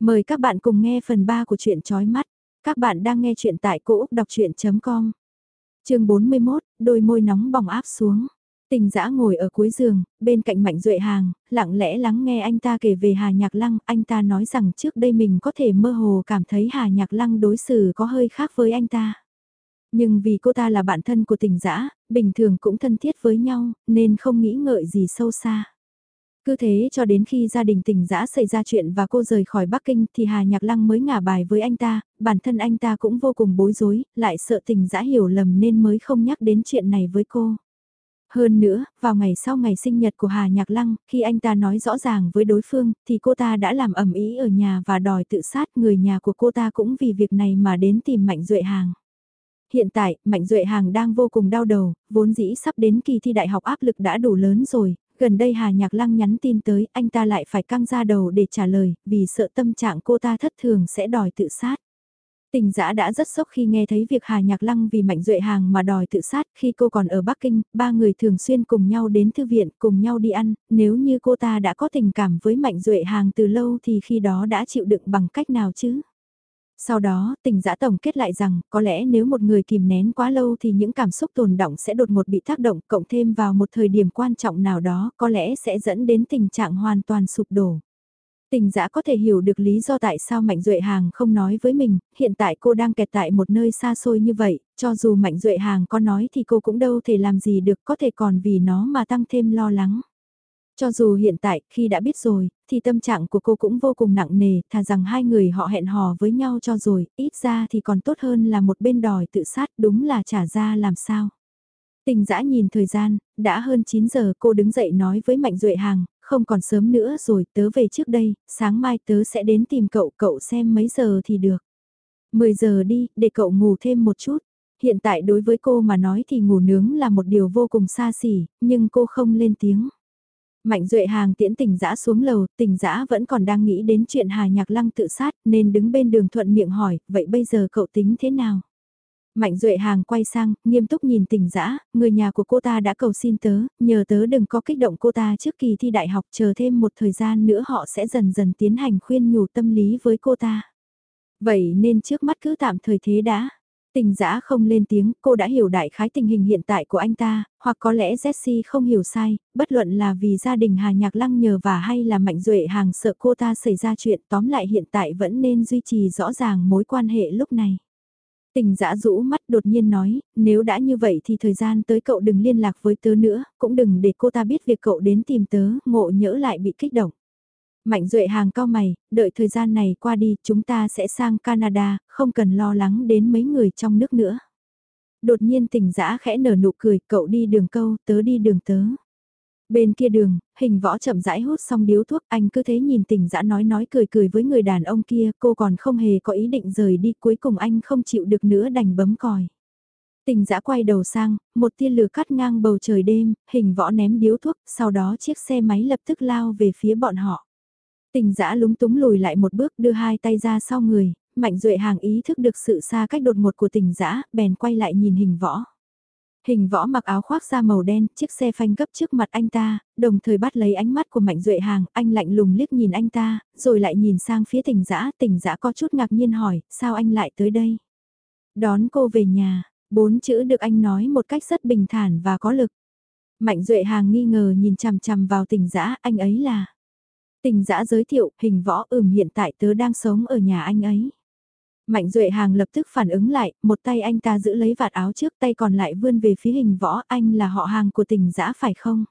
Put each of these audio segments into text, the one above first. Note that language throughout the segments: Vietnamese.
Mời các bạn cùng nghe phần 3 của truyện chói mắt. Các bạn đang nghe truyện tại cỗ đọc chuyện.com. Trường 41, đôi môi nóng bỏng áp xuống. Tình dã ngồi ở cuối giường, bên cạnh Mạnh Duệ Hàng, lặng lẽ lắng nghe anh ta kể về Hà Nhạc Lăng, anh ta nói rằng trước đây mình có thể mơ hồ cảm thấy Hà Nhạc Lăng đối xử có hơi khác với anh ta. Nhưng vì cô ta là bạn thân của tình dã, bình thường cũng thân thiết với nhau, nên không nghĩ ngợi gì sâu xa. Cứ thế cho đến khi gia đình tình dã xảy ra chuyện và cô rời khỏi Bắc Kinh thì Hà Nhạc Lăng mới ngả bài với anh ta, bản thân anh ta cũng vô cùng bối rối, lại sợ tình dã hiểu lầm nên mới không nhắc đến chuyện này với cô. Hơn nữa, vào ngày sau ngày sinh nhật của Hà Nhạc Lăng, khi anh ta nói rõ ràng với đối phương, thì cô ta đã làm ẩm ý ở nhà và đòi tự sát người nhà của cô ta cũng vì việc này mà đến tìm Mạnh Duệ Hàng. Hiện tại, Mạnh Duệ Hàng đang vô cùng đau đầu, vốn dĩ sắp đến kỳ thi đại học áp lực đã đủ lớn rồi, gần đây Hà Nhạc Lăng nhắn tin tới, anh ta lại phải căng ra đầu để trả lời, vì sợ tâm trạng cô ta thất thường sẽ đòi tự sát. Tình giã đã rất sốc khi nghe thấy việc Hà Nhạc Lăng vì Mạnh Duệ Hàng mà đòi tự sát khi cô còn ở Bắc Kinh, ba người thường xuyên cùng nhau đến thư viện, cùng nhau đi ăn, nếu như cô ta đã có tình cảm với Mạnh Duệ Hàng từ lâu thì khi đó đã chịu đựng bằng cách nào chứ? Sau đó, tình giã tổng kết lại rằng, có lẽ nếu một người kìm nén quá lâu thì những cảm xúc tồn động sẽ đột ngột bị tác động, cộng thêm vào một thời điểm quan trọng nào đó, có lẽ sẽ dẫn đến tình trạng hoàn toàn sụp đổ. Tình giã có thể hiểu được lý do tại sao Mạnh Duệ Hàng không nói với mình, hiện tại cô đang kẹt tại một nơi xa xôi như vậy, cho dù Mạnh Duệ Hàng có nói thì cô cũng đâu thể làm gì được, có thể còn vì nó mà tăng thêm lo lắng. Cho dù hiện tại, khi đã biết rồi, thì tâm trạng của cô cũng vô cùng nặng nề, thà rằng hai người họ hẹn hò với nhau cho rồi, ít ra thì còn tốt hơn là một bên đòi tự sát, đúng là trả ra làm sao. Tình dã nhìn thời gian, đã hơn 9 giờ cô đứng dậy nói với Mạnh Duệ Hàng, không còn sớm nữa rồi, tớ về trước đây, sáng mai tớ sẽ đến tìm cậu, cậu xem mấy giờ thì được. 10 giờ đi, để cậu ngủ thêm một chút. Hiện tại đối với cô mà nói thì ngủ nướng là một điều vô cùng xa xỉ, nhưng cô không lên tiếng. Mạnh Duệ Hàng tiễn tình dã xuống lầu, tình dã vẫn còn đang nghĩ đến chuyện Hà Nhạc Lăng tự sát nên đứng bên đường thuận miệng hỏi, vậy bây giờ cậu tính thế nào? Mạnh Duệ Hàng quay sang, nghiêm túc nhìn tình dã người nhà của cô ta đã cầu xin tớ, nhờ tớ đừng có kích động cô ta trước kỳ thi đại học chờ thêm một thời gian nữa họ sẽ dần dần tiến hành khuyên nhủ tâm lý với cô ta. Vậy nên trước mắt cứ tạm thời thế đã. Tình giã không lên tiếng, cô đã hiểu đại khái tình hình hiện tại của anh ta, hoặc có lẽ Jessie không hiểu sai, bất luận là vì gia đình Hà Nhạc Lăng nhờ và hay là Mạnh Duệ hàng sợ cô ta xảy ra chuyện tóm lại hiện tại vẫn nên duy trì rõ ràng mối quan hệ lúc này. Tình giã rũ mắt đột nhiên nói, nếu đã như vậy thì thời gian tới cậu đừng liên lạc với tớ nữa, cũng đừng để cô ta biết việc cậu đến tìm tớ, ngộ nhỡ lại bị kích động. Mạnh Duệ hàng cao mày, đợi thời gian này qua đi chúng ta sẽ sang Canada, không cần lo lắng đến mấy người trong nước nữa. Đột nhiên tỉnh giã khẽ nở nụ cười, cậu đi đường câu, tớ đi đường tớ. Bên kia đường, hình võ chậm rãi hút xong điếu thuốc, anh cứ thế nhìn tỉnh dã nói nói cười cười với người đàn ông kia, cô còn không hề có ý định rời đi, cuối cùng anh không chịu được nữa đành bấm còi. Tình dã quay đầu sang, một tia lửa cắt ngang bầu trời đêm, hình võ ném điếu thuốc, sau đó chiếc xe máy lập tức lao về phía bọn họ. Tình dã lúng túng lùi lại một bước đưa hai tay ra sau người, mạnh duệ hàng ý thức được sự xa cách đột ngột của tình dã bèn quay lại nhìn hình võ. Hình võ mặc áo khoác da màu đen, chiếc xe phanh gấp trước mặt anh ta, đồng thời bắt lấy ánh mắt của Mạnh Duệ Hàng, anh lạnh lùng liếc nhìn anh ta, rồi lại nhìn sang phía tình dã tình dã có chút ngạc nhiên hỏi, sao anh lại tới đây? Đón cô về nhà, bốn chữ được anh nói một cách rất bình thản và có lực. Mạnh Duệ Hàng nghi ngờ nhìn chằm chằm vào tình dã anh ấy là... Tình dã giới thiệu, hình võ ừm hiện tại tớ đang sống ở nhà anh ấy. Mạnh Duệ Hàng lập tức phản ứng lại, một tay anh ta giữ lấy vạt áo trước tay còn lại vươn về phía hình võ anh là họ hàng của tình dã phải không?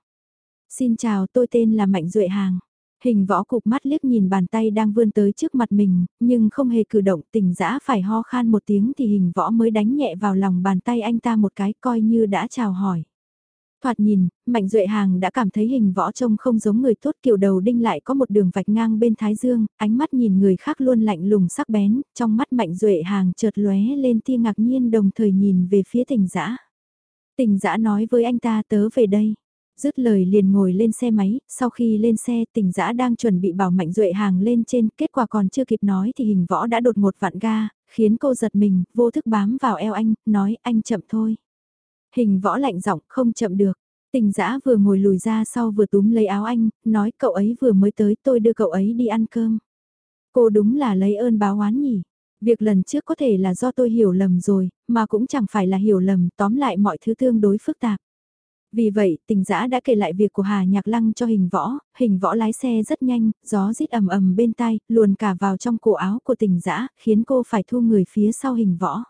Xin chào tôi tên là Mạnh Duệ Hàng. Hình võ cục mắt liếc nhìn bàn tay đang vươn tới trước mặt mình, nhưng không hề cử động tình dã phải ho khan một tiếng thì hình võ mới đánh nhẹ vào lòng bàn tay anh ta một cái coi như đã chào hỏi. Thoạt nhìn, Mạnh Duệ Hàng đã cảm thấy hình võ trông không giống người tốt kiểu đầu đinh lại có một đường vạch ngang bên thái dương, ánh mắt nhìn người khác luôn lạnh lùng sắc bén, trong mắt Mạnh Duệ Hàng chợt lóe lên tia ngạc nhiên đồng thời nhìn về phía tình dã Tình dã nói với anh ta tớ về đây. Dứt lời liền ngồi lên xe máy, sau khi lên xe tình dã đang chuẩn bị bảo Mạnh Duệ Hàng lên trên, kết quả còn chưa kịp nói thì hình võ đã đột một vạn ga, khiến cô giật mình, vô thức bám vào eo anh, nói anh chậm thôi. Hình võ lạnh giọng không chậm được. Tình giã vừa ngồi lùi ra sau vừa túm lấy áo anh, nói cậu ấy vừa mới tới tôi đưa cậu ấy đi ăn cơm. Cô đúng là lấy ơn báo oán nhỉ. Việc lần trước có thể là do tôi hiểu lầm rồi, mà cũng chẳng phải là hiểu lầm, tóm lại mọi thứ tương đối phức tạp. Vì vậy, tình giã đã kể lại việc của Hà Nhạc Lăng cho hình võ, hình võ lái xe rất nhanh, gió rít ầm ầm bên tai, luồn cả vào trong cổ áo của tình giã, khiến cô phải thu người phía sau hình võ.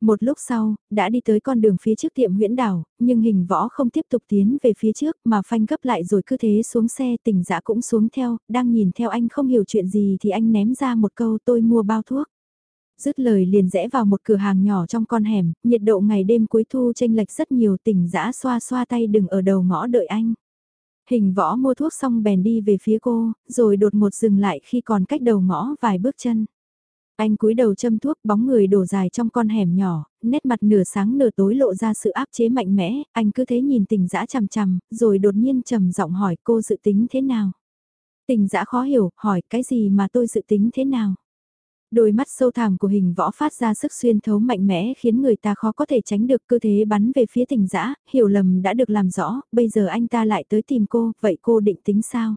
Một lúc sau, đã đi tới con đường phía trước tiệm huyễn đảo, nhưng hình võ không tiếp tục tiến về phía trước mà phanh gấp lại rồi cứ thế xuống xe tình dã cũng xuống theo, đang nhìn theo anh không hiểu chuyện gì thì anh ném ra một câu tôi mua bao thuốc. Dứt lời liền rẽ vào một cửa hàng nhỏ trong con hẻm, nhiệt độ ngày đêm cuối thu tranh lệch rất nhiều tình dã xoa xoa tay đừng ở đầu ngõ đợi anh. Hình võ mua thuốc xong bèn đi về phía cô, rồi đột một dừng lại khi còn cách đầu ngõ vài bước chân. Anh cúi đầu châm thuốc bóng người đổ dài trong con hẻm nhỏ, nét mặt nửa sáng nửa tối lộ ra sự áp chế mạnh mẽ, anh cứ thế nhìn tình dã chằm chằm, rồi đột nhiên trầm giọng hỏi cô dự tính thế nào. Tình dã khó hiểu, hỏi cái gì mà tôi dự tính thế nào. Đôi mắt sâu thẳm của hình võ phát ra sức xuyên thấu mạnh mẽ khiến người ta khó có thể tránh được cơ thế bắn về phía tình dã hiểu lầm đã được làm rõ, bây giờ anh ta lại tới tìm cô, vậy cô định tính sao?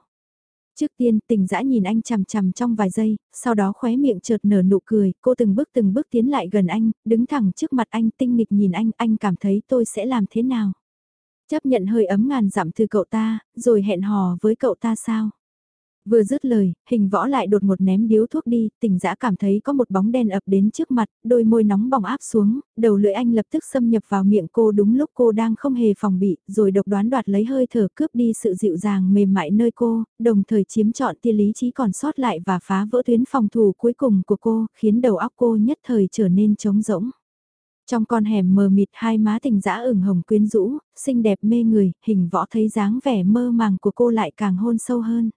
Trước tiên tình dã nhìn anh chằm chằm trong vài giây, sau đó khóe miệng chợt nở nụ cười, cô từng bước từng bước tiến lại gần anh, đứng thẳng trước mặt anh tinh nghịch nhìn anh, anh cảm thấy tôi sẽ làm thế nào? Chấp nhận hơi ấm ngàn dặm từ cậu ta, rồi hẹn hò với cậu ta sao? Vừa dứt lời, hình võ lại đột một ném điếu thuốc đi, tỉnh dã cảm thấy có một bóng đen ập đến trước mặt, đôi môi nóng bỏng áp xuống, đầu lưỡi anh lập tức xâm nhập vào miệng cô đúng lúc cô đang không hề phòng bị, rồi độc đoán đoạt lấy hơi thở cướp đi sự dịu dàng mềm mại nơi cô, đồng thời chiếm trọn tia lý trí còn sót lại và phá vỡ tuyến phòng thủ cuối cùng của cô, khiến đầu óc cô nhất thời trở nên trống rỗng. Trong con hẻm mờ mịt hai má tỉnh dã ửng hồng quyến rũ, xinh đẹp mê người, hình võ thấy dáng vẻ mơ màng của cô lại càng hôn sâu hơn.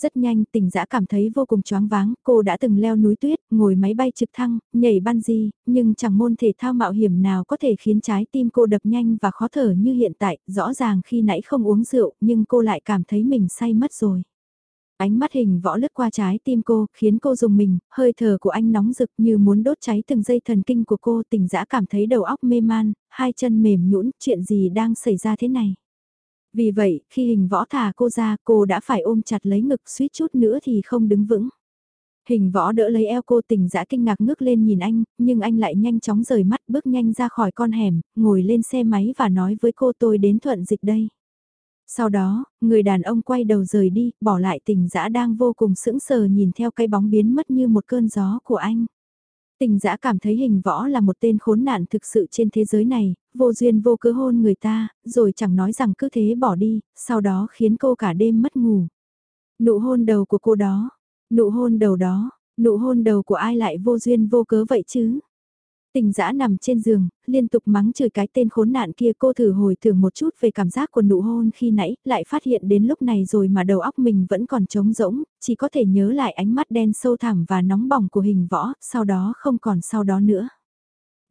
Rất nhanh tỉnh dã cảm thấy vô cùng choáng váng, cô đã từng leo núi tuyết, ngồi máy bay trực thăng, nhảy bungee, nhưng chẳng môn thể thao mạo hiểm nào có thể khiến trái tim cô đập nhanh và khó thở như hiện tại, rõ ràng khi nãy không uống rượu nhưng cô lại cảm thấy mình say mất rồi. Ánh mắt hình võ lướt qua trái tim cô, khiến cô dùng mình, hơi thở của anh nóng rực như muốn đốt cháy từng dây thần kinh của cô tỉnh dã cảm thấy đầu óc mê man, hai chân mềm nhũn chuyện gì đang xảy ra thế này. Vì vậy, khi hình võ thả cô ra, cô đã phải ôm chặt lấy ngực suýt chút nữa thì không đứng vững. Hình võ đỡ lấy eo cô tỉnh dã kinh ngạc ngước lên nhìn anh, nhưng anh lại nhanh chóng rời mắt bước nhanh ra khỏi con hẻm, ngồi lên xe máy và nói với cô tôi đến thuận dịch đây. Sau đó, người đàn ông quay đầu rời đi, bỏ lại tình dã đang vô cùng sững sờ nhìn theo cái bóng biến mất như một cơn gió của anh. Tình dã cảm thấy hình võ là một tên khốn nạn thực sự trên thế giới này, vô duyên vô cớ hôn người ta, rồi chẳng nói rằng cứ thế bỏ đi, sau đó khiến cô cả đêm mất ngủ. Nụ hôn đầu của cô đó, nụ hôn đầu đó, nụ hôn đầu của ai lại vô duyên vô cớ vậy chứ? Tình dã nằm trên giường, liên tục mắng chửi cái tên khốn nạn kia cô thử hồi tưởng một chút về cảm giác của nụ hôn khi nãy, lại phát hiện đến lúc này rồi mà đầu óc mình vẫn còn trống rỗng, chỉ có thể nhớ lại ánh mắt đen sâu thẳm và nóng bỏng của hình võ, sau đó không còn sau đó nữa.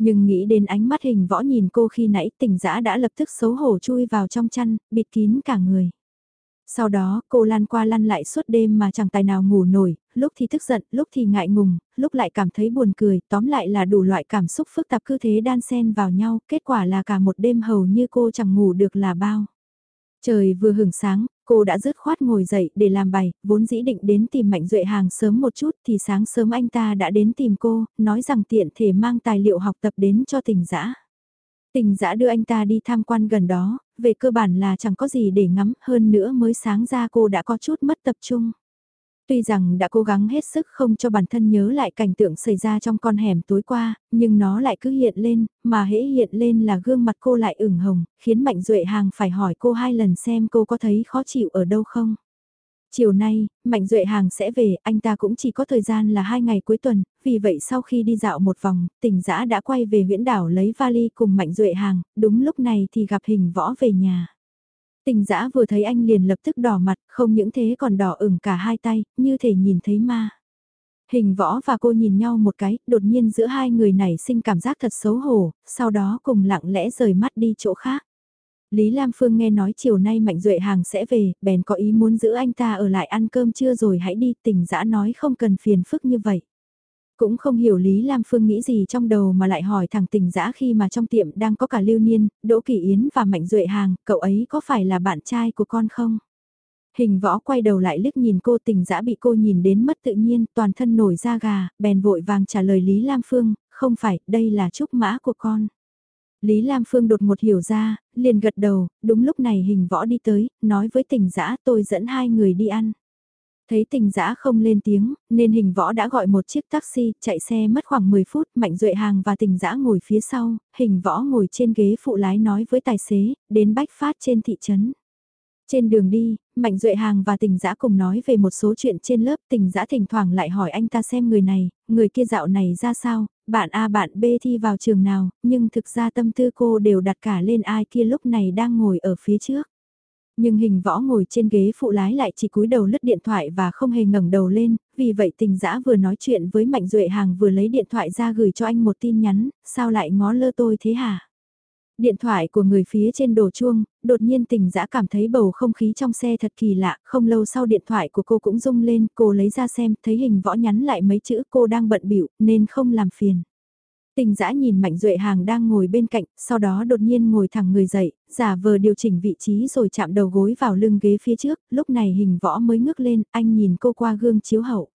Nhưng nghĩ đến ánh mắt hình võ nhìn cô khi nãy tỉnh dã đã lập tức xấu hổ chui vào trong chăn, bịt kín cả người. Sau đó, cô lăn qua lăn lại suốt đêm mà chẳng tài nào ngủ nổi, lúc thì tức giận, lúc thì ngại ngùng, lúc lại cảm thấy buồn cười, tóm lại là đủ loại cảm xúc phức tạp cứ thế đan xen vào nhau, kết quả là cả một đêm hầu như cô chẳng ngủ được là bao. Trời vừa hưởng sáng, cô đã dứt khoát ngồi dậy để làm bài, vốn dĩ định đến tìm Mạnh Duệ Hàng sớm một chút thì sáng sớm anh ta đã đến tìm cô, nói rằng tiện thể mang tài liệu học tập đến cho tình dã Tình dã đưa anh ta đi tham quan gần đó, về cơ bản là chẳng có gì để ngắm, hơn nữa mới sáng ra cô đã có chút mất tập trung. Tuy rằng đã cố gắng hết sức không cho bản thân nhớ lại cảnh tượng xảy ra trong con hẻm tối qua, nhưng nó lại cứ hiện lên, mà hễ hiện lên là gương mặt cô lại ửng hồng, khiến Mạnh Duệ Hàng phải hỏi cô hai lần xem cô có thấy khó chịu ở đâu không. Chiều nay, Mạnh Duệ Hàng sẽ về, anh ta cũng chỉ có thời gian là hai ngày cuối tuần, vì vậy sau khi đi dạo một vòng, tỉnh giã đã quay về huyện đảo lấy vali cùng Mạnh Duệ Hàng, đúng lúc này thì gặp hình võ về nhà. Tình giã vừa thấy anh liền lập tức đỏ mặt, không những thế còn đỏ ửng cả hai tay, như thể nhìn thấy ma. Hình võ và cô nhìn nhau một cái, đột nhiên giữa hai người này sinh cảm giác thật xấu hổ, sau đó cùng lặng lẽ rời mắt đi chỗ khác. Lý Lam Phương nghe nói chiều nay Mạnh Duệ Hàng sẽ về, bèn có ý muốn giữ anh ta ở lại ăn cơm trưa rồi hãy đi, tình dã nói không cần phiền phức như vậy. Cũng không hiểu Lý Lam Phương nghĩ gì trong đầu mà lại hỏi thằng tình dã khi mà trong tiệm đang có cả Lưu Niên, Đỗ Kỳ Yến và Mạnh Duệ Hàng, cậu ấy có phải là bạn trai của con không? Hình võ quay đầu lại liếc nhìn cô tình dã bị cô nhìn đến mất tự nhiên, toàn thân nổi da gà, bèn vội vàng trả lời Lý Lam Phương, không phải, đây là trúc mã của con. Lý Lam Phương đột một hiểu ra, liền gật đầu, đúng lúc này hình võ đi tới, nói với tình dã tôi dẫn hai người đi ăn. Thấy tình dã không lên tiếng, nên hình võ đã gọi một chiếc taxi, chạy xe mất khoảng 10 phút, Mạnh Duệ Hàng và tình dã ngồi phía sau, hình võ ngồi trên ghế phụ lái nói với tài xế, đến bách phát trên thị trấn. Trên đường đi, Mạnh Duệ Hàng và tình dã cùng nói về một số chuyện trên lớp, tình dã thỉnh thoảng lại hỏi anh ta xem người này, người kia dạo này ra sao, bạn A bạn B thi vào trường nào, nhưng thực ra tâm tư cô đều đặt cả lên ai kia lúc này đang ngồi ở phía trước. Nhưng hình võ ngồi trên ghế phụ lái lại chỉ cúi đầu lướt điện thoại và không hề ngẩng đầu lên, vì vậy tình dã vừa nói chuyện với Mạnh Duệ Hàng vừa lấy điện thoại ra gửi cho anh một tin nhắn, sao lại ngó lơ tôi thế hả? Điện thoại của người phía trên đổ chuông, đột nhiên tình dã cảm thấy bầu không khí trong xe thật kỳ lạ, không lâu sau điện thoại của cô cũng rung lên, cô lấy ra xem, thấy hình võ nhắn lại mấy chữ cô đang bận biểu nên không làm phiền. Tình dã nhìn Mạnh Duệ Hàng đang ngồi bên cạnh, sau đó đột nhiên ngồi thẳng người dậy, giả vờ điều chỉnh vị trí rồi chạm đầu gối vào lưng ghế phía trước, lúc này hình võ mới ngước lên, anh nhìn cô qua gương chiếu hậu.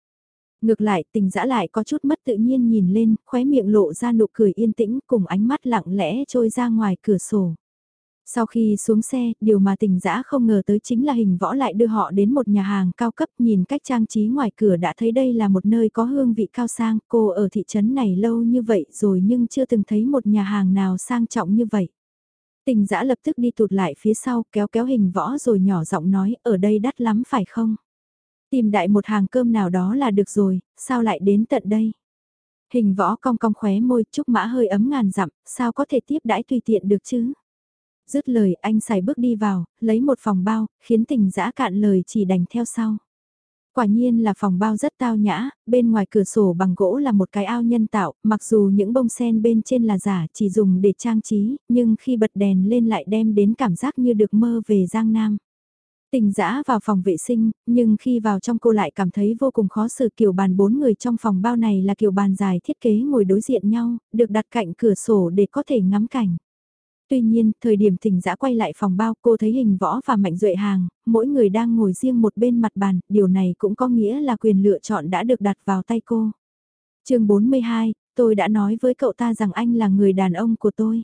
Ngược lại, tình dã lại có chút mất tự nhiên nhìn lên, khóe miệng lộ ra nụ cười yên tĩnh cùng ánh mắt lặng lẽ trôi ra ngoài cửa sổ. Sau khi xuống xe, điều mà tình dã không ngờ tới chính là hình võ lại đưa họ đến một nhà hàng cao cấp nhìn cách trang trí ngoài cửa đã thấy đây là một nơi có hương vị cao sang. Cô ở thị trấn này lâu như vậy rồi nhưng chưa từng thấy một nhà hàng nào sang trọng như vậy. Tình dã lập tức đi tụt lại phía sau kéo kéo hình võ rồi nhỏ giọng nói ở đây đắt lắm phải không? Tìm đại một hàng cơm nào đó là được rồi, sao lại đến tận đây? Hình võ cong cong khóe môi chúc mã hơi ấm ngàn dặm, sao có thể tiếp đãi tùy tiện được chứ? Dứt lời anh xài bước đi vào, lấy một phòng bao, khiến tình dã cạn lời chỉ đành theo sau. Quả nhiên là phòng bao rất tao nhã, bên ngoài cửa sổ bằng gỗ là một cái ao nhân tạo, mặc dù những bông sen bên trên là giả chỉ dùng để trang trí, nhưng khi bật đèn lên lại đem đến cảm giác như được mơ về Giang Nam. Tình dã vào phòng vệ sinh, nhưng khi vào trong cô lại cảm thấy vô cùng khó xử kiểu bàn bốn người trong phòng bao này là kiểu bàn dài thiết kế ngồi đối diện nhau, được đặt cạnh cửa sổ để có thể ngắm cảnh. Tuy nhiên, thời điểm tình dã quay lại phòng bao cô thấy hình võ và mạnh duệ hàng, mỗi người đang ngồi riêng một bên mặt bàn, điều này cũng có nghĩa là quyền lựa chọn đã được đặt vào tay cô. chương 42, tôi đã nói với cậu ta rằng anh là người đàn ông của tôi.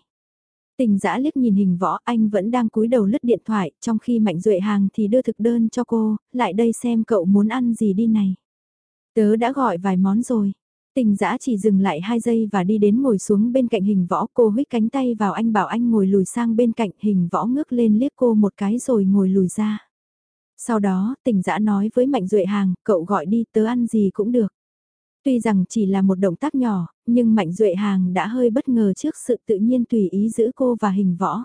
Tình dã liếc nhìn hình võ anh vẫn đang cúi đầu lướt điện thoại, trong khi mạnh duệ hàng thì đưa thực đơn cho cô, lại đây xem cậu muốn ăn gì đi này. Tớ đã gọi vài món rồi. Tình Giã chỉ dừng lại 2 giây và đi đến ngồi xuống bên cạnh hình võ cô huyết cánh tay vào anh bảo anh ngồi lùi sang bên cạnh hình võ ngước lên liếc cô một cái rồi ngồi lùi ra. Sau đó tình Giã nói với Mạnh Duệ Hàng, cậu gọi đi tớ ăn gì cũng được. Tuy rằng chỉ là một động tác nhỏ, nhưng Mạnh Duệ Hàng đã hơi bất ngờ trước sự tự nhiên tùy ý giữ cô và hình võ.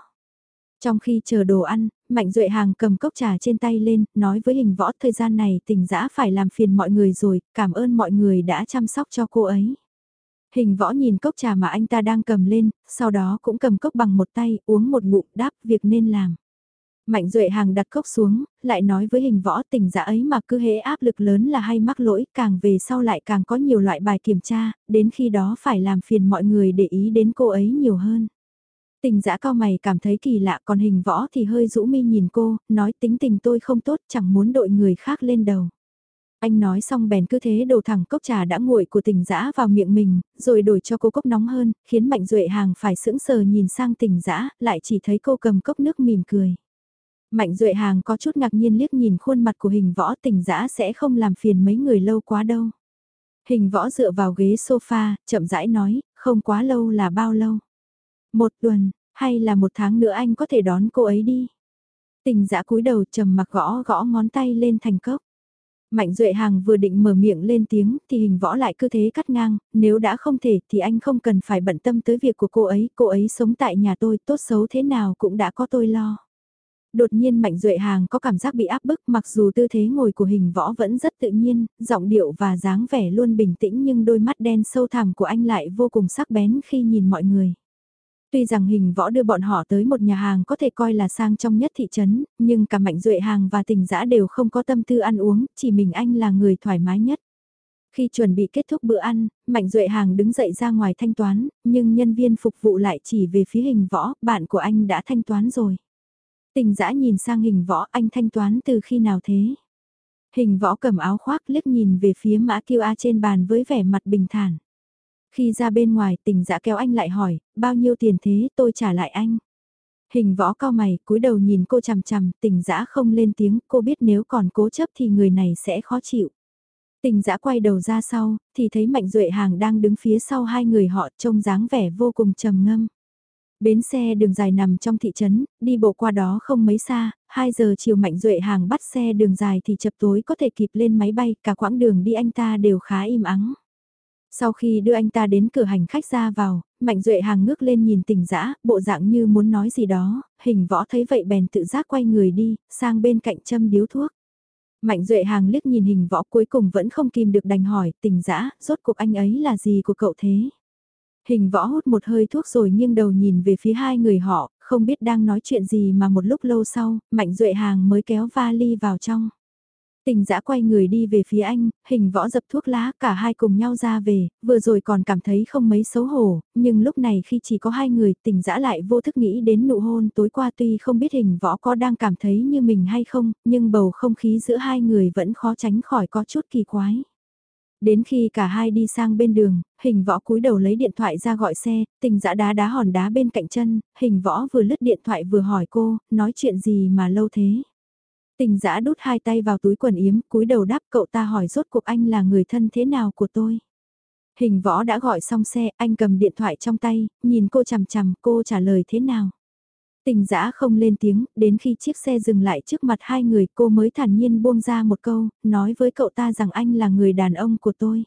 Trong khi chờ đồ ăn, Mạnh Duệ Hàng cầm cốc trà trên tay lên, nói với hình võ thời gian này tình dã phải làm phiền mọi người rồi, cảm ơn mọi người đã chăm sóc cho cô ấy. Hình võ nhìn cốc trà mà anh ta đang cầm lên, sau đó cũng cầm cốc bằng một tay, uống một ngụm đáp việc nên làm. Mạnh Duệ Hàng đặt cốc xuống, lại nói với hình võ tình dã ấy mà cứ hễ áp lực lớn là hay mắc lỗi, càng về sau lại càng có nhiều loại bài kiểm tra, đến khi đó phải làm phiền mọi người để ý đến cô ấy nhiều hơn. Tình dã cao mày cảm thấy kỳ lạ còn hình võ thì hơi rũ mi nhìn cô, nói tính tình tôi không tốt chẳng muốn đội người khác lên đầu. Anh nói xong bèn cứ thế đổ thẳng cốc trà đã nguội của tình dã vào miệng mình, rồi đổi cho cô cốc nóng hơn, khiến Mạnh Duệ Hàng phải sững sờ nhìn sang tình dã, lại chỉ thấy cô cầm cốc nước mỉm cười. Mạnh Duệ Hàng có chút ngạc nhiên liếc nhìn khuôn mặt của hình võ tình dã sẽ không làm phiền mấy người lâu quá đâu. Hình võ dựa vào ghế sofa, chậm rãi nói, không quá lâu là bao lâu. Một tuần, hay là một tháng nữa anh có thể đón cô ấy đi. Tình dã cúi đầu trầm mặc gõ gõ ngón tay lên thành cốc. Mạnh Duệ Hàng vừa định mở miệng lên tiếng thì hình võ lại cứ thế cắt ngang, nếu đã không thể thì anh không cần phải bận tâm tới việc của cô ấy, cô ấy sống tại nhà tôi tốt xấu thế nào cũng đã có tôi lo. Đột nhiên Mạnh Duệ Hàng có cảm giác bị áp bức mặc dù tư thế ngồi của hình võ vẫn rất tự nhiên, giọng điệu và dáng vẻ luôn bình tĩnh nhưng đôi mắt đen sâu thẳm của anh lại vô cùng sắc bén khi nhìn mọi người. Tuy rằng hình võ đưa bọn họ tới một nhà hàng có thể coi là sang trong nhất thị trấn, nhưng cả Mạnh Duệ Hàng và tình dã đều không có tâm tư ăn uống, chỉ mình anh là người thoải mái nhất. Khi chuẩn bị kết thúc bữa ăn, Mạnh Duệ Hàng đứng dậy ra ngoài thanh toán, nhưng nhân viên phục vụ lại chỉ về phía hình võ, bạn của anh đã thanh toán rồi. Tình dã nhìn sang hình võ anh thanh toán từ khi nào thế? Hình võ cầm áo khoác liếc nhìn về phía mã kiêu A trên bàn với vẻ mặt bình thản. Khi ra bên ngoài tình dã kéo anh lại hỏi, bao nhiêu tiền thế tôi trả lại anh. Hình võ cao mày, cúi đầu nhìn cô chằm chằm, tình dã không lên tiếng, cô biết nếu còn cố chấp thì người này sẽ khó chịu. Tình dã quay đầu ra sau, thì thấy Mạnh Duệ Hàng đang đứng phía sau hai người họ trông dáng vẻ vô cùng trầm ngâm. Bến xe đường dài nằm trong thị trấn, đi bộ qua đó không mấy xa, 2 giờ chiều Mạnh Duệ Hàng bắt xe đường dài thì chập tối có thể kịp lên máy bay, cả quãng đường đi anh ta đều khá im ắng. Sau khi đưa anh ta đến cửa hành khách ra vào, Mạnh Duệ Hàng ngước lên nhìn tỉnh dã bộ dạng như muốn nói gì đó, hình võ thấy vậy bèn tự giác quay người đi, sang bên cạnh châm điếu thuốc. Mạnh Duệ Hàng liếc nhìn hình võ cuối cùng vẫn không kìm được đành hỏi, tỉnh dã rốt cuộc anh ấy là gì của cậu thế? Hình võ hút một hơi thuốc rồi nghiêng đầu nhìn về phía hai người họ, không biết đang nói chuyện gì mà một lúc lâu sau, Mạnh Duệ Hàng mới kéo vali vào trong. Tình giã quay người đi về phía anh, hình võ dập thuốc lá, cả hai cùng nhau ra về, vừa rồi còn cảm thấy không mấy xấu hổ, nhưng lúc này khi chỉ có hai người, tình giã lại vô thức nghĩ đến nụ hôn tối qua tuy không biết hình võ có đang cảm thấy như mình hay không, nhưng bầu không khí giữa hai người vẫn khó tránh khỏi có chút kỳ quái. Đến khi cả hai đi sang bên đường, hình võ cúi đầu lấy điện thoại ra gọi xe, tình dã đá đá hòn đá bên cạnh chân, hình võ vừa lướt điện thoại vừa hỏi cô, nói chuyện gì mà lâu thế. Tình dã đút hai tay vào túi quần yếm, cúi đầu đáp cậu ta hỏi rốt cuộc anh là người thân thế nào của tôi. Hình võ đã gọi xong xe, anh cầm điện thoại trong tay, nhìn cô chằm chằm, cô trả lời thế nào. Tình dã không lên tiếng, đến khi chiếc xe dừng lại trước mặt hai người cô mới thản nhiên buông ra một câu, nói với cậu ta rằng anh là người đàn ông của tôi.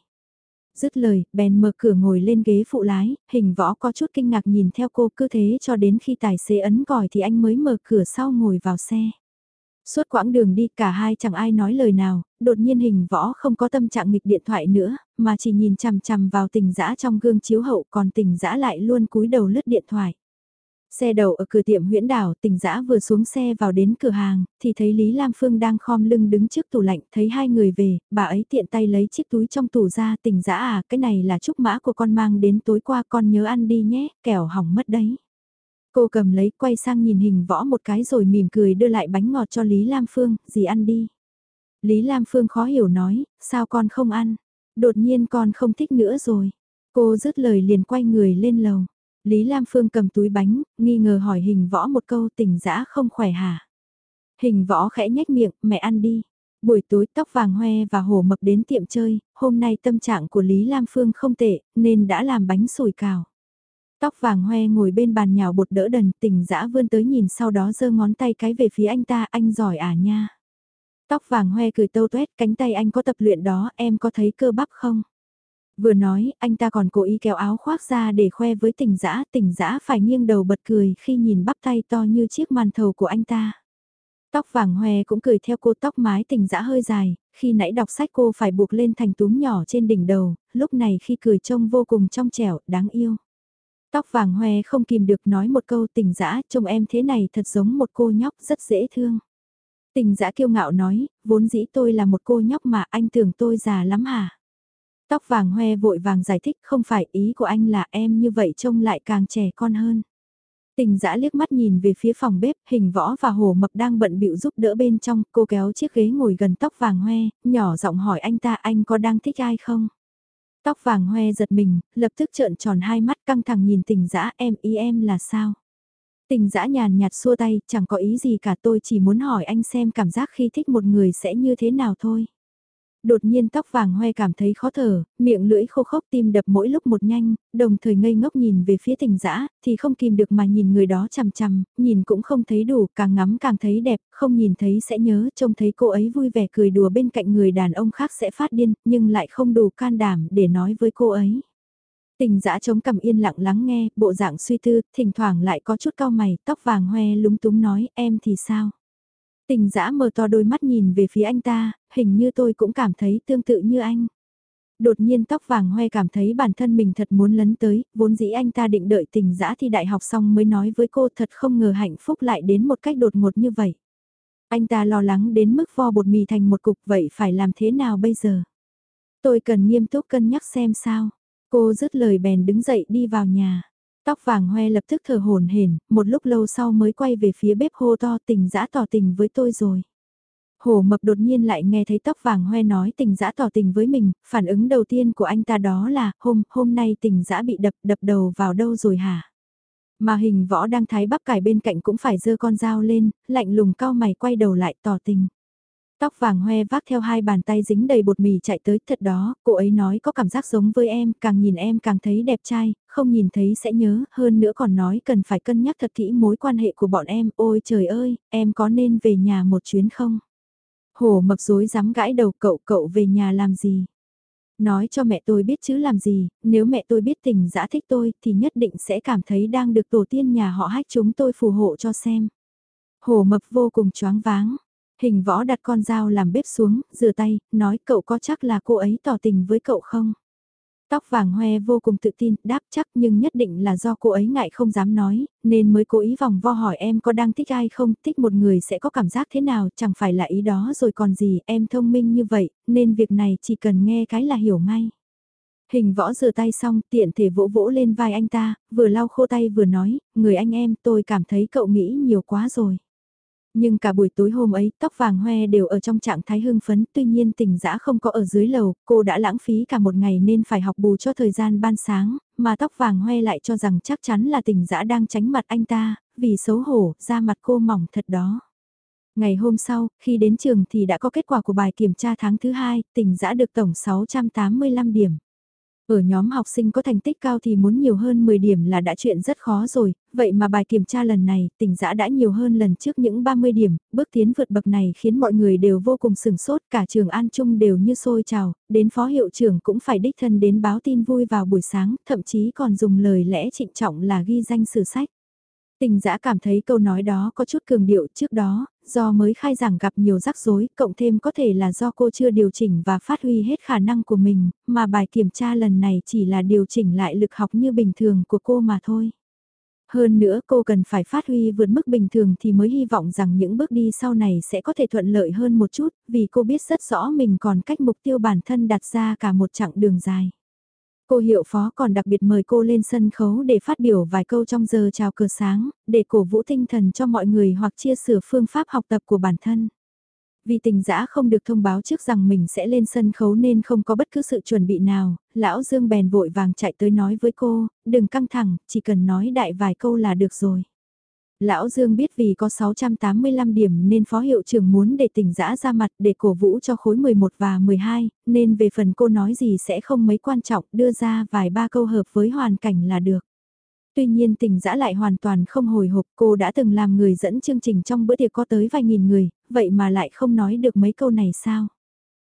Dứt lời, bèn mở cửa ngồi lên ghế phụ lái, hình võ có chút kinh ngạc nhìn theo cô cứ thế cho đến khi tài xế ấn còi thì anh mới mở cửa sau ngồi vào xe. Suốt quãng đường đi cả hai chẳng ai nói lời nào, đột nhiên hình võ không có tâm trạng nghịch điện thoại nữa, mà chỉ nhìn chằm chằm vào tình dã trong gương chiếu hậu còn tình dã lại luôn cúi đầu lướt điện thoại. Xe đầu ở cửa tiệm huyễn đảo tình dã vừa xuống xe vào đến cửa hàng, thì thấy Lý Lam Phương đang khom lưng đứng trước tủ lạnh, thấy hai người về, bà ấy tiện tay lấy chiếc túi trong tủ ra, tình dã à, cái này là chúc mã của con mang đến tối qua con nhớ ăn đi nhé, kẻo hỏng mất đấy. Cô cầm lấy quay sang nhìn hình võ một cái rồi mỉm cười đưa lại bánh ngọt cho Lý Lam Phương, gì ăn đi. Lý Lam Phương khó hiểu nói, sao con không ăn, đột nhiên con không thích nữa rồi. Cô dứt lời liền quay người lên lầu. Lý Lam Phương cầm túi bánh, nghi ngờ hỏi hình võ một câu tỉnh dã không khỏe hả? Hình võ khẽ nhếch miệng, mẹ ăn đi. Buổi tối tóc vàng hoe và hổ mập đến tiệm chơi, hôm nay tâm trạng của Lý Lam Phương không tệ, nên đã làm bánh sủi cào. Tóc vàng hoe ngồi bên bàn nhào bột đỡ đần, tỉnh dã vươn tới nhìn sau đó giơ ngón tay cái về phía anh ta, anh giỏi à nha. Tóc vàng hoe cười tâu tuét, cánh tay anh có tập luyện đó, em có thấy cơ bắp không? Vừa nói, anh ta còn cố ý kéo áo khoác ra để khoe với tỉnh dã tỉnh dã phải nghiêng đầu bật cười khi nhìn bắp tay to như chiếc màn thầu của anh ta. Tóc vàng hoe cũng cười theo cô tóc mái tỉnh dã hơi dài, khi nãy đọc sách cô phải buộc lên thành túm nhỏ trên đỉnh đầu, lúc này khi cười trông vô cùng trong trẻo, đáng yêu. Tóc vàng hoe không kìm được nói một câu tình dã trông em thế này thật giống một cô nhóc rất dễ thương. Tình dã kiêu ngạo nói, vốn dĩ tôi là một cô nhóc mà anh tưởng tôi già lắm hả? Tóc vàng hoe vội vàng giải thích không phải ý của anh là em như vậy trông lại càng trẻ con hơn. Tình dã liếc mắt nhìn về phía phòng bếp, hình võ và hồ mập đang bận bịu giúp đỡ bên trong, cô kéo chiếc ghế ngồi gần tóc vàng hoe, nhỏ giọng hỏi anh ta anh có đang thích ai không? Tóc vàng hoe giật mình, lập tức trợn tròn hai mắt căng thẳng nhìn tình dã em ý em là sao? Tình dã nhàn nhạt xua tay, chẳng có ý gì cả tôi chỉ muốn hỏi anh xem cảm giác khi thích một người sẽ như thế nào thôi. Đột nhiên tóc vàng hoe cảm thấy khó thở, miệng lưỡi khô khốc tim đập mỗi lúc một nhanh, đồng thời ngây ngốc nhìn về phía tình dã thì không kìm được mà nhìn người đó chằm chằm, nhìn cũng không thấy đủ, càng ngắm càng thấy đẹp, không nhìn thấy sẽ nhớ, trông thấy cô ấy vui vẻ cười đùa bên cạnh người đàn ông khác sẽ phát điên, nhưng lại không đủ can đảm để nói với cô ấy. Tình dã chống cầm yên lặng lắng nghe, bộ dạng suy tư, thỉnh thoảng lại có chút cao mày, tóc vàng hoe lúng túng nói, em thì sao? Tình dã mở to đôi mắt nhìn về phía anh ta, hình như tôi cũng cảm thấy tương tự như anh. Đột nhiên tóc vàng hoe cảm thấy bản thân mình thật muốn lấn tới, vốn dĩ anh ta định đợi tình dã thi đại học xong mới nói với cô thật không ngờ hạnh phúc lại đến một cách đột ngột như vậy. Anh ta lo lắng đến mức vo bột mì thành một cục vậy phải làm thế nào bây giờ? Tôi cần nghiêm túc cân nhắc xem sao. Cô dứt lời bèn đứng dậy đi vào nhà. Tóc vàng hoe lập tức thở hồn hển, một lúc lâu sau mới quay về phía bếp hô to tình dã tỏ tình với tôi rồi. Hồ mập đột nhiên lại nghe thấy tóc vàng hoe nói tình dã tỏ tình với mình, phản ứng đầu tiên của anh ta đó là, hôm, hôm nay tình dã bị đập, đập đầu vào đâu rồi hả? Mà hình võ đang thái bắp cải bên cạnh cũng phải giơ con dao lên, lạnh lùng cao mày quay đầu lại tỏ tình. Tóc vàng hoe vác theo hai bàn tay dính đầy bột mì chạy tới thật đó, cô ấy nói có cảm giác giống với em, càng nhìn em càng thấy đẹp trai, không nhìn thấy sẽ nhớ, hơn nữa còn nói cần phải cân nhắc thật kỹ mối quan hệ của bọn em, ôi trời ơi, em có nên về nhà một chuyến không? Hổ mập dối dám gãi đầu cậu cậu về nhà làm gì? Nói cho mẹ tôi biết chứ làm gì, nếu mẹ tôi biết tình dã thích tôi thì nhất định sẽ cảm thấy đang được tổ tiên nhà họ hách chúng tôi phù hộ cho xem. Hổ mập vô cùng choáng váng. Hình võ đặt con dao làm bếp xuống, rửa tay, nói cậu có chắc là cô ấy tỏ tình với cậu không? Tóc vàng hoe vô cùng tự tin, đáp chắc nhưng nhất định là do cô ấy ngại không dám nói, nên mới cố ý vòng vo hỏi em có đang thích ai không, thích một người sẽ có cảm giác thế nào, chẳng phải là ý đó rồi còn gì, em thông minh như vậy, nên việc này chỉ cần nghe cái là hiểu ngay. Hình võ rửa tay xong tiện thể vỗ vỗ lên vai anh ta, vừa lau khô tay vừa nói, người anh em tôi cảm thấy cậu nghĩ nhiều quá rồi. Nhưng cả buổi tối hôm ấy, tóc vàng hoe đều ở trong trạng thái hưng phấn, tuy nhiên tình dã không có ở dưới lầu, cô đã lãng phí cả một ngày nên phải học bù cho thời gian ban sáng, mà tóc vàng hoe lại cho rằng chắc chắn là tình dã đang tránh mặt anh ta, vì xấu hổ, da mặt cô mỏng thật đó. Ngày hôm sau, khi đến trường thì đã có kết quả của bài kiểm tra tháng thứ hai, tình dã được tổng 685 điểm. Ở nhóm học sinh có thành tích cao thì muốn nhiều hơn 10 điểm là đã chuyện rất khó rồi, vậy mà bài kiểm tra lần này, tỉnh giã đã nhiều hơn lần trước những 30 điểm, bước tiến vượt bậc này khiến mọi người đều vô cùng sừng sốt, cả trường An Trung đều như sôi trào, đến phó hiệu trưởng cũng phải đích thân đến báo tin vui vào buổi sáng, thậm chí còn dùng lời lẽ trịnh trọng là ghi danh sử sách. Tình giã cảm thấy câu nói đó có chút cường điệu trước đó, do mới khai giảng gặp nhiều rắc rối, cộng thêm có thể là do cô chưa điều chỉnh và phát huy hết khả năng của mình, mà bài kiểm tra lần này chỉ là điều chỉnh lại lực học như bình thường của cô mà thôi. Hơn nữa cô cần phải phát huy vượt mức bình thường thì mới hy vọng rằng những bước đi sau này sẽ có thể thuận lợi hơn một chút, vì cô biết rất rõ mình còn cách mục tiêu bản thân đặt ra cả một chặng đường dài. Cô hiệu phó còn đặc biệt mời cô lên sân khấu để phát biểu vài câu trong giờ chào cờ sáng, để cổ vũ tinh thần cho mọi người hoặc chia sửa phương pháp học tập của bản thân. Vì tình giã không được thông báo trước rằng mình sẽ lên sân khấu nên không có bất cứ sự chuẩn bị nào, lão Dương bèn vội vàng chạy tới nói với cô, đừng căng thẳng, chỉ cần nói đại vài câu là được rồi. Lão Dương biết vì có 685 điểm nên phó hiệu trưởng muốn để tỉnh giã ra mặt để cổ vũ cho khối 11 và 12, nên về phần cô nói gì sẽ không mấy quan trọng đưa ra vài ba câu hợp với hoàn cảnh là được. Tuy nhiên tỉnh giã lại hoàn toàn không hồi hộp cô đã từng làm người dẫn chương trình trong bữa tiệc có tới vài nghìn người, vậy mà lại không nói được mấy câu này sao?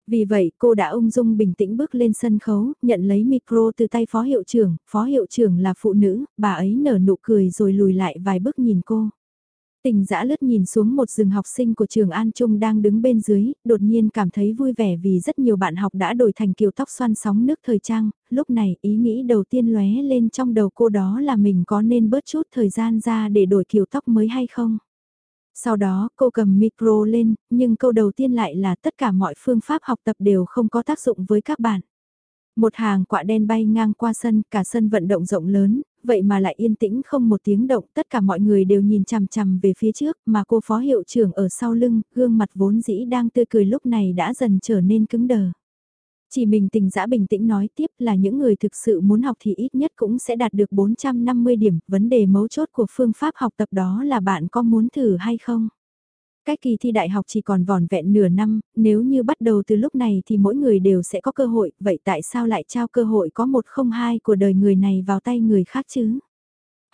Vì vậy cô đã ung dung bình tĩnh bước lên sân khấu, nhận lấy micro từ tay phó hiệu trưởng, phó hiệu trưởng là phụ nữ, bà ấy nở nụ cười rồi lùi lại vài bước nhìn cô. Tình dã lướt nhìn xuống một rừng học sinh của trường An Trung đang đứng bên dưới, đột nhiên cảm thấy vui vẻ vì rất nhiều bạn học đã đổi thành kiểu tóc xoăn sóng nước thời trang, lúc này ý nghĩ đầu tiên lóe lên trong đầu cô đó là mình có nên bớt chút thời gian ra để đổi kiểu tóc mới hay không. Sau đó cô cầm micro lên, nhưng câu đầu tiên lại là tất cả mọi phương pháp học tập đều không có tác dụng với các bạn. Một hàng quạ đen bay ngang qua sân, cả sân vận động rộng lớn, vậy mà lại yên tĩnh không một tiếng động, tất cả mọi người đều nhìn chằm chằm về phía trước, mà cô phó hiệu trưởng ở sau lưng, gương mặt vốn dĩ đang tươi cười lúc này đã dần trở nên cứng đờ. Chỉ mình tình giã bình tĩnh nói tiếp là những người thực sự muốn học thì ít nhất cũng sẽ đạt được 450 điểm, vấn đề mấu chốt của phương pháp học tập đó là bạn có muốn thử hay không. Cách kỳ thi đại học chỉ còn vòn vẹn nửa năm, nếu như bắt đầu từ lúc này thì mỗi người đều sẽ có cơ hội, vậy tại sao lại trao cơ hội có một không hai của đời người này vào tay người khác chứ?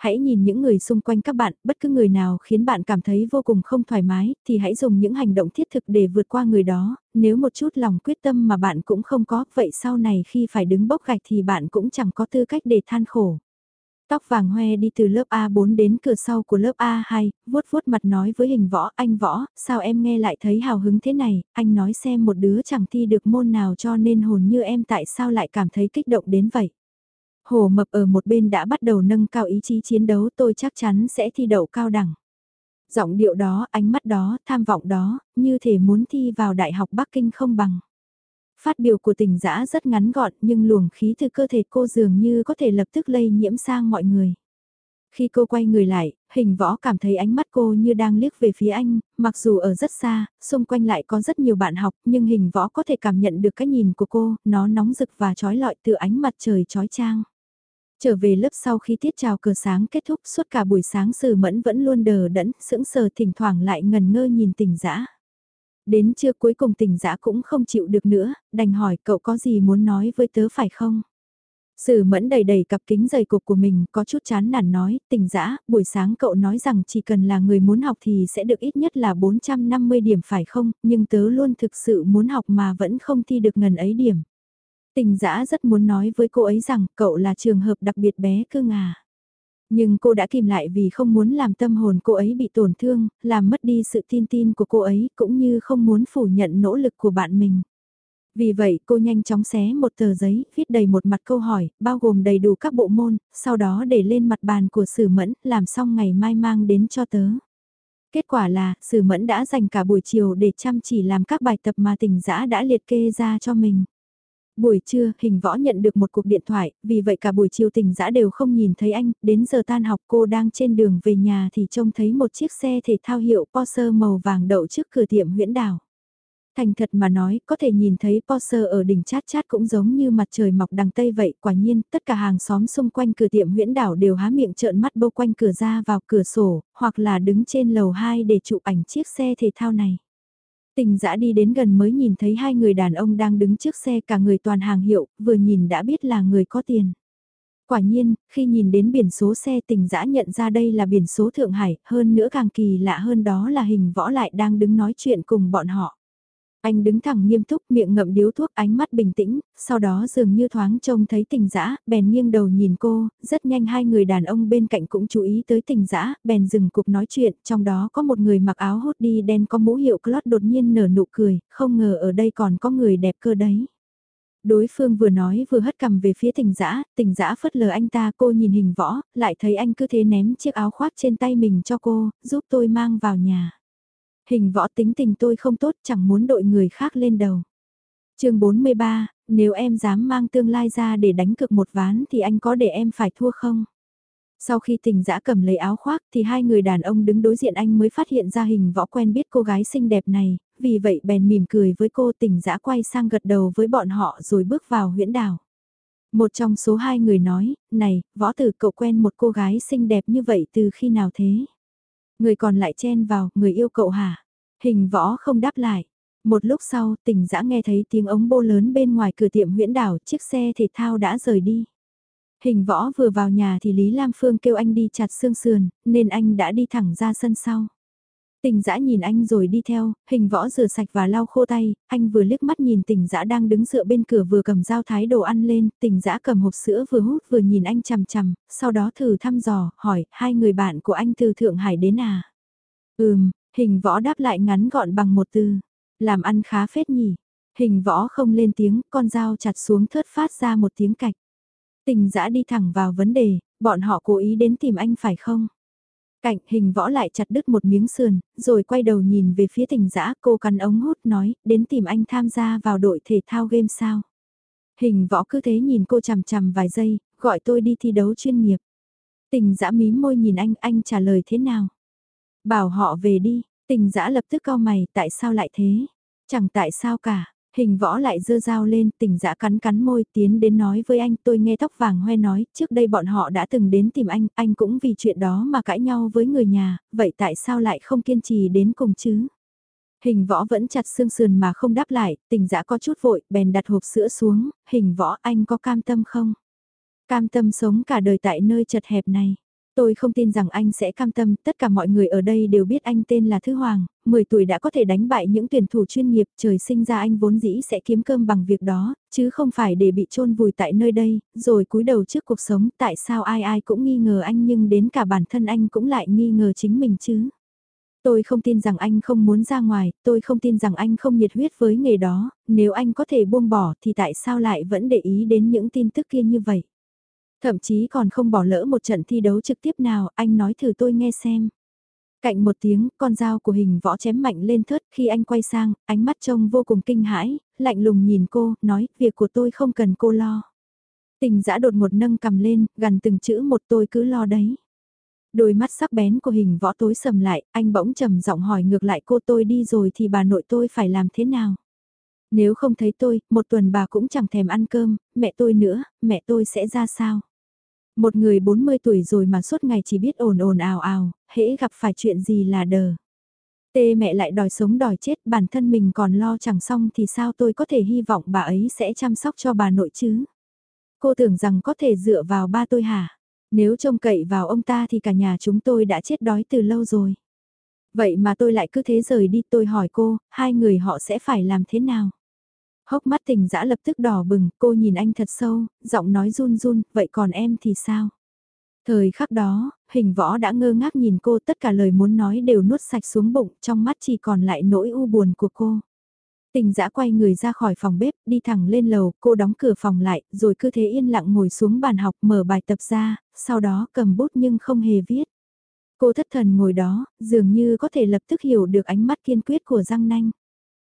Hãy nhìn những người xung quanh các bạn, bất cứ người nào khiến bạn cảm thấy vô cùng không thoải mái, thì hãy dùng những hành động thiết thực để vượt qua người đó, nếu một chút lòng quyết tâm mà bạn cũng không có, vậy sau này khi phải đứng bốc gạch thì bạn cũng chẳng có tư cách để than khổ. Tóc vàng hoe đi từ lớp A4 đến cửa sau của lớp A2, vuốt vuốt mặt nói với hình võ, anh võ, sao em nghe lại thấy hào hứng thế này, anh nói xem một đứa chẳng thi được môn nào cho nên hồn như em tại sao lại cảm thấy kích động đến vậy. Hồ Mập ở một bên đã bắt đầu nâng cao ý chí chiến đấu tôi chắc chắn sẽ thi đậu cao đẳng. Giọng điệu đó, ánh mắt đó, tham vọng đó, như thể muốn thi vào Đại học Bắc Kinh không bằng. Phát biểu của tình giã rất ngắn gọn nhưng luồng khí từ cơ thể cô dường như có thể lập tức lây nhiễm sang mọi người. Khi cô quay người lại, hình võ cảm thấy ánh mắt cô như đang liếc về phía anh, mặc dù ở rất xa, xung quanh lại có rất nhiều bạn học, nhưng hình võ có thể cảm nhận được cái nhìn của cô, nó nóng rực và trói lọi từ ánh mặt trời trói trang. Trở về lớp sau khi tiết chào cờ sáng kết thúc suốt cả buổi sáng sử mẫn vẫn luôn đờ đẫn, sững sờ thỉnh thoảng lại ngần ngơ nhìn tỉnh dã Đến trưa cuối cùng tỉnh dã cũng không chịu được nữa, đành hỏi cậu có gì muốn nói với tớ phải không? Sử mẫn đầy đầy cặp kính dày cục của mình, có chút chán nản nói, tình dã buổi sáng cậu nói rằng chỉ cần là người muốn học thì sẽ được ít nhất là 450 điểm phải không, nhưng tớ luôn thực sự muốn học mà vẫn không thi được ngần ấy điểm. Tình dã rất muốn nói với cô ấy rằng cậu là trường hợp đặc biệt bé cưng ngà. Nhưng cô đã kìm lại vì không muốn làm tâm hồn cô ấy bị tổn thương, làm mất đi sự tin tin của cô ấy cũng như không muốn phủ nhận nỗ lực của bạn mình. Vì vậy cô nhanh chóng xé một tờ giấy, viết đầy một mặt câu hỏi, bao gồm đầy đủ các bộ môn, sau đó để lên mặt bàn của Sử Mẫn, làm xong ngày mai mang đến cho tớ. Kết quả là, Sử Mẫn đã dành cả buổi chiều để chăm chỉ làm các bài tập mà tỉnh giã đã liệt kê ra cho mình. Buổi trưa, hình võ nhận được một cuộc điện thoại, vì vậy cả buổi chiều tỉnh giã đều không nhìn thấy anh, đến giờ tan học cô đang trên đường về nhà thì trông thấy một chiếc xe thể thao hiệu Porsche màu vàng đậu trước cửa tiệm huyễn đảo. Thành thật mà nói, có thể nhìn thấy Porsche ở đỉnh chát chát cũng giống như mặt trời mọc đằng Tây vậy. Quả nhiên, tất cả hàng xóm xung quanh cửa tiệm huyễn đảo đều há miệng trợn mắt bâu quanh cửa ra vào cửa sổ, hoặc là đứng trên lầu 2 để chụp ảnh chiếc xe thể thao này. Tình dã đi đến gần mới nhìn thấy hai người đàn ông đang đứng trước xe cả người toàn hàng hiệu, vừa nhìn đã biết là người có tiền. Quả nhiên, khi nhìn đến biển số xe tình dã nhận ra đây là biển số Thượng Hải, hơn nữa càng kỳ lạ hơn đó là hình võ lại đang đứng nói chuyện cùng bọn họ. Anh đứng thẳng nghiêm túc miệng ngậm điếu thuốc ánh mắt bình tĩnh, sau đó dường như thoáng trông thấy tình dã bèn nghiêng đầu nhìn cô, rất nhanh hai người đàn ông bên cạnh cũng chú ý tới tình dã bèn dừng cuộc nói chuyện, trong đó có một người mặc áo hốt đi đen có mũ hiệu clot đột nhiên nở nụ cười, không ngờ ở đây còn có người đẹp cơ đấy. Đối phương vừa nói vừa hất cầm về phía tình dã tình dã phất lờ anh ta cô nhìn hình võ, lại thấy anh cứ thế ném chiếc áo khoác trên tay mình cho cô, giúp tôi mang vào nhà. Hình võ tính tình tôi không tốt chẳng muốn đội người khác lên đầu. chương 43, nếu em dám mang tương lai ra để đánh cược một ván thì anh có để em phải thua không? Sau khi tình dã cầm lấy áo khoác thì hai người đàn ông đứng đối diện anh mới phát hiện ra hình võ quen biết cô gái xinh đẹp này, vì vậy bèn mỉm cười với cô tình dã quay sang gật đầu với bọn họ rồi bước vào huyễn đảo. Một trong số hai người nói, này, võ tử cậu quen một cô gái xinh đẹp như vậy từ khi nào thế? Người còn lại chen vào, người yêu cậu hả? Hình võ không đáp lại. Một lúc sau, tỉnh dã nghe thấy tiếng ống bô lớn bên ngoài cửa tiệm huyễn đảo, chiếc xe thể thao đã rời đi. Hình võ vừa vào nhà thì Lý Lam Phương kêu anh đi chặt xương sườn, nên anh đã đi thẳng ra sân sau. Tình dã nhìn anh rồi đi theo, hình võ rửa sạch và lau khô tay, anh vừa liếc mắt nhìn tình dã đang đứng dựa bên cửa vừa cầm dao thái đồ ăn lên, tình dã cầm hộp sữa vừa hút vừa nhìn anh chằm chằm, sau đó thử thăm dò, hỏi, hai người bạn của anh từ Thượng Hải đến à? Ừm, hình võ đáp lại ngắn gọn bằng một từ, làm ăn khá phết nhỉ. Hình võ không lên tiếng, con dao chặt xuống thớt phát ra một tiếng cạch. Tình dã đi thẳng vào vấn đề, bọn họ cố ý đến tìm anh phải không? Cạnh hình võ lại chặt đứt một miếng sườn, rồi quay đầu nhìn về phía tình dã cô cắn ống hút nói, đến tìm anh tham gia vào đội thể thao game sao. Hình võ cứ thế nhìn cô chằm chằm vài giây, gọi tôi đi thi đấu chuyên nghiệp. Tình dã mím môi nhìn anh, anh trả lời thế nào? Bảo họ về đi, tình dã lập tức cau mày, tại sao lại thế? Chẳng tại sao cả, Hình võ lại dơ dao lên, tỉnh dã cắn cắn môi tiến đến nói với anh tôi nghe tóc vàng hoe nói, trước đây bọn họ đã từng đến tìm anh, anh cũng vì chuyện đó mà cãi nhau với người nhà, vậy tại sao lại không kiên trì đến cùng chứ? Hình võ vẫn chặt xương sườn mà không đáp lại, tỉnh dã có chút vội, bèn đặt hộp sữa xuống, hình võ anh có cam tâm không? Cam tâm sống cả đời tại nơi chật hẹp này. Tôi không tin rằng anh sẽ cam tâm, tất cả mọi người ở đây đều biết anh tên là Thư Hoàng, 10 tuổi đã có thể đánh bại những tuyển thủ chuyên nghiệp, trời sinh ra anh vốn dĩ sẽ kiếm cơm bằng việc đó, chứ không phải để bị chôn vùi tại nơi đây, rồi cúi đầu trước cuộc sống, tại sao ai ai cũng nghi ngờ anh nhưng đến cả bản thân anh cũng lại nghi ngờ chính mình chứ. Tôi không tin rằng anh không muốn ra ngoài, tôi không tin rằng anh không nhiệt huyết với nghề đó, nếu anh có thể buông bỏ thì tại sao lại vẫn để ý đến những tin tức kia như vậy. Thậm chí còn không bỏ lỡ một trận thi đấu trực tiếp nào, anh nói thử tôi nghe xem. Cạnh một tiếng, con dao của hình võ chém mạnh lên thớt khi anh quay sang, ánh mắt trông vô cùng kinh hãi, lạnh lùng nhìn cô, nói, việc của tôi không cần cô lo. Tình giã đột một nâng cầm lên, gần từng chữ một tôi cứ lo đấy. Đôi mắt sắc bén của hình võ tối sầm lại, anh bỗng trầm giọng hỏi ngược lại cô tôi đi rồi thì bà nội tôi phải làm thế nào? Nếu không thấy tôi, một tuần bà cũng chẳng thèm ăn cơm, mẹ tôi nữa, mẹ tôi sẽ ra sao? Một người 40 tuổi rồi mà suốt ngày chỉ biết ồn ồn ào ào, hễ gặp phải chuyện gì là đờ. Tê mẹ lại đòi sống đòi chết, bản thân mình còn lo chẳng xong thì sao tôi có thể hy vọng bà ấy sẽ chăm sóc cho bà nội chứ? Cô tưởng rằng có thể dựa vào ba tôi hả? Nếu trông cậy vào ông ta thì cả nhà chúng tôi đã chết đói từ lâu rồi. Vậy mà tôi lại cứ thế rời đi tôi hỏi cô, hai người họ sẽ phải làm thế nào? Hốc mắt tình dã lập tức đỏ bừng, cô nhìn anh thật sâu, giọng nói run run, vậy còn em thì sao? Thời khắc đó, hình võ đã ngơ ngác nhìn cô tất cả lời muốn nói đều nuốt sạch xuống bụng, trong mắt chỉ còn lại nỗi u buồn của cô. Tình dã quay người ra khỏi phòng bếp, đi thẳng lên lầu, cô đóng cửa phòng lại, rồi cứ thế yên lặng ngồi xuống bàn học mở bài tập ra, sau đó cầm bút nhưng không hề viết. Cô thất thần ngồi đó, dường như có thể lập tức hiểu được ánh mắt kiên quyết của Giang Nanh.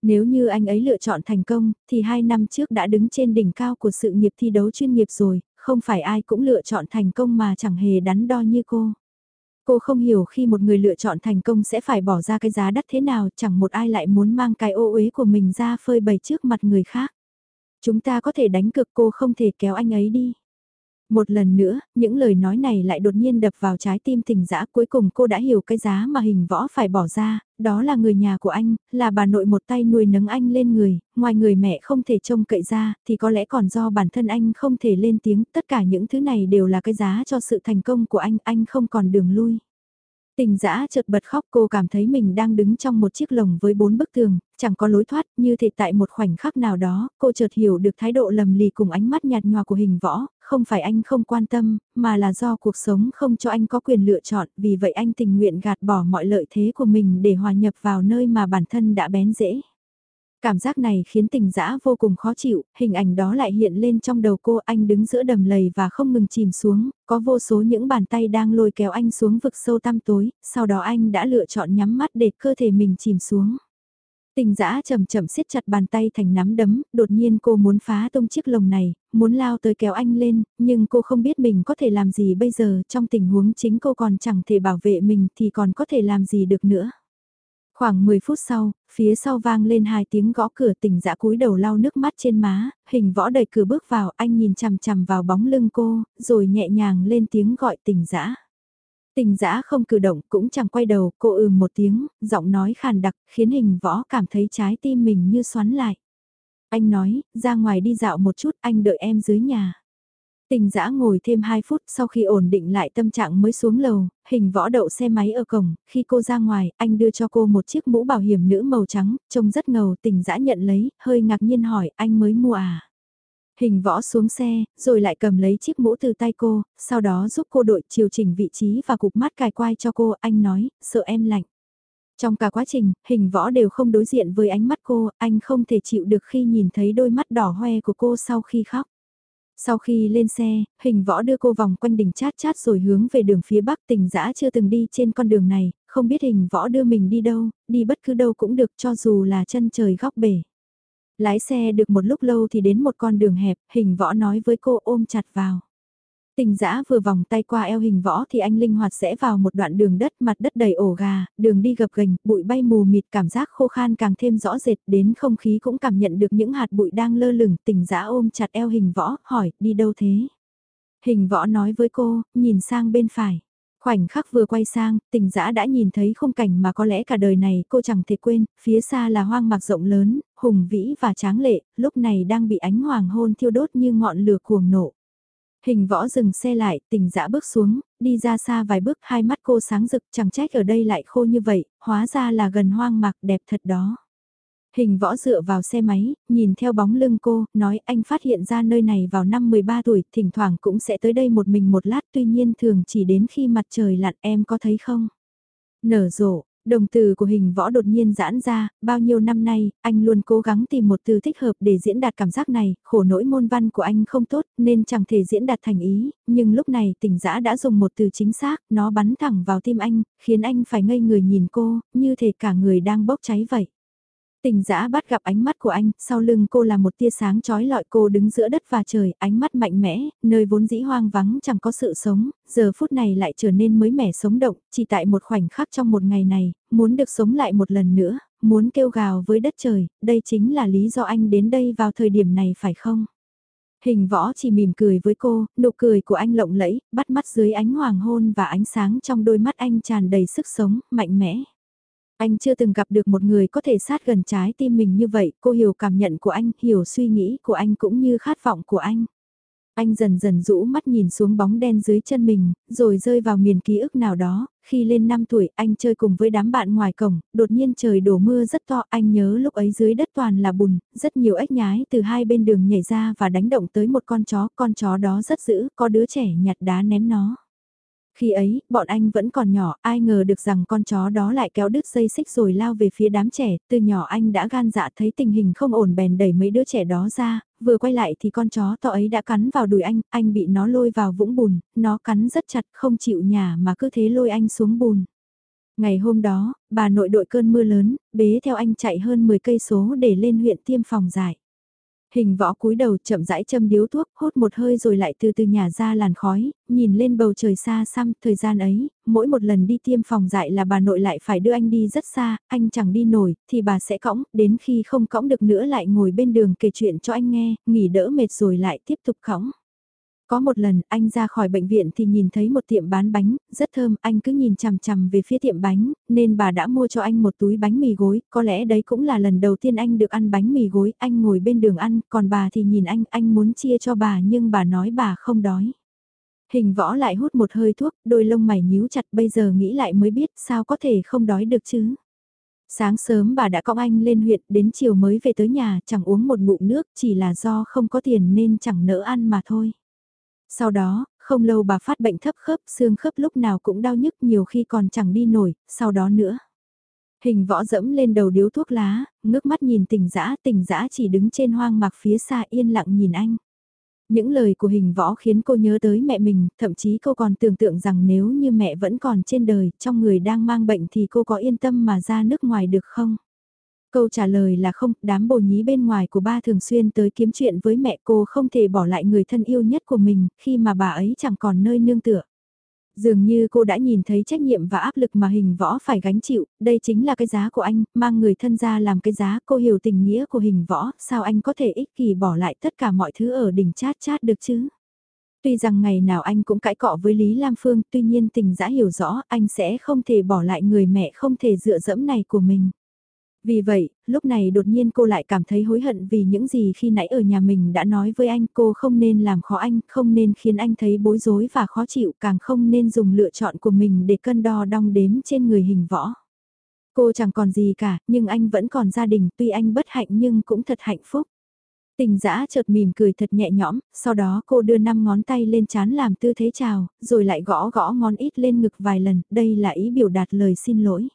Nếu như anh ấy lựa chọn thành công, thì hai năm trước đã đứng trên đỉnh cao của sự nghiệp thi đấu chuyên nghiệp rồi, không phải ai cũng lựa chọn thành công mà chẳng hề đắn đo như cô. Cô không hiểu khi một người lựa chọn thành công sẽ phải bỏ ra cái giá đắt thế nào, chẳng một ai lại muốn mang cái ô uế của mình ra phơi bày trước mặt người khác. Chúng ta có thể đánh cược cô không thể kéo anh ấy đi. Một lần nữa, những lời nói này lại đột nhiên đập vào trái tim tình dã cuối cùng cô đã hiểu cái giá mà hình võ phải bỏ ra, đó là người nhà của anh, là bà nội một tay nuôi nấng anh lên người, ngoài người mẹ không thể trông cậy ra, thì có lẽ còn do bản thân anh không thể lên tiếng, tất cả những thứ này đều là cái giá cho sự thành công của anh, anh không còn đường lui. Tình dã chợt bật khóc cô cảm thấy mình đang đứng trong một chiếc lồng với bốn bức tường, chẳng có lối thoát, như thể tại một khoảnh khắc nào đó, cô chợt hiểu được thái độ lầm lì cùng ánh mắt nhạt nhòa của hình võ, không phải anh không quan tâm, mà là do cuộc sống không cho anh có quyền lựa chọn, vì vậy anh tình nguyện gạt bỏ mọi lợi thế của mình để hòa nhập vào nơi mà bản thân đã bén dễ. Cảm giác này khiến tình dã vô cùng khó chịu, hình ảnh đó lại hiện lên trong đầu cô anh đứng giữa đầm lầy và không ngừng chìm xuống, có vô số những bàn tay đang lôi kéo anh xuống vực sâu tăm tối, sau đó anh đã lựa chọn nhắm mắt để cơ thể mình chìm xuống. Tình dã chậm chậm siết chặt bàn tay thành nắm đấm, đột nhiên cô muốn phá tung chiếc lồng này, muốn lao tới kéo anh lên, nhưng cô không biết mình có thể làm gì bây giờ, trong tình huống chính cô còn chẳng thể bảo vệ mình thì còn có thể làm gì được nữa. Khoảng 10 phút sau, phía sau vang lên hai tiếng gõ cửa tỉnh dã cúi đầu lau nước mắt trên má, hình võ đẩy cửa bước vào, anh nhìn chằm chằm vào bóng lưng cô, rồi nhẹ nhàng lên tiếng gọi tỉnh dã. Tình dã không cử động cũng chẳng quay đầu, cô ừ một tiếng, giọng nói khàn đặc, khiến hình võ cảm thấy trái tim mình như xoắn lại. Anh nói, ra ngoài đi dạo một chút, anh đợi em dưới nhà. Tình dã ngồi thêm 2 phút sau khi ổn định lại tâm trạng mới xuống lầu, hình võ đậu xe máy ở cổng, khi cô ra ngoài, anh đưa cho cô một chiếc mũ bảo hiểm nữ màu trắng, trông rất ngầu, tình dã nhận lấy, hơi ngạc nhiên hỏi, anh mới mua à? Hình võ xuống xe, rồi lại cầm lấy chiếc mũ từ tay cô, sau đó giúp cô đội chiều chỉnh vị trí và cục mắt cài quai cho cô, anh nói, sợ em lạnh. Trong cả quá trình, hình võ đều không đối diện với ánh mắt cô, anh không thể chịu được khi nhìn thấy đôi mắt đỏ hoe của cô sau khi khóc. Sau khi lên xe, hình võ đưa cô vòng quanh đỉnh chát chát rồi hướng về đường phía bắc tỉnh dã chưa từng đi trên con đường này, không biết hình võ đưa mình đi đâu, đi bất cứ đâu cũng được cho dù là chân trời góc bể. Lái xe được một lúc lâu thì đến một con đường hẹp, hình võ nói với cô ôm chặt vào. Tình dã vừa vòng tay qua eo hình võ thì anh linh hoạt sẽ vào một đoạn đường đất mặt đất đầy ổ gà, đường đi gập ghềnh, bụi bay mù mịt cảm giác khô khan càng thêm rõ rệt đến không khí cũng cảm nhận được những hạt bụi đang lơ lửng tình dã ôm chặt eo hình võ, hỏi đi đâu thế? Hình võ nói với cô, nhìn sang bên phải. Khoảnh khắc vừa quay sang, tình dã đã nhìn thấy khung cảnh mà có lẽ cả đời này cô chẳng thể quên, phía xa là hoang mạc rộng lớn, hùng vĩ và tráng lệ, lúc này đang bị ánh hoàng hôn thiêu đốt như ngọn lửa cuồng nộ. Hình võ dừng xe lại, tỉnh dã bước xuống, đi ra xa vài bước hai mắt cô sáng rực chẳng trách ở đây lại khô như vậy, hóa ra là gần hoang mạc đẹp thật đó. Hình võ dựa vào xe máy, nhìn theo bóng lưng cô, nói anh phát hiện ra nơi này vào năm 13 tuổi, thỉnh thoảng cũng sẽ tới đây một mình một lát tuy nhiên thường chỉ đến khi mặt trời lặn em có thấy không? Nở rộ, Đồng từ của hình võ đột nhiên giãn ra, bao nhiêu năm nay, anh luôn cố gắng tìm một từ thích hợp để diễn đạt cảm giác này, khổ nỗi môn văn của anh không tốt nên chẳng thể diễn đạt thành ý, nhưng lúc này tỉnh giã đã dùng một từ chính xác, nó bắn thẳng vào tim anh, khiến anh phải ngây người nhìn cô, như thể cả người đang bốc cháy vậy. Tình giã bắt gặp ánh mắt của anh, sau lưng cô là một tia sáng trói lọi cô đứng giữa đất và trời, ánh mắt mạnh mẽ, nơi vốn dĩ hoang vắng chẳng có sự sống, giờ phút này lại trở nên mới mẻ sống động, chỉ tại một khoảnh khắc trong một ngày này, muốn được sống lại một lần nữa, muốn kêu gào với đất trời, đây chính là lý do anh đến đây vào thời điểm này phải không? Hình võ chỉ mỉm cười với cô, nụ cười của anh lộng lẫy, bắt mắt dưới ánh hoàng hôn và ánh sáng trong đôi mắt anh tràn đầy sức sống, mạnh mẽ. Anh chưa từng gặp được một người có thể sát gần trái tim mình như vậy, cô hiểu cảm nhận của anh, hiểu suy nghĩ của anh cũng như khát vọng của anh. Anh dần dần rũ mắt nhìn xuống bóng đen dưới chân mình, rồi rơi vào miền ký ức nào đó, khi lên 5 tuổi anh chơi cùng với đám bạn ngoài cổng, đột nhiên trời đổ mưa rất to, anh nhớ lúc ấy dưới đất toàn là bùn, rất nhiều ếch nhái từ hai bên đường nhảy ra và đánh động tới một con chó, con chó đó rất dữ, có đứa trẻ nhặt đá ném nó. Khi ấy, bọn anh vẫn còn nhỏ, ai ngờ được rằng con chó đó lại kéo đứt dây xích rồi lao về phía đám trẻ, từ nhỏ anh đã gan dạ thấy tình hình không ổn bèn đẩy mấy đứa trẻ đó ra, vừa quay lại thì con chó to ấy đã cắn vào đùi anh, anh bị nó lôi vào vũng bùn, nó cắn rất chặt không chịu nhả mà cứ thế lôi anh xuống bùn. Ngày hôm đó, bà nội đội cơn mưa lớn, bế theo anh chạy hơn 10 cây số để lên huyện tiêm phòng giải. Hình võ cúi đầu chậm rãi châm điếu thuốc, hút một hơi rồi lại từ từ nhả ra làn khói, nhìn lên bầu trời xa xăm, thời gian ấy, mỗi một lần đi tiêm phòng dại là bà nội lại phải đưa anh đi rất xa, anh chẳng đi nổi, thì bà sẽ cõng, đến khi không cõng được nữa lại ngồi bên đường kể chuyện cho anh nghe, nghỉ đỡ mệt rồi lại tiếp tục cõng. Có một lần, anh ra khỏi bệnh viện thì nhìn thấy một tiệm bán bánh, rất thơm, anh cứ nhìn chằm chằm về phía tiệm bánh, nên bà đã mua cho anh một túi bánh mì gối, có lẽ đấy cũng là lần đầu tiên anh được ăn bánh mì gối, anh ngồi bên đường ăn, còn bà thì nhìn anh, anh muốn chia cho bà nhưng bà nói bà không đói. Hình võ lại hút một hơi thuốc, đôi lông mày nhíu chặt bây giờ nghĩ lại mới biết sao có thể không đói được chứ. Sáng sớm bà đã cõng anh lên huyện đến chiều mới về tới nhà chẳng uống một ngụm nước chỉ là do không có tiền nên chẳng nỡ ăn mà thôi. Sau đó, không lâu bà phát bệnh thấp khớp, xương khớp lúc nào cũng đau nhức nhiều khi còn chẳng đi nổi, sau đó nữa. Hình võ dẫm lên đầu điếu thuốc lá, ngước mắt nhìn tình dã tình dã chỉ đứng trên hoang mạc phía xa yên lặng nhìn anh. Những lời của hình võ khiến cô nhớ tới mẹ mình, thậm chí cô còn tưởng tượng rằng nếu như mẹ vẫn còn trên đời, trong người đang mang bệnh thì cô có yên tâm mà ra nước ngoài được không? Câu trả lời là không, đám bồ nhí bên ngoài của ba thường xuyên tới kiếm chuyện với mẹ cô không thể bỏ lại người thân yêu nhất của mình khi mà bà ấy chẳng còn nơi nương tựa. Dường như cô đã nhìn thấy trách nhiệm và áp lực mà hình võ phải gánh chịu, đây chính là cái giá của anh, mang người thân ra làm cái giá, cô hiểu tình nghĩa của hình võ, sao anh có thể ích kỷ bỏ lại tất cả mọi thứ ở đỉnh chát chát được chứ? Tuy rằng ngày nào anh cũng cãi cọ với Lý Lam Phương, tuy nhiên tình giã hiểu rõ anh sẽ không thể bỏ lại người mẹ không thể dựa dẫm này của mình. Vì vậy, lúc này đột nhiên cô lại cảm thấy hối hận vì những gì khi nãy ở nhà mình đã nói với anh cô không nên làm khó anh, không nên khiến anh thấy bối rối và khó chịu, càng không nên dùng lựa chọn của mình để cân đo đong đếm trên người hình võ. Cô chẳng còn gì cả, nhưng anh vẫn còn gia đình, tuy anh bất hạnh nhưng cũng thật hạnh phúc. Tình giã chợt mỉm cười thật nhẹ nhõm, sau đó cô đưa năm ngón tay lên chán làm tư thế chào, rồi lại gõ gõ ngón ít lên ngực vài lần, đây là ý biểu đạt lời xin lỗi.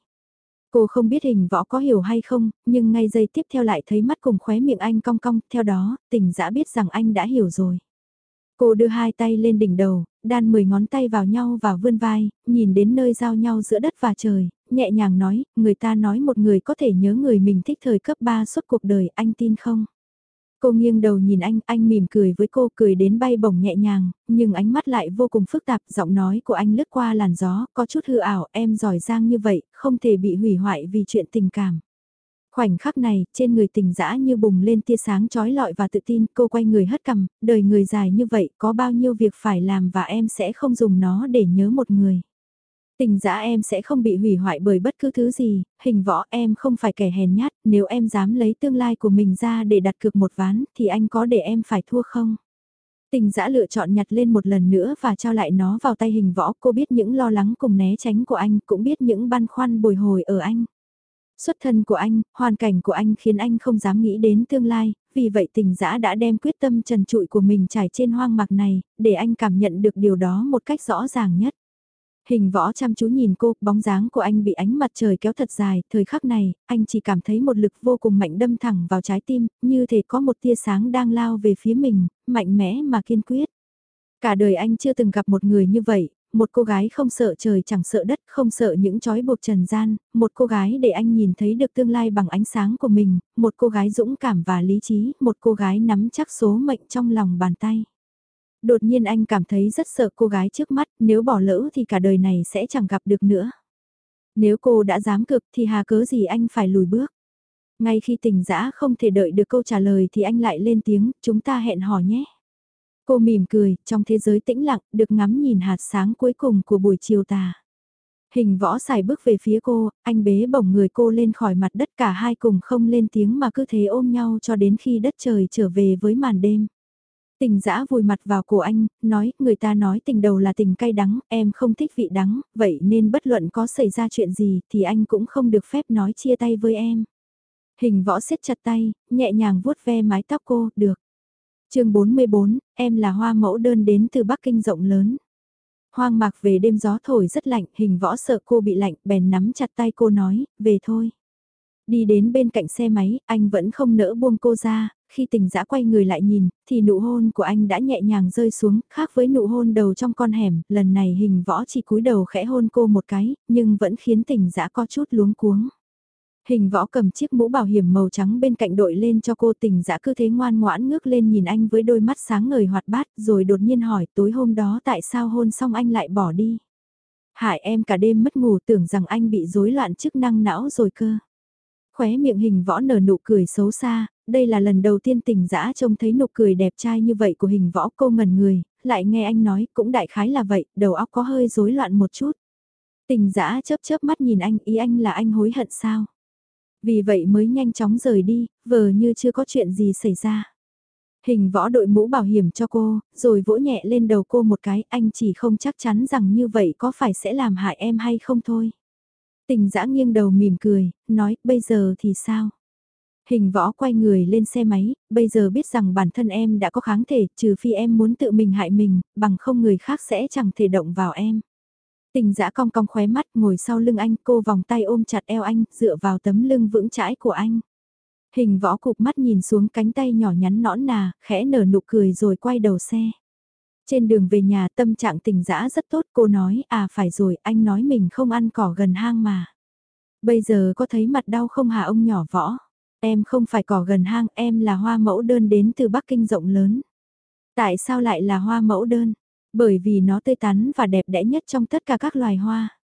Cô không biết hình võ có hiểu hay không, nhưng ngay giây tiếp theo lại thấy mắt cùng khóe miệng anh cong cong, theo đó, tỉnh dã biết rằng anh đã hiểu rồi. Cô đưa hai tay lên đỉnh đầu, đan mười ngón tay vào nhau và vươn vai, nhìn đến nơi giao nhau giữa đất và trời, nhẹ nhàng nói, người ta nói một người có thể nhớ người mình thích thời cấp 3 suốt cuộc đời, anh tin không? Cô nghiêng đầu nhìn anh, anh mỉm cười với cô, cười đến bay bổng nhẹ nhàng, nhưng ánh mắt lại vô cùng phức tạp, giọng nói của anh lướt qua làn gió, có chút hư ảo, em giỏi giang như vậy, không thể bị hủy hoại vì chuyện tình cảm. Khoảnh khắc này, trên người tình dã như bùng lên tia sáng trói lọi và tự tin, cô quay người hất cầm, đời người dài như vậy, có bao nhiêu việc phải làm và em sẽ không dùng nó để nhớ một người. Tình dã em sẽ không bị hủy hoại bởi bất cứ thứ gì, hình võ em không phải kẻ hèn nhát, nếu em dám lấy tương lai của mình ra để đặt cược một ván thì anh có để em phải thua không? Tình dã lựa chọn nhặt lên một lần nữa và trao lại nó vào tay hình võ, cô biết những lo lắng cùng né tránh của anh, cũng biết những băn khoăn bồi hồi ở anh. Xuất thân của anh, hoàn cảnh của anh khiến anh không dám nghĩ đến tương lai, vì vậy tình dã đã đem quyết tâm trần trụi của mình trải trên hoang mạc này, để anh cảm nhận được điều đó một cách rõ ràng nhất. Hình võ chăm chú nhìn cô, bóng dáng của anh bị ánh mặt trời kéo thật dài, thời khắc này, anh chỉ cảm thấy một lực vô cùng mạnh đâm thẳng vào trái tim, như thể có một tia sáng đang lao về phía mình, mạnh mẽ mà kiên quyết. Cả đời anh chưa từng gặp một người như vậy, một cô gái không sợ trời chẳng sợ đất, không sợ những trói buộc trần gian, một cô gái để anh nhìn thấy được tương lai bằng ánh sáng của mình, một cô gái dũng cảm và lý trí, một cô gái nắm chắc số mệnh trong lòng bàn tay. Đột nhiên anh cảm thấy rất sợ cô gái trước mắt, nếu bỏ lỡ thì cả đời này sẽ chẳng gặp được nữa. Nếu cô đã dám cực thì hà cớ gì anh phải lùi bước. Ngay khi tình dã không thể đợi được câu trả lời thì anh lại lên tiếng, chúng ta hẹn hò nhé. Cô mỉm cười, trong thế giới tĩnh lặng, được ngắm nhìn hạt sáng cuối cùng của buổi chiều tà. Hình võ xài bước về phía cô, anh bế bổng người cô lên khỏi mặt đất cả hai cùng không lên tiếng mà cứ thế ôm nhau cho đến khi đất trời trở về với màn đêm. Tình dã vùi mặt vào cổ anh, nói, người ta nói tình đầu là tình cay đắng, em không thích vị đắng, vậy nên bất luận có xảy ra chuyện gì thì anh cũng không được phép nói chia tay với em. Hình võ siết chặt tay, nhẹ nhàng vuốt ve mái tóc cô, được. chương 44, em là hoa mẫu đơn đến từ Bắc Kinh rộng lớn. Hoang mạc về đêm gió thổi rất lạnh, hình võ sợ cô bị lạnh, bèn nắm chặt tay cô nói, về thôi. Đi đến bên cạnh xe máy, anh vẫn không nỡ buông cô ra, khi tình dã quay người lại nhìn, thì nụ hôn của anh đã nhẹ nhàng rơi xuống, khác với nụ hôn đầu trong con hẻm, lần này hình võ chỉ cúi đầu khẽ hôn cô một cái, nhưng vẫn khiến tình dã có chút luống cuống. Hình võ cầm chiếc mũ bảo hiểm màu trắng bên cạnh đội lên cho cô tình dã cứ thế ngoan ngoãn ngước lên nhìn anh với đôi mắt sáng ngời hoạt bát rồi đột nhiên hỏi tối hôm đó tại sao hôn xong anh lại bỏ đi. Hại em cả đêm mất ngủ tưởng rằng anh bị rối loạn chức năng não rồi cơ. Khóe miệng hình võ nở nụ cười xấu xa, đây là lần đầu tiên tình dã trông thấy nụ cười đẹp trai như vậy của hình võ cô ngẩn người, lại nghe anh nói cũng đại khái là vậy, đầu óc có hơi rối loạn một chút. Tình dã chớp chớp mắt nhìn anh, ý anh là anh hối hận sao? Vì vậy mới nhanh chóng rời đi, vờ như chưa có chuyện gì xảy ra. Hình võ đội mũ bảo hiểm cho cô, rồi vỗ nhẹ lên đầu cô một cái, anh chỉ không chắc chắn rằng như vậy có phải sẽ làm hại em hay không thôi. Tình dã nghiêng đầu mỉm cười, nói, bây giờ thì sao? Hình võ quay người lên xe máy, bây giờ biết rằng bản thân em đã có kháng thể, trừ phi em muốn tự mình hại mình, bằng không người khác sẽ chẳng thể động vào em. Tình dã cong cong khóe mắt ngồi sau lưng anh, cô vòng tay ôm chặt eo anh, dựa vào tấm lưng vững chãi của anh. Hình võ cụp mắt nhìn xuống cánh tay nhỏ nhắn nõn nà, khẽ nở nụ cười rồi quay đầu xe. Trên đường về nhà tâm trạng tình dã rất tốt, cô nói, à phải rồi, anh nói mình không ăn cỏ gần hang mà. Bây giờ có thấy mặt đau không hả ông nhỏ võ? Em không phải cỏ gần hang, em là hoa mẫu đơn đến từ Bắc Kinh rộng lớn. Tại sao lại là hoa mẫu đơn? Bởi vì nó tươi tắn và đẹp đẽ nhất trong tất cả các loài hoa.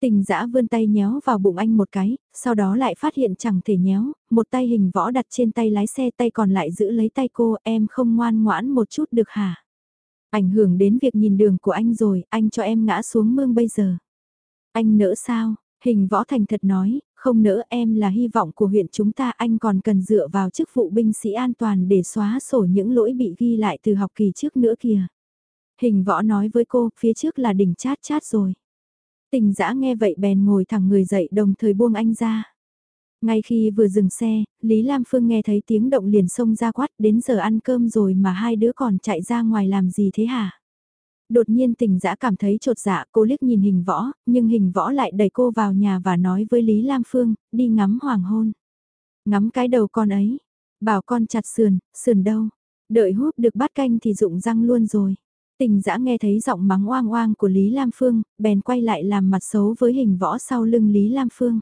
Tình dã vươn tay nhéo vào bụng anh một cái, sau đó lại phát hiện chẳng thể nhéo, một tay hình võ đặt trên tay lái xe tay còn lại giữ lấy tay cô, em không ngoan ngoãn một chút được hả? Ảnh hưởng đến việc nhìn đường của anh rồi, anh cho em ngã xuống mương bây giờ. Anh nỡ sao? Hình võ thành thật nói, không nỡ em là hy vọng của huyện chúng ta anh còn cần dựa vào chức vụ binh sĩ an toàn để xóa sổ những lỗi bị ghi lại từ học kỳ trước nữa kìa. Hình võ nói với cô, phía trước là đỉnh chát chát rồi. Tình dã nghe vậy bèn ngồi thẳng người dậy đồng thời buông anh ra. Ngay khi vừa dừng xe, Lý Lam Phương nghe thấy tiếng động liền xông ra quát đến giờ ăn cơm rồi mà hai đứa còn chạy ra ngoài làm gì thế hả? Đột nhiên tình dã cảm thấy trột dạ cô liếc nhìn hình võ, nhưng hình võ lại đẩy cô vào nhà và nói với Lý Lam Phương, đi ngắm hoàng hôn. Ngắm cái đầu con ấy, bảo con chặt sườn, sườn đâu, đợi húp được bát canh thì rụng răng luôn rồi. Tình dã nghe thấy giọng mắng oang oang của Lý Lam Phương, bèn quay lại làm mặt xấu với hình võ sau lưng Lý Lam Phương.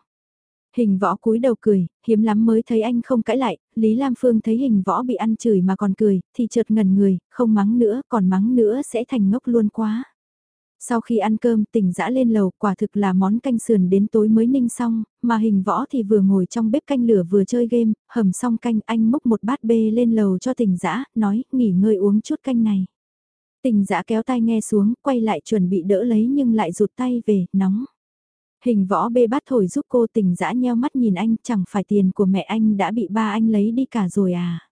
Hình võ cúi đầu cười, hiếm lắm mới thấy anh không cãi lại, Lý Lam Phương thấy hình võ bị ăn chửi mà còn cười, thì chợt ngần người, không mắng nữa, còn mắng nữa sẽ thành ngốc luôn quá. Sau khi ăn cơm tỉnh dã lên lầu quả thực là món canh sườn đến tối mới ninh xong, mà hình võ thì vừa ngồi trong bếp canh lửa vừa chơi game, hầm xong canh anh múc một bát bê lên lầu cho tỉnh dã nói nghỉ ngơi uống chút canh này. Tỉnh dã kéo tay nghe xuống, quay lại chuẩn bị đỡ lấy nhưng lại rụt tay về, nóng. Hình võ bê bát thổi giúp cô tình dã nheo mắt nhìn anh, chẳng phải tiền của mẹ anh đã bị ba anh lấy đi cả rồi à?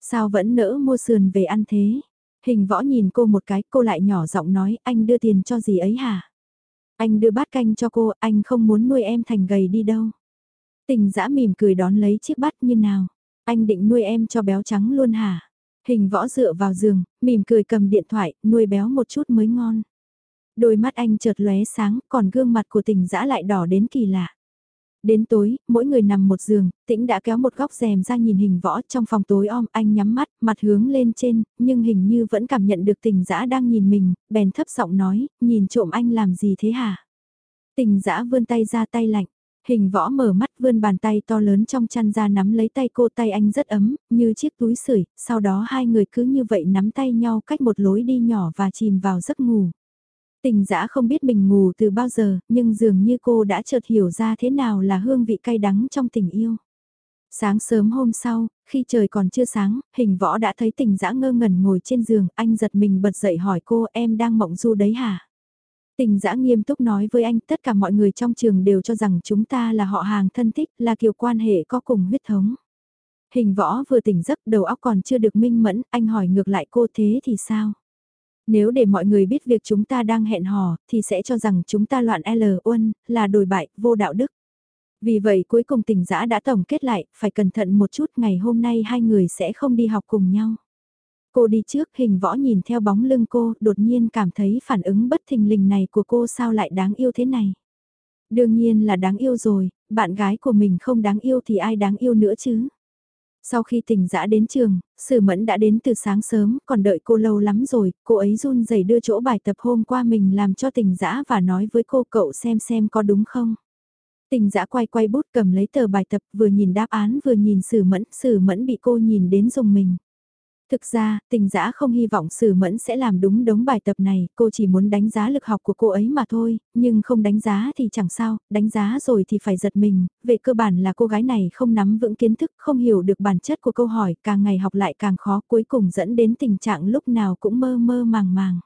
Sao vẫn nỡ mua sườn về ăn thế? Hình võ nhìn cô một cái, cô lại nhỏ giọng nói, anh đưa tiền cho gì ấy hả? Anh đưa bát canh cho cô, anh không muốn nuôi em thành gầy đi đâu. Tình dã mỉm cười đón lấy chiếc bát như nào? Anh định nuôi em cho béo trắng luôn hả? Hình võ dựa vào giường, mỉm cười cầm điện thoại, nuôi béo một chút mới ngon. Đôi mắt anh chợt lóe sáng, còn gương mặt của tình dã lại đỏ đến kỳ lạ. Đến tối, mỗi người nằm một giường, tĩnh đã kéo một góc rèm ra nhìn hình võ trong phòng tối om anh nhắm mắt, mặt hướng lên trên, nhưng hình như vẫn cảm nhận được tình dã đang nhìn mình, bèn thấp giọng nói, nhìn trộm anh làm gì thế hả? Tình dã vươn tay ra tay lạnh, hình võ mở mắt vươn bàn tay to lớn trong chăn ra nắm lấy tay cô tay anh rất ấm, như chiếc túi sưởi sau đó hai người cứ như vậy nắm tay nhau cách một lối đi nhỏ và chìm vào giấc ngủ. Tình dã không biết mình ngủ từ bao giờ, nhưng dường như cô đã chợt hiểu ra thế nào là hương vị cay đắng trong tình yêu. Sáng sớm hôm sau, khi trời còn chưa sáng, hình võ đã thấy tình dã ngơ ngẩn ngồi trên giường, anh giật mình bật dậy hỏi cô em đang mộng du đấy hả? Tình dã nghiêm túc nói với anh tất cả mọi người trong trường đều cho rằng chúng ta là họ hàng thân thích, là kiểu quan hệ có cùng huyết thống. Hình võ vừa tỉnh giấc đầu óc còn chưa được minh mẫn, anh hỏi ngược lại cô thế thì sao? Nếu để mọi người biết việc chúng ta đang hẹn hò, thì sẽ cho rằng chúng ta loạn L uân, là đồi bại, vô đạo đức. Vì vậy cuối cùng tình giã đã tổng kết lại, phải cẩn thận một chút ngày hôm nay hai người sẽ không đi học cùng nhau. Cô đi trước hình võ nhìn theo bóng lưng cô, đột nhiên cảm thấy phản ứng bất thình lình này của cô sao lại đáng yêu thế này. Đương nhiên là đáng yêu rồi, bạn gái của mình không đáng yêu thì ai đáng yêu nữa chứ. Sau khi tỉnh dã đến trường, Sử Mẫn đã đến từ sáng sớm, còn đợi cô lâu lắm rồi, cô ấy run rẩy đưa chỗ bài tập hôm qua mình làm cho tỉnh dã và nói với cô cậu xem xem có đúng không. Tình dã quay quay bút cầm lấy tờ bài tập vừa nhìn đáp án vừa nhìn Sử Mẫn, Sử Mẫn bị cô nhìn đến dùng mình. Thực ra, tình giã không hy vọng Sử Mẫn sẽ làm đúng đống bài tập này, cô chỉ muốn đánh giá lực học của cô ấy mà thôi, nhưng không đánh giá thì chẳng sao, đánh giá rồi thì phải giật mình, về cơ bản là cô gái này không nắm vững kiến thức, không hiểu được bản chất của câu hỏi, càng ngày học lại càng khó cuối cùng dẫn đến tình trạng lúc nào cũng mơ mơ màng màng.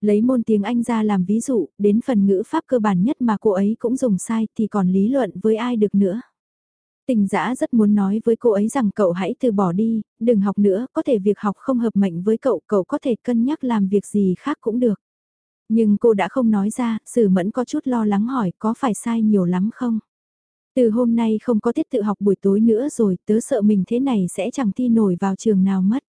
Lấy môn tiếng Anh ra làm ví dụ, đến phần ngữ pháp cơ bản nhất mà cô ấy cũng dùng sai thì còn lý luận với ai được nữa. Tình giã rất muốn nói với cô ấy rằng cậu hãy từ bỏ đi, đừng học nữa, có thể việc học không hợp mệnh với cậu, cậu có thể cân nhắc làm việc gì khác cũng được. Nhưng cô đã không nói ra, sử mẫn có chút lo lắng hỏi có phải sai nhiều lắm không? Từ hôm nay không có tiết tự học buổi tối nữa rồi, tớ sợ mình thế này sẽ chẳng thi nổi vào trường nào mất.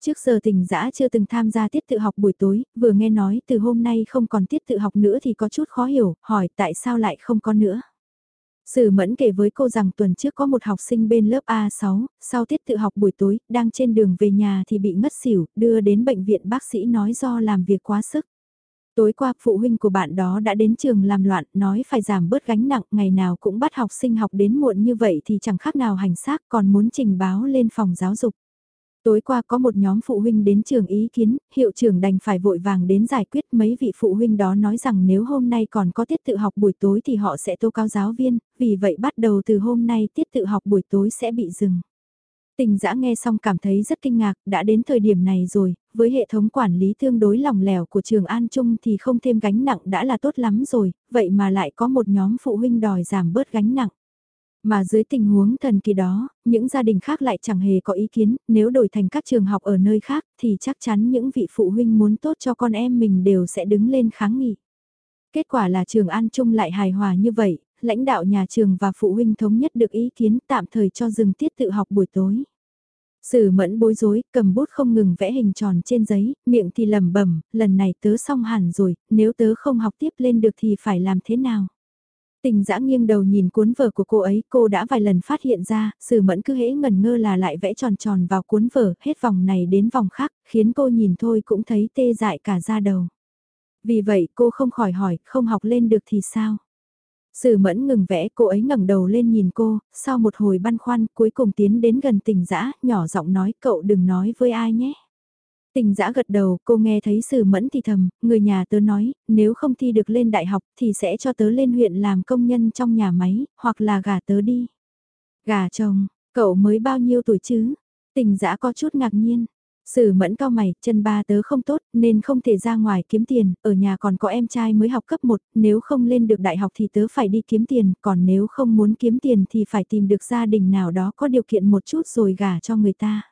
Trước giờ tình dã chưa từng tham gia tiết tự học buổi tối, vừa nghe nói từ hôm nay không còn tiết tự học nữa thì có chút khó hiểu, hỏi tại sao lại không có nữa. Sử mẫn kể với cô rằng tuần trước có một học sinh bên lớp A6, sau tiết tự học buổi tối, đang trên đường về nhà thì bị ngất xỉu, đưa đến bệnh viện bác sĩ nói do làm việc quá sức. Tối qua phụ huynh của bạn đó đã đến trường làm loạn, nói phải giảm bớt gánh nặng, ngày nào cũng bắt học sinh học đến muộn như vậy thì chẳng khác nào hành xác còn muốn trình báo lên phòng giáo dục. Tối qua có một nhóm phụ huynh đến trường ý kiến, hiệu trưởng đành phải vội vàng đến giải quyết mấy vị phụ huynh đó nói rằng nếu hôm nay còn có tiết tự học buổi tối thì họ sẽ tố cáo giáo viên, vì vậy bắt đầu từ hôm nay tiết tự học buổi tối sẽ bị dừng. Tình giã nghe xong cảm thấy rất kinh ngạc, đã đến thời điểm này rồi, với hệ thống quản lý tương đối lỏng lẻo của trường An Trung thì không thêm gánh nặng đã là tốt lắm rồi, vậy mà lại có một nhóm phụ huynh đòi giảm bớt gánh nặng. Mà dưới tình huống thần kỳ đó, những gia đình khác lại chẳng hề có ý kiến, nếu đổi thành các trường học ở nơi khác thì chắc chắn những vị phụ huynh muốn tốt cho con em mình đều sẽ đứng lên kháng nghị. Kết quả là trường An Trung lại hài hòa như vậy, lãnh đạo nhà trường và phụ huynh thống nhất được ý kiến tạm thời cho dừng tiết tự học buổi tối. Sử mẫn bối rối, cầm bút không ngừng vẽ hình tròn trên giấy, miệng thì lẩm bẩm, lần này tớ xong hẳn rồi, nếu tớ không học tiếp lên được thì phải làm thế nào? Tình dã nghiêng đầu nhìn cuốn vở của cô ấy, cô đã vài lần phát hiện ra, sử mẫn cứ hễ ngần ngơ là lại vẽ tròn tròn vào cuốn vở, hết vòng này đến vòng khác, khiến cô nhìn thôi cũng thấy tê dại cả da đầu. Vì vậy cô không khỏi hỏi, không học lên được thì sao? Sử mẫn ngừng vẽ, cô ấy ngẩng đầu lên nhìn cô, sau một hồi băn khoăn, cuối cùng tiến đến gần tình dã nhỏ giọng nói cậu đừng nói với ai nhé. Tình giã gật đầu, cô nghe thấy sử mẫn thì thầm, người nhà tớ nói, nếu không thi được lên đại học thì sẽ cho tớ lên huyện làm công nhân trong nhà máy, hoặc là gả tớ đi. Gả chồng, cậu mới bao nhiêu tuổi chứ? Tình giã có chút ngạc nhiên. Sử mẫn cao mày, chân ba tớ không tốt nên không thể ra ngoài kiếm tiền, ở nhà còn có em trai mới học cấp 1, nếu không lên được đại học thì tớ phải đi kiếm tiền, còn nếu không muốn kiếm tiền thì phải tìm được gia đình nào đó có điều kiện một chút rồi gả cho người ta.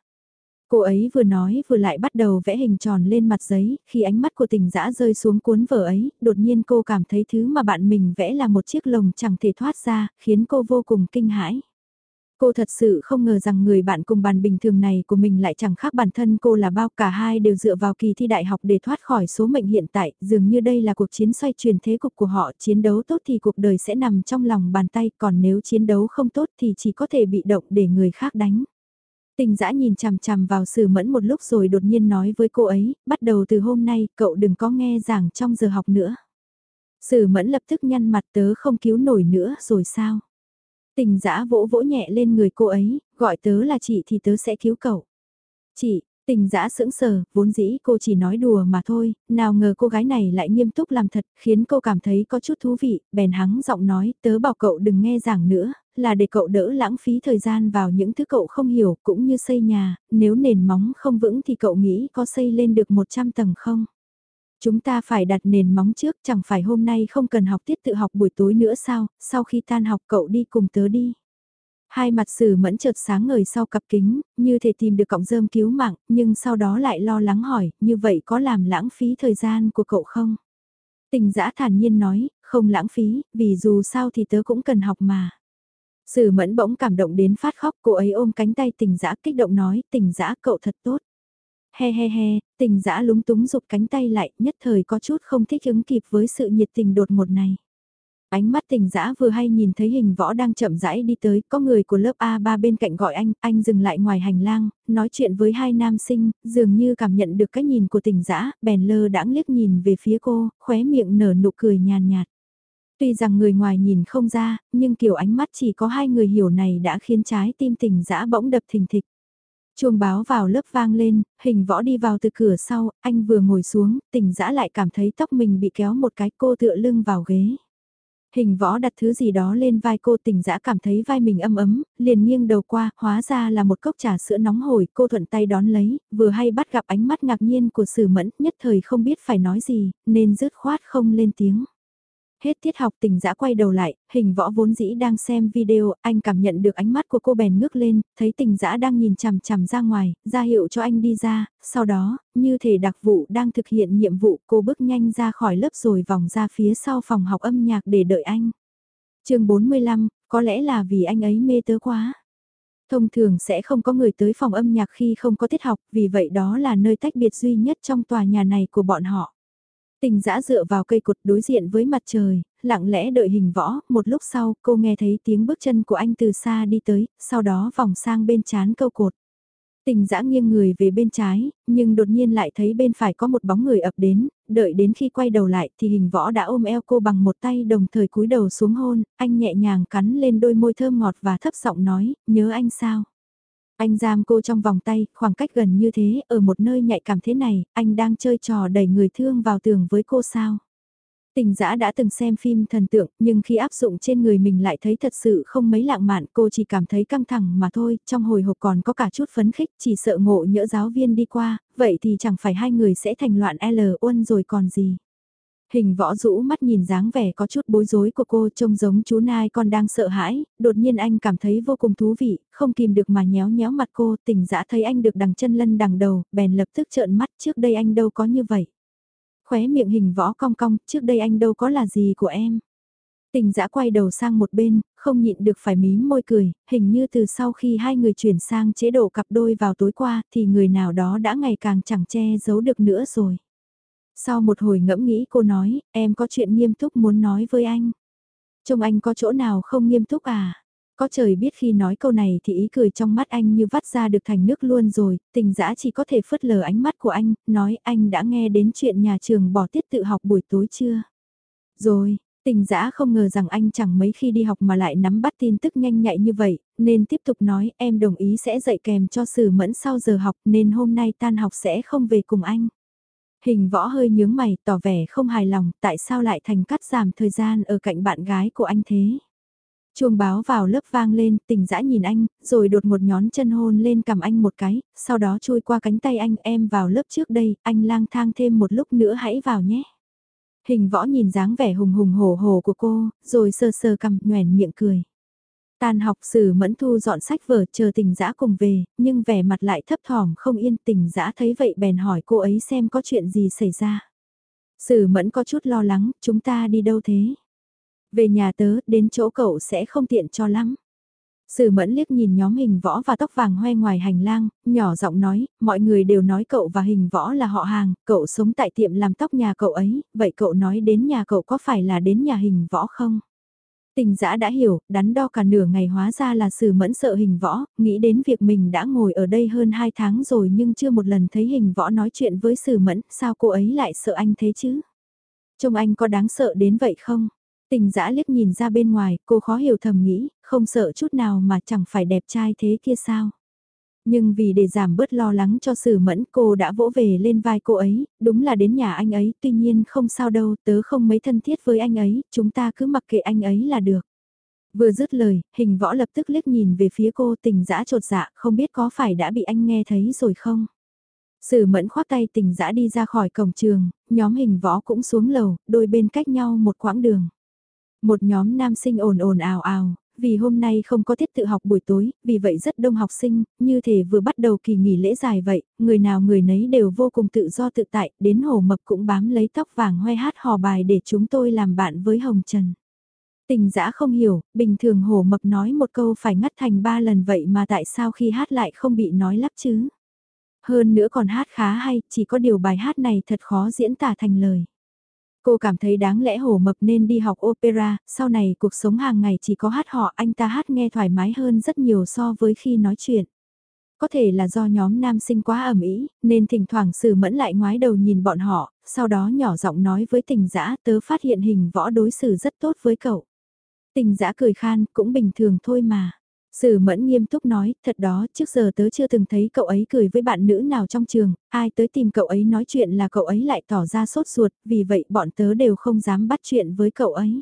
Cô ấy vừa nói vừa lại bắt đầu vẽ hình tròn lên mặt giấy, khi ánh mắt của tình dã rơi xuống cuốn vở ấy, đột nhiên cô cảm thấy thứ mà bạn mình vẽ là một chiếc lồng chẳng thể thoát ra, khiến cô vô cùng kinh hãi. Cô thật sự không ngờ rằng người bạn cùng bàn bình thường này của mình lại chẳng khác bản thân cô là bao cả hai đều dựa vào kỳ thi đại học để thoát khỏi số mệnh hiện tại, dường như đây là cuộc chiến xoay chuyển thế cục của họ, chiến đấu tốt thì cuộc đời sẽ nằm trong lòng bàn tay, còn nếu chiến đấu không tốt thì chỉ có thể bị động để người khác đánh. Tình dã nhìn chằm chằm vào sử mẫn một lúc rồi đột nhiên nói với cô ấy, bắt đầu từ hôm nay cậu đừng có nghe giảng trong giờ học nữa. Sử mẫn lập tức nhăn mặt tớ không cứu nổi nữa rồi sao? Tình dã vỗ vỗ nhẹ lên người cô ấy, gọi tớ là chị thì tớ sẽ cứu cậu. Chị, tình dã sững sờ, vốn dĩ cô chỉ nói đùa mà thôi, nào ngờ cô gái này lại nghiêm túc làm thật, khiến cô cảm thấy có chút thú vị, bèn hắng giọng nói, tớ bảo cậu đừng nghe giảng nữa, là để cậu đỡ lãng phí thời gian vào những thứ cậu không hiểu, cũng như xây nhà, nếu nền móng không vững thì cậu nghĩ có xây lên được 100 tầng không? Chúng ta phải đặt nền móng trước, chẳng phải hôm nay không cần học tiết tự học buổi tối nữa sao, sau khi tan học cậu đi cùng tớ đi. Hai mặt sử mẫn chợt sáng ngời sau cặp kính, như thể tìm được cọng rơm cứu mạng, nhưng sau đó lại lo lắng hỏi, như vậy có làm lãng phí thời gian của cậu không? Tình giã thản nhiên nói, không lãng phí, vì dù sao thì tớ cũng cần học mà. Sử mẫn bỗng cảm động đến phát khóc, cô ấy ôm cánh tay tình dã kích động nói, tình dã cậu thật tốt. He he he, tình dã lúng túng rụt cánh tay lại, nhất thời có chút không thích ứng kịp với sự nhiệt tình đột ngột này. Ánh mắt tình dã vừa hay nhìn thấy hình võ đang chậm rãi đi tới, có người của lớp A3 bên cạnh gọi anh, anh dừng lại ngoài hành lang, nói chuyện với hai nam sinh, dường như cảm nhận được cái nhìn của tình dã, bèn lơ đãng liếc nhìn về phía cô, khóe miệng nở nụ cười nhàn nhạt. Tuy rằng người ngoài nhìn không ra, nhưng kiểu ánh mắt chỉ có hai người hiểu này đã khiến trái tim tình dã bỗng đập thình thịch. Chuông báo vào lớp vang lên, hình võ đi vào từ cửa sau, anh vừa ngồi xuống, tỉnh dã lại cảm thấy tóc mình bị kéo một cái cô tựa lưng vào ghế. Hình võ đặt thứ gì đó lên vai cô tỉnh dã cảm thấy vai mình âm ấm, liền nghiêng đầu qua, hóa ra là một cốc trà sữa nóng hổi, cô thuận tay đón lấy, vừa hay bắt gặp ánh mắt ngạc nhiên của sử mẫn, nhất thời không biết phải nói gì, nên rứt khoát không lên tiếng. Hết tiết học tình dã quay đầu lại, hình võ vốn dĩ đang xem video, anh cảm nhận được ánh mắt của cô bèn ngước lên, thấy tình dã đang nhìn chằm chằm ra ngoài, ra hiệu cho anh đi ra, sau đó, như thể đặc vụ đang thực hiện nhiệm vụ, cô bước nhanh ra khỏi lớp rồi vòng ra phía sau phòng học âm nhạc để đợi anh. chương 45, có lẽ là vì anh ấy mê tớ quá. Thông thường sẽ không có người tới phòng âm nhạc khi không có tiết học, vì vậy đó là nơi tách biệt duy nhất trong tòa nhà này của bọn họ. Tình dã dựa vào cây cột đối diện với mặt trời, lặng lẽ đợi hình võ, một lúc sau cô nghe thấy tiếng bước chân của anh từ xa đi tới, sau đó vòng sang bên chán câu cột. Tình dã nghiêng người về bên trái, nhưng đột nhiên lại thấy bên phải có một bóng người ập đến, đợi đến khi quay đầu lại thì hình võ đã ôm eo cô bằng một tay đồng thời cúi đầu xuống hôn, anh nhẹ nhàng cắn lên đôi môi thơm ngọt và thấp giọng nói, nhớ anh sao? Anh giam cô trong vòng tay, khoảng cách gần như thế, ở một nơi nhạy cảm thế này, anh đang chơi trò đẩy người thương vào tường với cô sao? Tình giã đã từng xem phim thần tượng, nhưng khi áp dụng trên người mình lại thấy thật sự không mấy lạng mạn, cô chỉ cảm thấy căng thẳng mà thôi, trong hồi hộp còn có cả chút phấn khích, chỉ sợ ngộ nhỡ giáo viên đi qua, vậy thì chẳng phải hai người sẽ thành loạn L uân rồi còn gì. Hình võ rũ mắt nhìn dáng vẻ có chút bối rối của cô trông giống chú nai con đang sợ hãi, đột nhiên anh cảm thấy vô cùng thú vị, không kìm được mà nhéo nhéo mặt cô, tỉnh dã thấy anh được đằng chân lân đằng đầu, bèn lập tức trợn mắt trước đây anh đâu có như vậy. Khóe miệng hình võ cong cong, trước đây anh đâu có là gì của em. Tình dã quay đầu sang một bên, không nhịn được phải mím môi cười, hình như từ sau khi hai người chuyển sang chế độ cặp đôi vào tối qua thì người nào đó đã ngày càng chẳng che giấu được nữa rồi. Sau một hồi ngẫm nghĩ cô nói, em có chuyện nghiêm túc muốn nói với anh. Trông anh có chỗ nào không nghiêm túc à? Có trời biết khi nói câu này thì ý cười trong mắt anh như vắt ra được thành nước luôn rồi, tình dã chỉ có thể phớt lờ ánh mắt của anh, nói anh đã nghe đến chuyện nhà trường bỏ tiết tự học buổi tối chưa? Rồi, Tình dã không ngờ rằng anh chẳng mấy khi đi học mà lại nắm bắt tin tức nhanh nhạy như vậy, nên tiếp tục nói em đồng ý sẽ dạy kèm cho sử mẫn sau giờ học nên hôm nay tan học sẽ không về cùng anh. Hình võ hơi nhướng mày, tỏ vẻ không hài lòng, tại sao lại thành cắt giảm thời gian ở cạnh bạn gái của anh thế? Chuông báo vào lớp vang lên, tỉnh dã nhìn anh, rồi đột một nhón chân hôn lên cầm anh một cái, sau đó chui qua cánh tay anh em vào lớp trước đây, anh lang thang thêm một lúc nữa hãy vào nhé. Hình võ nhìn dáng vẻ hùng hùng hổ hổ của cô, rồi sơ sơ cầm nhoèn miệng cười. Tan học sử mẫn thu dọn sách vở chờ tình dã cùng về, nhưng vẻ mặt lại thấp thỏm không yên tình dã thấy vậy bèn hỏi cô ấy xem có chuyện gì xảy ra. Sử mẫn có chút lo lắng, chúng ta đi đâu thế? Về nhà tớ, đến chỗ cậu sẽ không tiện cho lắm. Sử mẫn liếc nhìn nhóm hình võ và tóc vàng hoe ngoài hành lang, nhỏ giọng nói, mọi người đều nói cậu và hình võ là họ hàng, cậu sống tại tiệm làm tóc nhà cậu ấy, vậy cậu nói đến nhà cậu có phải là đến nhà hình võ không? Tình giã đã hiểu, đắn đo cả nửa ngày hóa ra là sử mẫn sợ hình võ, nghĩ đến việc mình đã ngồi ở đây hơn 2 tháng rồi nhưng chưa một lần thấy hình võ nói chuyện với sử mẫn, sao cô ấy lại sợ anh thế chứ? Trông anh có đáng sợ đến vậy không? Tình giã liếc nhìn ra bên ngoài, cô khó hiểu thầm nghĩ, không sợ chút nào mà chẳng phải đẹp trai thế kia sao. Nhưng vì để giảm bớt lo lắng cho sử mẫn cô đã vỗ về lên vai cô ấy, đúng là đến nhà anh ấy, tuy nhiên không sao đâu, tớ không mấy thân thiết với anh ấy, chúng ta cứ mặc kệ anh ấy là được. Vừa dứt lời, hình võ lập tức liếc nhìn về phía cô tình dã trột dạ, không biết có phải đã bị anh nghe thấy rồi không? Sử mẫn khoác tay tình dã đi ra khỏi cổng trường, nhóm hình võ cũng xuống lầu, đôi bên cách nhau một quãng đường. Một nhóm nam sinh ồn ồn ào ào, vì hôm nay không có tiết tự học buổi tối, vì vậy rất đông học sinh, như thể vừa bắt đầu kỳ nghỉ lễ dài vậy, người nào người nấy đều vô cùng tự do tự tại, đến hồ mập cũng bám lấy tóc vàng hoe hát hò bài để chúng tôi làm bạn với Hồng Trần. Tình dã không hiểu, bình thường hồ mập nói một câu phải ngắt thành ba lần vậy mà tại sao khi hát lại không bị nói lắp chứ? Hơn nữa còn hát khá hay, chỉ có điều bài hát này thật khó diễn tả thành lời. Cô cảm thấy đáng lẽ hổ mập nên đi học opera, sau này cuộc sống hàng ngày chỉ có hát họ anh ta hát nghe thoải mái hơn rất nhiều so với khi nói chuyện. Có thể là do nhóm nam sinh quá ẩm ý, nên thỉnh thoảng sử mẫn lại ngoái đầu nhìn bọn họ, sau đó nhỏ giọng nói với tình dã tớ phát hiện hình võ đối xử rất tốt với cậu. Tình dã cười khan, cũng bình thường thôi mà. Sử mẫn nghiêm túc nói, thật đó, trước giờ tớ chưa từng thấy cậu ấy cười với bạn nữ nào trong trường, ai tới tìm cậu ấy nói chuyện là cậu ấy lại tỏ ra sốt ruột, vì vậy bọn tớ đều không dám bắt chuyện với cậu ấy.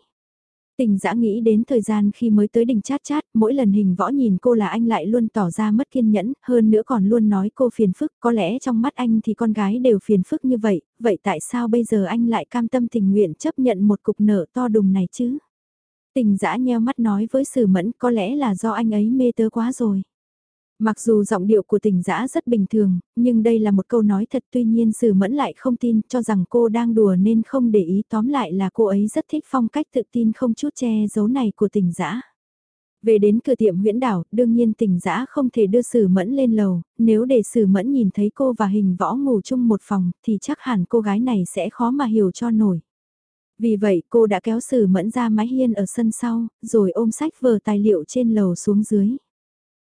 Tình dã nghĩ đến thời gian khi mới tới đỉnh chát chát, mỗi lần hình võ nhìn cô là anh lại luôn tỏ ra mất kiên nhẫn, hơn nữa còn luôn nói cô phiền phức, có lẽ trong mắt anh thì con gái đều phiền phức như vậy, vậy tại sao bây giờ anh lại cam tâm tình nguyện chấp nhận một cục nợ to đùng này chứ? Tình dã nheo mắt nói với sử mẫn có lẽ là do anh ấy mê tớ quá rồi. Mặc dù giọng điệu của tình dã rất bình thường, nhưng đây là một câu nói thật tuy nhiên sử mẫn lại không tin cho rằng cô đang đùa nên không để ý tóm lại là cô ấy rất thích phong cách tự tin không chút che giấu này của tình dã. Về đến cửa tiệm huyễn đảo, đương nhiên tình dã không thể đưa sử mẫn lên lầu, nếu để sử mẫn nhìn thấy cô và hình võ ngủ chung một phòng thì chắc hẳn cô gái này sẽ khó mà hiểu cho nổi. Vì vậy cô đã kéo sử mẫn ra mái hiên ở sân sau, rồi ôm sách vở tài liệu trên lầu xuống dưới.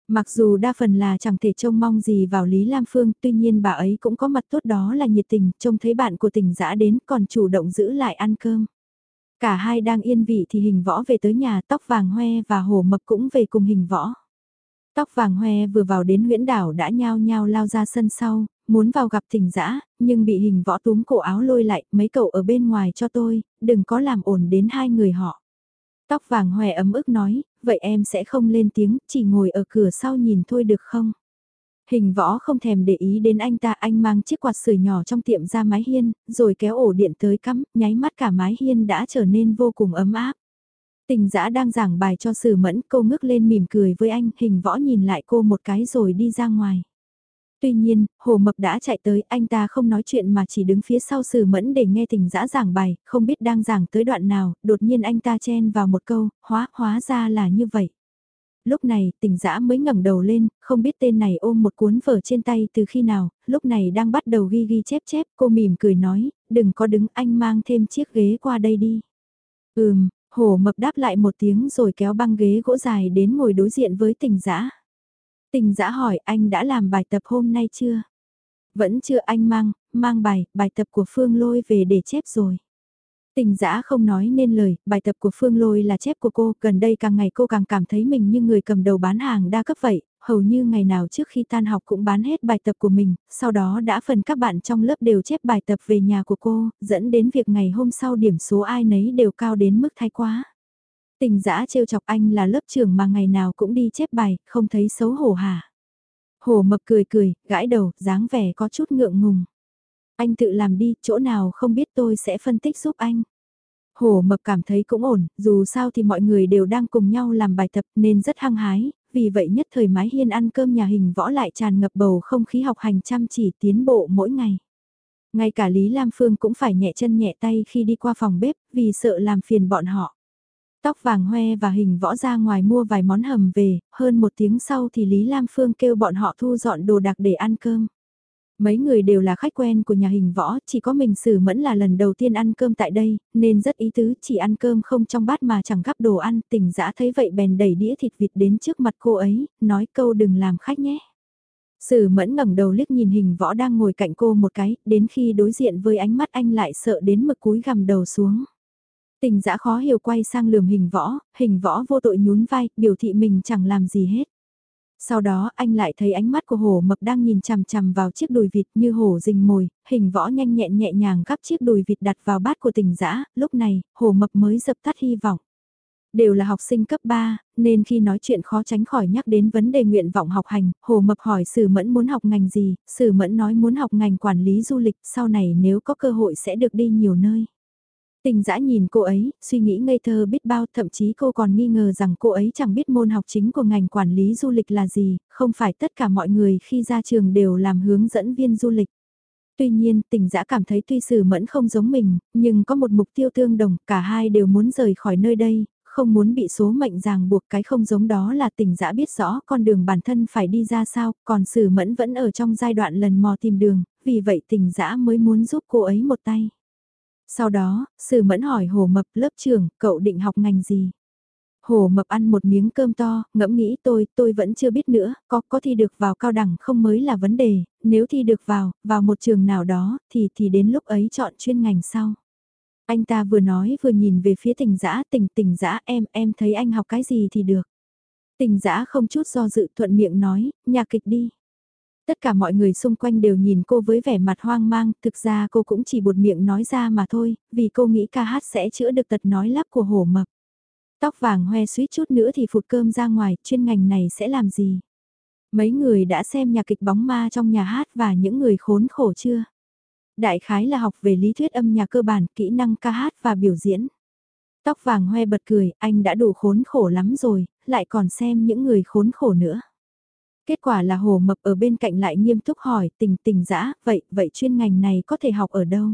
Mặc dù đa phần là chẳng thể trông mong gì vào Lý Lam Phương, tuy nhiên bà ấy cũng có mặt tốt đó là nhiệt tình, trông thấy bạn của tỉnh dã đến còn chủ động giữ lại ăn cơm. Cả hai đang yên vị thì hình võ về tới nhà tóc vàng hoe và hồ mập cũng về cùng hình võ. Tóc vàng hoe vừa vào đến huyễn đảo đã nhao nhao lao ra sân sau, muốn vào gặp thỉnh dã nhưng bị hình võ túm cổ áo lôi lại, mấy cậu ở bên ngoài cho tôi, đừng có làm ổn đến hai người họ. Tóc vàng hòe ấm ức nói, vậy em sẽ không lên tiếng, chỉ ngồi ở cửa sau nhìn thôi được không? Hình võ không thèm để ý đến anh ta, anh mang chiếc quạt sưởi nhỏ trong tiệm ra mái hiên, rồi kéo ổ điện tới cắm, nháy mắt cả mái hiên đã trở nên vô cùng ấm áp. Tình giã đang giảng bài cho sử mẫn, cô ngước lên mỉm cười với anh, hình võ nhìn lại cô một cái rồi đi ra ngoài. Tuy nhiên, Hồ Mập đã chạy tới, anh ta không nói chuyện mà chỉ đứng phía sau sử mẫn để nghe tình dã giảng bài, không biết đang giảng tới đoạn nào, đột nhiên anh ta chen vào một câu, hóa, hóa ra là như vậy. Lúc này, tình dã mới ngẩng đầu lên, không biết tên này ôm một cuốn vở trên tay từ khi nào, lúc này đang bắt đầu ghi ghi chép chép, cô mỉm cười nói, đừng có đứng anh mang thêm chiếc ghế qua đây đi. Ừm, Hồ Mập đáp lại một tiếng rồi kéo băng ghế gỗ dài đến ngồi đối diện với tình dã Tình giã hỏi anh đã làm bài tập hôm nay chưa? Vẫn chưa anh mang, mang bài, bài tập của Phương Lôi về để chép rồi. Tình giã không nói nên lời, bài tập của Phương Lôi là chép của cô, gần đây càng ngày cô càng cảm thấy mình như người cầm đầu bán hàng đa cấp vậy, hầu như ngày nào trước khi tan học cũng bán hết bài tập của mình, sau đó đã phần các bạn trong lớp đều chép bài tập về nhà của cô, dẫn đến việc ngày hôm sau điểm số ai nấy đều cao đến mức thái quá. Tình giã trêu chọc anh là lớp trưởng mà ngày nào cũng đi chép bài, không thấy xấu hổ hả? Hổ mập cười cười, gãi đầu, dáng vẻ có chút ngượng ngùng. Anh tự làm đi, chỗ nào không biết tôi sẽ phân tích giúp anh. Hổ mập cảm thấy cũng ổn, dù sao thì mọi người đều đang cùng nhau làm bài tập nên rất hăng hái, vì vậy nhất thời mái hiên ăn cơm nhà hình võ lại tràn ngập bầu không khí học hành chăm chỉ tiến bộ mỗi ngày. Ngay cả Lý Lam Phương cũng phải nhẹ chân nhẹ tay khi đi qua phòng bếp vì sợ làm phiền bọn họ. Tóc vàng hoe và hình võ ra ngoài mua vài món hầm về, hơn một tiếng sau thì Lý Lam Phương kêu bọn họ thu dọn đồ đặc để ăn cơm. Mấy người đều là khách quen của nhà hình võ, chỉ có mình sử mẫn là lần đầu tiên ăn cơm tại đây, nên rất ý tứ, chỉ ăn cơm không trong bát mà chẳng gắp đồ ăn, tỉnh dã thấy vậy bèn đẩy đĩa thịt vịt đến trước mặt cô ấy, nói câu đừng làm khách nhé. Sử mẫn ngẩng đầu liếc nhìn hình võ đang ngồi cạnh cô một cái, đến khi đối diện với ánh mắt anh lại sợ đến mực cúi gằm đầu xuống. Tình dã khó hiểu quay sang lườm hình võ, hình võ vô tội nhún vai, biểu thị mình chẳng làm gì hết. Sau đó anh lại thấy ánh mắt của hổ mập đang nhìn chằm chằm vào chiếc đùi vịt như hổ rình mồi, hình võ nhanh nhẹn nhẹ nhàng gắp chiếc đùi vịt đặt vào bát của tình dã lúc này, hổ mập mới dập tắt hy vọng. Đều là học sinh cấp 3, nên khi nói chuyện khó tránh khỏi nhắc đến vấn đề nguyện vọng học hành, Hồ Mập hỏi Sử Mẫn muốn học ngành gì, Sử Mẫn nói muốn học ngành quản lý du lịch, sau này nếu có cơ hội sẽ được đi nhiều nơi. Tình dã nhìn cô ấy, suy nghĩ ngây thơ biết bao, thậm chí cô còn nghi ngờ rằng cô ấy chẳng biết môn học chính của ngành quản lý du lịch là gì, không phải tất cả mọi người khi ra trường đều làm hướng dẫn viên du lịch. Tuy nhiên, tình dã cảm thấy tuy sử mẫn không giống mình, nhưng có một mục tiêu tương đồng, cả hai đều muốn rời khỏi nơi đây, không muốn bị số mệnh ràng buộc cái không giống đó là tình dã biết rõ con đường bản thân phải đi ra sao, còn sử mẫn vẫn ở trong giai đoạn lần mò tìm đường, vì vậy tình dã mới muốn giúp cô ấy một tay. Sau đó, Sử Mẫn hỏi Hồ Mập lớp trưởng, cậu định học ngành gì? Hồ Mập ăn một miếng cơm to, ngẫm nghĩ tôi, tôi vẫn chưa biết nữa, có có thi được vào cao đẳng không mới là vấn đề, nếu thi được vào, vào một trường nào đó, thì thì đến lúc ấy chọn chuyên ngành sau. Anh ta vừa nói vừa nhìn về phía tình dã tình tình dã em, em thấy anh học cái gì thì được. Tình dã không chút do dự thuận miệng nói, nhạc kịch đi. Tất cả mọi người xung quanh đều nhìn cô với vẻ mặt hoang mang, thực ra cô cũng chỉ buột miệng nói ra mà thôi, vì cô nghĩ ca hát sẽ chữa được tật nói lắp của hổ mập. Tóc vàng hoe suýt chút nữa thì phụt cơm ra ngoài, chuyên ngành này sẽ làm gì? Mấy người đã xem nhà kịch bóng ma trong nhà hát và những người khốn khổ chưa? Đại khái là học về lý thuyết âm nhạc cơ bản, kỹ năng ca hát và biểu diễn. Tóc vàng hoe bật cười, anh đã đủ khốn khổ lắm rồi, lại còn xem những người khốn khổ nữa. Kết quả là hồ mập ở bên cạnh lại nghiêm túc hỏi tình tình dã vậy, vậy chuyên ngành này có thể học ở đâu?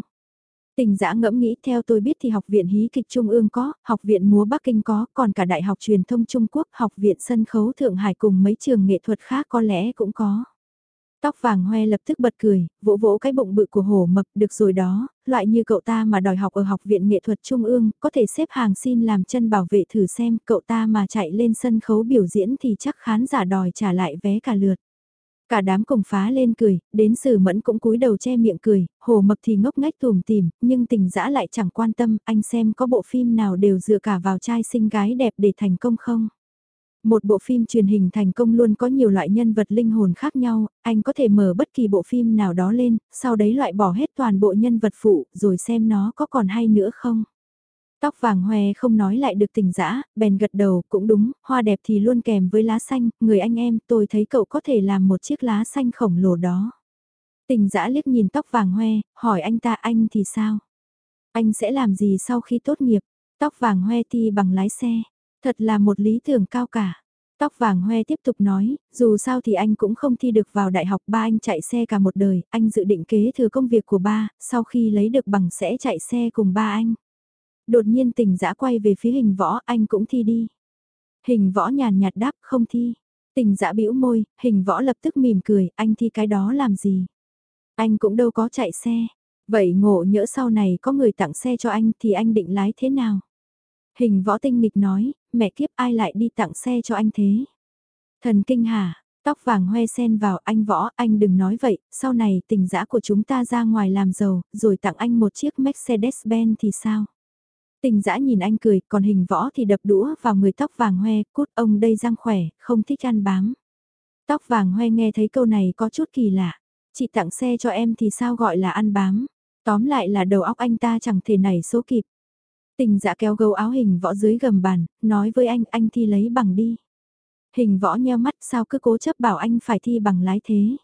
Tình dã ngẫm nghĩ theo tôi biết thì học viện hí kịch Trung ương có, học viện múa Bắc Kinh có, còn cả đại học truyền thông Trung Quốc, học viện sân khấu Thượng Hải cùng mấy trường nghệ thuật khác có lẽ cũng có. Tóc vàng hoe lập tức bật cười, vỗ vỗ cái bụng bự của hồ mập, được rồi đó, loại như cậu ta mà đòi học ở học viện nghệ thuật trung ương, có thể xếp hàng xin làm chân bảo vệ thử xem, cậu ta mà chạy lên sân khấu biểu diễn thì chắc khán giả đòi trả lại vé cả lượt. Cả đám cùng phá lên cười, đến sử mẫn cũng cúi đầu che miệng cười, hồ mập thì ngốc ngách tùm tìm, nhưng tình dã lại chẳng quan tâm, anh xem có bộ phim nào đều dựa cả vào trai xinh gái đẹp để thành công không. Một bộ phim truyền hình thành công luôn có nhiều loại nhân vật linh hồn khác nhau, anh có thể mở bất kỳ bộ phim nào đó lên, sau đấy loại bỏ hết toàn bộ nhân vật phụ, rồi xem nó có còn hay nữa không. Tóc vàng hoe không nói lại được tình dã, bèn gật đầu, cũng đúng, hoa đẹp thì luôn kèm với lá xanh, người anh em, tôi thấy cậu có thể làm một chiếc lá xanh khổng lồ đó. Tình dã liếc nhìn tóc vàng hoe, hỏi anh ta anh thì sao? Anh sẽ làm gì sau khi tốt nghiệp? Tóc vàng hoe thì bằng lái xe. Thật là một lý tưởng cao cả. Tóc vàng hoe tiếp tục nói, dù sao thì anh cũng không thi được vào đại học ba anh chạy xe cả một đời, anh dự định kế thừa công việc của ba, sau khi lấy được bằng sẽ chạy xe cùng ba anh. Đột nhiên tình dã quay về phía hình võ, anh cũng thi đi. Hình võ nhàn nhạt đáp không thi. Tình dã bĩu môi, hình võ lập tức mỉm cười, anh thi cái đó làm gì? Anh cũng đâu có chạy xe. Vậy ngộ nhỡ sau này có người tặng xe cho anh thì anh định lái thế nào? Hình võ tinh nghịch nói, mẹ kiếp ai lại đi tặng xe cho anh thế? Thần kinh hả? Tóc vàng hoe sen vào anh võ, anh đừng nói vậy, sau này tình dã của chúng ta ra ngoài làm giàu, rồi tặng anh một chiếc Mercedes-Benz thì sao? Tình dã nhìn anh cười, còn hình võ thì đập đũa vào người tóc vàng hoe, cút ông đây răng khỏe, không thích ăn bám. Tóc vàng hoe nghe thấy câu này có chút kỳ lạ. Chị tặng xe cho em thì sao gọi là ăn bám? Tóm lại là đầu óc anh ta chẳng thể nảy số kịp. Tình dạ kéo gấu áo hình võ dưới gầm bàn, nói với anh, anh thi lấy bằng đi. Hình võ nheo mắt sao cứ cố chấp bảo anh phải thi bằng lái thế.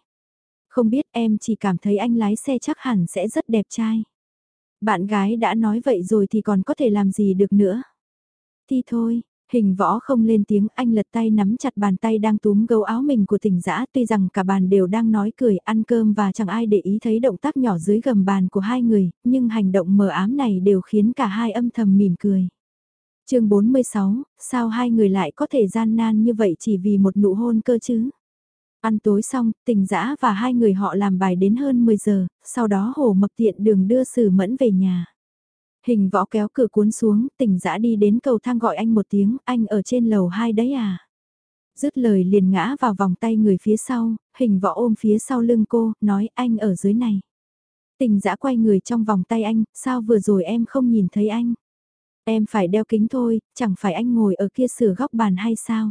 Không biết em chỉ cảm thấy anh lái xe chắc hẳn sẽ rất đẹp trai. Bạn gái đã nói vậy rồi thì còn có thể làm gì được nữa. Thi thôi, Hình võ không lên tiếng anh lật tay nắm chặt bàn tay đang túm gấu áo mình của tỉnh dã tuy rằng cả bàn đều đang nói cười ăn cơm và chẳng ai để ý thấy động tác nhỏ dưới gầm bàn của hai người, nhưng hành động mờ ám này đều khiến cả hai âm thầm mỉm cười. chương 46, sao hai người lại có thể gian nan như vậy chỉ vì một nụ hôn cơ chứ? Ăn tối xong, tình dã và hai người họ làm bài đến hơn 10 giờ, sau đó hồ mập tiện đường đưa sử mẫn về nhà. Hình võ kéo cửa cuốn xuống, tình dã đi đến cầu thang gọi anh một tiếng, anh ở trên lầu 2 đấy à? Dứt lời liền ngã vào vòng tay người phía sau, hình võ ôm phía sau lưng cô, nói anh ở dưới này. Tình dã quay người trong vòng tay anh, sao vừa rồi em không nhìn thấy anh? Em phải đeo kính thôi, chẳng phải anh ngồi ở kia sửa góc bàn hay sao?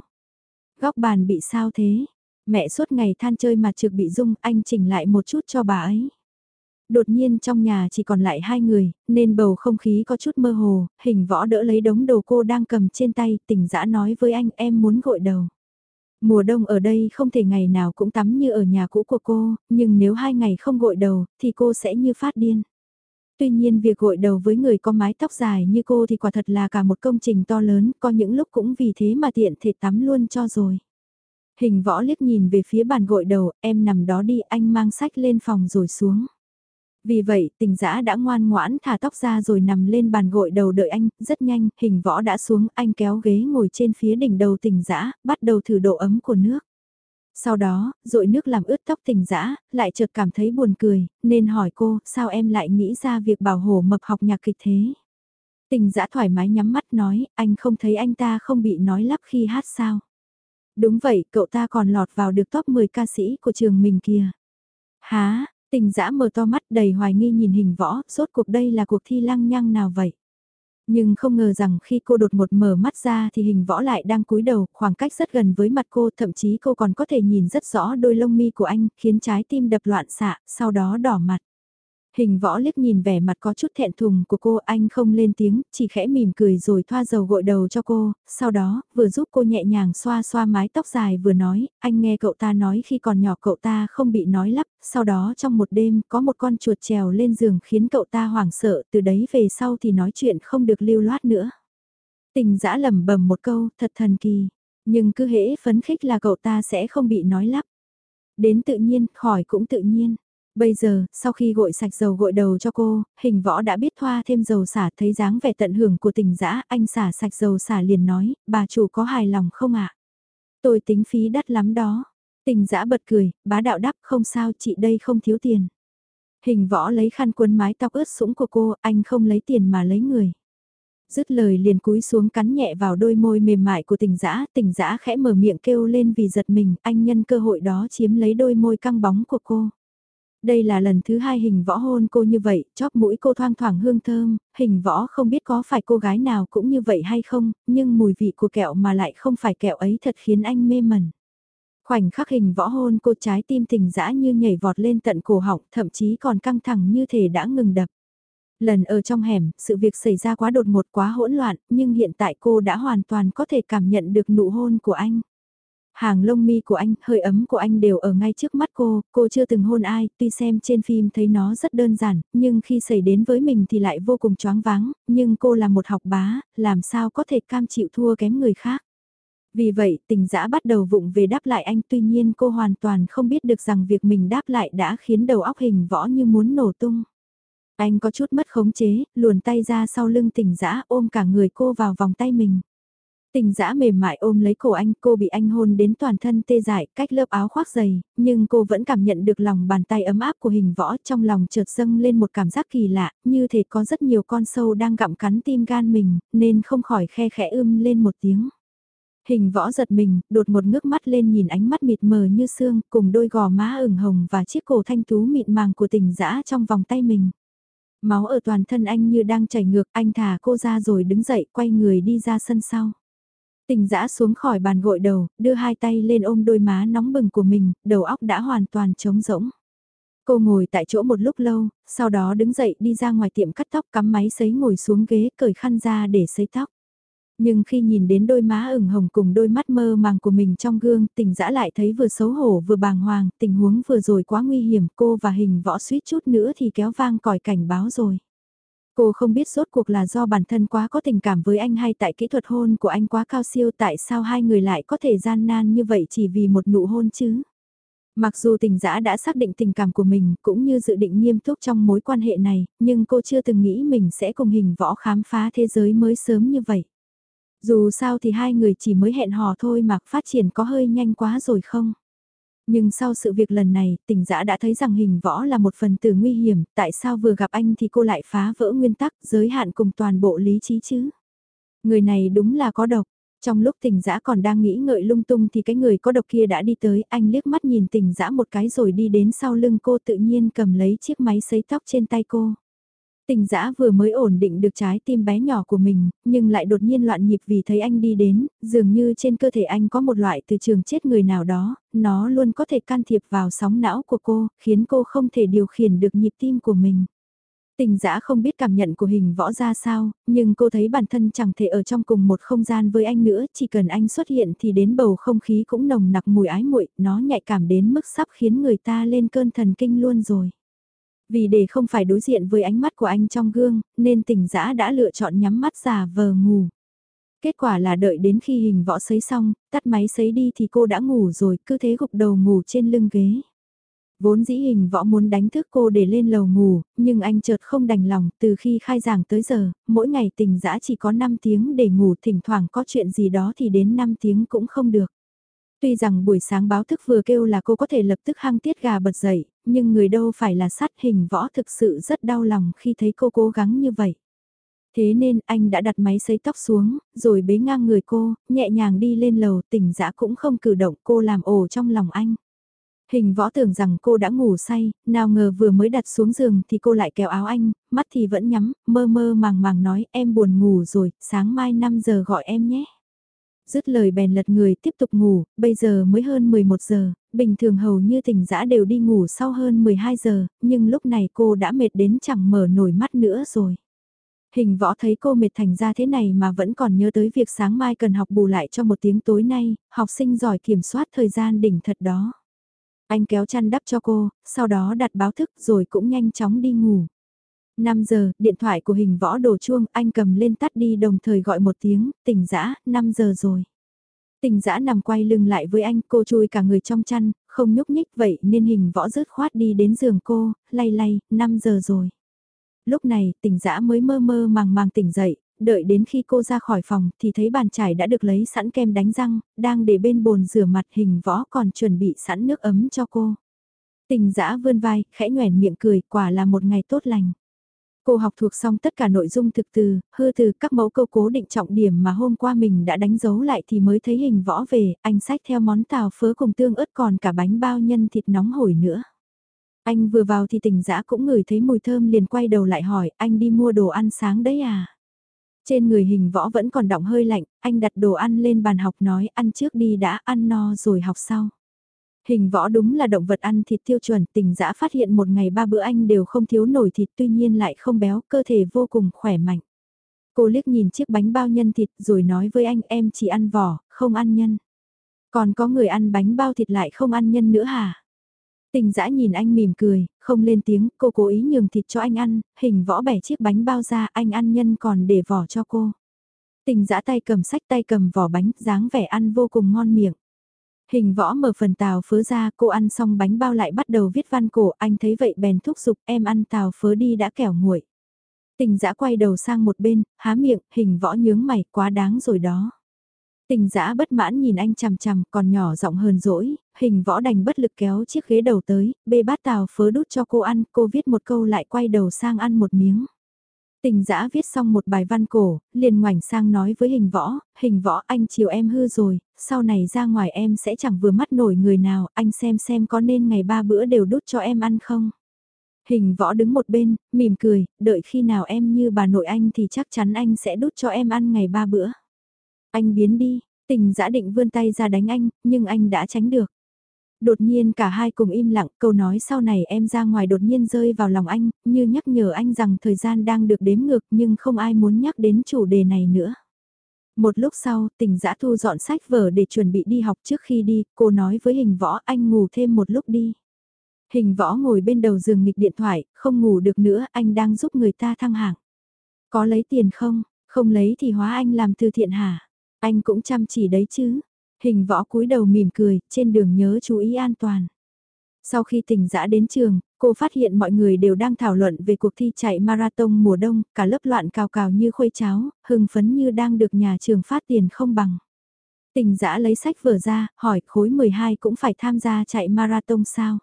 Góc bàn bị sao thế? Mẹ suốt ngày than chơi mà trực bị rung, anh chỉnh lại một chút cho bà ấy. Đột nhiên trong nhà chỉ còn lại hai người, nên bầu không khí có chút mơ hồ, hình võ đỡ lấy đống đồ cô đang cầm trên tay, tỉnh dã nói với anh em muốn gội đầu. Mùa đông ở đây không thể ngày nào cũng tắm như ở nhà cũ của cô, nhưng nếu hai ngày không gội đầu, thì cô sẽ như phát điên. Tuy nhiên việc gội đầu với người có mái tóc dài như cô thì quả thật là cả một công trình to lớn, có những lúc cũng vì thế mà tiện thể tắm luôn cho rồi. Hình võ liếc nhìn về phía bàn gội đầu, em nằm đó đi, anh mang sách lên phòng rồi xuống. Vì vậy, tình giã đã ngoan ngoãn thả tóc ra rồi nằm lên bàn gội đầu đợi anh, rất nhanh, hình võ đã xuống, anh kéo ghế ngồi trên phía đỉnh đầu tình giã, bắt đầu thử độ ấm của nước. Sau đó, rội nước làm ướt tóc tình giã, lại chợt cảm thấy buồn cười, nên hỏi cô, sao em lại nghĩ ra việc bảo hổ mập học nhạc kịch thế? Tình giã thoải mái nhắm mắt nói, anh không thấy anh ta không bị nói lắp khi hát sao? Đúng vậy, cậu ta còn lọt vào được top 10 ca sĩ của trường mình kìa. Há, tình dã mở to mắt đầy hoài nghi nhìn hình võ, rốt cuộc đây là cuộc thi lăng nhăng nào vậy? Nhưng không ngờ rằng khi cô đột một mở mắt ra thì hình võ lại đang cúi đầu, khoảng cách rất gần với mặt cô, thậm chí cô còn có thể nhìn rất rõ đôi lông mi của anh, khiến trái tim đập loạn xạ, sau đó đỏ mặt. Hình võ liếc nhìn vẻ mặt có chút thẹn thùng của cô anh không lên tiếng, chỉ khẽ mỉm cười rồi thoa dầu gội đầu cho cô, sau đó, vừa giúp cô nhẹ nhàng xoa xoa mái tóc dài vừa nói, anh nghe cậu ta nói khi còn nhỏ cậu ta không bị nói lắp, sau đó trong một đêm có một con chuột trèo lên giường khiến cậu ta hoảng sợ, từ đấy về sau thì nói chuyện không được lưu loát nữa. Tình dã lầm bầm một câu, thật thần kỳ, nhưng cứ hễ phấn khích là cậu ta sẽ không bị nói lắp. Đến tự nhiên, khỏi cũng tự nhiên. Bây giờ, sau khi gội sạch dầu gội đầu cho cô, hình võ đã biết thoa thêm dầu xả thấy dáng vẻ tận hưởng của tình dã anh xả sạch dầu xả liền nói, bà chủ có hài lòng không ạ? Tôi tính phí đắt lắm đó. Tình dã bật cười, bá đạo đáp không sao chị đây không thiếu tiền. Hình võ lấy khăn quấn mái tóc ướt sũng của cô, anh không lấy tiền mà lấy người. Dứt lời liền cúi xuống cắn nhẹ vào đôi môi mềm mại của tình dã tình dã khẽ mở miệng kêu lên vì giật mình, anh nhân cơ hội đó chiếm lấy đôi môi căng bóng của cô. Đây là lần thứ hai hình võ hôn cô như vậy, chóp mũi cô thoang thoảng hương thơm, hình võ không biết có phải cô gái nào cũng như vậy hay không, nhưng mùi vị của kẹo mà lại không phải kẹo ấy thật khiến anh mê mẩn. Khoảnh khắc hình võ hôn cô trái tim tình dã như nhảy vọt lên tận cổ họng, thậm chí còn căng thẳng như thể đã ngừng đập. Lần ở trong hẻm, sự việc xảy ra quá đột ngột quá hỗn loạn, nhưng hiện tại cô đã hoàn toàn có thể cảm nhận được nụ hôn của anh. Hàng lông mi của anh, hơi ấm của anh đều ở ngay trước mắt cô, cô chưa từng hôn ai, tuy xem trên phim thấy nó rất đơn giản, nhưng khi xảy đến với mình thì lại vô cùng choáng váng, nhưng cô là một học bá, làm sao có thể cam chịu thua kém người khác. Vì vậy, tình dã bắt đầu vụng về đáp lại anh tuy nhiên cô hoàn toàn không biết được rằng việc mình đáp lại đã khiến đầu óc hình võ như muốn nổ tung. Anh có chút mất khống chế, luồn tay ra sau lưng tình dã ôm cả người cô vào vòng tay mình. Tình dã mềm mại ôm lấy cổ anh, cô bị anh hôn đến toàn thân tê dại, cách lớp áo khoác dày, nhưng cô vẫn cảm nhận được lòng bàn tay ấm áp của hình võ trong lòng chợt dâng lên một cảm giác kỳ lạ, như thể có rất nhiều con sâu đang gặm cắn tim gan mình, nên không khỏi khe khẽ ưm lên một tiếng. Hình võ giật mình, đột một ngước mắt lên nhìn ánh mắt mịt mờ như xương, cùng đôi gò má ửng hồng và chiếc cổ thanh tú mịn màng của tình dã trong vòng tay mình. Máu ở toàn thân anh như đang chảy ngược, anh thả cô ra rồi đứng dậy, quay người đi ra sân sau. Tình dã xuống khỏi bàn gội đầu, đưa hai tay lên ôm đôi má nóng bừng của mình, đầu óc đã hoàn toàn trống rỗng. Cô ngồi tại chỗ một lúc lâu, sau đó đứng dậy đi ra ngoài tiệm cắt tóc cắm máy sấy ngồi xuống ghế cởi khăn ra để sấy tóc. Nhưng khi nhìn đến đôi má ửng hồng cùng đôi mắt mơ màng của mình trong gương, tình dã lại thấy vừa xấu hổ vừa bàng hoàng, tình huống vừa rồi quá nguy hiểm, cô và hình võ suýt chút nữa thì kéo vang còi cảnh báo rồi. Cô không biết rốt cuộc là do bản thân quá có tình cảm với anh hay tại kỹ thuật hôn của anh quá cao siêu tại sao hai người lại có thể gian nan như vậy chỉ vì một nụ hôn chứ. Mặc dù tình giã đã xác định tình cảm của mình cũng như dự định nghiêm túc trong mối quan hệ này, nhưng cô chưa từng nghĩ mình sẽ cùng hình võ khám phá thế giới mới sớm như vậy. Dù sao thì hai người chỉ mới hẹn hò thôi mà phát triển có hơi nhanh quá rồi không? Nhưng sau sự việc lần này, tỉnh giã đã thấy rằng hình võ là một phần tử nguy hiểm, tại sao vừa gặp anh thì cô lại phá vỡ nguyên tắc, giới hạn cùng toàn bộ lý trí chứ? Người này đúng là có độc. Trong lúc tỉnh giã còn đang nghĩ ngợi lung tung thì cái người có độc kia đã đi tới, anh liếc mắt nhìn tỉnh giã một cái rồi đi đến sau lưng cô tự nhiên cầm lấy chiếc máy sấy tóc trên tay cô. Tình giã vừa mới ổn định được trái tim bé nhỏ của mình, nhưng lại đột nhiên loạn nhịp vì thấy anh đi đến, dường như trên cơ thể anh có một loại từ trường chết người nào đó, nó luôn có thể can thiệp vào sóng não của cô, khiến cô không thể điều khiển được nhịp tim của mình. Tình giã không biết cảm nhận của hình võ ra sao, nhưng cô thấy bản thân chẳng thể ở trong cùng một không gian với anh nữa, chỉ cần anh xuất hiện thì đến bầu không khí cũng nồng nặc mùi ái muội, nó nhạy cảm đến mức sắp khiến người ta lên cơn thần kinh luôn rồi. Vì để không phải đối diện với ánh mắt của anh trong gương, nên tình giã đã lựa chọn nhắm mắt giả vờ ngủ. Kết quả là đợi đến khi hình võ sấy xong, tắt máy sấy đi thì cô đã ngủ rồi, cứ thế gục đầu ngủ trên lưng ghế. Vốn dĩ hình võ muốn đánh thức cô để lên lầu ngủ, nhưng anh chợt không đành lòng, từ khi khai giảng tới giờ, mỗi ngày tình dã chỉ có 5 tiếng để ngủ, thỉnh thoảng có chuyện gì đó thì đến 5 tiếng cũng không được. Tuy rằng buổi sáng báo thức vừa kêu là cô có thể lập tức hăng tiết gà bật dậy, nhưng người đâu phải là sát hình võ thực sự rất đau lòng khi thấy cô cố gắng như vậy. Thế nên anh đã đặt máy sấy tóc xuống, rồi bế ngang người cô, nhẹ nhàng đi lên lầu tỉnh dã cũng không cử động cô làm ồ trong lòng anh. Hình võ tưởng rằng cô đã ngủ say, nào ngờ vừa mới đặt xuống giường thì cô lại kéo áo anh, mắt thì vẫn nhắm, mơ mơ màng màng nói em buồn ngủ rồi, sáng mai 5 giờ gọi em nhé. Dứt lời bèn lật người tiếp tục ngủ, bây giờ mới hơn 11 giờ, bình thường hầu như tỉnh dã đều đi ngủ sau hơn 12 giờ, nhưng lúc này cô đã mệt đến chẳng mở nổi mắt nữa rồi. Hình võ thấy cô mệt thành ra thế này mà vẫn còn nhớ tới việc sáng mai cần học bù lại cho một tiếng tối nay, học sinh giỏi kiểm soát thời gian đỉnh thật đó. Anh kéo chăn đắp cho cô, sau đó đặt báo thức rồi cũng nhanh chóng đi ngủ. 5 giờ, điện thoại của hình võ đổ chuông, anh cầm lên tắt đi đồng thời gọi một tiếng, tỉnh dã 5 giờ rồi. Tình dã nằm quay lưng lại với anh, cô chui cả người trong chăn, không nhúc nhích vậy nên hình võ rớt khoát đi đến giường cô, lay lay, 5 giờ rồi. Lúc này, Tình dã mới mơ mơ màng màng tỉnh dậy, đợi đến khi cô ra khỏi phòng thì thấy bàn chải đã được lấy sẵn kem đánh răng, đang để bên bồn rửa mặt hình võ còn chuẩn bị sẵn nước ấm cho cô. Tình dã vươn vai, khẽ nhoẻn miệng cười, quả là một ngày tốt lành. Cô học thuộc xong tất cả nội dung thực từ, hư từ các mẫu câu cố định trọng điểm mà hôm qua mình đã đánh dấu lại thì mới thấy hình võ về, anh sách theo món tàu phớ cùng tương ớt còn cả bánh bao nhân thịt nóng hổi nữa. Anh vừa vào thì tỉnh dã cũng ngửi thấy mùi thơm liền quay đầu lại hỏi, anh đi mua đồ ăn sáng đấy à? Trên người hình võ vẫn còn đọng hơi lạnh, anh đặt đồ ăn lên bàn học nói ăn trước đi đã ăn no rồi học sau. Hình võ đúng là động vật ăn thịt tiêu chuẩn, tình dã phát hiện một ngày ba bữa anh đều không thiếu nổi thịt tuy nhiên lại không béo, cơ thể vô cùng khỏe mạnh. Cô liếc nhìn chiếc bánh bao nhân thịt rồi nói với anh em chỉ ăn vỏ, không ăn nhân. Còn có người ăn bánh bao thịt lại không ăn nhân nữa hả? Tình dã nhìn anh mỉm cười, không lên tiếng, cô cố ý nhường thịt cho anh ăn, hình võ bẻ chiếc bánh bao ra, anh ăn nhân còn để vỏ cho cô. Tình dã tay cầm sách tay cầm vỏ bánh, dáng vẻ ăn vô cùng ngon miệng. Hình võ mở phần tàu phớ ra, cô ăn xong bánh bao lại bắt đầu viết văn cổ, anh thấy vậy bèn thúc giục em ăn tàu phớ đi đã kẻo nguội. Tình dã quay đầu sang một bên, há miệng, hình võ nhướng mày, quá đáng rồi đó. Tình dã bất mãn nhìn anh chằm chằm, còn nhỏ giọng hơn dỗi, hình võ đành bất lực kéo chiếc ghế đầu tới, bê bát tàu phớ đút cho cô ăn, cô viết một câu lại quay đầu sang ăn một miếng. Tình dã viết xong một bài văn cổ, liền ngoảnh sang nói với hình võ, hình võ anh chiều em hư rồi, sau này ra ngoài em sẽ chẳng vừa mắt nổi người nào, anh xem xem có nên ngày ba bữa đều đút cho em ăn không. Hình võ đứng một bên, mỉm cười, đợi khi nào em như bà nội anh thì chắc chắn anh sẽ đút cho em ăn ngày ba bữa. Anh biến đi, tình dã định vươn tay ra đánh anh, nhưng anh đã tránh được. Đột nhiên cả hai cùng im lặng, câu nói sau này em ra ngoài đột nhiên rơi vào lòng anh, như nhắc nhở anh rằng thời gian đang được đếm ngược nhưng không ai muốn nhắc đến chủ đề này nữa. Một lúc sau, tình giã thu dọn sách vở để chuẩn bị đi học trước khi đi, cô nói với hình võ anh ngủ thêm một lúc đi. Hình võ ngồi bên đầu giường nghịch điện thoại, không ngủ được nữa, anh đang giúp người ta thăng hạng. Có lấy tiền không? Không lấy thì hóa anh làm từ thiện hả? Anh cũng chăm chỉ đấy chứ. Hình võ cúi đầu mỉm cười, trên đường nhớ chú ý an toàn. Sau khi tỉnh dã đến trường, cô phát hiện mọi người đều đang thảo luận về cuộc thi chạy marathon mùa đông, cả lớp loạn cào cào như khuây cháo, hưng phấn như đang được nhà trường phát tiền không bằng. Tình dã lấy sách vở ra, hỏi khối 12 cũng phải tham gia chạy marathon sao?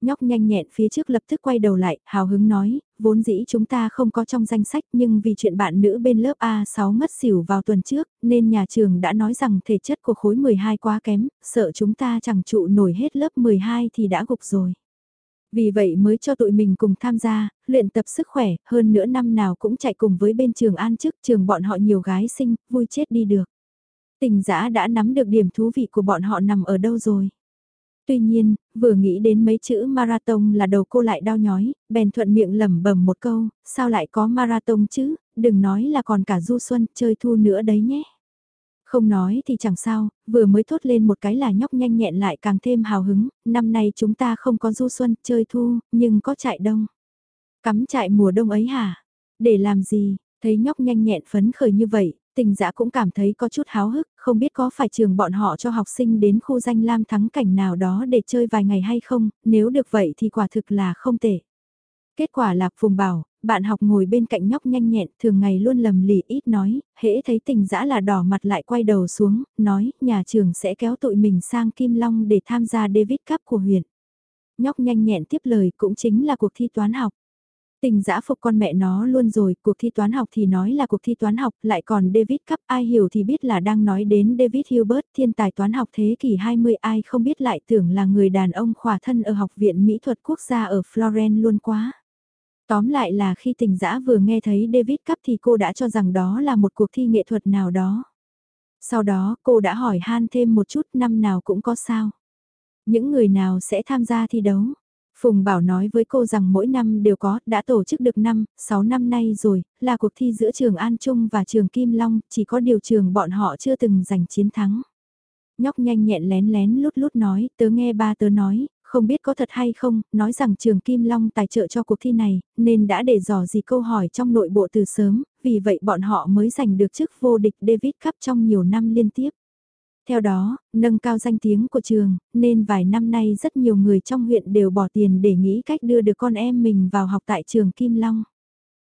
Nhóc nhanh nhẹn phía trước lập tức quay đầu lại, hào hứng nói, vốn dĩ chúng ta không có trong danh sách nhưng vì chuyện bạn nữ bên lớp A6 mất xỉu vào tuần trước, nên nhà trường đã nói rằng thể chất của khối 12 quá kém, sợ chúng ta chẳng trụ nổi hết lớp 12 thì đã gục rồi. Vì vậy mới cho tụi mình cùng tham gia, luyện tập sức khỏe, hơn nữa năm nào cũng chạy cùng với bên trường an chức trường bọn họ nhiều gái sinh, vui chết đi được. Tình giã đã nắm được điểm thú vị của bọn họ nằm ở đâu rồi. Tuy nhiên, vừa nghĩ đến mấy chữ marathon là đầu cô lại đau nhói, bèn thuận miệng lẩm bẩm một câu, sao lại có marathon chứ, đừng nói là còn cả du xuân chơi thu nữa đấy nhé. Không nói thì chẳng sao, vừa mới thốt lên một cái là nhóc nhanh nhẹn lại càng thêm hào hứng, năm nay chúng ta không có du xuân chơi thu, nhưng có chạy đông. Cắm chạy mùa đông ấy hả? Để làm gì? Thấy nhóc nhanh nhẹn phấn khởi như vậy, tình dã cũng cảm thấy có chút háo hức, không biết có phải trường bọn họ cho học sinh đến khu danh lam thắng cảnh nào đó để chơi vài ngày hay không, nếu được vậy thì quả thực là không tệ. Kết quả là Phùng bảo, bạn học ngồi bên cạnh nhóc nhanh nhẹn, thường ngày luôn lầm lì ít nói, hễ thấy tình dã là đỏ mặt lại quay đầu xuống, nói nhà trường sẽ kéo tụi mình sang Kim Long để tham gia David Cup của huyện. Nhóc nhanh nhẹn tiếp lời cũng chính là cuộc thi toán học. Tình giã phục con mẹ nó luôn rồi, cuộc thi toán học thì nói là cuộc thi toán học, lại còn David Cup ai hiểu thì biết là đang nói đến David Hilbert, thiên tài toán học thế kỷ 20 ai không biết lại tưởng là người đàn ông khỏa thân ở Học viện Mỹ thuật quốc gia ở Florence luôn quá. Tóm lại là khi tình giã vừa nghe thấy David Cup thì cô đã cho rằng đó là một cuộc thi nghệ thuật nào đó. Sau đó cô đã hỏi han thêm một chút năm nào cũng có sao. Những người nào sẽ tham gia thi đấu? Phùng Bảo nói với cô rằng mỗi năm đều có, đã tổ chức được năm, 6 năm nay rồi, là cuộc thi giữa trường An Trung và trường Kim Long, chỉ có điều trường bọn họ chưa từng giành chiến thắng. Nhóc nhanh nhẹn lén lén lút lút nói, tớ nghe ba tớ nói, không biết có thật hay không, nói rằng trường Kim Long tài trợ cho cuộc thi này, nên đã để dò gì câu hỏi trong nội bộ từ sớm, vì vậy bọn họ mới giành được chức vô địch David Cup trong nhiều năm liên tiếp. Theo đó, nâng cao danh tiếng của trường, nên vài năm nay rất nhiều người trong huyện đều bỏ tiền để nghĩ cách đưa được con em mình vào học tại trường Kim Long.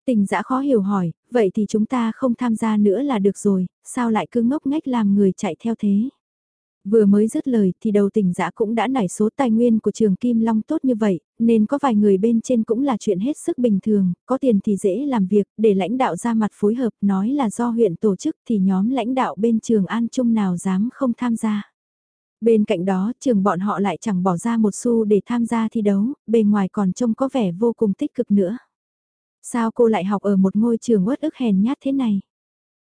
Tình dã khó hiểu hỏi, vậy thì chúng ta không tham gia nữa là được rồi, sao lại cứ ngốc nghếch làm người chạy theo thế? Vừa mới dứt lời thì đầu tỉnh giã cũng đã nảy số tài nguyên của trường Kim Long tốt như vậy, nên có vài người bên trên cũng là chuyện hết sức bình thường, có tiền thì dễ làm việc, để lãnh đạo ra mặt phối hợp nói là do huyện tổ chức thì nhóm lãnh đạo bên trường An Trung nào dám không tham gia. Bên cạnh đó, trường bọn họ lại chẳng bỏ ra một xu để tham gia thi đấu, bề ngoài còn trông có vẻ vô cùng tích cực nữa. Sao cô lại học ở một ngôi trường uất ức hèn nhát thế này?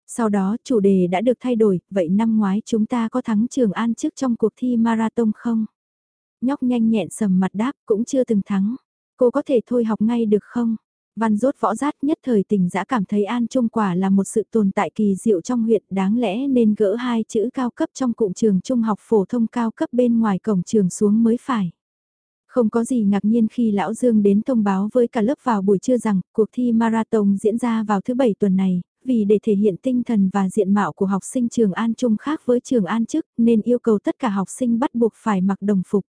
Sau đó chủ đề đã được thay đổi, vậy năm ngoái chúng ta có thắng Trường An trước trong cuộc thi marathon không? Nhóc nhanh nhẹn sầm mặt đáp cũng chưa từng thắng. Cô có thể thôi học ngay được không? Văn rốt võ rát nhất thời tình dã cảm thấy An Trung quả là một sự tồn tại kỳ diệu trong huyện đáng lẽ nên gỡ hai chữ cao cấp trong cụm trường trung học phổ thông cao cấp bên ngoài cổng trường xuống mới phải. Không có gì ngạc nhiên khi Lão Dương đến thông báo với cả lớp vào buổi trưa rằng cuộc thi marathon diễn ra vào thứ bảy tuần này, vì để thể hiện tinh thần và diện mạo của học sinh trường An Trung khác với trường An trước, nên yêu cầu tất cả học sinh bắt buộc phải mặc đồng phục.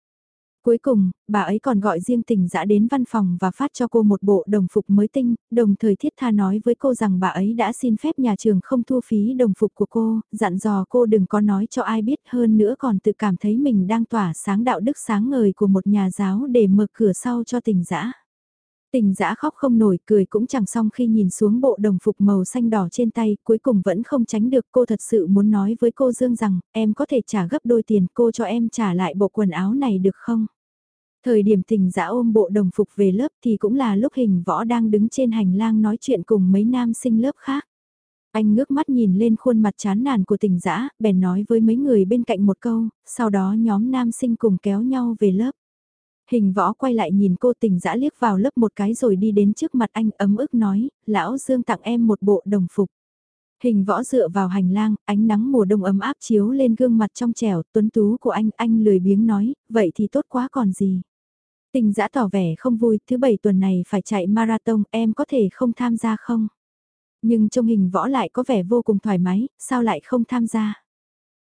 Cuối cùng, bà ấy còn gọi riêng tình dã đến văn phòng và phát cho cô một bộ đồng phục mới tinh, đồng thời thiết tha nói với cô rằng bà ấy đã xin phép nhà trường không thu phí đồng phục của cô, dặn dò cô đừng có nói cho ai biết hơn nữa còn tự cảm thấy mình đang tỏa sáng đạo đức sáng ngời của một nhà giáo để mở cửa sau cho tình dã. Tình dã khóc không nổi cười cũng chẳng xong khi nhìn xuống bộ đồng phục màu xanh đỏ trên tay, cuối cùng vẫn không tránh được cô thật sự muốn nói với cô Dương rằng, em có thể trả gấp đôi tiền cô cho em trả lại bộ quần áo này được không? Thời điểm tình dã ôm bộ đồng phục về lớp thì cũng là lúc hình võ đang đứng trên hành lang nói chuyện cùng mấy nam sinh lớp khác. Anh ngước mắt nhìn lên khuôn mặt chán nản của tình dã bèn nói với mấy người bên cạnh một câu, sau đó nhóm nam sinh cùng kéo nhau về lớp. Hình võ quay lại nhìn cô tình dã liếc vào lớp một cái rồi đi đến trước mặt anh ấm ức nói, lão Dương tặng em một bộ đồng phục. Hình võ dựa vào hành lang, ánh nắng mùa đông ấm áp chiếu lên gương mặt trong trẻo tuấn tú của anh, anh lười biếng nói, vậy thì tốt quá còn gì. Tình dã tỏ vẻ không vui, thứ bảy tuần này phải chạy marathon, em có thể không tham gia không? Nhưng trong hình võ lại có vẻ vô cùng thoải mái, sao lại không tham gia?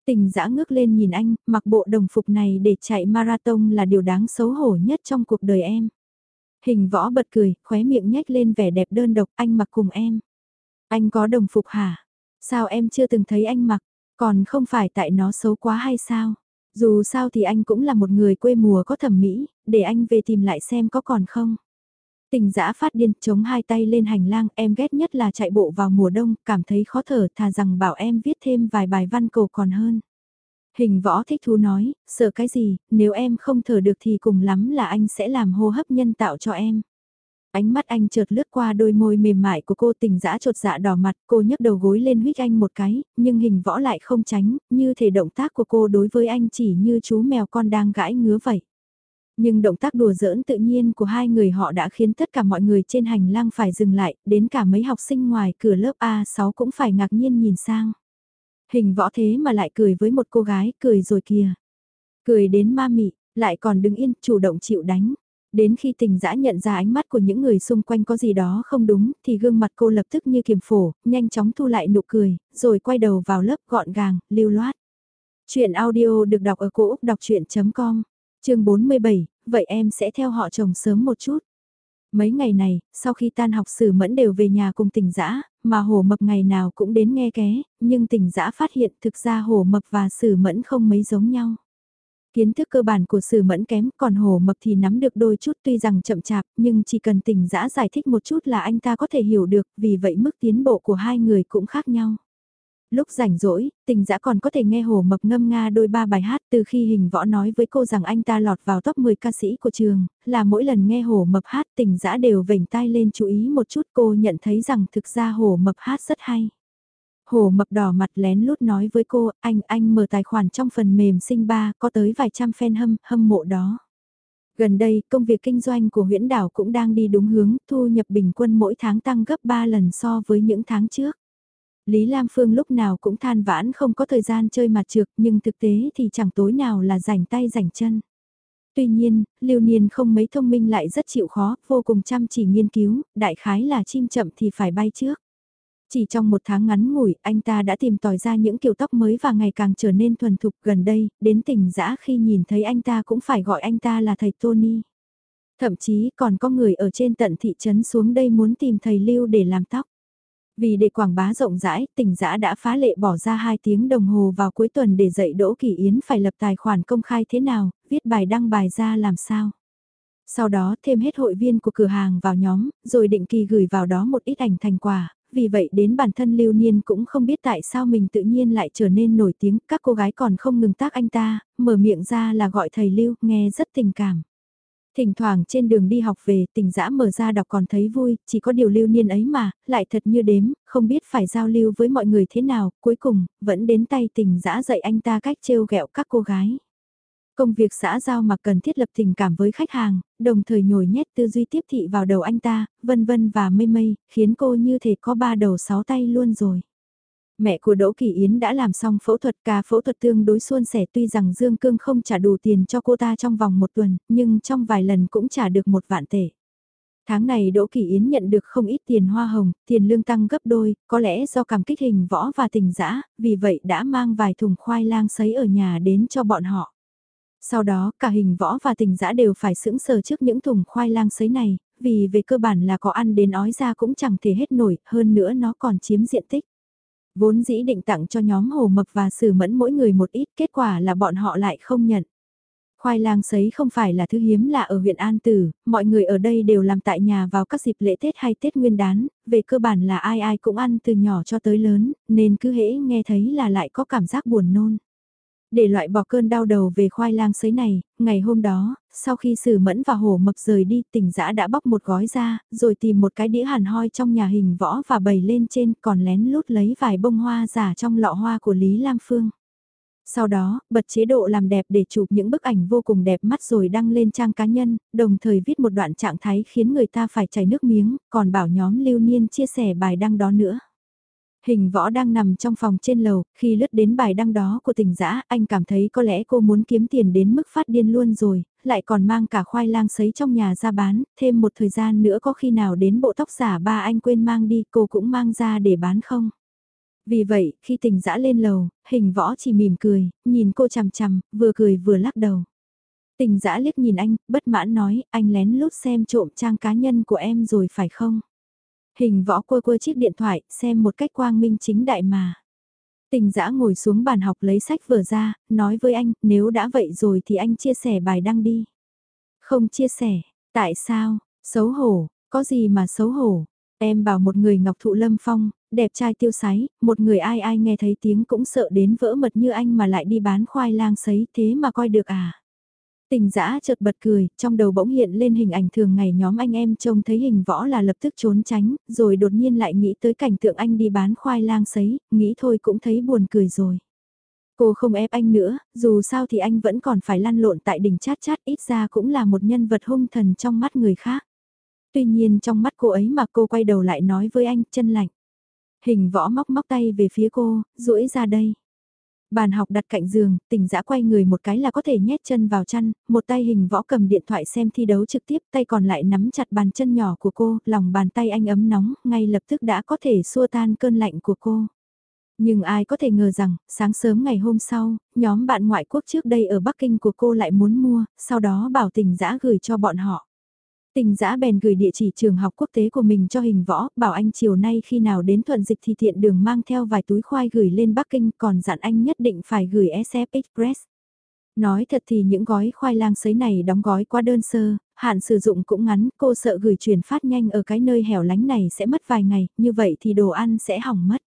Tình dã ngước lên nhìn anh, mặc bộ đồng phục này để chạy marathon là điều đáng xấu hổ nhất trong cuộc đời em. Hình võ bật cười, khóe miệng nhếch lên vẻ đẹp đơn độc, anh mặc cùng em. Anh có đồng phục hả? Sao em chưa từng thấy anh mặc? Còn không phải tại nó xấu quá hay sao? Dù sao thì anh cũng là một người quê mùa có thẩm mỹ, để anh về tìm lại xem có còn không. Tình dã phát điên, chống hai tay lên hành lang, em ghét nhất là chạy bộ vào mùa đông, cảm thấy khó thở, thà rằng bảo em viết thêm vài bài văn cầu còn hơn. Hình võ thích thú nói, sợ cái gì, nếu em không thở được thì cùng lắm là anh sẽ làm hô hấp nhân tạo cho em. Ánh mắt anh chợt lướt qua đôi môi mềm mại của cô tình dã trột dạ đỏ mặt, cô nhấc đầu gối lên huyết anh một cái, nhưng hình võ lại không tránh, như thể động tác của cô đối với anh chỉ như chú mèo con đang gãi ngứa vậy. Nhưng động tác đùa giỡn tự nhiên của hai người họ đã khiến tất cả mọi người trên hành lang phải dừng lại, đến cả mấy học sinh ngoài cửa lớp A6 cũng phải ngạc nhiên nhìn sang. Hình võ thế mà lại cười với một cô gái, cười rồi kìa. Cười đến ma mị, lại còn đứng yên, chủ động chịu đánh. Đến khi tình dã nhận ra ánh mắt của những người xung quanh có gì đó không đúng, thì gương mặt cô lập tức như kiềm phổ, nhanh chóng thu lại nụ cười, rồi quay đầu vào lớp gọn gàng, lưu loát. Chuyện audio được đọc ở cổ Úc đọc chuyện.com, chương 47, vậy em sẽ theo họ chồng sớm một chút. Mấy ngày này, sau khi tan học sử mẫn đều về nhà cùng tỉnh dã mà hồ mập ngày nào cũng đến nghe ké, nhưng tỉnh dã phát hiện thực ra hồ mập và sử mẫn không mấy giống nhau. Kiến thức cơ bản của sử mẫn kém, còn hồ mập thì nắm được đôi chút tuy rằng chậm chạp, nhưng chỉ cần tỉnh dã giải thích một chút là anh ta có thể hiểu được, vì vậy mức tiến bộ của hai người cũng khác nhau. Lúc rảnh rỗi, tình dã còn có thể nghe hồ mập ngâm nga đôi ba bài hát từ khi hình võ nói với cô rằng anh ta lọt vào top 10 ca sĩ của trường, là mỗi lần nghe hồ mập hát tình dã đều vểnh tai lên chú ý một chút cô nhận thấy rằng thực ra hồ mập hát rất hay. Hồ mập đỏ mặt lén lút nói với cô, anh, anh mở tài khoản trong phần mềm sinh ba, có tới vài trăm fan hâm, hâm mộ đó. Gần đây, công việc kinh doanh của huyện đảo cũng đang đi đúng hướng, thu nhập bình quân mỗi tháng tăng gấp 3 lần so với những tháng trước. Lý Lam Phương lúc nào cũng than vãn không có thời gian chơi mặt trược nhưng thực tế thì chẳng tối nào là rảnh tay rảnh chân. Tuy nhiên, Lưu Niên không mấy thông minh lại rất chịu khó, vô cùng chăm chỉ nghiên cứu, đại khái là chim chậm thì phải bay trước. Chỉ trong một tháng ngắn ngủi, anh ta đã tìm tòi ra những kiểu tóc mới và ngày càng trở nên thuần thục gần đây, đến tỉnh dã khi nhìn thấy anh ta cũng phải gọi anh ta là thầy Tony. Thậm chí còn có người ở trên tận thị trấn xuống đây muốn tìm thầy Lưu để làm tóc. Vì để quảng bá rộng rãi, tỉnh giã đã phá lệ bỏ ra 2 tiếng đồng hồ vào cuối tuần để dạy Đỗ Kỳ Yến phải lập tài khoản công khai thế nào, viết bài đăng bài ra làm sao. Sau đó thêm hết hội viên của cửa hàng vào nhóm, rồi định kỳ gửi vào đó một ít ảnh thành quả, vì vậy đến bản thân Lưu Niên cũng không biết tại sao mình tự nhiên lại trở nên nổi tiếng, các cô gái còn không ngừng tác anh ta, mở miệng ra là gọi thầy Lưu, nghe rất tình cảm. Thỉnh thoảng trên đường đi học về tình dã mở ra đọc còn thấy vui, chỉ có điều lưu niên ấy mà, lại thật như đếm, không biết phải giao lưu với mọi người thế nào, cuối cùng, vẫn đến tay tình dã dạy anh ta cách trêu ghẹo các cô gái. Công việc xã giao mà cần thiết lập tình cảm với khách hàng, đồng thời nhồi nhét tư duy tiếp thị vào đầu anh ta, vân vân và mây mây, khiến cô như thể có ba đầu sáu tay luôn rồi. Mẹ của Đỗ Kỳ Yến đã làm xong phẫu thuật ca phẫu thuật tương đối suôn sẻ tuy rằng Dương Cương không trả đủ tiền cho cô ta trong vòng một tuần, nhưng trong vài lần cũng trả được một vạn tệ. Tháng này Đỗ Kỳ Yến nhận được không ít tiền hoa hồng, tiền lương tăng gấp đôi, có lẽ do cảm kích hình võ và tình dã, vì vậy đã mang vài thùng khoai lang sấy ở nhà đến cho bọn họ. Sau đó cả hình võ và tình dã đều phải sững sờ trước những thùng khoai lang sấy này, vì về cơ bản là có ăn đến ói ra cũng chẳng thể hết nổi, hơn nữa nó còn chiếm diện tích. Vốn dĩ định tặng cho nhóm hồ mập và sử mẫn mỗi người một ít, kết quả là bọn họ lại không nhận. Khoai lang sấy không phải là thứ hiếm lạ ở huyện An Tử, mọi người ở đây đều làm tại nhà vào các dịp lễ Tết hay Tết Nguyên đán, về cơ bản là ai ai cũng ăn từ nhỏ cho tới lớn, nên cứ hễ nghe thấy là lại có cảm giác buồn nôn. Để loại bỏ cơn đau đầu về khoai lang sấy này, ngày hôm đó, sau khi sử mẫn và hổ mập rời đi, tỉnh giã đã bóc một gói ra, rồi tìm một cái đĩa hàn hoi trong nhà hình võ và bày lên trên còn lén lút lấy vài bông hoa giả trong lọ hoa của Lý Lam Phương. Sau đó, bật chế độ làm đẹp để chụp những bức ảnh vô cùng đẹp mắt rồi đăng lên trang cá nhân, đồng thời viết một đoạn trạng thái khiến người ta phải chảy nước miếng, còn bảo nhóm lưu niên chia sẻ bài đăng đó nữa. Hình võ đang nằm trong phòng trên lầu, khi lướt đến bài đăng đó của tình dã anh cảm thấy có lẽ cô muốn kiếm tiền đến mức phát điên luôn rồi, lại còn mang cả khoai lang sấy trong nhà ra bán, thêm một thời gian nữa có khi nào đến bộ tóc giả ba anh quên mang đi cô cũng mang ra để bán không? Vì vậy, khi tình dã lên lầu, hình võ chỉ mỉm cười, nhìn cô chằm chằm, vừa cười vừa lắc đầu. Tình dã liếc nhìn anh, bất mãn nói, anh lén lút xem trộm trang cá nhân của em rồi phải không? Hình võ quơ quơ chiếc điện thoại, xem một cách quang minh chính đại mà. Tình dã ngồi xuống bàn học lấy sách vở ra, nói với anh, nếu đã vậy rồi thì anh chia sẻ bài đăng đi. Không chia sẻ, tại sao, xấu hổ, có gì mà xấu hổ. Em bảo một người ngọc thụ lâm phong, đẹp trai tiêu sái, một người ai ai nghe thấy tiếng cũng sợ đến vỡ mật như anh mà lại đi bán khoai lang sấy thế mà coi được à. Tình dã chợt bật cười, trong đầu bỗng hiện lên hình ảnh thường ngày nhóm anh em trông thấy hình võ là lập tức trốn tránh, rồi đột nhiên lại nghĩ tới cảnh tượng anh đi bán khoai lang sấy, nghĩ thôi cũng thấy buồn cười rồi. Cô không ép anh nữa, dù sao thì anh vẫn còn phải lăn lộn tại đỉnh chát chát ít ra cũng là một nhân vật hung thần trong mắt người khác. Tuy nhiên trong mắt cô ấy mà cô quay đầu lại nói với anh chân lạnh. Hình võ móc móc tay về phía cô, duỗi ra đây. Bàn học đặt cạnh giường, tỉnh dã quay người một cái là có thể nhét chân vào chăn, một tay hình võ cầm điện thoại xem thi đấu trực tiếp, tay còn lại nắm chặt bàn chân nhỏ của cô, lòng bàn tay anh ấm nóng, ngay lập tức đã có thể xua tan cơn lạnh của cô. Nhưng ai có thể ngờ rằng, sáng sớm ngày hôm sau, nhóm bạn ngoại quốc trước đây ở Bắc Kinh của cô lại muốn mua, sau đó bảo tình dã gửi cho bọn họ. Tình giã bèn gửi địa chỉ trường học quốc tế của mình cho hình võ, bảo anh chiều nay khi nào đến thuận dịch thì tiện đường mang theo vài túi khoai gửi lên Bắc Kinh, còn dặn anh nhất định phải gửi SF Express. Nói thật thì những gói khoai lang sấy này đóng gói quá đơn sơ, hạn sử dụng cũng ngắn, cô sợ gửi chuyển phát nhanh ở cái nơi hẻo lánh này sẽ mất vài ngày, như vậy thì đồ ăn sẽ hỏng mất.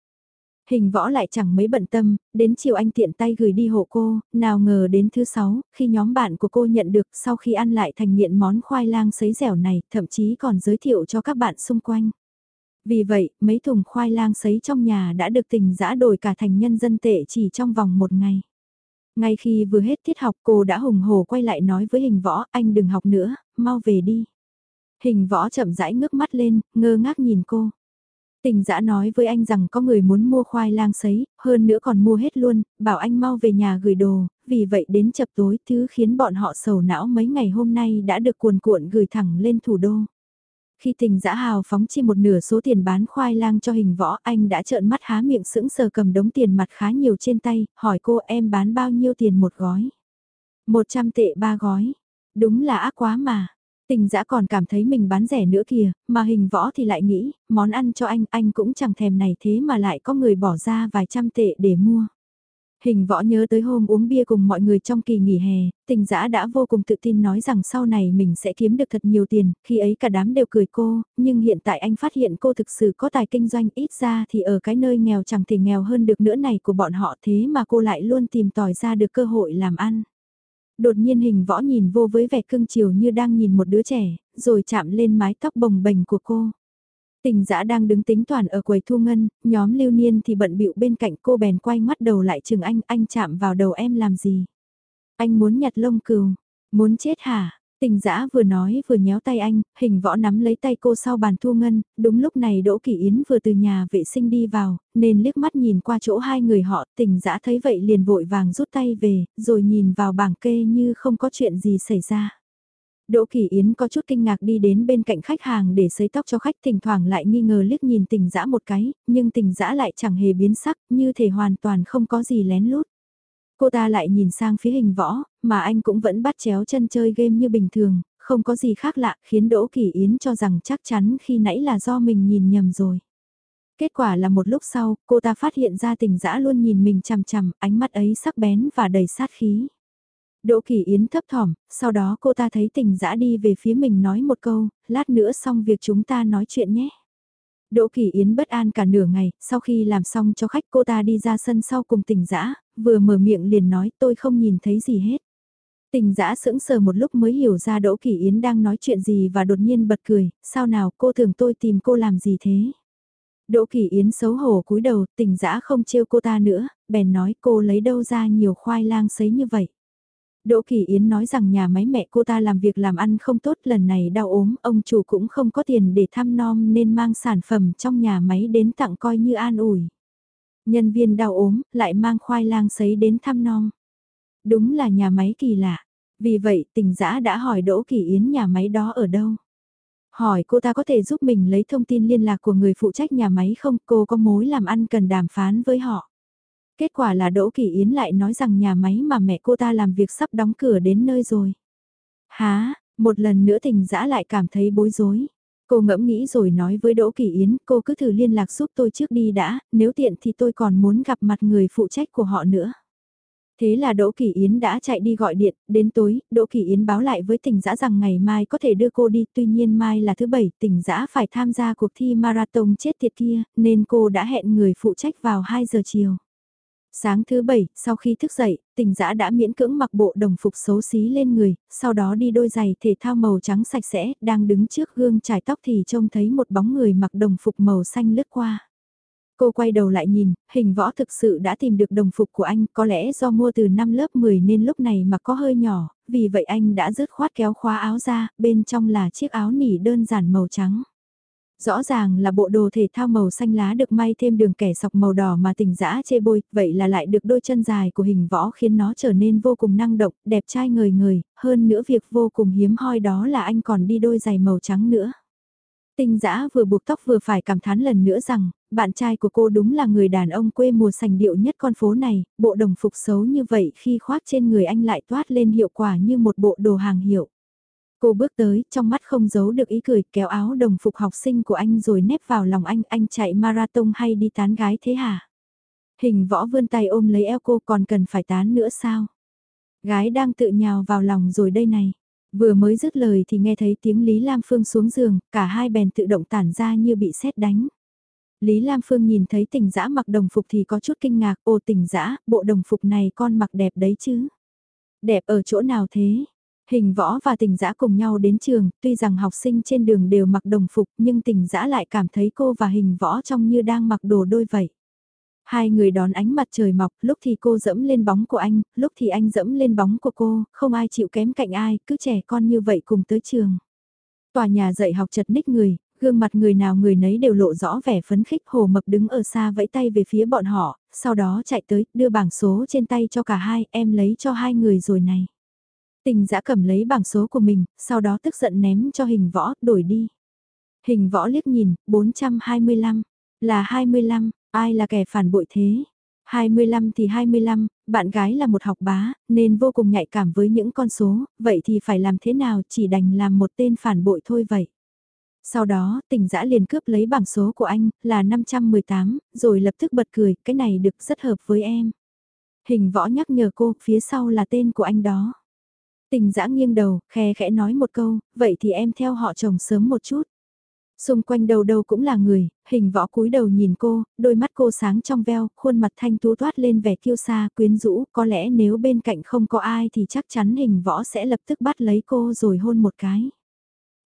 Hình võ lại chẳng mấy bận tâm, đến chiều anh tiện tay gửi đi hộ cô, nào ngờ đến thứ sáu, khi nhóm bạn của cô nhận được sau khi ăn lại thành nghiện món khoai lang sấy dẻo này, thậm chí còn giới thiệu cho các bạn xung quanh. Vì vậy, mấy thùng khoai lang sấy trong nhà đã được tình giã đổi cả thành nhân dân tệ chỉ trong vòng một ngày. Ngay khi vừa hết tiết học cô đã hùng hồ quay lại nói với hình võ, anh đừng học nữa, mau về đi. Hình võ chậm rãi ngước mắt lên, ngơ ngác nhìn cô. Tình dã nói với anh rằng có người muốn mua khoai lang sấy, hơn nữa còn mua hết luôn, bảo anh mau về nhà gửi đồ, vì vậy đến chập tối thứ khiến bọn họ sầu não mấy ngày hôm nay đã được cuồn cuộn gửi thẳng lên thủ đô. Khi tình dã hào phóng chi một nửa số tiền bán khoai lang cho hình võ anh đã trợn mắt há miệng sững sờ cầm đống tiền mặt khá nhiều trên tay, hỏi cô em bán bao nhiêu tiền một gói. 100 tệ ba gói. Đúng là ác quá mà. Tình dã còn cảm thấy mình bán rẻ nữa kìa, mà hình võ thì lại nghĩ, món ăn cho anh, anh cũng chẳng thèm này thế mà lại có người bỏ ra vài trăm tệ để mua. Hình võ nhớ tới hôm uống bia cùng mọi người trong kỳ nghỉ hè, tình dã đã vô cùng tự tin nói rằng sau này mình sẽ kiếm được thật nhiều tiền, khi ấy cả đám đều cười cô, nhưng hiện tại anh phát hiện cô thực sự có tài kinh doanh ít ra thì ở cái nơi nghèo chẳng thể nghèo hơn được nữa này của bọn họ thế mà cô lại luôn tìm tòi ra được cơ hội làm ăn. Đột nhiên hình võ nhìn vô với vẻ cưng chiều như đang nhìn một đứa trẻ, rồi chạm lên mái tóc bồng bềnh của cô. Tình dã đang đứng tính toàn ở quầy thu ngân, nhóm lưu niên thì bận bịu bên cạnh cô bèn quay mắt đầu lại chừng anh, anh chạm vào đầu em làm gì? Anh muốn nhặt lông cừu, muốn chết hả? Tình dã vừa nói vừa nhéo tay anh, hình võ nắm lấy tay cô sau bàn thu ngân, đúng lúc này Đỗ Kỳ Yến vừa từ nhà vệ sinh đi vào, nên liếc mắt nhìn qua chỗ hai người họ, tình dã thấy vậy liền vội vàng rút tay về, rồi nhìn vào bảng kê như không có chuyện gì xảy ra. Đỗ Kỳ Yến có chút kinh ngạc đi đến bên cạnh khách hàng để sấy tóc cho khách thỉnh thoảng lại nghi ngờ liếc nhìn tình dã một cái, nhưng tình dã lại chẳng hề biến sắc, như thể hoàn toàn không có gì lén lút. Cô ta lại nhìn sang phía hình võ, mà anh cũng vẫn bắt chéo chân chơi game như bình thường, không có gì khác lạ khiến Đỗ Kỳ Yến cho rằng chắc chắn khi nãy là do mình nhìn nhầm rồi. Kết quả là một lúc sau, cô ta phát hiện ra tình dã luôn nhìn mình chằm chằm, ánh mắt ấy sắc bén và đầy sát khí. Đỗ Kỳ Yến thấp thỏm, sau đó cô ta thấy tình dã đi về phía mình nói một câu, lát nữa xong việc chúng ta nói chuyện nhé. Đỗ Kỳ Yến bất an cả nửa ngày, sau khi làm xong cho khách cô ta đi ra sân sau cùng Tỉnh dã vừa mở miệng liền nói tôi không nhìn thấy gì hết. Tình dã sững sờ một lúc mới hiểu ra Đỗ Kỳ Yến đang nói chuyện gì và đột nhiên bật cười, sao nào cô thường tôi tìm cô làm gì thế? Đỗ Kỳ Yến xấu hổ cúi đầu, tình dã không trêu cô ta nữa, bèn nói cô lấy đâu ra nhiều khoai lang sấy như vậy. Đỗ Kỳ Yến nói rằng nhà máy mẹ cô ta làm việc làm ăn không tốt lần này đau ốm, ông chủ cũng không có tiền để thăm nom nên mang sản phẩm trong nhà máy đến tặng coi như an ủi. Nhân viên đau ốm, lại mang khoai lang sấy đến thăm nom. Đúng là nhà máy kỳ lạ. Vì vậy tình giã đã hỏi Đỗ Kỳ Yến nhà máy đó ở đâu. Hỏi cô ta có thể giúp mình lấy thông tin liên lạc của người phụ trách nhà máy không, cô có mối làm ăn cần đàm phán với họ. Kết quả là Đỗ Kỳ Yến lại nói rằng nhà máy mà mẹ cô ta làm việc sắp đóng cửa đến nơi rồi. Há, một lần nữa tình dã lại cảm thấy bối rối. Cô ngẫm nghĩ rồi nói với Đỗ Kỳ Yến, cô cứ thử liên lạc giúp tôi trước đi đã, nếu tiện thì tôi còn muốn gặp mặt người phụ trách của họ nữa. Thế là Đỗ Kỳ Yến đã chạy đi gọi điện, đến tối, Đỗ Kỳ Yến báo lại với tỉnh giã rằng ngày mai có thể đưa cô đi, tuy nhiên mai là thứ bảy, tỉnh giã phải tham gia cuộc thi marathon chết tiệt kia, nên cô đã hẹn người phụ trách vào 2 giờ chiều. Sáng thứ bảy, sau khi thức dậy, tình dã đã miễn cưỡng mặc bộ đồng phục xấu xí lên người, sau đó đi đôi giày thể thao màu trắng sạch sẽ, đang đứng trước gương trải tóc thì trông thấy một bóng người mặc đồng phục màu xanh lướt qua. Cô quay đầu lại nhìn, hình võ thực sự đã tìm được đồng phục của anh, có lẽ do mua từ năm lớp 10 nên lúc này mà có hơi nhỏ, vì vậy anh đã rứt khoát kéo khóa áo ra, bên trong là chiếc áo nỉ đơn giản màu trắng. Rõ ràng là bộ đồ thể thao màu xanh lá được may thêm đường kẻ sọc màu đỏ mà tình dã chê bôi, vậy là lại được đôi chân dài của hình võ khiến nó trở nên vô cùng năng động, đẹp trai người người, hơn nữa việc vô cùng hiếm hoi đó là anh còn đi đôi giày màu trắng nữa. Tinh dã vừa buộc tóc vừa phải cảm thán lần nữa rằng, bạn trai của cô đúng là người đàn ông quê mùa sành điệu nhất con phố này, bộ đồng phục xấu như vậy khi khoác trên người anh lại toát lên hiệu quả như một bộ đồ hàng hiệu. Cô bước tới, trong mắt không giấu được ý cười, kéo áo đồng phục học sinh của anh rồi nép vào lòng anh, anh chạy marathon hay đi tán gái thế hả? Hình võ vươn tay ôm lấy eo cô còn cần phải tán nữa sao? Gái đang tự nhào vào lòng rồi đây này. Vừa mới dứt lời thì nghe thấy tiếng Lý Lam Phương xuống giường, cả hai bèn tự động tản ra như bị sét đánh. Lý Lam Phương nhìn thấy tình dã mặc đồng phục thì có chút kinh ngạc, ô tình dã, bộ đồng phục này con mặc đẹp đấy chứ. Đẹp ở chỗ nào thế? Hình võ và tình dã cùng nhau đến trường, tuy rằng học sinh trên đường đều mặc đồng phục nhưng tình dã lại cảm thấy cô và hình võ trông như đang mặc đồ đôi vậy. Hai người đón ánh mặt trời mọc, lúc thì cô dẫm lên bóng của anh, lúc thì anh dẫm lên bóng của cô, không ai chịu kém cạnh ai, cứ trẻ con như vậy cùng tới trường. Tòa nhà dạy học chật ních người, gương mặt người nào người nấy đều lộ rõ vẻ phấn khích hồ mập đứng ở xa vẫy tay về phía bọn họ, sau đó chạy tới, đưa bảng số trên tay cho cả hai, em lấy cho hai người rồi này. Tình giã cầm lấy bảng số của mình, sau đó tức giận ném cho hình võ, đổi đi. Hình võ liếc nhìn, 425, là 25, ai là kẻ phản bội thế? 25 thì 25, bạn gái là một học bá, nên vô cùng nhạy cảm với những con số, vậy thì phải làm thế nào chỉ đành làm một tên phản bội thôi vậy. Sau đó, tỉnh giã liền cướp lấy bảng số của anh, là 518, rồi lập tức bật cười, cái này được rất hợp với em. Hình võ nhắc nhở cô, phía sau là tên của anh đó. Tình dã nghiêng đầu, khe khẽ nói một câu, vậy thì em theo họ chồng sớm một chút. Xung quanh đầu đầu cũng là người, hình võ cúi đầu nhìn cô, đôi mắt cô sáng trong veo, khuôn mặt thanh tú toát lên vẻ kiêu sa, quyến rũ, có lẽ nếu bên cạnh không có ai thì chắc chắn hình võ sẽ lập tức bắt lấy cô rồi hôn một cái.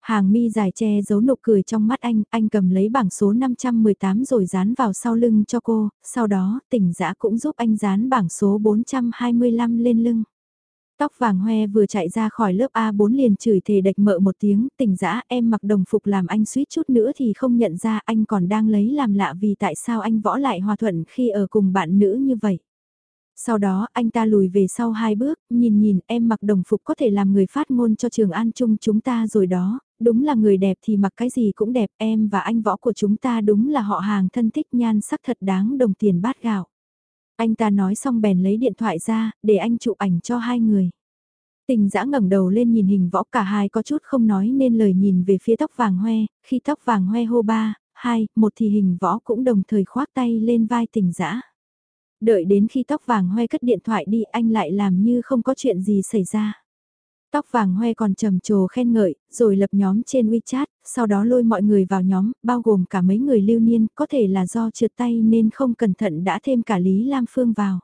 Hàng mi dài che giấu nụ cười trong mắt anh, anh cầm lấy bảng số 518 rồi dán vào sau lưng cho cô, sau đó tỉnh giã cũng giúp anh dán bảng số 425 lên lưng. Tóc vàng hoe vừa chạy ra khỏi lớp A4 liền chửi thề đạch mợ một tiếng, tỉnh dã em mặc đồng phục làm anh suýt chút nữa thì không nhận ra anh còn đang lấy làm lạ vì tại sao anh võ lại hòa thuận khi ở cùng bạn nữ như vậy. Sau đó anh ta lùi về sau hai bước, nhìn nhìn em mặc đồng phục có thể làm người phát ngôn cho trường an chung chúng ta rồi đó, đúng là người đẹp thì mặc cái gì cũng đẹp em và anh võ của chúng ta đúng là họ hàng thân thích nhan sắc thật đáng đồng tiền bát gạo. Anh ta nói xong bèn lấy điện thoại ra, để anh chụp ảnh cho hai người. Tình dã ngẩng đầu lên nhìn hình võ cả hai có chút không nói nên lời nhìn về phía tóc vàng hoe, khi tóc vàng hoe hô ba, hai, một thì hình võ cũng đồng thời khoác tay lên vai tình dã. Đợi đến khi tóc vàng hoe cất điện thoại đi anh lại làm như không có chuyện gì xảy ra. Tóc vàng hoe còn trầm trồ khen ngợi, rồi lập nhóm trên WeChat, sau đó lôi mọi người vào nhóm, bao gồm cả mấy người lưu niên, có thể là do trượt tay nên không cẩn thận đã thêm cả Lý Lam Phương vào.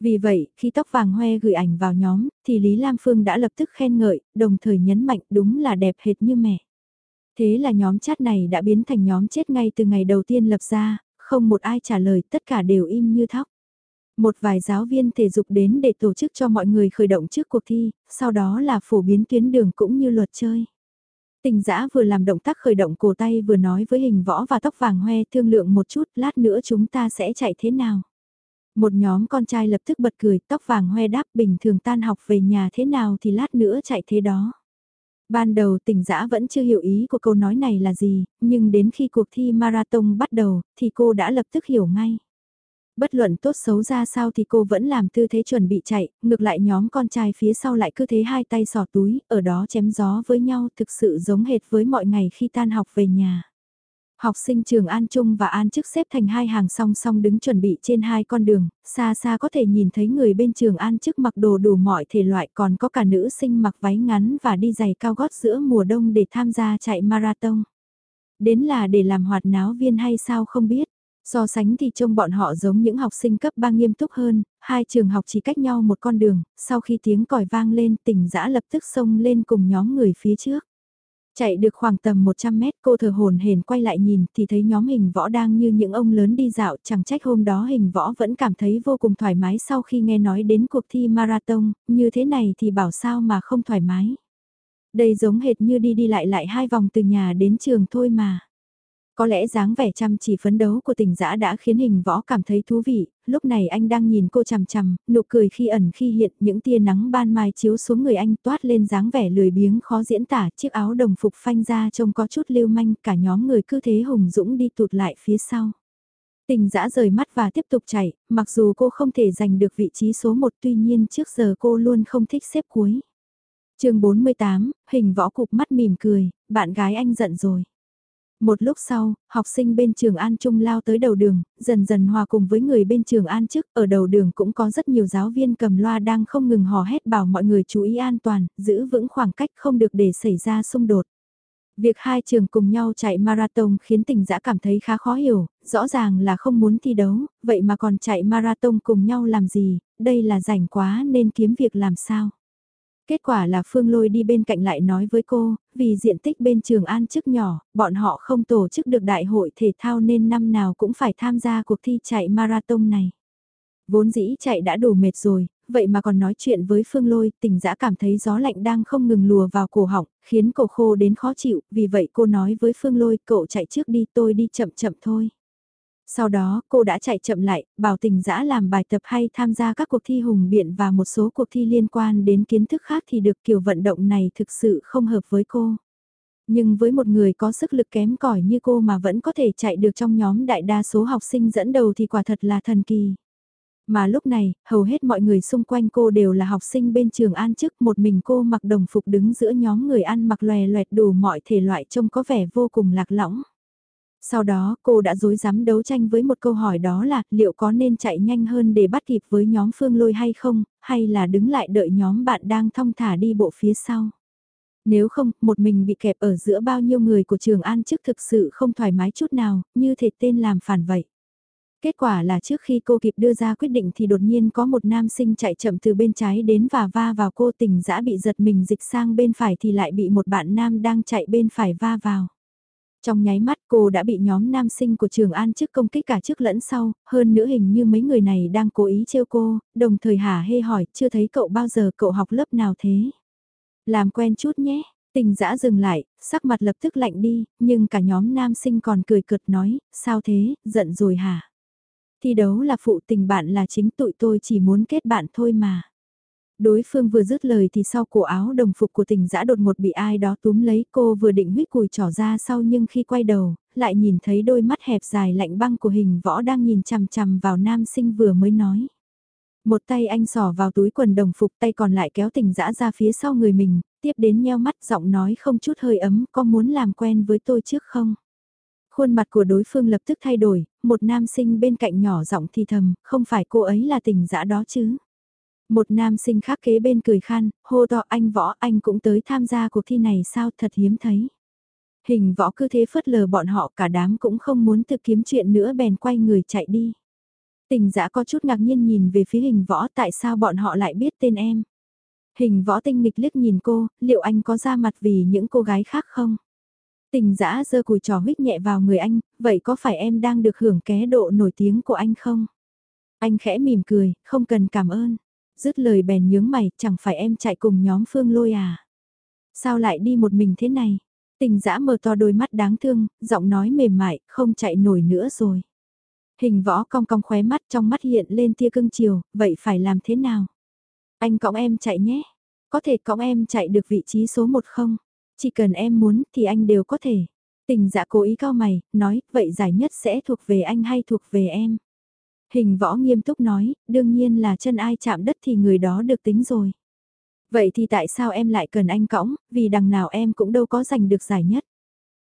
Vì vậy, khi tóc vàng hoe gửi ảnh vào nhóm, thì Lý Lam Phương đã lập tức khen ngợi, đồng thời nhấn mạnh đúng là đẹp hệt như mẹ. Thế là nhóm chat này đã biến thành nhóm chết ngay từ ngày đầu tiên lập ra, không một ai trả lời, tất cả đều im như thóc. Một vài giáo viên thể dục đến để tổ chức cho mọi người khởi động trước cuộc thi, sau đó là phổ biến tuyến đường cũng như luật chơi. Tình giã vừa làm động tác khởi động cổ tay vừa nói với hình võ và tóc vàng hoe thương lượng một chút, lát nữa chúng ta sẽ chạy thế nào. Một nhóm con trai lập tức bật cười, tóc vàng hoe đáp bình thường tan học về nhà thế nào thì lát nữa chạy thế đó. Ban đầu tỉnh giã vẫn chưa hiểu ý của câu nói này là gì, nhưng đến khi cuộc thi marathon bắt đầu, thì cô đã lập tức hiểu ngay. Bất luận tốt xấu ra sao thì cô vẫn làm tư thế chuẩn bị chạy, ngược lại nhóm con trai phía sau lại cứ thế hai tay sỏ túi, ở đó chém gió với nhau thực sự giống hệt với mọi ngày khi tan học về nhà. Học sinh trường An Trung và An chức xếp thành hai hàng song song đứng chuẩn bị trên hai con đường, xa xa có thể nhìn thấy người bên trường An chức mặc đồ đủ mọi thể loại còn có cả nữ sinh mặc váy ngắn và đi giày cao gót giữa mùa đông để tham gia chạy marathon. Đến là để làm hoạt náo viên hay sao không biết. So sánh thì trông bọn họ giống những học sinh cấp 3 nghiêm túc hơn, hai trường học chỉ cách nhau một con đường, sau khi tiếng còi vang lên tỉnh dã lập tức xông lên cùng nhóm người phía trước. Chạy được khoảng tầm 100 mét cô thờ hồn hển quay lại nhìn thì thấy nhóm hình võ đang như những ông lớn đi dạo chẳng trách hôm đó hình võ vẫn cảm thấy vô cùng thoải mái sau khi nghe nói đến cuộc thi marathon, như thế này thì bảo sao mà không thoải mái. Đây giống hệt như đi đi lại lại hai vòng từ nhà đến trường thôi mà. Có lẽ dáng vẻ chăm chỉ phấn đấu của tình dã đã khiến hình võ cảm thấy thú vị, lúc này anh đang nhìn cô chằm chằm, nụ cười khi ẩn khi hiện, những tia nắng ban mai chiếu xuống người anh toát lên dáng vẻ lười biếng khó diễn tả, chiếc áo đồng phục phanh ra trông có chút lưu manh, cả nhóm người cứ thế hùng dũng đi tụt lại phía sau. Tình dã rời mắt và tiếp tục chạy, mặc dù cô không thể giành được vị trí số 1 tuy nhiên trước giờ cô luôn không thích xếp cuối. chương 48, hình võ cục mắt mỉm cười, bạn gái anh giận rồi. Một lúc sau, học sinh bên trường An Trung lao tới đầu đường, dần dần hòa cùng với người bên trường An trước, ở đầu đường cũng có rất nhiều giáo viên cầm loa đang không ngừng hò hét bảo mọi người chú ý an toàn, giữ vững khoảng cách không được để xảy ra xung đột. Việc hai trường cùng nhau chạy marathon khiến tình dã cảm thấy khá khó hiểu, rõ ràng là không muốn thi đấu, vậy mà còn chạy marathon cùng nhau làm gì, đây là rảnh quá nên kiếm việc làm sao. Kết quả là Phương Lôi đi bên cạnh lại nói với cô, vì diện tích bên trường An chức nhỏ, bọn họ không tổ chức được đại hội thể thao nên năm nào cũng phải tham gia cuộc thi chạy marathon này. Vốn dĩ chạy đã đủ mệt rồi, vậy mà còn nói chuyện với Phương Lôi, tình dã cảm thấy gió lạnh đang không ngừng lùa vào cổ họng, khiến cổ khô đến khó chịu, vì vậy cô nói với Phương Lôi, cậu chạy trước đi tôi đi chậm chậm thôi. Sau đó, cô đã chạy chậm lại, bảo tình dã làm bài tập hay tham gia các cuộc thi hùng biện và một số cuộc thi liên quan đến kiến thức khác thì được kiểu vận động này thực sự không hợp với cô. Nhưng với một người có sức lực kém cỏi như cô mà vẫn có thể chạy được trong nhóm đại đa số học sinh dẫn đầu thì quả thật là thần kỳ. Mà lúc này, hầu hết mọi người xung quanh cô đều là học sinh bên trường an chức một mình cô mặc đồng phục đứng giữa nhóm người ăn mặc lòe loẹt đủ mọi thể loại trông có vẻ vô cùng lạc lõng. Sau đó cô đã dối dám đấu tranh với một câu hỏi đó là liệu có nên chạy nhanh hơn để bắt kịp với nhóm phương lôi hay không, hay là đứng lại đợi nhóm bạn đang thong thả đi bộ phía sau. Nếu không, một mình bị kẹp ở giữa bao nhiêu người của trường An trước thực sự không thoải mái chút nào, như thể tên làm phản vậy. Kết quả là trước khi cô kịp đưa ra quyết định thì đột nhiên có một nam sinh chạy chậm từ bên trái đến và va vào cô tình dã bị giật mình dịch sang bên phải thì lại bị một bạn nam đang chạy bên phải va vào. Trong nháy mắt cô đã bị nhóm nam sinh của trường An trước công kích cả trước lẫn sau, hơn nữa hình như mấy người này đang cố ý trêu cô, đồng thời hả hê hỏi, chưa thấy cậu bao giờ cậu học lớp nào thế? Làm quen chút nhé, tình dã dừng lại, sắc mặt lập tức lạnh đi, nhưng cả nhóm nam sinh còn cười cợt nói, sao thế, giận rồi hả? Thi đấu là phụ tình bạn là chính tụi tôi chỉ muốn kết bạn thôi mà. Đối phương vừa dứt lời thì sau cổ áo đồng phục của tình dã đột ngột bị ai đó túm lấy cô vừa định huyết cùi trỏ ra sau nhưng khi quay đầu, lại nhìn thấy đôi mắt hẹp dài lạnh băng của hình võ đang nhìn chằm chằm vào nam sinh vừa mới nói. Một tay anh sỏ vào túi quần đồng phục tay còn lại kéo tình dã ra phía sau người mình, tiếp đến nheo mắt giọng nói không chút hơi ấm có muốn làm quen với tôi trước không? Khuôn mặt của đối phương lập tức thay đổi, một nam sinh bên cạnh nhỏ giọng thì thầm, không phải cô ấy là tình dã đó chứ? Một nam sinh khác kế bên cười khan, hô to anh võ anh cũng tới tham gia cuộc thi này sao thật hiếm thấy. Hình võ cứ thế phớt lờ bọn họ cả đám cũng không muốn thực kiếm chuyện nữa bèn quay người chạy đi. Tình giã có chút ngạc nhiên nhìn về phía hình võ tại sao bọn họ lại biết tên em. Hình võ tinh nghịch liếc nhìn cô, liệu anh có ra mặt vì những cô gái khác không? Tình giã giơ cùi trò huyết nhẹ vào người anh, vậy có phải em đang được hưởng ké độ nổi tiếng của anh không? Anh khẽ mỉm cười, không cần cảm ơn dứt lời bèn nhướng mày, chẳng phải em chạy cùng nhóm phương lôi à? Sao lại đi một mình thế này? Tình dã mở to đôi mắt đáng thương, giọng nói mềm mại, không chạy nổi nữa rồi. Hình võ cong cong khóe mắt trong mắt hiện lên tia cưng chiều, vậy phải làm thế nào? Anh cõng em chạy nhé. Có thể cõng em chạy được vị trí số một không? Chỉ cần em muốn thì anh đều có thể. Tình dạ cố ý cao mày, nói, vậy giải nhất sẽ thuộc về anh hay thuộc về em? Hình võ nghiêm túc nói, đương nhiên là chân ai chạm đất thì người đó được tính rồi. Vậy thì tại sao em lại cần anh cõng, vì đằng nào em cũng đâu có giành được giải nhất.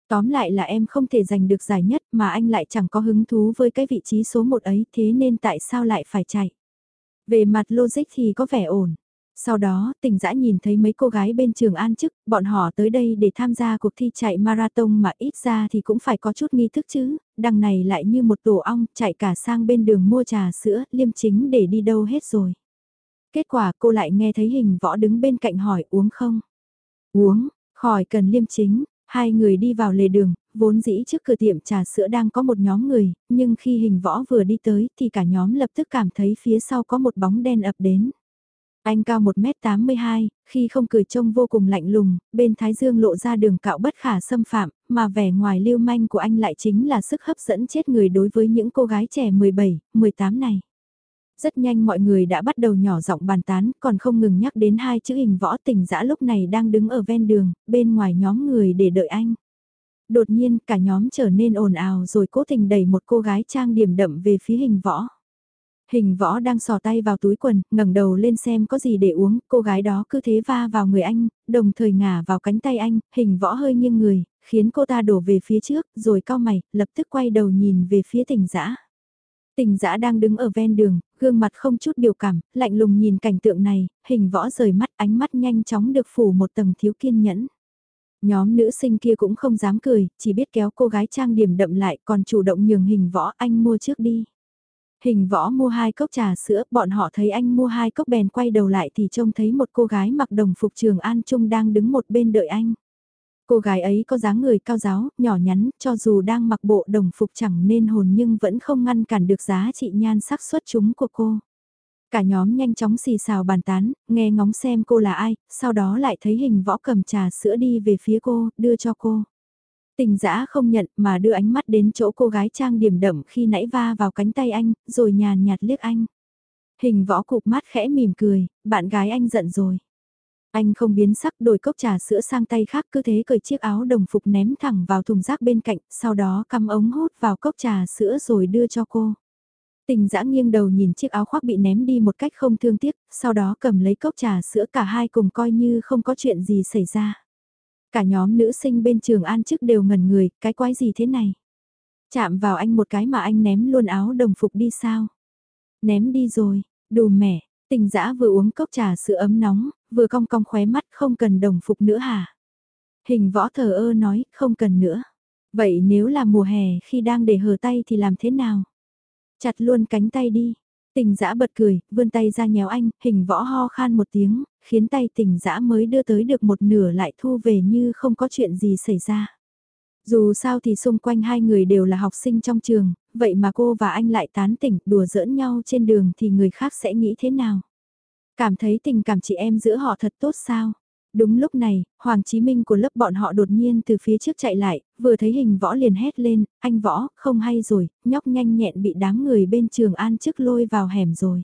Tóm lại là em không thể giành được giải nhất mà anh lại chẳng có hứng thú với cái vị trí số một ấy thế nên tại sao lại phải chạy. Về mặt logic thì có vẻ ổn. Sau đó, tỉnh dã nhìn thấy mấy cô gái bên trường an chức, bọn họ tới đây để tham gia cuộc thi chạy marathon mà ít ra thì cũng phải có chút nghi thức chứ, đằng này lại như một tổ ong, chạy cả sang bên đường mua trà sữa, liêm chính để đi đâu hết rồi. Kết quả cô lại nghe thấy hình võ đứng bên cạnh hỏi uống không? Uống, khỏi cần liêm chính, hai người đi vào lề đường, vốn dĩ trước cửa tiệm trà sữa đang có một nhóm người, nhưng khi hình võ vừa đi tới thì cả nhóm lập tức cảm thấy phía sau có một bóng đen ập đến. Anh cao 1m82, khi không cười trông vô cùng lạnh lùng, bên thái dương lộ ra đường cạo bất khả xâm phạm, mà vẻ ngoài lưu manh của anh lại chính là sức hấp dẫn chết người đối với những cô gái trẻ 17, 18 này. Rất nhanh mọi người đã bắt đầu nhỏ giọng bàn tán, còn không ngừng nhắc đến hai chữ hình võ tình dã lúc này đang đứng ở ven đường, bên ngoài nhóm người để đợi anh. Đột nhiên cả nhóm trở nên ồn ào rồi cố tình đẩy một cô gái trang điểm đậm về phía hình võ. Hình võ đang sò tay vào túi quần, ngẩng đầu lên xem có gì để uống, cô gái đó cứ thế va vào người anh, đồng thời ngả vào cánh tay anh, hình võ hơi nghiêng người, khiến cô ta đổ về phía trước, rồi cao mày, lập tức quay đầu nhìn về phía tỉnh dã Tình dã đang đứng ở ven đường, gương mặt không chút biểu cảm, lạnh lùng nhìn cảnh tượng này, hình võ rời mắt ánh mắt nhanh chóng được phủ một tầng thiếu kiên nhẫn. Nhóm nữ sinh kia cũng không dám cười, chỉ biết kéo cô gái trang điểm đậm lại còn chủ động nhường hình võ anh mua trước đi. Hình võ mua hai cốc trà sữa, bọn họ thấy anh mua hai cốc bèn quay đầu lại thì trông thấy một cô gái mặc đồng phục trường An Trung đang đứng một bên đợi anh. Cô gái ấy có dáng người cao giáo, nhỏ nhắn, cho dù đang mặc bộ đồng phục chẳng nên hồn nhưng vẫn không ngăn cản được giá trị nhan sắc xuất chúng của cô. Cả nhóm nhanh chóng xì xào bàn tán, nghe ngóng xem cô là ai, sau đó lại thấy hình võ cầm trà sữa đi về phía cô, đưa cho cô. Tình giã không nhận mà đưa ánh mắt đến chỗ cô gái trang điểm đậm khi nãy va vào cánh tay anh, rồi nhàn nhạt liếc anh. Hình võ cục mắt khẽ mỉm cười, bạn gái anh giận rồi. Anh không biến sắc đổi cốc trà sữa sang tay khác cứ thế cởi chiếc áo đồng phục ném thẳng vào thùng rác bên cạnh, sau đó cắm ống hút vào cốc trà sữa rồi đưa cho cô. Tình dã nghiêng đầu nhìn chiếc áo khoác bị ném đi một cách không thương tiếc, sau đó cầm lấy cốc trà sữa cả hai cùng coi như không có chuyện gì xảy ra. Cả nhóm nữ sinh bên trường an chức đều ngẩn người, cái quái gì thế này? Chạm vào anh một cái mà anh ném luôn áo đồng phục đi sao? Ném đi rồi, đù mẻ, tình dã vừa uống cốc trà sữa ấm nóng, vừa cong cong khóe mắt không cần đồng phục nữa hả? Hình võ thờ ơ nói, không cần nữa. Vậy nếu là mùa hè khi đang để hờ tay thì làm thế nào? Chặt luôn cánh tay đi. Tình dã bật cười, vươn tay ra nhéo anh, hình võ ho khan một tiếng, khiến tay tình dã mới đưa tới được một nửa lại thu về như không có chuyện gì xảy ra. Dù sao thì xung quanh hai người đều là học sinh trong trường, vậy mà cô và anh lại tán tỉnh đùa giỡn nhau trên đường thì người khác sẽ nghĩ thế nào? Cảm thấy tình cảm chị em giữa họ thật tốt sao? Đúng lúc này, Hoàng Chí Minh của lớp bọn họ đột nhiên từ phía trước chạy lại, vừa thấy hình võ liền hét lên, anh võ, không hay rồi, nhóc nhanh nhẹn bị đám người bên trường an trước lôi vào hẻm rồi.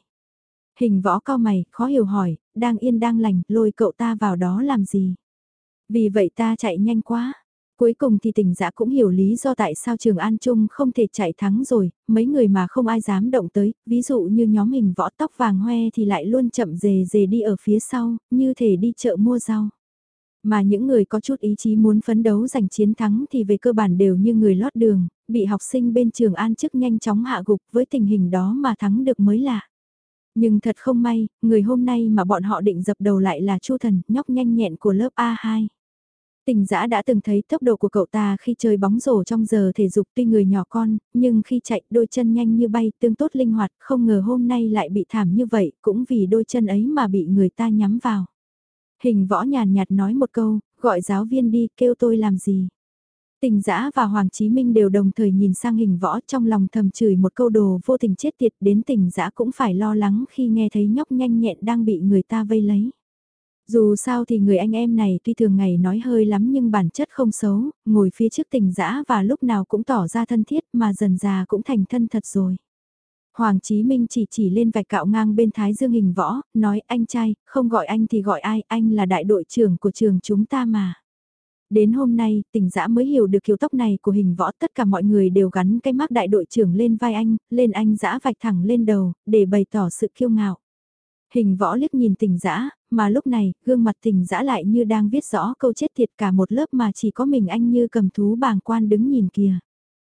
Hình võ cao mày, khó hiểu hỏi, đang yên đang lành, lôi cậu ta vào đó làm gì? Vì vậy ta chạy nhanh quá, Cuối cùng thì tỉnh giã dạ cũng hiểu lý do tại sao trường An Trung không thể chạy thắng rồi, mấy người mà không ai dám động tới, ví dụ như nhóm hình võ tóc vàng hoe thì lại luôn chậm dề dề đi ở phía sau, như thể đi chợ mua rau. Mà những người có chút ý chí muốn phấn đấu giành chiến thắng thì về cơ bản đều như người lót đường, bị học sinh bên trường An chức nhanh chóng hạ gục với tình hình đó mà thắng được mới lạ. Nhưng thật không may, người hôm nay mà bọn họ định dập đầu lại là Chu Thần, nhóc nhanh nhẹn của lớp A2. Tình giã đã từng thấy tốc độ của cậu ta khi chơi bóng rổ trong giờ thể dục tuy người nhỏ con, nhưng khi chạy đôi chân nhanh như bay tương tốt linh hoạt, không ngờ hôm nay lại bị thảm như vậy, cũng vì đôi chân ấy mà bị người ta nhắm vào. Hình võ nhàn nhạt nói một câu, gọi giáo viên đi, kêu tôi làm gì. Tình giã và Hoàng Chí Minh đều đồng thời nhìn sang hình võ trong lòng thầm chửi một câu đồ vô tình chết tiệt đến tình giã cũng phải lo lắng khi nghe thấy nhóc nhanh nhẹn đang bị người ta vây lấy. Dù sao thì người anh em này tuy thường ngày nói hơi lắm nhưng bản chất không xấu, ngồi phía trước tình dã và lúc nào cũng tỏ ra thân thiết mà dần già cũng thành thân thật rồi. Hoàng Chí Minh chỉ chỉ lên vạch cạo ngang bên Thái Dương hình võ, nói anh trai, không gọi anh thì gọi ai, anh là đại đội trưởng của trường chúng ta mà. Đến hôm nay, tỉnh giã mới hiểu được kiểu tóc này của hình võ tất cả mọi người đều gắn cái mác đại đội trưởng lên vai anh, lên anh giã vạch thẳng lên đầu, để bày tỏ sự kiêu ngạo. Hình võ liếc nhìn tình dã mà lúc này, gương mặt tình dã lại như đang viết rõ câu chết thiệt cả một lớp mà chỉ có mình anh như cầm thú bàng quan đứng nhìn kìa.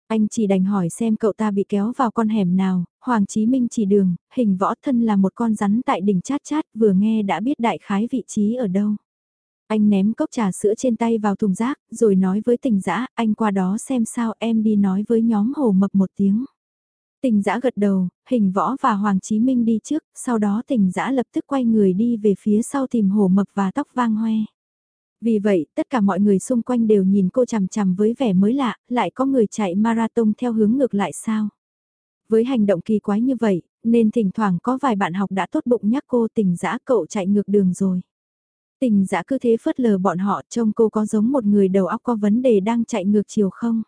Anh chỉ đành hỏi xem cậu ta bị kéo vào con hẻm nào, Hoàng Chí Minh chỉ đường, hình võ thân là một con rắn tại đỉnh chát chát vừa nghe đã biết đại khái vị trí ở đâu. Anh ném cốc trà sữa trên tay vào thùng rác, rồi nói với tình dã anh qua đó xem sao em đi nói với nhóm hồ mập một tiếng. Tình dã gật đầu, hình võ và Hoàng Chí Minh đi trước, sau đó tình dã lập tức quay người đi về phía sau tìm hồ mập và tóc vang hoe. Vì vậy, tất cả mọi người xung quanh đều nhìn cô chằm chằm với vẻ mới lạ, lại có người chạy marathon theo hướng ngược lại sao. Với hành động kỳ quái như vậy, nên thỉnh thoảng có vài bạn học đã tốt bụng nhắc cô tình dã cậu chạy ngược đường rồi. Tình dã cứ thế phớt lờ bọn họ trông cô có giống một người đầu óc có vấn đề đang chạy ngược chiều không?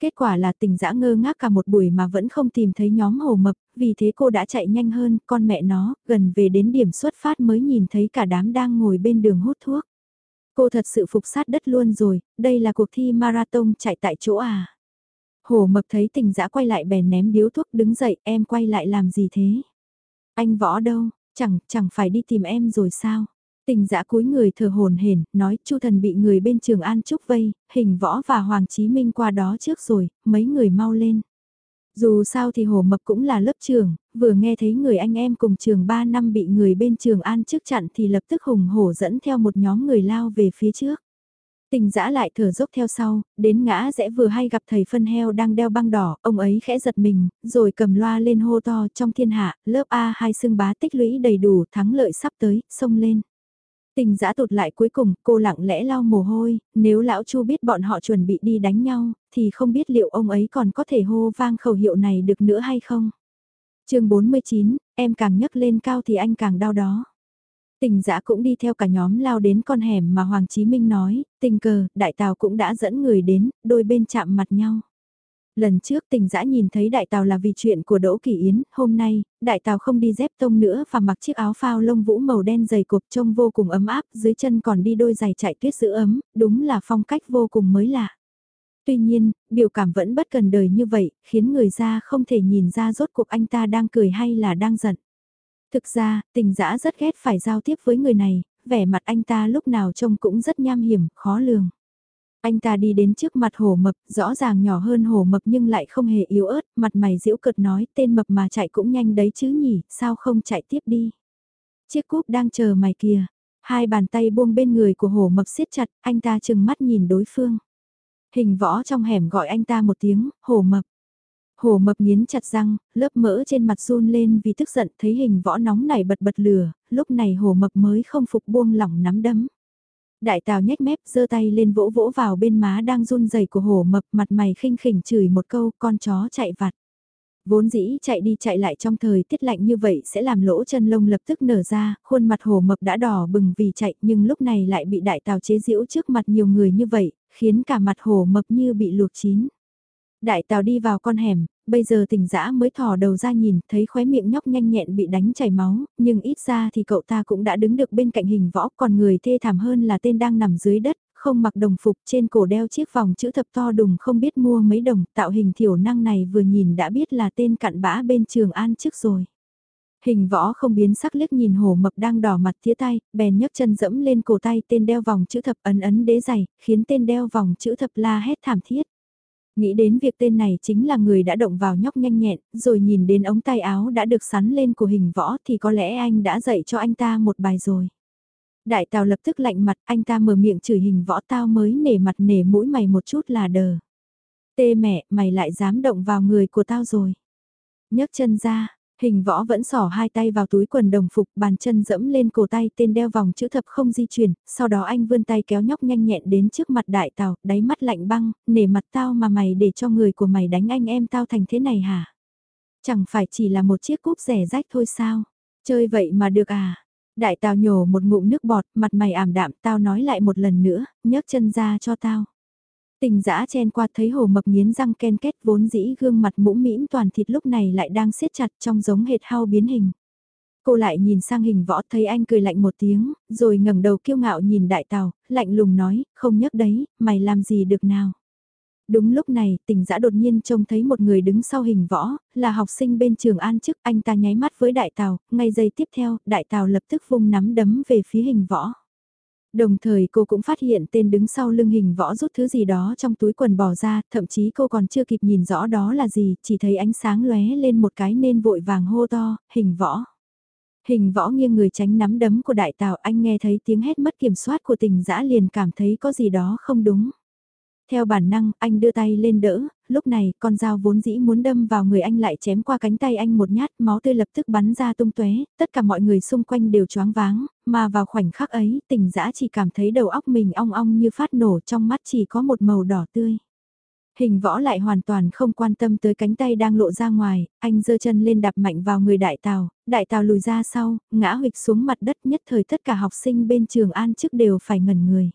Kết quả là tình dã ngơ ngác cả một buổi mà vẫn không tìm thấy nhóm hồ mập, vì thế cô đã chạy nhanh hơn, con mẹ nó, gần về đến điểm xuất phát mới nhìn thấy cả đám đang ngồi bên đường hút thuốc. Cô thật sự phục sát đất luôn rồi, đây là cuộc thi marathon chạy tại chỗ à. Hồ mập thấy tình dã quay lại bèn ném điếu thuốc đứng dậy, em quay lại làm gì thế? Anh võ đâu, chẳng, chẳng phải đi tìm em rồi sao? Tình dã cúi người thờ hồn hển, nói Chu thần bị người bên trường An Trúc vây, hình võ và Hoàng Chí Minh qua đó trước rồi, mấy người mau lên. Dù sao thì Hồ Mập cũng là lớp trường, vừa nghe thấy người anh em cùng trường 3 năm bị người bên trường An trước chặn thì lập tức hùng hổ dẫn theo một nhóm người lao về phía trước. Tình dã lại thở dốc theo sau, đến ngã rẽ vừa hay gặp thầy phân heo đang đeo băng đỏ, ông ấy khẽ giật mình, rồi cầm loa lên hô to trong thiên hạ, lớp A hai xưng bá tích lũy đầy đủ, thắng lợi sắp tới, xông lên. Tình giã tụt lại cuối cùng, cô lặng lẽ lau mồ hôi, nếu lão Chu biết bọn họ chuẩn bị đi đánh nhau, thì không biết liệu ông ấy còn có thể hô vang khẩu hiệu này được nữa hay không. chương 49, em càng nhấc lên cao thì anh càng đau đó. Tình giã cũng đi theo cả nhóm lao đến con hẻm mà Hoàng Chí Minh nói, tình cờ, đại tàu cũng đã dẫn người đến, đôi bên chạm mặt nhau. Lần trước tình dã nhìn thấy đại tàu là vì chuyện của Đỗ Kỳ Yến, hôm nay, đại tàu không đi dép tông nữa và mặc chiếc áo phao lông vũ màu đen dày cộp trông vô cùng ấm áp, dưới chân còn đi đôi giày chạy tuyết giữ ấm, đúng là phong cách vô cùng mới lạ. Tuy nhiên, biểu cảm vẫn bất cần đời như vậy, khiến người ra không thể nhìn ra rốt cuộc anh ta đang cười hay là đang giận. Thực ra, tình dã rất ghét phải giao tiếp với người này, vẻ mặt anh ta lúc nào trông cũng rất nham hiểm, khó lường. Anh ta đi đến trước mặt hổ mập, rõ ràng nhỏ hơn hổ mập nhưng lại không hề yếu ớt, mặt mày giễu cợt nói tên mập mà chạy cũng nhanh đấy chứ nhỉ, sao không chạy tiếp đi. Chiếc cúp đang chờ mày kìa, hai bàn tay buông bên người của hổ mập siết chặt, anh ta chừng mắt nhìn đối phương. Hình võ trong hẻm gọi anh ta một tiếng, hổ mập. hổ mập nghiến chặt răng, lớp mỡ trên mặt run lên vì tức giận thấy hình võ nóng nảy bật bật lửa, lúc này hổ mập mới không phục buông lỏng nắm đấm. Đại tào nhếch mép giơ tay lên vỗ vỗ vào bên má đang run rẩy của hổ mập mặt mày khinh khỉnh chửi một câu con chó chạy vặt. Vốn dĩ chạy đi chạy lại trong thời tiết lạnh như vậy sẽ làm lỗ chân lông lập tức nở ra, khuôn mặt hổ mập đã đỏ bừng vì chạy nhưng lúc này lại bị đại tào chế giễu trước mặt nhiều người như vậy, khiến cả mặt hổ mập như bị luộc chín. Đại tào đi vào con hẻm, bây giờ tỉnh dã mới thò đầu ra nhìn, thấy khóe miệng nhóc nhanh nhẹn bị đánh chảy máu, nhưng ít ra thì cậu ta cũng đã đứng được bên cạnh hình võ, còn người thê thảm hơn là tên đang nằm dưới đất, không mặc đồng phục trên cổ đeo chiếc vòng chữ thập to đùng không biết mua mấy đồng, tạo hình thiểu năng này vừa nhìn đã biết là tên cặn bã bên trường an trước rồi. Hình võ không biến sắc liếc nhìn hồ mập đang đỏ mặt tía tay, bèn nhấc chân dẫm lên cổ tay tên đeo vòng chữ thập ấn ấn đế giày, khiến tên đeo vòng chữ thập la hét thảm thiết. Nghĩ đến việc tên này chính là người đã động vào nhóc nhanh nhẹn, rồi nhìn đến ống tay áo đã được sắn lên của hình võ thì có lẽ anh đã dạy cho anh ta một bài rồi. Đại tào lập tức lạnh mặt, anh ta mở miệng chửi hình võ tao mới nể mặt nể mũi mày một chút là đờ. Tê mẹ, mày lại dám động vào người của tao rồi. nhấc chân ra, Hình võ vẫn sỏ hai tay vào túi quần đồng phục, bàn chân dẫm lên cổ tay tên đeo vòng chữ thập không di chuyển, sau đó anh vươn tay kéo nhóc nhanh nhẹn đến trước mặt đại tàu, đáy mắt lạnh băng, nể mặt tao mà mày để cho người của mày đánh anh em tao thành thế này hả? Chẳng phải chỉ là một chiếc cúp rẻ rách thôi sao? Chơi vậy mà được à? Đại tàu nhổ một ngụm nước bọt, mặt mày ảm đạm, tao nói lại một lần nữa, nhấc chân ra cho tao. Tình dã chen qua thấy hồ mập miến răng ken kết vốn dĩ gương mặt mũm mĩm toàn thịt lúc này lại đang siết chặt trong giống hệt hao biến hình. Cô lại nhìn sang hình võ thấy anh cười lạnh một tiếng, rồi ngẩng đầu kiêu ngạo nhìn đại tàu, lạnh lùng nói, không nhấc đấy, mày làm gì được nào. Đúng lúc này, tỉnh giã đột nhiên trông thấy một người đứng sau hình võ, là học sinh bên trường an chức, anh ta nháy mắt với đại tàu, ngay giây tiếp theo, đại tàu lập tức vung nắm đấm về phía hình võ. Đồng thời cô cũng phát hiện tên đứng sau lưng hình võ rút thứ gì đó trong túi quần bỏ ra, thậm chí cô còn chưa kịp nhìn rõ đó là gì, chỉ thấy ánh sáng lóe lên một cái nên vội vàng hô to, hình võ. Hình võ nghiêng người tránh nắm đấm của đại tào anh nghe thấy tiếng hét mất kiểm soát của tình dã liền cảm thấy có gì đó không đúng. Theo bản năng, anh đưa tay lên đỡ, lúc này con dao vốn dĩ muốn đâm vào người anh lại chém qua cánh tay anh một nhát, máu tươi lập tức bắn ra tung tóe, tất cả mọi người xung quanh đều choáng váng, mà vào khoảnh khắc ấy, tình dã chỉ cảm thấy đầu óc mình ong ong như phát nổ trong mắt chỉ có một màu đỏ tươi. Hình võ lại hoàn toàn không quan tâm tới cánh tay đang lộ ra ngoài, anh giơ chân lên đạp mạnh vào người đại tàu, đại tàu lùi ra sau, ngã hụt xuống mặt đất nhất thời tất cả học sinh bên trường an trước đều phải ngẩn người.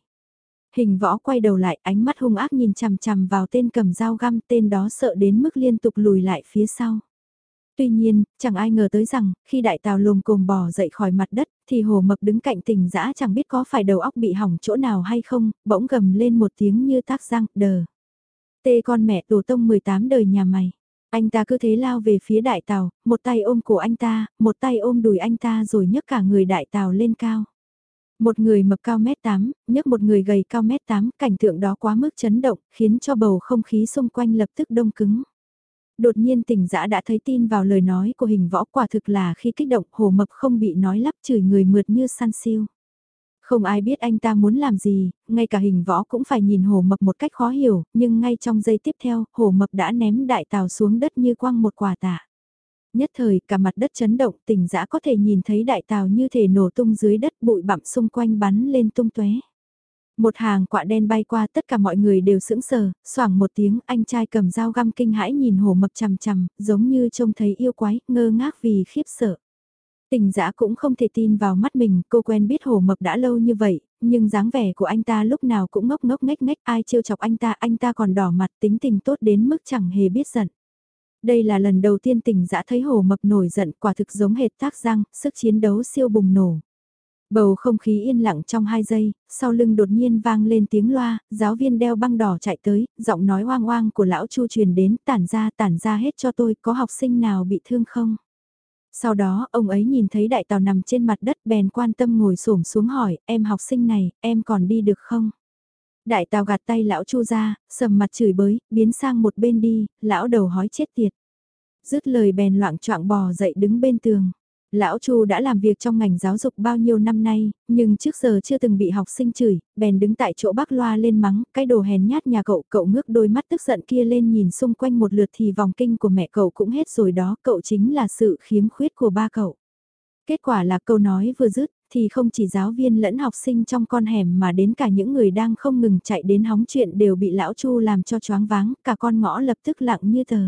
Hình võ quay đầu lại ánh mắt hung ác nhìn chằm chằm vào tên cầm dao găm tên đó sợ đến mức liên tục lùi lại phía sau. Tuy nhiên, chẳng ai ngờ tới rằng, khi đại tàu lồm cồm bò dậy khỏi mặt đất, thì hồ mập đứng cạnh tỉnh dã chẳng biết có phải đầu óc bị hỏng chỗ nào hay không, bỗng gầm lên một tiếng như tác răng, đờ. Tê con mẹ tổ tông 18 đời nhà mày. Anh ta cứ thế lao về phía đại tàu, một tay ôm cổ anh ta, một tay ôm đùi anh ta rồi nhấc cả người đại tàu lên cao. Một người mập cao mét 8, nhấc một người gầy cao mét 8, cảnh tượng đó quá mức chấn động, khiến cho bầu không khí xung quanh lập tức đông cứng. Đột nhiên tỉnh dã đã thấy tin vào lời nói của hình võ quả thực là khi kích động hồ mập không bị nói lắp chửi người mượt như săn siêu. Không ai biết anh ta muốn làm gì, ngay cả hình võ cũng phải nhìn hồ mập một cách khó hiểu, nhưng ngay trong giây tiếp theo, hồ mập đã ném đại tàu xuống đất như quăng một quả tạ. Nhất thời, cả mặt đất chấn động, tỉnh dã có thể nhìn thấy đại tàu như thể nổ tung dưới đất bụi bặm xung quanh bắn lên tung tóe. Một hàng quạ đen bay qua tất cả mọi người đều sững sờ, xoảng một tiếng anh trai cầm dao găm kinh hãi nhìn hồ mập chằm chằm, giống như trông thấy yêu quái, ngơ ngác vì khiếp sợ. Tình giã cũng không thể tin vào mắt mình, cô quen biết hồ mập đã lâu như vậy, nhưng dáng vẻ của anh ta lúc nào cũng ngốc ngốc ngách ngách ai trêu chọc anh ta, anh ta còn đỏ mặt tính tình tốt đến mức chẳng hề biết giận. Đây là lần đầu tiên tình giã thấy hồ mập nổi giận quả thực giống hệt tác răng, sức chiến đấu siêu bùng nổ. Bầu không khí yên lặng trong hai giây, sau lưng đột nhiên vang lên tiếng loa, giáo viên đeo băng đỏ chạy tới, giọng nói oang oang của lão Chu truyền đến, tản ra tản ra hết cho tôi, có học sinh nào bị thương không? Sau đó, ông ấy nhìn thấy đại tàu nằm trên mặt đất bèn quan tâm ngồi xổm xuống hỏi, em học sinh này, em còn đi được không? Đại tàu gạt tay lão chu ra, sầm mặt chửi bới, biến sang một bên đi, lão đầu hói chết tiệt. Dứt lời bèn loạn choạng bò dậy đứng bên tường. Lão Chu đã làm việc trong ngành giáo dục bao nhiêu năm nay, nhưng trước giờ chưa từng bị học sinh chửi, bèn đứng tại chỗ bác loa lên mắng, cái đồ hèn nhát nhà cậu, cậu ngước đôi mắt tức giận kia lên nhìn xung quanh một lượt thì vòng kinh của mẹ cậu cũng hết rồi đó, cậu chính là sự khiếm khuyết của ba cậu. Kết quả là câu nói vừa dứt, thì không chỉ giáo viên lẫn học sinh trong con hẻm mà đến cả những người đang không ngừng chạy đến hóng chuyện đều bị lão Chu làm cho choáng váng, cả con ngõ lập tức lặng như tờ.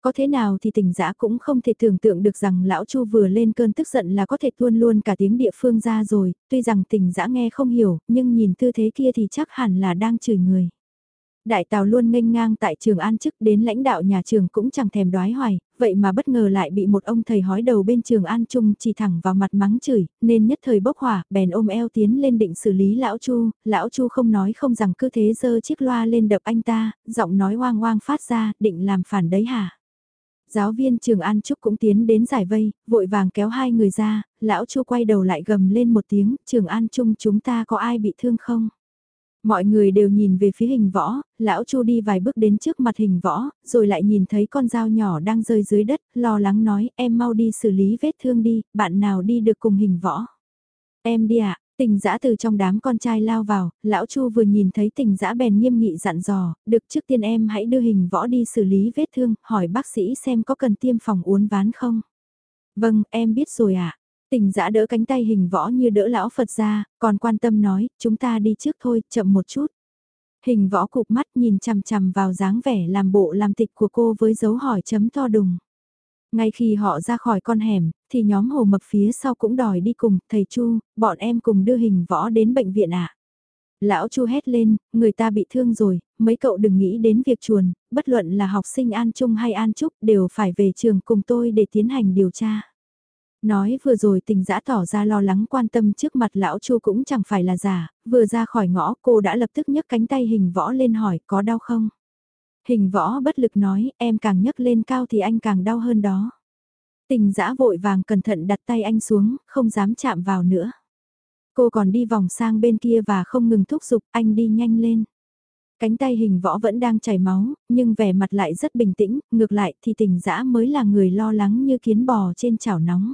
Có thế nào thì tỉnh giã cũng không thể tưởng tượng được rằng lão Chu vừa lên cơn tức giận là có thể tuôn luôn cả tiếng địa phương ra rồi, tuy rằng tỉnh giã nghe không hiểu, nhưng nhìn tư thế kia thì chắc hẳn là đang chửi người. Đại Tào luôn nghênh ngang tại trường an chức đến lãnh đạo nhà trường cũng chẳng thèm đoái hoài, vậy mà bất ngờ lại bị một ông thầy hói đầu bên trường an trung chỉ thẳng vào mặt mắng chửi, nên nhất thời bốc hỏa, bèn ôm eo tiến lên định xử lý lão Chu, lão Chu không nói không rằng cứ thế giơ chiếc loa lên đập anh ta, giọng nói hoang hoang phát ra, định làm phản đấy hả? Giáo viên trường An Trúc cũng tiến đến giải vây, vội vàng kéo hai người ra, lão Chu quay đầu lại gầm lên một tiếng, trường An Trung chúng ta có ai bị thương không? Mọi người đều nhìn về phía hình võ, lão Chu đi vài bước đến trước mặt hình võ, rồi lại nhìn thấy con dao nhỏ đang rơi dưới đất, lo lắng nói em mau đi xử lý vết thương đi, bạn nào đi được cùng hình võ. Em đi ạ, Tình giã từ trong đám con trai lao vào, lão Chu vừa nhìn thấy tình giã bèn nghiêm nghị dặn dò, được trước tiên em hãy đưa hình võ đi xử lý vết thương, hỏi bác sĩ xem có cần tiêm phòng uốn ván không. Vâng, em biết rồi ạ. À. Tình giã đỡ cánh tay hình võ như đỡ lão Phật ra, còn quan tâm nói, chúng ta đi trước thôi, chậm một chút. Hình võ cụp mắt nhìn chằm chằm vào dáng vẻ làm bộ làm tịch của cô với dấu hỏi chấm to đùng. Ngay khi họ ra khỏi con hẻm, thì nhóm hồ mập phía sau cũng đòi đi cùng, thầy Chu, bọn em cùng đưa hình võ đến bệnh viện ạ. À? Lão Chu hét lên, người ta bị thương rồi, mấy cậu đừng nghĩ đến việc chuồn, bất luận là học sinh An Trung hay An Trúc đều phải về trường cùng tôi để tiến hành điều tra. Nói vừa rồi tình dã tỏ ra lo lắng quan tâm trước mặt lão chu cũng chẳng phải là giả, vừa ra khỏi ngõ cô đã lập tức nhấc cánh tay hình võ lên hỏi có đau không? Hình võ bất lực nói em càng nhấc lên cao thì anh càng đau hơn đó. Tình dã vội vàng cẩn thận đặt tay anh xuống, không dám chạm vào nữa. Cô còn đi vòng sang bên kia và không ngừng thúc giục anh đi nhanh lên. Cánh tay hình võ vẫn đang chảy máu, nhưng vẻ mặt lại rất bình tĩnh, ngược lại thì tình dã mới là người lo lắng như kiến bò trên chảo nóng.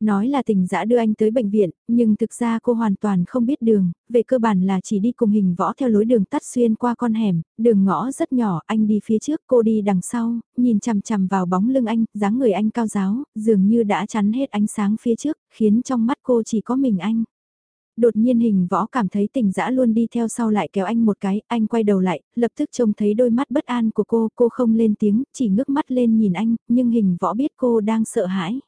Nói là tình dã đưa anh tới bệnh viện, nhưng thực ra cô hoàn toàn không biết đường, về cơ bản là chỉ đi cùng hình võ theo lối đường tắt xuyên qua con hẻm, đường ngõ rất nhỏ, anh đi phía trước, cô đi đằng sau, nhìn chằm chằm vào bóng lưng anh, dáng người anh cao giáo, dường như đã chắn hết ánh sáng phía trước, khiến trong mắt cô chỉ có mình anh. Đột nhiên hình võ cảm thấy tình dã luôn đi theo sau lại kéo anh một cái, anh quay đầu lại, lập tức trông thấy đôi mắt bất an của cô, cô không lên tiếng, chỉ ngước mắt lên nhìn anh, nhưng hình võ biết cô đang sợ hãi.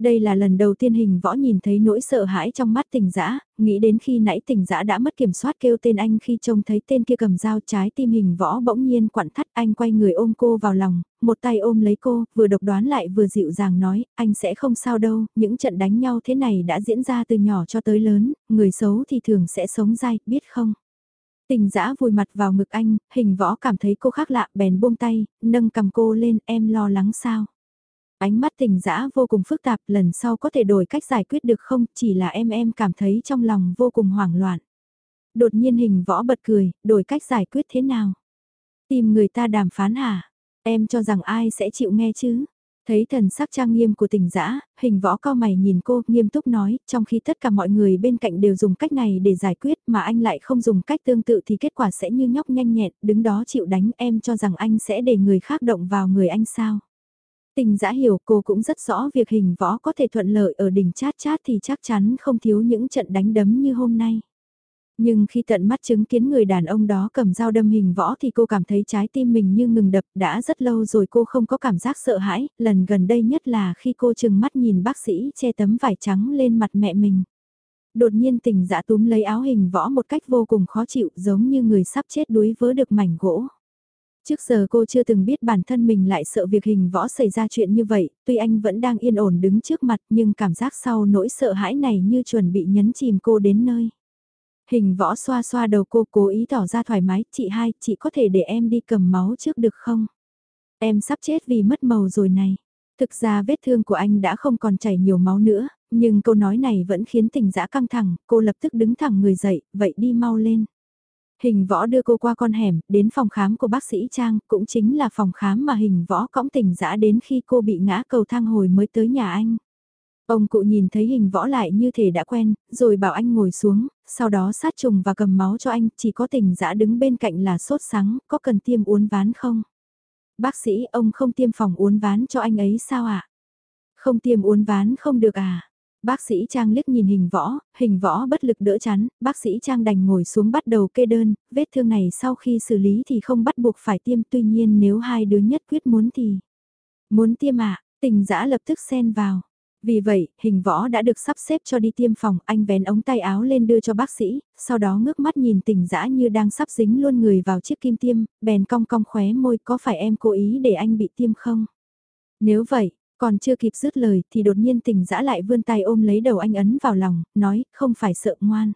Đây là lần đầu tiên hình võ nhìn thấy nỗi sợ hãi trong mắt tình dã nghĩ đến khi nãy tình dã đã mất kiểm soát kêu tên anh khi trông thấy tên kia cầm dao trái tim hình võ bỗng nhiên quặn thắt anh quay người ôm cô vào lòng, một tay ôm lấy cô, vừa độc đoán lại vừa dịu dàng nói, anh sẽ không sao đâu, những trận đánh nhau thế này đã diễn ra từ nhỏ cho tới lớn, người xấu thì thường sẽ sống dai, biết không? Tình dã vùi mặt vào ngực anh, hình võ cảm thấy cô khác lạ bèn buông tay, nâng cầm cô lên em lo lắng sao? Ánh mắt tình dã vô cùng phức tạp lần sau có thể đổi cách giải quyết được không chỉ là em em cảm thấy trong lòng vô cùng hoảng loạn. Đột nhiên hình võ bật cười, đổi cách giải quyết thế nào? Tìm người ta đàm phán hả? Em cho rằng ai sẽ chịu nghe chứ? Thấy thần sắc trang nghiêm của tình dã hình võ cao mày nhìn cô, nghiêm túc nói, trong khi tất cả mọi người bên cạnh đều dùng cách này để giải quyết mà anh lại không dùng cách tương tự thì kết quả sẽ như nhóc nhanh nhẹn, đứng đó chịu đánh em cho rằng anh sẽ để người khác động vào người anh sao. Tình giã hiểu cô cũng rất rõ việc hình võ có thể thuận lợi ở đỉnh chát chát thì chắc chắn không thiếu những trận đánh đấm như hôm nay. Nhưng khi tận mắt chứng kiến người đàn ông đó cầm dao đâm hình võ thì cô cảm thấy trái tim mình như ngừng đập đã rất lâu rồi cô không có cảm giác sợ hãi, lần gần đây nhất là khi cô chừng mắt nhìn bác sĩ che tấm vải trắng lên mặt mẹ mình. Đột nhiên tình dã túm lấy áo hình võ một cách vô cùng khó chịu giống như người sắp chết đuối vớ được mảnh gỗ. Trước giờ cô chưa từng biết bản thân mình lại sợ việc hình võ xảy ra chuyện như vậy, tuy anh vẫn đang yên ổn đứng trước mặt nhưng cảm giác sau nỗi sợ hãi này như chuẩn bị nhấn chìm cô đến nơi. Hình võ xoa xoa đầu cô cố ý tỏ ra thoải mái, chị hai, chị có thể để em đi cầm máu trước được không? Em sắp chết vì mất màu rồi này. Thực ra vết thương của anh đã không còn chảy nhiều máu nữa, nhưng câu nói này vẫn khiến tình dã căng thẳng, cô lập tức đứng thẳng người dậy, vậy đi mau lên. Hình võ đưa cô qua con hẻm, đến phòng khám của bác sĩ Trang, cũng chính là phòng khám mà hình võ cõng tình dã đến khi cô bị ngã cầu thang hồi mới tới nhà anh. Ông cụ nhìn thấy hình võ lại như thể đã quen, rồi bảo anh ngồi xuống, sau đó sát trùng và cầm máu cho anh, chỉ có tình dã đứng bên cạnh là sốt sắng, có cần tiêm uốn ván không? Bác sĩ, ông không tiêm phòng uốn ván cho anh ấy sao ạ? À? Không tiêm uốn ván không được à? Bác sĩ Trang liếc nhìn hình võ, hình võ bất lực đỡ chắn, bác sĩ Trang đành ngồi xuống bắt đầu kê đơn, vết thương này sau khi xử lý thì không bắt buộc phải tiêm tuy nhiên nếu hai đứa nhất quyết muốn thì... Muốn tiêm à, tình dã lập tức xen vào. Vì vậy, hình võ đã được sắp xếp cho đi tiêm phòng, anh vén ống tay áo lên đưa cho bác sĩ, sau đó ngước mắt nhìn tình dã như đang sắp dính luôn người vào chiếc kim tiêm, bèn cong cong khóe môi có phải em cố ý để anh bị tiêm không? Nếu vậy, còn chưa kịp dứt lời thì đột nhiên tình dã lại vươn tay ôm lấy đầu anh ấn vào lòng, nói, không phải sợ ngoan.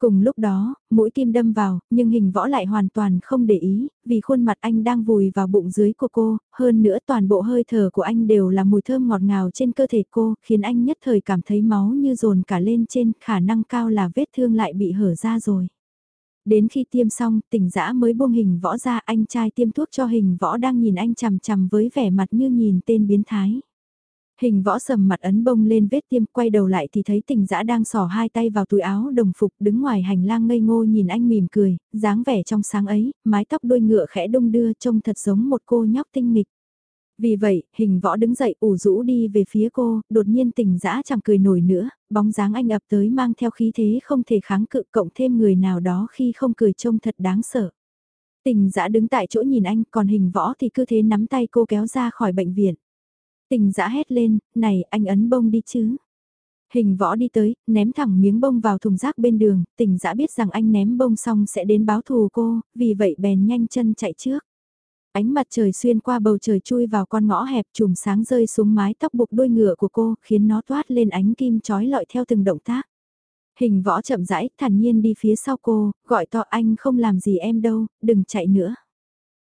Cùng lúc đó, mũi kim đâm vào, nhưng hình võ lại hoàn toàn không để ý, vì khuôn mặt anh đang vùi vào bụng dưới của cô, hơn nữa toàn bộ hơi thở của anh đều là mùi thơm ngọt ngào trên cơ thể cô, khiến anh nhất thời cảm thấy máu như dồn cả lên trên, khả năng cao là vết thương lại bị hở ra rồi. Đến khi tiêm xong, tỉnh dã mới buông hình võ ra anh trai tiêm thuốc cho hình võ đang nhìn anh chằm chằm với vẻ mặt như nhìn tên biến thái. Hình võ sầm mặt ấn bông lên vết tiêm quay đầu lại thì thấy tình dã đang sò hai tay vào túi áo đồng phục đứng ngoài hành lang ngây ngô nhìn anh mỉm cười, dáng vẻ trong sáng ấy, mái tóc đuôi ngựa khẽ đung đưa trông thật giống một cô nhóc tinh nghịch. Vì vậy, hình võ đứng dậy ủ rũ đi về phía cô, đột nhiên tình dã chẳng cười nổi nữa, bóng dáng anh ập tới mang theo khí thế không thể kháng cự cộng thêm người nào đó khi không cười trông thật đáng sợ. Tình dã đứng tại chỗ nhìn anh còn hình võ thì cứ thế nắm tay cô kéo ra khỏi bệnh viện. Tình dã hét lên, này anh ấn bông đi chứ. Hình võ đi tới, ném thẳng miếng bông vào thùng rác bên đường, tình dã biết rằng anh ném bông xong sẽ đến báo thù cô, vì vậy bèn nhanh chân chạy trước. Ánh mặt trời xuyên qua bầu trời chui vào con ngõ hẹp chùm sáng rơi xuống mái tóc buộc đôi ngựa của cô, khiến nó toát lên ánh kim chói lọi theo từng động tác. Hình võ chậm rãi, thản nhiên đi phía sau cô, gọi to anh không làm gì em đâu, đừng chạy nữa.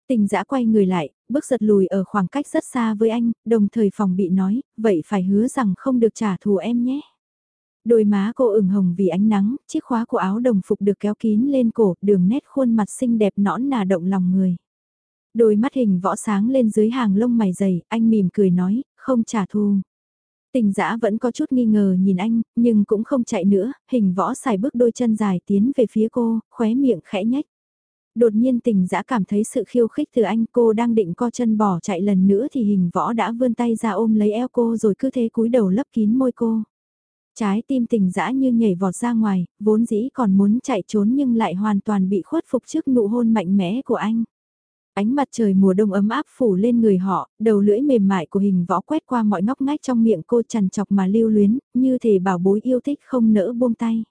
Tình giã quay người lại, bước giật lùi ở khoảng cách rất xa với anh, đồng thời phòng bị nói, vậy phải hứa rằng không được trả thù em nhé. Đôi má cô ửng hồng vì ánh nắng, chiếc khóa của áo đồng phục được kéo kín lên cổ, đường nét khuôn mặt xinh đẹp nõn nà động lòng người. Đôi mắt hình võ sáng lên dưới hàng lông mày dày, anh mỉm cười nói, không trả thù. Tình giã vẫn có chút nghi ngờ nhìn anh, nhưng cũng không chạy nữa, hình võ xài bước đôi chân dài tiến về phía cô, khóe miệng khẽ nhách. Đột nhiên tình giã cảm thấy sự khiêu khích từ anh cô đang định co chân bỏ chạy lần nữa thì hình võ đã vươn tay ra ôm lấy eo cô rồi cứ thế cúi đầu lấp kín môi cô. Trái tim tình dã như nhảy vọt ra ngoài, vốn dĩ còn muốn chạy trốn nhưng lại hoàn toàn bị khuất phục trước nụ hôn mạnh mẽ của anh. Ánh mặt trời mùa đông ấm áp phủ lên người họ, đầu lưỡi mềm mại của hình võ quét qua mọi ngóc ngách trong miệng cô chằn chọc mà lưu luyến, như thể bảo bối yêu thích không nỡ buông tay.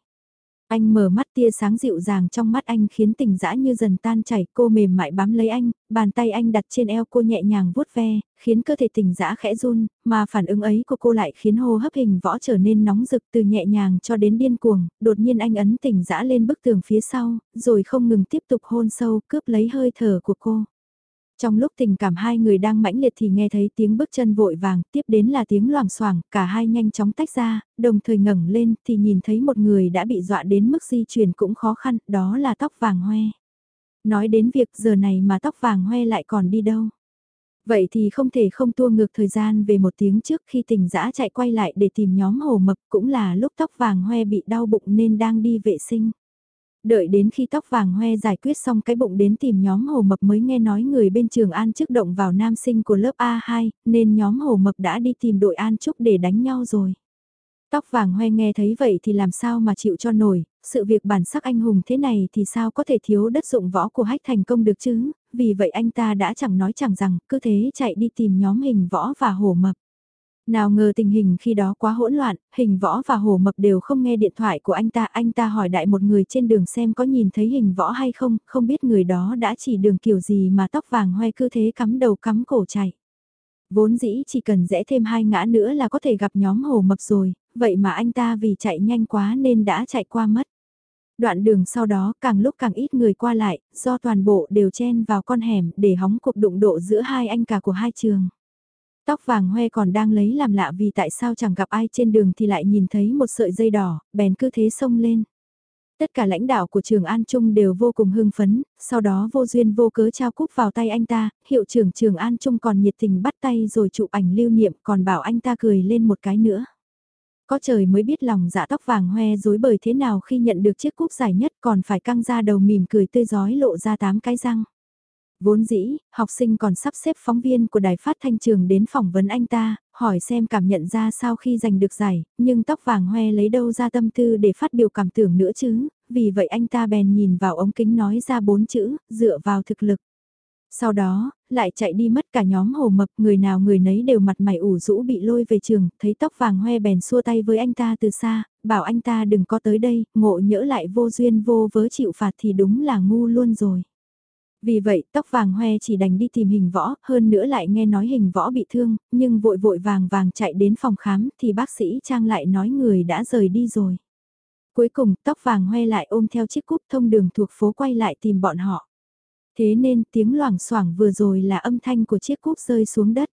Anh mở mắt tia sáng dịu dàng trong mắt anh khiến tình dã như dần tan chảy cô mềm mại bám lấy anh, bàn tay anh đặt trên eo cô nhẹ nhàng vuốt ve, khiến cơ thể tình dã khẽ run, mà phản ứng ấy của cô lại khiến hô hấp hình võ trở nên nóng rực từ nhẹ nhàng cho đến điên cuồng, đột nhiên anh ấn tình dã lên bức tường phía sau, rồi không ngừng tiếp tục hôn sâu cướp lấy hơi thở của cô. Trong lúc tình cảm hai người đang mãnh liệt thì nghe thấy tiếng bước chân vội vàng, tiếp đến là tiếng loảng xoảng, cả hai nhanh chóng tách ra, đồng thời ngẩng lên thì nhìn thấy một người đã bị dọa đến mức di chuyển cũng khó khăn, đó là tóc vàng hoe. Nói đến việc giờ này mà tóc vàng hoe lại còn đi đâu. Vậy thì không thể không tua ngược thời gian về một tiếng trước khi tình dã chạy quay lại để tìm nhóm hồ mập cũng là lúc tóc vàng hoe bị đau bụng nên đang đi vệ sinh. Đợi đến khi tóc vàng hoe giải quyết xong cái bụng đến tìm nhóm hồ mập mới nghe nói người bên trường An chức động vào nam sinh của lớp A2, nên nhóm hồ mập đã đi tìm đội An Trúc để đánh nhau rồi. Tóc vàng hoe nghe thấy vậy thì làm sao mà chịu cho nổi, sự việc bản sắc anh hùng thế này thì sao có thể thiếu đất dụng võ của hách thành công được chứ, vì vậy anh ta đã chẳng nói chẳng rằng, cứ thế chạy đi tìm nhóm hình võ và hồ mập. Nào ngờ tình hình khi đó quá hỗn loạn, hình võ và hồ mập đều không nghe điện thoại của anh ta. Anh ta hỏi đại một người trên đường xem có nhìn thấy hình võ hay không, không biết người đó đã chỉ đường kiểu gì mà tóc vàng hoay cứ thế cắm đầu cắm cổ chạy. Vốn dĩ chỉ cần rẽ thêm hai ngã nữa là có thể gặp nhóm hồ mập rồi, vậy mà anh ta vì chạy nhanh quá nên đã chạy qua mất. Đoạn đường sau đó càng lúc càng ít người qua lại, do toàn bộ đều chen vào con hẻm để hóng cuộc đụng độ giữa hai anh cả của hai trường. Tóc vàng hoe còn đang lấy làm lạ vì tại sao chẳng gặp ai trên đường thì lại nhìn thấy một sợi dây đỏ, bèn cứ thế xông lên. Tất cả lãnh đạo của trường An Trung đều vô cùng hưng phấn, sau đó vô duyên vô cớ trao cúp vào tay anh ta, hiệu trưởng trường An Trung còn nhiệt tình bắt tay rồi chụp ảnh lưu niệm còn bảo anh ta cười lên một cái nữa. Có trời mới biết lòng dạ tóc vàng hoe dối bời thế nào khi nhận được chiếc cúp giải nhất còn phải căng ra đầu mỉm cười tươi giói lộ ra tám cái răng. Vốn dĩ, học sinh còn sắp xếp phóng viên của đài phát thanh trường đến phỏng vấn anh ta, hỏi xem cảm nhận ra sau khi giành được giải, nhưng tóc vàng hoe lấy đâu ra tâm tư để phát biểu cảm tưởng nữa chứ, vì vậy anh ta bèn nhìn vào ống kính nói ra bốn chữ, dựa vào thực lực. Sau đó, lại chạy đi mất cả nhóm hồ mập, người nào người nấy đều mặt mày ủ rũ bị lôi về trường, thấy tóc vàng hoe bèn xua tay với anh ta từ xa, bảo anh ta đừng có tới đây, ngộ nhỡ lại vô duyên vô vớ chịu phạt thì đúng là ngu luôn rồi. Vì vậy tóc vàng hoe chỉ đành đi tìm hình võ, hơn nữa lại nghe nói hình võ bị thương, nhưng vội vội vàng vàng chạy đến phòng khám thì bác sĩ Trang lại nói người đã rời đi rồi. Cuối cùng tóc vàng hoe lại ôm theo chiếc cúp thông đường thuộc phố quay lại tìm bọn họ. Thế nên tiếng loảng xoảng vừa rồi là âm thanh của chiếc cúp rơi xuống đất.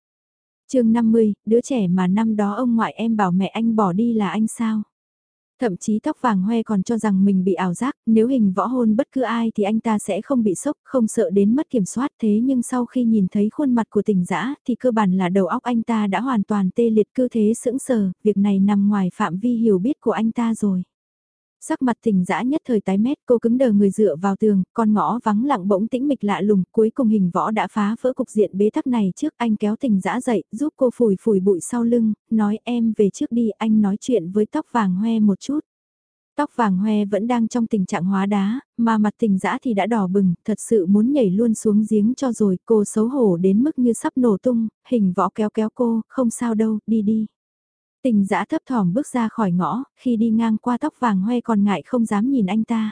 chương 50, đứa trẻ mà năm đó ông ngoại em bảo mẹ anh bỏ đi là anh sao? Thậm chí tóc vàng hoe còn cho rằng mình bị ảo giác, nếu hình võ hôn bất cứ ai thì anh ta sẽ không bị sốc, không sợ đến mất kiểm soát thế nhưng sau khi nhìn thấy khuôn mặt của tỉnh dã thì cơ bản là đầu óc anh ta đã hoàn toàn tê liệt cơ thế sững sờ, việc này nằm ngoài phạm vi hiểu biết của anh ta rồi. Sắc mặt tình dã nhất thời tái mét cô cứng đờ người dựa vào tường, con ngõ vắng lặng bỗng tĩnh mịch lạ lùng, cuối cùng hình võ đã phá vỡ cục diện bế tắc này trước anh kéo tình dã dậy, giúp cô phủi phủi bụi sau lưng, nói em về trước đi anh nói chuyện với tóc vàng hoe một chút. Tóc vàng hoe vẫn đang trong tình trạng hóa đá, mà mặt tình dã thì đã đỏ bừng, thật sự muốn nhảy luôn xuống giếng cho rồi, cô xấu hổ đến mức như sắp nổ tung, hình võ kéo kéo cô, không sao đâu, đi đi. Tình dã thấp thỏm bước ra khỏi ngõ, khi đi ngang qua tóc vàng hoe còn ngại không dám nhìn anh ta.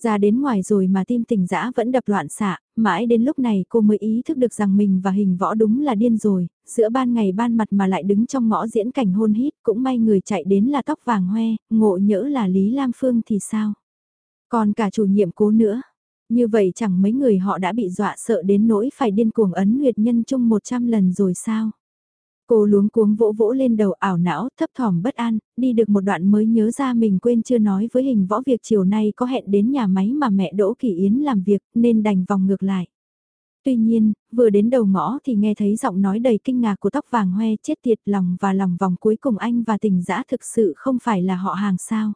Ra đến ngoài rồi mà tim tình dã vẫn đập loạn xạ, mãi đến lúc này cô mới ý thức được rằng mình và hình võ đúng là điên rồi, giữa ban ngày ban mặt mà lại đứng trong ngõ diễn cảnh hôn hít, cũng may người chạy đến là tóc vàng hoe, ngộ nhỡ là Lý Lam Phương thì sao? Còn cả chủ nhiệm cố nữa. Như vậy chẳng mấy người họ đã bị dọa sợ đến nỗi phải điên cuồng ấn huyệt nhân chung 100 lần rồi sao? Cô luống cuống vỗ vỗ lên đầu ảo não, thấp thỏm bất an, đi được một đoạn mới nhớ ra mình quên chưa nói với hình võ việc chiều nay có hẹn đến nhà máy mà mẹ Đỗ Kỳ Yến làm việc nên đành vòng ngược lại. Tuy nhiên, vừa đến đầu ngõ thì nghe thấy giọng nói đầy kinh ngạc của tóc vàng hoe chết tiệt lòng và lòng vòng cuối cùng anh và tình dã thực sự không phải là họ hàng sao.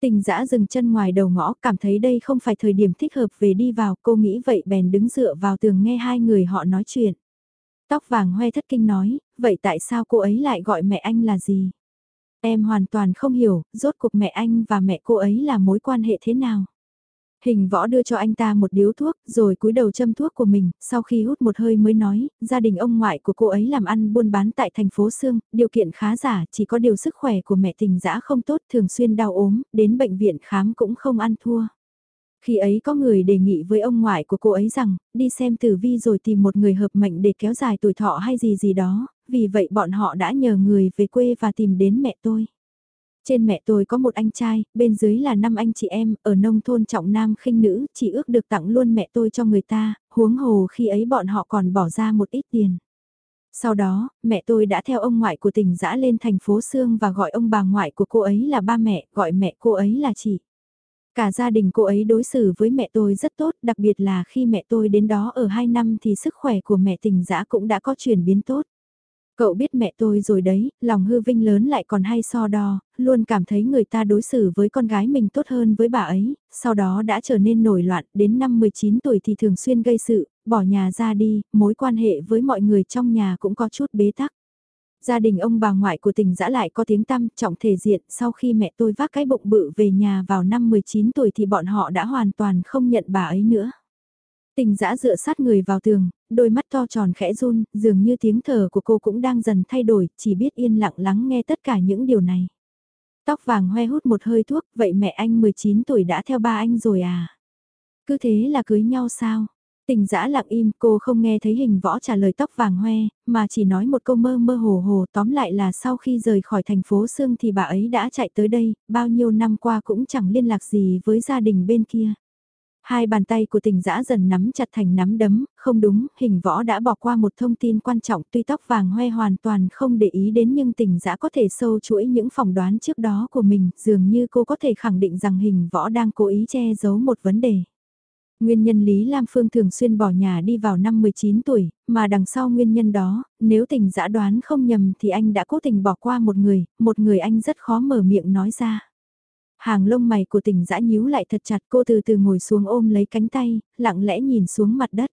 Tình dã dừng chân ngoài đầu ngõ cảm thấy đây không phải thời điểm thích hợp về đi vào cô nghĩ vậy bèn đứng dựa vào tường nghe hai người họ nói chuyện. Tóc vàng hoe thất kinh nói, vậy tại sao cô ấy lại gọi mẹ anh là gì? Em hoàn toàn không hiểu, rốt cuộc mẹ anh và mẹ cô ấy là mối quan hệ thế nào? Hình võ đưa cho anh ta một điếu thuốc, rồi cúi đầu châm thuốc của mình, sau khi hút một hơi mới nói, gia đình ông ngoại của cô ấy làm ăn buôn bán tại thành phố Sương, điều kiện khá giả, chỉ có điều sức khỏe của mẹ tình dã không tốt, thường xuyên đau ốm, đến bệnh viện khám cũng không ăn thua. Khi ấy có người đề nghị với ông ngoại của cô ấy rằng, đi xem tử vi rồi tìm một người hợp mệnh để kéo dài tuổi thọ hay gì gì đó, vì vậy bọn họ đã nhờ người về quê và tìm đến mẹ tôi. Trên mẹ tôi có một anh trai, bên dưới là năm anh chị em, ở nông thôn trọng nam khinh nữ, chỉ ước được tặng luôn mẹ tôi cho người ta, huống hồ khi ấy bọn họ còn bỏ ra một ít tiền. Sau đó, mẹ tôi đã theo ông ngoại của tỉnh dã lên thành phố Sương và gọi ông bà ngoại của cô ấy là ba mẹ, gọi mẹ cô ấy là chị. Cả gia đình cô ấy đối xử với mẹ tôi rất tốt, đặc biệt là khi mẹ tôi đến đó ở 2 năm thì sức khỏe của mẹ tình dã cũng đã có chuyển biến tốt. Cậu biết mẹ tôi rồi đấy, lòng hư vinh lớn lại còn hay so đo, luôn cảm thấy người ta đối xử với con gái mình tốt hơn với bà ấy, sau đó đã trở nên nổi loạn, đến năm 19 tuổi thì thường xuyên gây sự, bỏ nhà ra đi, mối quan hệ với mọi người trong nhà cũng có chút bế tắc. Gia đình ông bà ngoại của tình dã lại có tiếng tăm trọng thể diện sau khi mẹ tôi vác cái bụng bự về nhà vào năm 19 tuổi thì bọn họ đã hoàn toàn không nhận bà ấy nữa. Tình dã dựa sát người vào tường, đôi mắt to tròn khẽ run, dường như tiếng thở của cô cũng đang dần thay đổi, chỉ biết yên lặng lắng nghe tất cả những điều này. Tóc vàng hoe hút một hơi thuốc, vậy mẹ anh 19 tuổi đã theo ba anh rồi à? Cứ thế là cưới nhau sao? Tình dã lặng im, cô không nghe thấy hình võ trả lời tóc vàng hoe, mà chỉ nói một câu mơ mơ hồ hồ tóm lại là sau khi rời khỏi thành phố Sương thì bà ấy đã chạy tới đây, bao nhiêu năm qua cũng chẳng liên lạc gì với gia đình bên kia. Hai bàn tay của tình dã dần nắm chặt thành nắm đấm, không đúng, hình võ đã bỏ qua một thông tin quan trọng tuy tóc vàng hoe hoàn toàn không để ý đến nhưng tình dã có thể sâu chuỗi những phỏng đoán trước đó của mình, dường như cô có thể khẳng định rằng hình võ đang cố ý che giấu một vấn đề. Nguyên nhân Lý Lam Phương thường xuyên bỏ nhà đi vào năm 19 tuổi, mà đằng sau nguyên nhân đó, nếu tình dã đoán không nhầm thì anh đã cố tình bỏ qua một người, một người anh rất khó mở miệng nói ra. Hàng lông mày của tình dã nhíu lại thật chặt cô từ từ ngồi xuống ôm lấy cánh tay, lặng lẽ nhìn xuống mặt đất.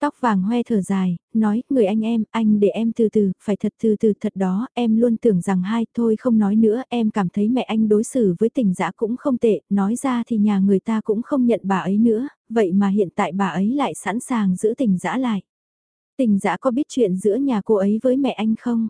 Tóc vàng hoe thở dài, nói, người anh em, anh để em từ từ, phải thật từ từ thật đó, em luôn tưởng rằng hai, thôi không nói nữa, em cảm thấy mẹ anh đối xử với tình dã cũng không tệ, nói ra thì nhà người ta cũng không nhận bà ấy nữa, vậy mà hiện tại bà ấy lại sẵn sàng giữ tình dã lại. Tình dã có biết chuyện giữa nhà cô ấy với mẹ anh không?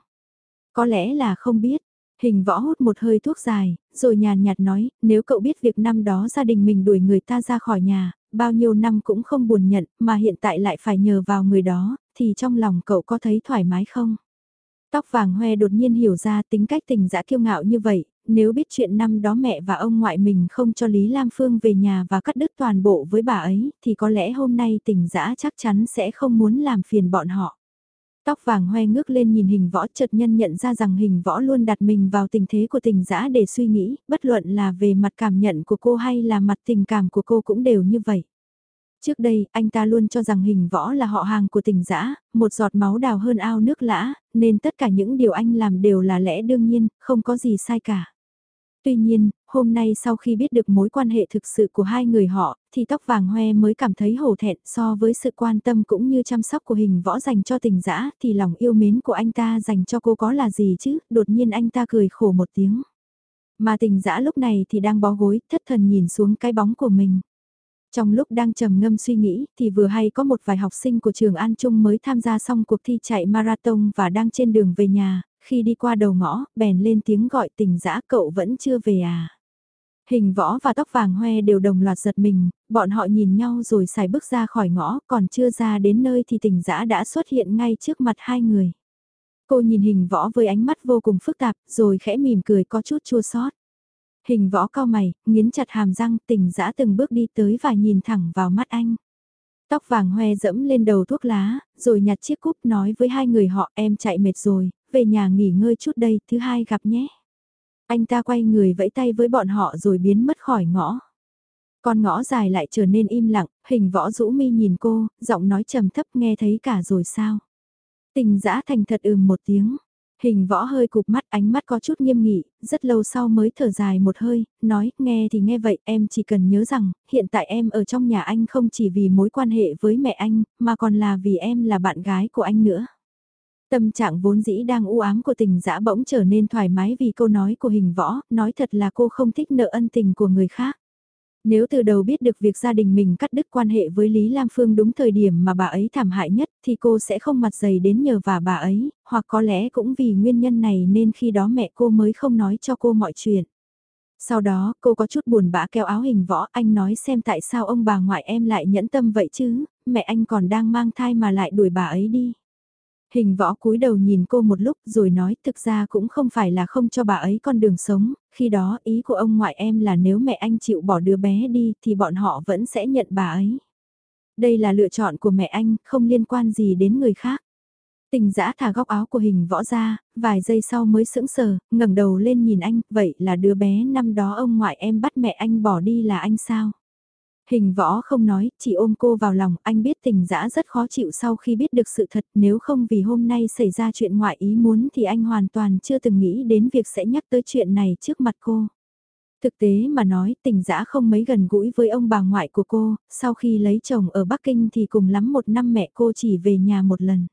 Có lẽ là không biết. Hình võ hút một hơi thuốc dài, rồi nhàn nhạt nói, nếu cậu biết việc năm đó gia đình mình đuổi người ta ra khỏi nhà, bao nhiêu năm cũng không buồn nhận, mà hiện tại lại phải nhờ vào người đó, thì trong lòng cậu có thấy thoải mái không? Tóc vàng hoe đột nhiên hiểu ra tính cách tình dã kiêu ngạo như vậy, nếu biết chuyện năm đó mẹ và ông ngoại mình không cho Lý Lam Phương về nhà và cắt đứt toàn bộ với bà ấy, thì có lẽ hôm nay tình dã chắc chắn sẽ không muốn làm phiền bọn họ. Tóc vàng hoe ngước lên nhìn hình võ chợt nhân nhận ra rằng hình võ luôn đặt mình vào tình thế của tình dã để suy nghĩ, bất luận là về mặt cảm nhận của cô hay là mặt tình cảm của cô cũng đều như vậy. Trước đây, anh ta luôn cho rằng hình võ là họ hàng của tình dã, một giọt máu đào hơn ao nước lã, nên tất cả những điều anh làm đều là lẽ đương nhiên, không có gì sai cả. Tuy nhiên, hôm nay sau khi biết được mối quan hệ thực sự của hai người họ, thì tóc vàng hoe mới cảm thấy hổ thẹn so với sự quan tâm cũng như chăm sóc của hình võ dành cho tình dã thì lòng yêu mến của anh ta dành cho cô có là gì chứ, đột nhiên anh ta cười khổ một tiếng. Mà tình dã lúc này thì đang bó gối, thất thần nhìn xuống cái bóng của mình. Trong lúc đang trầm ngâm suy nghĩ thì vừa hay có một vài học sinh của trường An Trung mới tham gia xong cuộc thi chạy marathon và đang trên đường về nhà, khi đi qua đầu ngõ, bèn lên tiếng gọi tình dã cậu vẫn chưa về à. Hình võ và tóc vàng hoe đều đồng loạt giật mình, bọn họ nhìn nhau rồi xài bước ra khỏi ngõ, còn chưa ra đến nơi thì tình dã đã xuất hiện ngay trước mặt hai người. Cô nhìn hình võ với ánh mắt vô cùng phức tạp, rồi khẽ mỉm cười có chút chua xót. Hình võ cao mày, nghiến chặt hàm răng, tình dã từng bước đi tới và nhìn thẳng vào mắt anh. Tóc vàng hoe dẫm lên đầu thuốc lá, rồi nhặt chiếc cúp nói với hai người họ em chạy mệt rồi, về nhà nghỉ ngơi chút đây, thứ hai gặp nhé. Anh ta quay người vẫy tay với bọn họ rồi biến mất khỏi ngõ. Con ngõ dài lại trở nên im lặng, hình võ rũ mi nhìn cô, giọng nói trầm thấp nghe thấy cả rồi sao. Tình dã thành thật ừm một tiếng. Hình võ hơi cụp mắt ánh mắt có chút nghiêm nghị, rất lâu sau mới thở dài một hơi, nói, nghe thì nghe vậy, em chỉ cần nhớ rằng, hiện tại em ở trong nhà anh không chỉ vì mối quan hệ với mẹ anh, mà còn là vì em là bạn gái của anh nữa. Tâm trạng vốn dĩ đang u ám của tình dã bỗng trở nên thoải mái vì câu nói của hình võ, nói thật là cô không thích nợ ân tình của người khác. Nếu từ đầu biết được việc gia đình mình cắt đứt quan hệ với Lý Lam Phương đúng thời điểm mà bà ấy thảm hại nhất thì cô sẽ không mặt dày đến nhờ vả bà ấy, hoặc có lẽ cũng vì nguyên nhân này nên khi đó mẹ cô mới không nói cho cô mọi chuyện. Sau đó cô có chút buồn bã kéo áo hình võ anh nói xem tại sao ông bà ngoại em lại nhẫn tâm vậy chứ, mẹ anh còn đang mang thai mà lại đuổi bà ấy đi. Hình võ cúi đầu nhìn cô một lúc rồi nói thực ra cũng không phải là không cho bà ấy con đường sống, khi đó ý của ông ngoại em là nếu mẹ anh chịu bỏ đứa bé đi thì bọn họ vẫn sẽ nhận bà ấy. Đây là lựa chọn của mẹ anh, không liên quan gì đến người khác. Tình giã thả góc áo của hình võ ra, vài giây sau mới sững sờ, ngẩng đầu lên nhìn anh, vậy là đứa bé năm đó ông ngoại em bắt mẹ anh bỏ đi là anh sao? Hình võ không nói, chỉ ôm cô vào lòng, anh biết tình dã rất khó chịu sau khi biết được sự thật, nếu không vì hôm nay xảy ra chuyện ngoại ý muốn thì anh hoàn toàn chưa từng nghĩ đến việc sẽ nhắc tới chuyện này trước mặt cô. Thực tế mà nói, tình dã không mấy gần gũi với ông bà ngoại của cô, sau khi lấy chồng ở Bắc Kinh thì cùng lắm một năm mẹ cô chỉ về nhà một lần.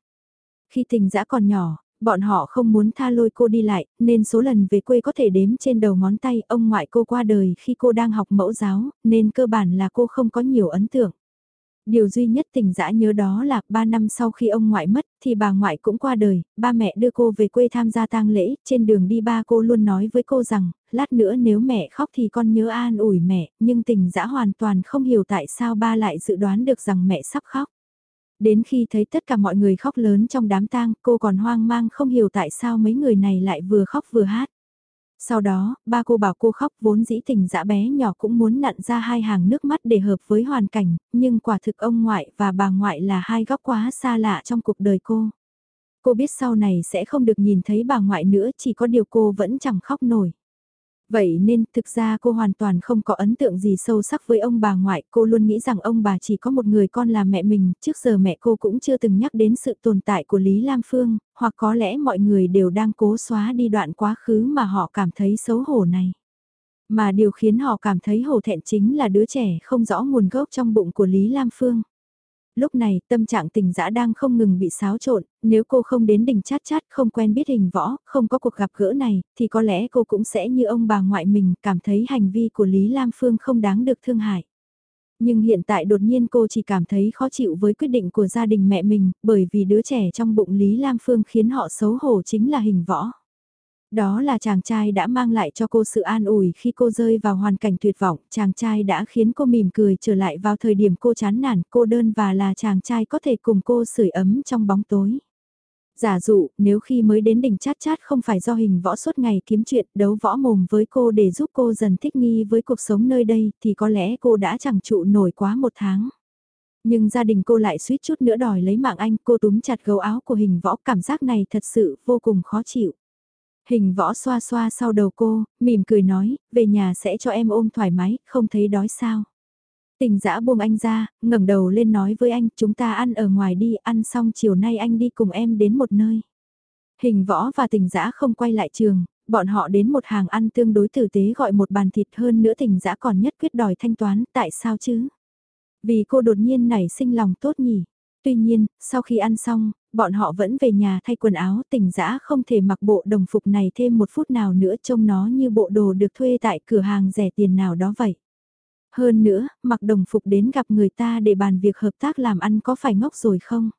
Khi tình dã còn nhỏ, bọn họ không muốn tha lôi cô đi lại, nên số lần về quê có thể đếm trên đầu ngón tay ông ngoại cô qua đời khi cô đang học mẫu giáo, nên cơ bản là cô không có nhiều ấn tượng. Điều duy nhất tình dã nhớ đó là 3 năm sau khi ông ngoại mất thì bà ngoại cũng qua đời, ba mẹ đưa cô về quê tham gia tang lễ, trên đường đi ba cô luôn nói với cô rằng, lát nữa nếu mẹ khóc thì con nhớ an ủi mẹ, nhưng tình dã hoàn toàn không hiểu tại sao ba lại dự đoán được rằng mẹ sắp khóc. Đến khi thấy tất cả mọi người khóc lớn trong đám tang, cô còn hoang mang không hiểu tại sao mấy người này lại vừa khóc vừa hát. Sau đó, ba cô bảo cô khóc vốn dĩ tình dã bé nhỏ cũng muốn nặn ra hai hàng nước mắt để hợp với hoàn cảnh, nhưng quả thực ông ngoại và bà ngoại là hai góc quá xa lạ trong cuộc đời cô. Cô biết sau này sẽ không được nhìn thấy bà ngoại nữa chỉ có điều cô vẫn chẳng khóc nổi. Vậy nên thực ra cô hoàn toàn không có ấn tượng gì sâu sắc với ông bà ngoại, cô luôn nghĩ rằng ông bà chỉ có một người con là mẹ mình, trước giờ mẹ cô cũng chưa từng nhắc đến sự tồn tại của Lý Lam Phương, hoặc có lẽ mọi người đều đang cố xóa đi đoạn quá khứ mà họ cảm thấy xấu hổ này. Mà điều khiến họ cảm thấy hổ thẹn chính là đứa trẻ không rõ nguồn gốc trong bụng của Lý Lam Phương lúc này tâm trạng tình dã đang không ngừng bị xáo trộn, nếu cô không đến đỉnh chát chát không quen biết hình võ, không có cuộc gặp gỡ này, thì có lẽ cô cũng sẽ như ông bà ngoại mình cảm thấy hành vi của Lý Lam Phương không đáng được thương hại. Nhưng hiện tại đột nhiên cô chỉ cảm thấy khó chịu với quyết định của gia đình mẹ mình, bởi vì đứa trẻ trong bụng Lý Lam Phương khiến họ xấu hổ chính là hình võ. Đó là chàng trai đã mang lại cho cô sự an ủi khi cô rơi vào hoàn cảnh tuyệt vọng, chàng trai đã khiến cô mỉm cười trở lại vào thời điểm cô chán nản, cô đơn và là chàng trai có thể cùng cô sưởi ấm trong bóng tối. Giả dụ, nếu khi mới đến đỉnh chát chát không phải do hình võ suốt ngày kiếm chuyện đấu võ mồm với cô để giúp cô dần thích nghi với cuộc sống nơi đây thì có lẽ cô đã chẳng trụ nổi quá một tháng. Nhưng gia đình cô lại suýt chút nữa đòi lấy mạng anh, cô túm chặt gấu áo của hình võ, cảm giác này thật sự vô cùng khó chịu. Hình võ xoa xoa sau đầu cô, mỉm cười nói, về nhà sẽ cho em ôm thoải mái, không thấy đói sao. Tình dã buông anh ra, ngẩng đầu lên nói với anh, chúng ta ăn ở ngoài đi, ăn xong chiều nay anh đi cùng em đến một nơi. Hình võ và tình dã không quay lại trường, bọn họ đến một hàng ăn tương đối tử tế gọi một bàn thịt hơn nữa tình dã còn nhất quyết đòi thanh toán, tại sao chứ? Vì cô đột nhiên nảy sinh lòng tốt nhỉ? Tuy nhiên, sau khi ăn xong, bọn họ vẫn về nhà thay quần áo tỉnh dã không thể mặc bộ đồng phục này thêm một phút nào nữa trông nó như bộ đồ được thuê tại cửa hàng rẻ tiền nào đó vậy. Hơn nữa, mặc đồng phục đến gặp người ta để bàn việc hợp tác làm ăn có phải ngốc rồi không?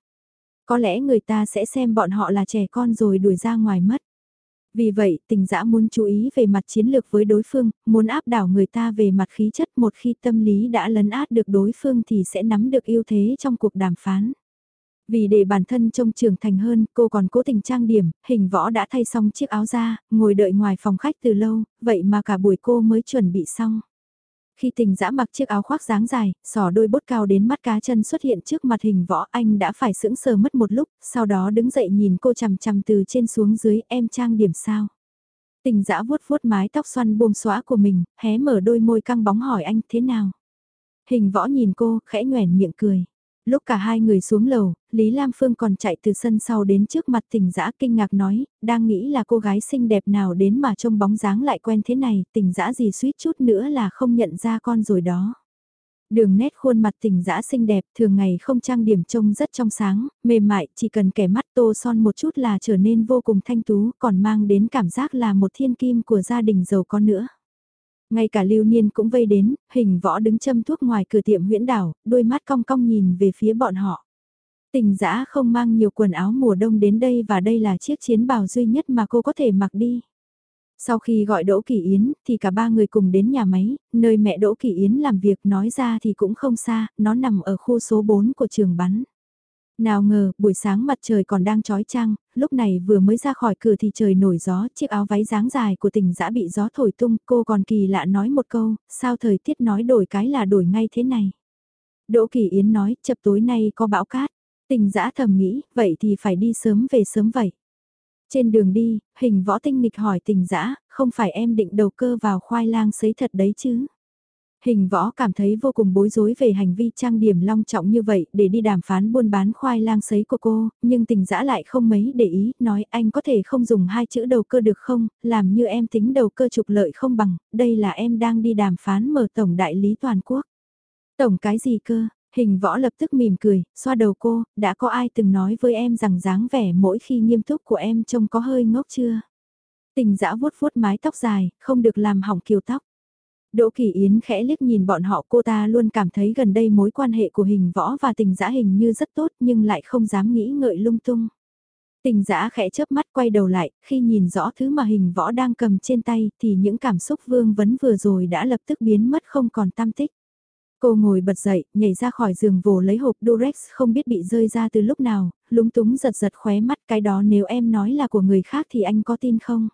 Có lẽ người ta sẽ xem bọn họ là trẻ con rồi đuổi ra ngoài mất. Vì vậy, tình dã muốn chú ý về mặt chiến lược với đối phương, muốn áp đảo người ta về mặt khí chất một khi tâm lý đã lấn át được đối phương thì sẽ nắm được ưu thế trong cuộc đàm phán. Vì để bản thân trông trưởng thành hơn, cô còn cố tình trang điểm, hình võ đã thay xong chiếc áo ra, ngồi đợi ngoài phòng khách từ lâu, vậy mà cả buổi cô mới chuẩn bị xong. Khi tình dã mặc chiếc áo khoác dáng dài, sỏ đôi bốt cao đến mắt cá chân xuất hiện trước mặt hình võ anh đã phải sững sờ mất một lúc, sau đó đứng dậy nhìn cô chằm chằm từ trên xuống dưới em trang điểm sao. Tình dã vuốt vuốt mái tóc xoăn buông xóa của mình, hé mở đôi môi căng bóng hỏi anh thế nào. Hình võ nhìn cô, khẽ nhoẻn miệng cười. Lúc cả hai người xuống lầu, Lý Lam Phương còn chạy từ sân sau đến trước mặt tình dã kinh ngạc nói, đang nghĩ là cô gái xinh đẹp nào đến mà trông bóng dáng lại quen thế này, tình dã gì suýt chút nữa là không nhận ra con rồi đó. Đường nét khuôn mặt tình dã xinh đẹp thường ngày không trang điểm trông rất trong sáng, mềm mại, chỉ cần kẻ mắt tô son một chút là trở nên vô cùng thanh tú, còn mang đến cảm giác là một thiên kim của gia đình giàu có nữa. Ngay cả lưu niên cũng vây đến, hình võ đứng châm thuốc ngoài cửa tiệm huyễn đảo, đôi mắt cong cong nhìn về phía bọn họ. Tình dã không mang nhiều quần áo mùa đông đến đây và đây là chiếc chiến bào duy nhất mà cô có thể mặc đi. Sau khi gọi Đỗ Kỳ Yến, thì cả ba người cùng đến nhà máy, nơi mẹ Đỗ Kỳ Yến làm việc nói ra thì cũng không xa, nó nằm ở khu số 4 của trường bắn. Nào ngờ, buổi sáng mặt trời còn đang trói trăng, lúc này vừa mới ra khỏi cửa thì trời nổi gió, chiếc áo váy dáng dài của tình dã bị gió thổi tung, cô còn kỳ lạ nói một câu, sao thời tiết nói đổi cái là đổi ngay thế này. Đỗ Kỳ Yến nói, chập tối nay có bão cát, tình dã thầm nghĩ, vậy thì phải đi sớm về sớm vậy. Trên đường đi, hình võ tinh nghịch hỏi tình dã không phải em định đầu cơ vào khoai lang sấy thật đấy chứ. Hình võ cảm thấy vô cùng bối rối về hành vi trang điểm long trọng như vậy để đi đàm phán buôn bán khoai lang sấy của cô, nhưng tình dã lại không mấy để ý, nói anh có thể không dùng hai chữ đầu cơ được không, làm như em tính đầu cơ trục lợi không bằng, đây là em đang đi đàm phán mở tổng đại lý toàn quốc. Tổng cái gì cơ? Hình võ lập tức mỉm cười, xoa đầu cô, đã có ai từng nói với em rằng dáng vẻ mỗi khi nghiêm túc của em trông có hơi ngốc chưa? Tình dã vuốt vuốt mái tóc dài, không được làm hỏng kiều tóc. Đỗ Kỳ Yến khẽ liếc nhìn bọn họ cô ta luôn cảm thấy gần đây mối quan hệ của hình võ và tình giã hình như rất tốt nhưng lại không dám nghĩ ngợi lung tung. Tình giã khẽ chớp mắt quay đầu lại, khi nhìn rõ thứ mà hình võ đang cầm trên tay thì những cảm xúc vương vấn vừa rồi đã lập tức biến mất không còn tam tích. Cô ngồi bật dậy, nhảy ra khỏi giường vồ lấy hộp Durex không biết bị rơi ra từ lúc nào, lúng túng giật giật khóe mắt cái đó nếu em nói là của người khác thì anh có tin không?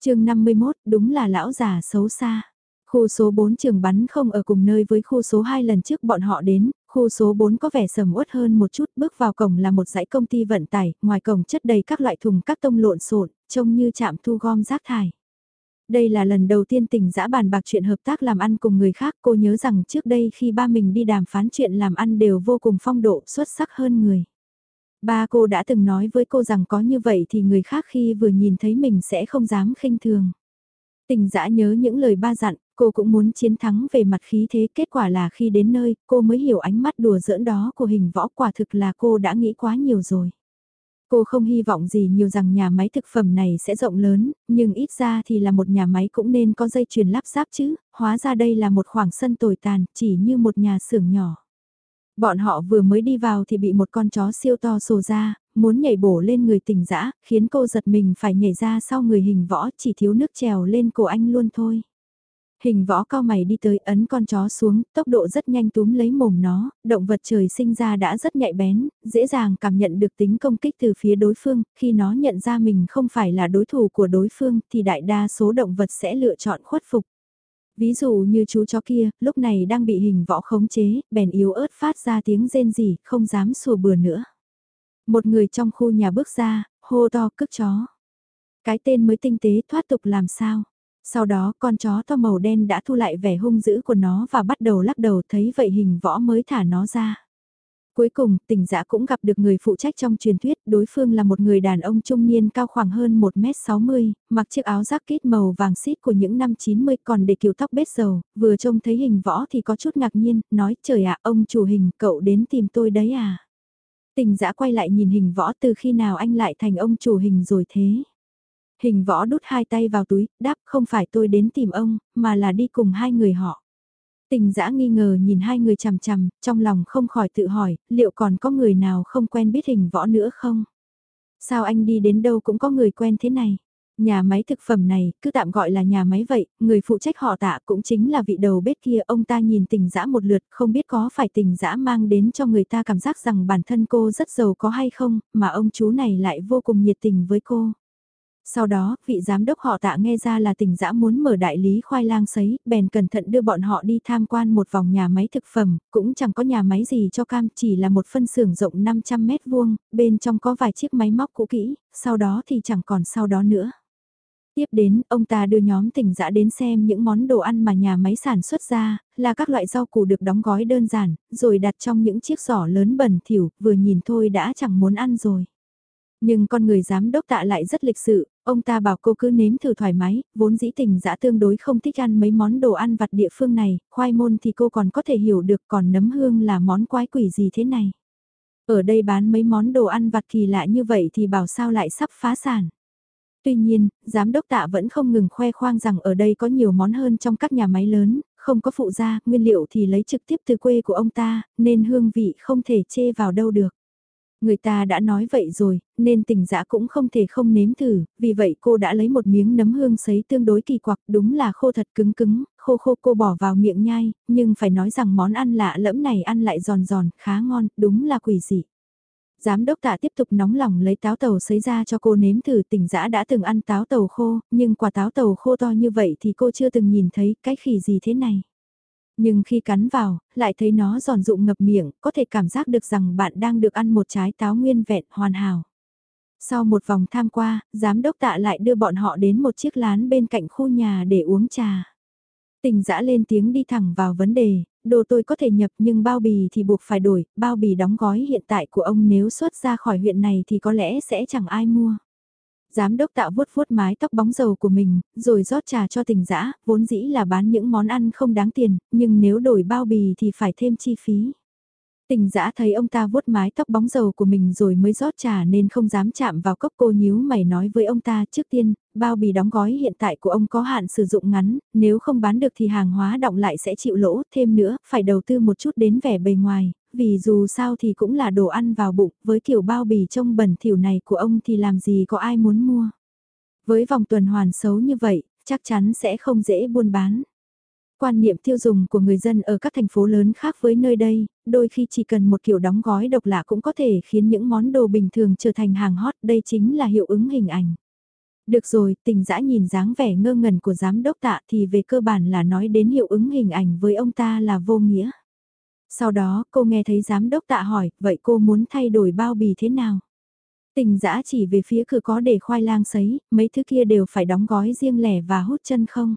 chương 51, đúng là lão già xấu xa. Khu số 4 trường bắn không ở cùng nơi với khu số 2 lần trước bọn họ đến, khu số 4 có vẻ sầm uất hơn một chút, bước vào cổng là một dãy công ty vận tải, ngoài cổng chất đầy các loại thùng các tông lộn xộn, trông như trạm thu gom rác thải. Đây là lần đầu tiên tình dã bàn bạc chuyện hợp tác làm ăn cùng người khác, cô nhớ rằng trước đây khi ba mình đi đàm phán chuyện làm ăn đều vô cùng phong độ, xuất sắc hơn người. Ba cô đã từng nói với cô rằng có như vậy thì người khác khi vừa nhìn thấy mình sẽ không dám khinh thường. Tình dã nhớ những lời ba dặn, cô cũng muốn chiến thắng về mặt khí thế, kết quả là khi đến nơi, cô mới hiểu ánh mắt đùa giỡn đó của hình võ quả thực là cô đã nghĩ quá nhiều rồi. Cô không hy vọng gì nhiều rằng nhà máy thực phẩm này sẽ rộng lớn, nhưng ít ra thì là một nhà máy cũng nên có dây chuyền lắp ráp chứ, hóa ra đây là một khoảng sân tồi tàn, chỉ như một nhà xưởng nhỏ. Bọn họ vừa mới đi vào thì bị một con chó siêu to sồ ra, muốn nhảy bổ lên người tình dã khiến cô giật mình phải nhảy ra sau người hình võ chỉ thiếu nước trèo lên cổ anh luôn thôi. Hình võ cao mày đi tới ấn con chó xuống, tốc độ rất nhanh túm lấy mồm nó, động vật trời sinh ra đã rất nhạy bén, dễ dàng cảm nhận được tính công kích từ phía đối phương, khi nó nhận ra mình không phải là đối thủ của đối phương thì đại đa số động vật sẽ lựa chọn khuất phục. Ví dụ như chú chó kia, lúc này đang bị hình võ khống chế, bèn yếu ớt phát ra tiếng rên rỉ, không dám sủa bừa nữa. Một người trong khu nhà bước ra, hô to cức chó. Cái tên mới tinh tế thoát tục làm sao? Sau đó con chó to màu đen đã thu lại vẻ hung dữ của nó và bắt đầu lắc đầu thấy vậy hình võ mới thả nó ra. Cuối cùng, tỉnh giã dạ cũng gặp được người phụ trách trong truyền thuyết, đối phương là một người đàn ông trung niên cao khoảng hơn 1m60, mặc chiếc áo jacket màu vàng xít của những năm 90 còn để kiểu tóc bết dầu, vừa trông thấy hình võ thì có chút ngạc nhiên, nói trời ạ ông chủ hình cậu đến tìm tôi đấy à. Tình giã quay lại nhìn hình võ từ khi nào anh lại thành ông chủ hình rồi thế. Hình võ đút hai tay vào túi, đáp không phải tôi đến tìm ông, mà là đi cùng hai người họ. Tình giã nghi ngờ nhìn hai người chằm chằm, trong lòng không khỏi tự hỏi, liệu còn có người nào không quen biết hình võ nữa không? Sao anh đi đến đâu cũng có người quen thế này? Nhà máy thực phẩm này, cứ tạm gọi là nhà máy vậy, người phụ trách họ tạ cũng chính là vị đầu bếp kia, ông ta nhìn tình dã một lượt, không biết có phải tình dã mang đến cho người ta cảm giác rằng bản thân cô rất giàu có hay không, mà ông chú này lại vô cùng nhiệt tình với cô. Sau đó, vị giám đốc họ tạ nghe ra là tỉnh giã muốn mở đại lý khoai lang sấy, bèn cẩn thận đưa bọn họ đi tham quan một vòng nhà máy thực phẩm, cũng chẳng có nhà máy gì cho cam, chỉ là một phân xưởng rộng 500 mét vuông, bên trong có vài chiếc máy móc cũ kỹ, sau đó thì chẳng còn sau đó nữa. Tiếp đến, ông ta đưa nhóm tỉnh dã đến xem những món đồ ăn mà nhà máy sản xuất ra, là các loại rau củ được đóng gói đơn giản, rồi đặt trong những chiếc giỏ lớn bẩn thỉu, vừa nhìn thôi đã chẳng muốn ăn rồi. Nhưng con người giám đốc tạ lại rất lịch sự, ông ta bảo cô cứ nếm thử thoải mái, vốn dĩ tình dã tương đối không thích ăn mấy món đồ ăn vặt địa phương này, khoai môn thì cô còn có thể hiểu được còn nấm hương là món quái quỷ gì thế này. Ở đây bán mấy món đồ ăn vặt kỳ lạ như vậy thì bảo sao lại sắp phá sản. Tuy nhiên, giám đốc tạ vẫn không ngừng khoe khoang rằng ở đây có nhiều món hơn trong các nhà máy lớn, không có phụ gia, nguyên liệu thì lấy trực tiếp từ quê của ông ta, nên hương vị không thể chê vào đâu được. Người ta đã nói vậy rồi, nên tình dã cũng không thể không nếm thử, vì vậy cô đã lấy một miếng nấm hương sấy tương đối kỳ quặc, đúng là khô thật cứng cứng, khô khô cô bỏ vào miệng nhai, nhưng phải nói rằng món ăn lạ lẫm này ăn lại giòn giòn, khá ngon, đúng là quỷ dị. Giám đốc tạ tiếp tục nóng lòng lấy táo tàu sấy ra cho cô nếm thử tỉnh dã đã từng ăn táo tàu khô, nhưng quả táo tàu khô to như vậy thì cô chưa từng nhìn thấy cái khỉ gì thế này. Nhưng khi cắn vào, lại thấy nó giòn rụng ngập miệng, có thể cảm giác được rằng bạn đang được ăn một trái táo nguyên vẹn hoàn hảo. Sau một vòng tham qua, giám đốc tạ lại đưa bọn họ đến một chiếc lán bên cạnh khu nhà để uống trà. Tình dã lên tiếng đi thẳng vào vấn đề, đồ tôi có thể nhập nhưng bao bì thì buộc phải đổi, bao bì đóng gói hiện tại của ông nếu xuất ra khỏi huyện này thì có lẽ sẽ chẳng ai mua. Giám đốc tạo vuốt vuốt mái tóc bóng dầu của mình, rồi rót trà cho tình dã vốn dĩ là bán những món ăn không đáng tiền, nhưng nếu đổi bao bì thì phải thêm chi phí. Tình dã thấy ông ta vuốt mái tóc bóng dầu của mình rồi mới rót trà nên không dám chạm vào cốc cô nhíu mày nói với ông ta trước tiên, bao bì đóng gói hiện tại của ông có hạn sử dụng ngắn, nếu không bán được thì hàng hóa động lại sẽ chịu lỗ, thêm nữa, phải đầu tư một chút đến vẻ bề ngoài, vì dù sao thì cũng là đồ ăn vào bụng, với kiểu bao bì trông bẩn thỉu này của ông thì làm gì có ai muốn mua. Với vòng tuần hoàn xấu như vậy, chắc chắn sẽ không dễ buôn bán. Quan niệm tiêu dùng của người dân ở các thành phố lớn khác với nơi đây, đôi khi chỉ cần một kiểu đóng gói độc lạ cũng có thể khiến những món đồ bình thường trở thành hàng hot, đây chính là hiệu ứng hình ảnh. Được rồi, tình dã nhìn dáng vẻ ngơ ngẩn của giám đốc tạ thì về cơ bản là nói đến hiệu ứng hình ảnh với ông ta là vô nghĩa. Sau đó cô nghe thấy giám đốc tạ hỏi, vậy cô muốn thay đổi bao bì thế nào? Tình dã chỉ về phía cửa có để khoai lang sấy, mấy thứ kia đều phải đóng gói riêng lẻ và hút chân không?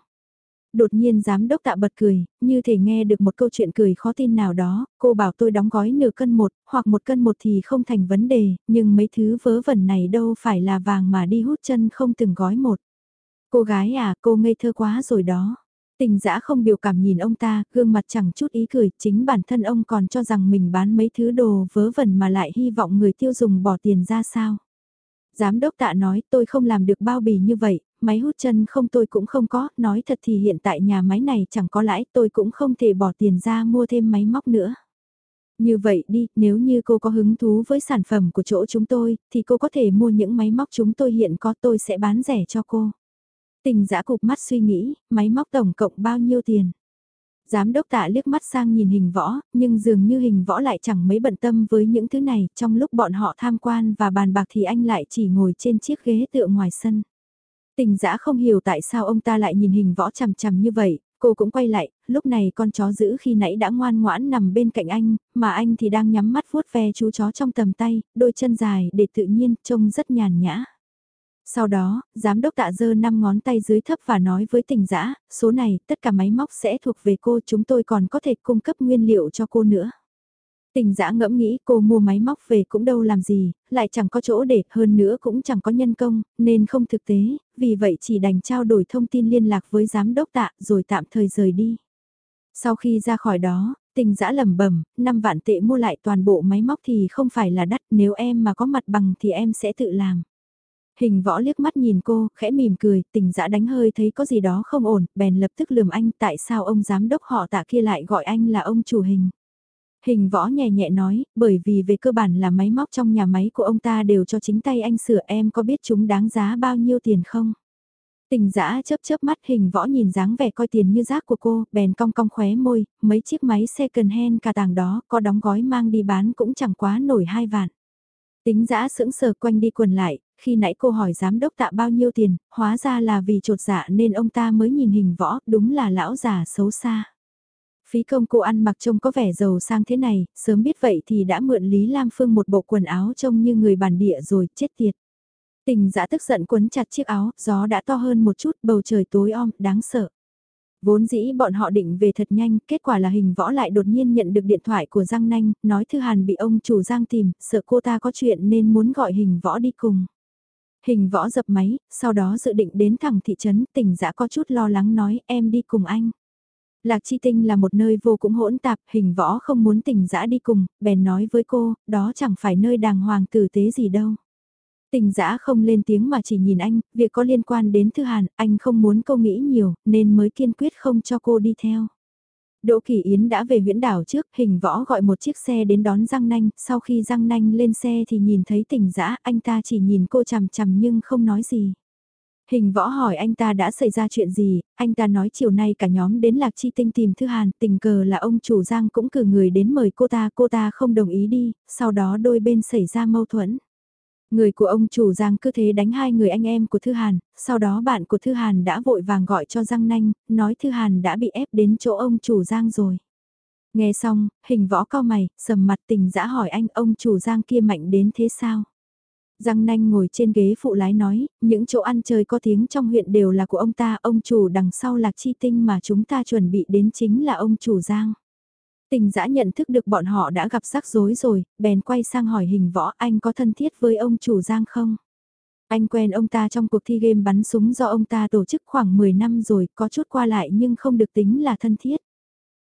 Đột nhiên giám đốc tạ bật cười, như thể nghe được một câu chuyện cười khó tin nào đó, cô bảo tôi đóng gói nửa cân một, hoặc một cân một thì không thành vấn đề, nhưng mấy thứ vớ vẩn này đâu phải là vàng mà đi hút chân không từng gói một. Cô gái à, cô ngây thơ quá rồi đó. Tình dã không biểu cảm nhìn ông ta, gương mặt chẳng chút ý cười, chính bản thân ông còn cho rằng mình bán mấy thứ đồ vớ vẩn mà lại hy vọng người tiêu dùng bỏ tiền ra sao. Giám đốc tạ nói tôi không làm được bao bì như vậy, máy hút chân không tôi cũng không có, nói thật thì hiện tại nhà máy này chẳng có lãi tôi cũng không thể bỏ tiền ra mua thêm máy móc nữa. Như vậy đi, nếu như cô có hứng thú với sản phẩm của chỗ chúng tôi, thì cô có thể mua những máy móc chúng tôi hiện có tôi sẽ bán rẻ cho cô. Tình giã cục mắt suy nghĩ, máy móc tổng cộng bao nhiêu tiền? Giám đốc tạ liếc mắt sang nhìn hình võ, nhưng dường như hình võ lại chẳng mấy bận tâm với những thứ này, trong lúc bọn họ tham quan và bàn bạc thì anh lại chỉ ngồi trên chiếc ghế tựa ngoài sân. Tình giã không hiểu tại sao ông ta lại nhìn hình võ chằm chằm như vậy, cô cũng quay lại, lúc này con chó giữ khi nãy đã ngoan ngoãn nằm bên cạnh anh, mà anh thì đang nhắm mắt vuốt ve chú chó trong tầm tay, đôi chân dài để tự nhiên, trông rất nhàn nhã. Sau đó, giám đốc tạ dơ 5 ngón tay dưới thấp và nói với tình giã, số này, tất cả máy móc sẽ thuộc về cô, chúng tôi còn có thể cung cấp nguyên liệu cho cô nữa. Tình dã ngẫm nghĩ cô mua máy móc về cũng đâu làm gì, lại chẳng có chỗ để, hơn nữa cũng chẳng có nhân công, nên không thực tế, vì vậy chỉ đành trao đổi thông tin liên lạc với giám đốc tạ rồi tạm thời rời đi. Sau khi ra khỏi đó, tình dã lầm bẩm 5 vạn tệ mua lại toàn bộ máy móc thì không phải là đắt, nếu em mà có mặt bằng thì em sẽ tự làm. Hình võ liếc mắt nhìn cô, khẽ mỉm cười, tình dã đánh hơi thấy có gì đó không ổn, bèn lập tức lườm anh tại sao ông giám đốc họ tạ kia lại gọi anh là ông chủ hình. Hình võ nhẹ nhẹ nói, bởi vì về cơ bản là máy móc trong nhà máy của ông ta đều cho chính tay anh sửa em có biết chúng đáng giá bao nhiêu tiền không? Tình giã chớp chớp mắt hình võ nhìn dáng vẻ coi tiền như rác của cô, bèn cong cong khóe môi, mấy chiếc máy second hand cả tàng đó có đóng gói mang đi bán cũng chẳng quá nổi hai vạn. Tính giã sững sờ quanh đi quần lại, khi nãy cô hỏi giám đốc tạ bao nhiêu tiền, hóa ra là vì trột dạ nên ông ta mới nhìn hình võ, đúng là lão già xấu xa. Phí công cô ăn mặc trông có vẻ giàu sang thế này, sớm biết vậy thì đã mượn Lý Lam Phương một bộ quần áo trông như người bản địa rồi, chết tiệt. Tình giã tức giận quấn chặt chiếc áo, gió đã to hơn một chút, bầu trời tối om, đáng sợ. Vốn dĩ bọn họ định về thật nhanh, kết quả là hình võ lại đột nhiên nhận được điện thoại của Giang Nanh, nói Thư Hàn bị ông chủ Giang tìm, sợ cô ta có chuyện nên muốn gọi hình võ đi cùng. Hình võ dập máy, sau đó dự định đến thẳng thị trấn, tỉnh dã có chút lo lắng nói em đi cùng anh. Lạc Chi Tinh là một nơi vô cùng hỗn tạp, hình võ không muốn tỉnh dã đi cùng, bèn nói với cô, đó chẳng phải nơi đàng hoàng tử tế gì đâu. Tình giã không lên tiếng mà chỉ nhìn anh, việc có liên quan đến Thư Hàn, anh không muốn cô nghĩ nhiều, nên mới kiên quyết không cho cô đi theo. Đỗ Kỳ Yến đã về huyện đảo trước, hình võ gọi một chiếc xe đến đón Giang Nanh, sau khi Giang Nanh lên xe thì nhìn thấy tình dã anh ta chỉ nhìn cô chằm chằm nhưng không nói gì. Hình võ hỏi anh ta đã xảy ra chuyện gì, anh ta nói chiều nay cả nhóm đến Lạc Chi Tinh tìm Thư Hàn, tình cờ là ông chủ Giang cũng cử người đến mời cô ta, cô ta không đồng ý đi, sau đó đôi bên xảy ra mâu thuẫn. Người của ông chủ Giang cứ thế đánh hai người anh em của Thư Hàn, sau đó bạn của Thư Hàn đã vội vàng gọi cho Giang Nanh, nói Thư Hàn đã bị ép đến chỗ ông chủ Giang rồi. Nghe xong, hình võ cao mày, sầm mặt tình dã hỏi anh ông chủ Giang kia mạnh đến thế sao? Giang Nanh ngồi trên ghế phụ lái nói, những chỗ ăn chơi có tiếng trong huyện đều là của ông ta, ông chủ đằng sau lạc chi tinh mà chúng ta chuẩn bị đến chính là ông chủ Giang. Tình giã nhận thức được bọn họ đã gặp rắc rối rồi, bèn quay sang hỏi hình võ anh có thân thiết với ông chủ Giang không? Anh quen ông ta trong cuộc thi game bắn súng do ông ta tổ chức khoảng 10 năm rồi, có chút qua lại nhưng không được tính là thân thiết.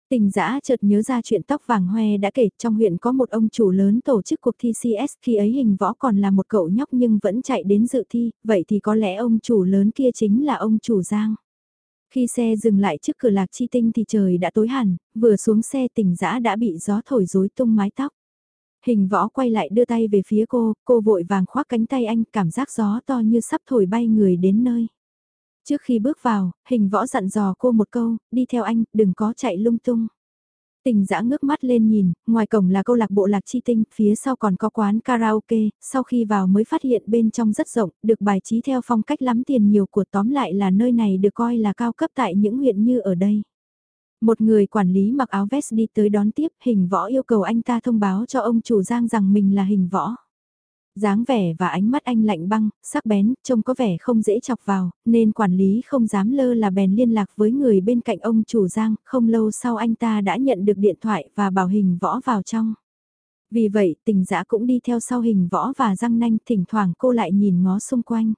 Tình giã chợt nhớ ra chuyện tóc vàng hoe đã kể trong huyện có một ông chủ lớn tổ chức cuộc thi CS khi ấy hình võ còn là một cậu nhóc nhưng vẫn chạy đến dự thi, vậy thì có lẽ ông chủ lớn kia chính là ông chủ Giang. Khi xe dừng lại trước cửa lạc chi tinh thì trời đã tối hẳn, vừa xuống xe tỉnh dã đã bị gió thổi rối tung mái tóc. Hình võ quay lại đưa tay về phía cô, cô vội vàng khoác cánh tay anh cảm giác gió to như sắp thổi bay người đến nơi. Trước khi bước vào, hình võ dặn dò cô một câu, đi theo anh, đừng có chạy lung tung. Tình giã ngước mắt lên nhìn, ngoài cổng là câu lạc bộ lạc chi tinh, phía sau còn có quán karaoke, sau khi vào mới phát hiện bên trong rất rộng, được bài trí theo phong cách lắm tiền nhiều của tóm lại là nơi này được coi là cao cấp tại những huyện như ở đây. Một người quản lý mặc áo vest đi tới đón tiếp, hình võ yêu cầu anh ta thông báo cho ông chủ Giang rằng mình là hình võ dáng vẻ và ánh mắt anh lạnh băng, sắc bén, trông có vẻ không dễ chọc vào, nên quản lý không dám lơ là bèn liên lạc với người bên cạnh ông chủ Giang, không lâu sau anh ta đã nhận được điện thoại và bảo hình võ vào trong. Vì vậy, tình giã cũng đi theo sau hình võ và răng nanh, thỉnh thoảng cô lại nhìn ngó xung quanh.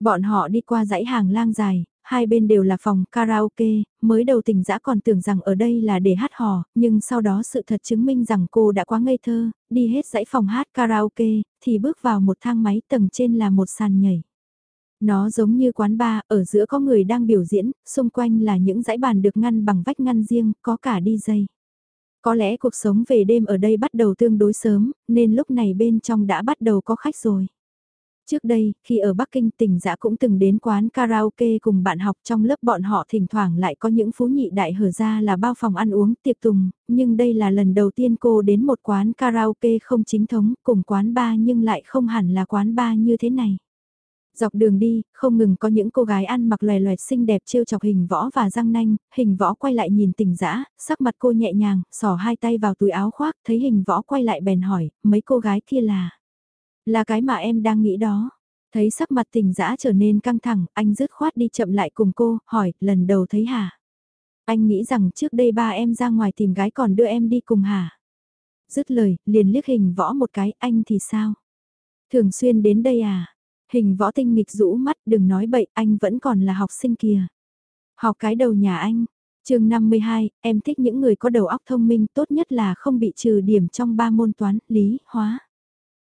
Bọn họ đi qua dãy hàng lang dài, hai bên đều là phòng karaoke, mới đầu tình dã còn tưởng rằng ở đây là để hát hò, nhưng sau đó sự thật chứng minh rằng cô đã quá ngây thơ, đi hết dãy phòng hát karaoke, thì bước vào một thang máy tầng trên là một sàn nhảy. Nó giống như quán bar, ở giữa có người đang biểu diễn, xung quanh là những dãy bàn được ngăn bằng vách ngăn riêng, có cả DJ. Có lẽ cuộc sống về đêm ở đây bắt đầu tương đối sớm, nên lúc này bên trong đã bắt đầu có khách rồi. Trước đây, khi ở Bắc Kinh tỉnh giã cũng từng đến quán karaoke cùng bạn học trong lớp bọn họ thỉnh thoảng lại có những phú nhị đại hở ra là bao phòng ăn uống tiệc tùng, nhưng đây là lần đầu tiên cô đến một quán karaoke không chính thống cùng quán bar nhưng lại không hẳn là quán bar như thế này. Dọc đường đi, không ngừng có những cô gái ăn mặc loè loẹt xinh đẹp trêu chọc hình võ và răng nanh, hình võ quay lại nhìn tỉnh dã sắc mặt cô nhẹ nhàng, sỏ hai tay vào túi áo khoác, thấy hình võ quay lại bèn hỏi, mấy cô gái kia là... Là cái mà em đang nghĩ đó. Thấy sắc mặt tình dã trở nên căng thẳng, anh dứt khoát đi chậm lại cùng cô, hỏi, lần đầu thấy hả? Anh nghĩ rằng trước đây ba em ra ngoài tìm gái còn đưa em đi cùng hả? Dứt lời, liền liếc hình võ một cái, anh thì sao? Thường xuyên đến đây à? Hình võ tinh nghịch rũ mắt, đừng nói bậy, anh vẫn còn là học sinh kìa. Học cái đầu nhà anh. chương 52, em thích những người có đầu óc thông minh tốt nhất là không bị trừ điểm trong ba môn toán, lý, hóa.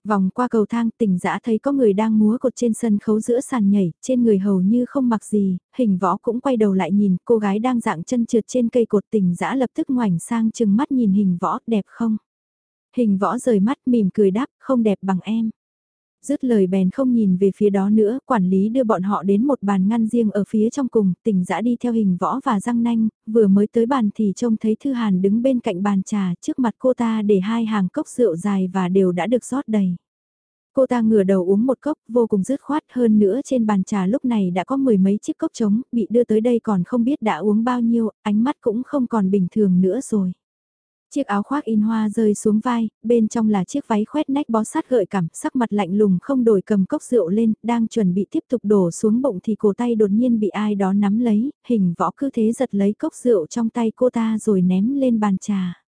Vòng qua cầu thang tỉnh dã thấy có người đang múa cột trên sân khấu giữa sàn nhảy, trên người hầu như không mặc gì, hình võ cũng quay đầu lại nhìn cô gái đang dạng chân trượt trên cây cột tỉnh dã lập tức ngoảnh sang chừng mắt nhìn hình võ đẹp không. Hình võ rời mắt mỉm cười đáp không đẹp bằng em. Dứt lời bèn không nhìn về phía đó nữa, quản lý đưa bọn họ đến một bàn ngăn riêng ở phía trong cùng, tỉnh dã đi theo hình võ và răng nanh, vừa mới tới bàn thì trông thấy Thư Hàn đứng bên cạnh bàn trà, trước mặt cô ta để hai hàng cốc rượu dài và đều đã được rót đầy. Cô ta ngửa đầu uống một cốc vô cùng dứt khoát hơn nữa trên bàn trà lúc này đã có mười mấy chiếc cốc trống, bị đưa tới đây còn không biết đã uống bao nhiêu, ánh mắt cũng không còn bình thường nữa rồi. Chiếc áo khoác in hoa rơi xuống vai, bên trong là chiếc váy khoét nách bó sát gợi cảm, sắc mặt lạnh lùng không đổi cầm cốc rượu lên, đang chuẩn bị tiếp tục đổ xuống bụng thì cổ tay đột nhiên bị ai đó nắm lấy, hình võ cứ thế giật lấy cốc rượu trong tay cô ta rồi ném lên bàn trà.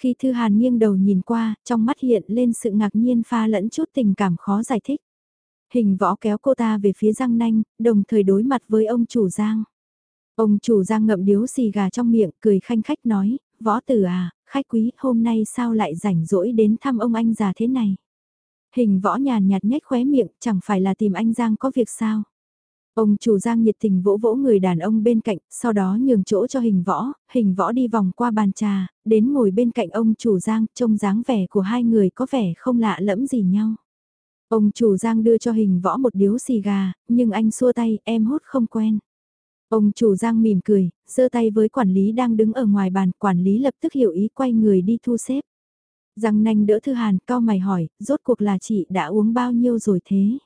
Khi Thư Hàn nghiêng đầu nhìn qua, trong mắt hiện lên sự ngạc nhiên pha lẫn chút tình cảm khó giải thích. Hình võ kéo cô ta về phía Giang Nanh, đồng thời đối mặt với ông chủ Giang. Ông chủ Giang ngậm điếu xì gà trong miệng, cười khanh khách nói, võ tử à, khách quý hôm nay sao lại rảnh rỗi đến thăm ông anh già thế này. Hình võ nhàn nhạt nhếch khóe miệng, chẳng phải là tìm anh Giang có việc sao. Ông chủ Giang nhiệt tình vỗ vỗ người đàn ông bên cạnh, sau đó nhường chỗ cho hình võ, hình võ đi vòng qua bàn trà, đến ngồi bên cạnh ông chủ Giang, trông dáng vẻ của hai người có vẻ không lạ lẫm gì nhau. Ông chủ Giang đưa cho hình võ một điếu xì gà, nhưng anh xua tay, em hút không quen. Ông chủ Giang mỉm cười, giơ tay với quản lý đang đứng ở ngoài bàn, quản lý lập tức hiểu ý quay người đi thu xếp. Giang nanh đỡ Thư Hàn, cao mày hỏi, rốt cuộc là chị đã uống bao nhiêu rồi thế?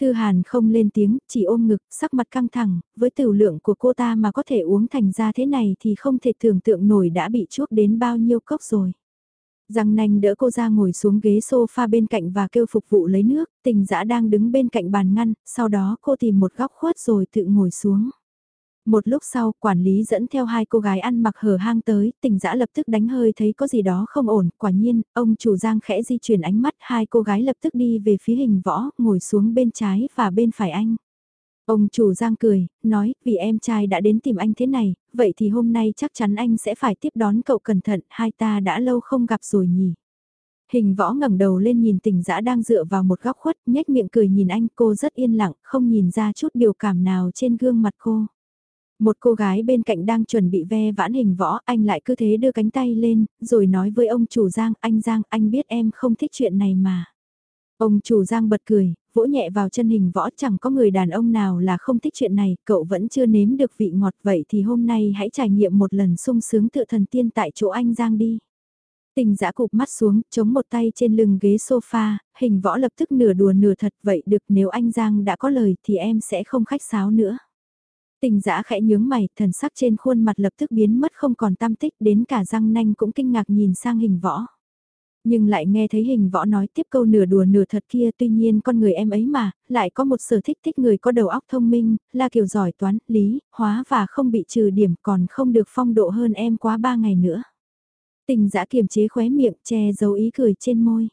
Thư Hàn không lên tiếng, chỉ ôm ngực, sắc mặt căng thẳng, với tiểu lượng của cô ta mà có thể uống thành ra thế này thì không thể tưởng tượng nổi đã bị chuốc đến bao nhiêu cốc rồi. Giang nanh đỡ cô ra ngồi xuống ghế sofa bên cạnh và kêu phục vụ lấy nước, tình dã đang đứng bên cạnh bàn ngăn, sau đó cô tìm một góc khuất rồi tự ngồi xuống. Một lúc sau, quản lý dẫn theo hai cô gái ăn mặc hở hang tới, tình dã lập tức đánh hơi thấy có gì đó không ổn, quả nhiên, ông chủ giang khẽ di chuyển ánh mắt, hai cô gái lập tức đi về phía hình võ, ngồi xuống bên trái và bên phải anh. Ông chủ giang cười, nói, vì em trai đã đến tìm anh thế này, vậy thì hôm nay chắc chắn anh sẽ phải tiếp đón cậu cẩn thận, hai ta đã lâu không gặp rồi nhỉ. Hình võ ngẩng đầu lên nhìn tình dã đang dựa vào một góc khuất, nhếch miệng cười nhìn anh cô rất yên lặng, không nhìn ra chút biểu cảm nào trên gương mặt cô. Một cô gái bên cạnh đang chuẩn bị ve vãn hình võ, anh lại cứ thế đưa cánh tay lên, rồi nói với ông chủ Giang, anh Giang, anh biết em không thích chuyện này mà. Ông chủ Giang bật cười, vỗ nhẹ vào chân hình võ chẳng có người đàn ông nào là không thích chuyện này, cậu vẫn chưa nếm được vị ngọt vậy thì hôm nay hãy trải nghiệm một lần sung sướng tự thần tiên tại chỗ anh Giang đi. Tình giã cụp mắt xuống, chống một tay trên lưng ghế sofa, hình võ lập tức nửa đùa nửa thật vậy được nếu anh Giang đã có lời thì em sẽ không khách sáo nữa. Tình giã khẽ nhướng mày, thần sắc trên khuôn mặt lập tức biến mất không còn tam tích, đến cả răng nanh cũng kinh ngạc nhìn sang hình võ. Nhưng lại nghe thấy hình võ nói tiếp câu nửa đùa nửa thật kia tuy nhiên con người em ấy mà, lại có một sở thích thích người có đầu óc thông minh, là kiểu giỏi toán, lý, hóa và không bị trừ điểm còn không được phong độ hơn em quá ba ngày nữa. Tình giã kiềm chế khóe miệng che giấu ý cười trên môi.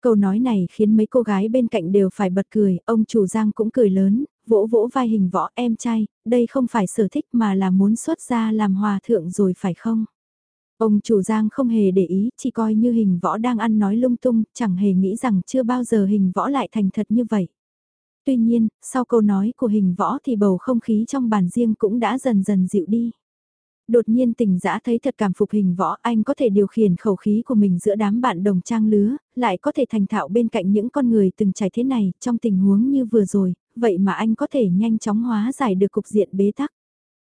Câu nói này khiến mấy cô gái bên cạnh đều phải bật cười, ông chủ Giang cũng cười lớn, vỗ vỗ vai hình võ em trai, đây không phải sở thích mà là muốn xuất ra làm hòa thượng rồi phải không? Ông chủ Giang không hề để ý, chỉ coi như hình võ đang ăn nói lung tung, chẳng hề nghĩ rằng chưa bao giờ hình võ lại thành thật như vậy. Tuy nhiên, sau câu nói của hình võ thì bầu không khí trong bàn riêng cũng đã dần dần dịu đi. Đột nhiên tình giã thấy thật cảm phục hình võ anh có thể điều khiển khẩu khí của mình giữa đám bạn đồng trang lứa, lại có thể thành thạo bên cạnh những con người từng trải thế này trong tình huống như vừa rồi, vậy mà anh có thể nhanh chóng hóa giải được cục diện bế tắc.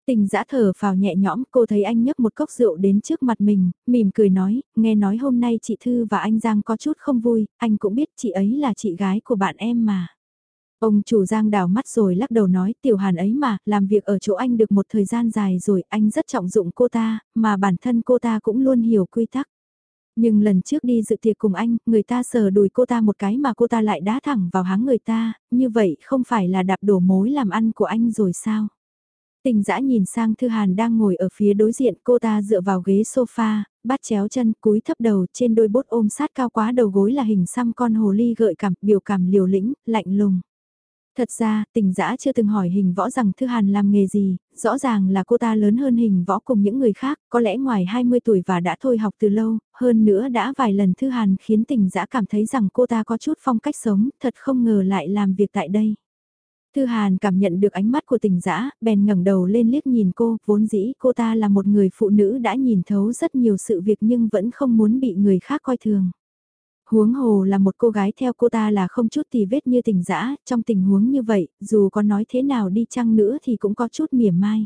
Tình giã thở vào nhẹ nhõm, cô thấy anh nhấc một cốc rượu đến trước mặt mình, mỉm cười nói, nghe nói hôm nay chị Thư và anh Giang có chút không vui, anh cũng biết chị ấy là chị gái của bạn em mà. Ông chủ Giang đào mắt rồi lắc đầu nói tiểu hàn ấy mà, làm việc ở chỗ anh được một thời gian dài rồi, anh rất trọng dụng cô ta, mà bản thân cô ta cũng luôn hiểu quy tắc. Nhưng lần trước đi dự tiệc cùng anh, người ta sờ đùi cô ta một cái mà cô ta lại đá thẳng vào háng người ta, như vậy không phải là đạp đổ mối làm ăn của anh rồi sao? Tình dã nhìn sang Thư Hàn đang ngồi ở phía đối diện cô ta dựa vào ghế sofa, bắt chéo chân cúi thấp đầu trên đôi bốt ôm sát cao quá đầu gối là hình xăm con hồ ly gợi cảm, biểu cảm liều lĩnh, lạnh lùng. Thật ra, tình dã chưa từng hỏi hình võ rằng Thư Hàn làm nghề gì, rõ ràng là cô ta lớn hơn hình võ cùng những người khác, có lẽ ngoài 20 tuổi và đã thôi học từ lâu, hơn nữa đã vài lần Thư Hàn khiến tình dã cảm thấy rằng cô ta có chút phong cách sống, thật không ngờ lại làm việc tại đây. Thư Hàn cảm nhận được ánh mắt của tình dã, bèn ngẩng đầu lên liếc nhìn cô, vốn dĩ cô ta là một người phụ nữ đã nhìn thấu rất nhiều sự việc nhưng vẫn không muốn bị người khác coi thường. Huống hồ là một cô gái theo cô ta là không chút tì vết như tình dã trong tình huống như vậy, dù có nói thế nào đi chăng nữa thì cũng có chút mỉa mai.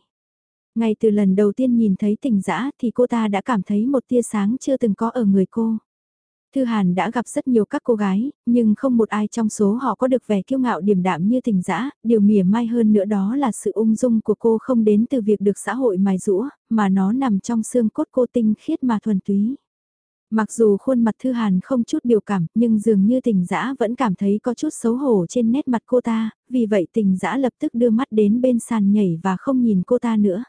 Ngay từ lần đầu tiên nhìn thấy tình dã thì cô ta đã cảm thấy một tia sáng chưa từng có ở người cô. Thư Hàn đã gặp rất nhiều các cô gái, nhưng không một ai trong số họ có được vẻ kiêu ngạo điềm đạm như tình dã, điều mỉa mai hơn nữa đó là sự ung dung của cô không đến từ việc được xã hội mài rũa, mà nó nằm trong xương cốt cô tinh khiết mà thuần túy. Mặc dù khuôn mặt Thư Hàn không chút biểu cảm, nhưng dường như tình dã vẫn cảm thấy có chút xấu hổ trên nét mặt cô ta, vì vậy tình dã lập tức đưa mắt đến bên sàn nhảy và không nhìn cô ta nữa.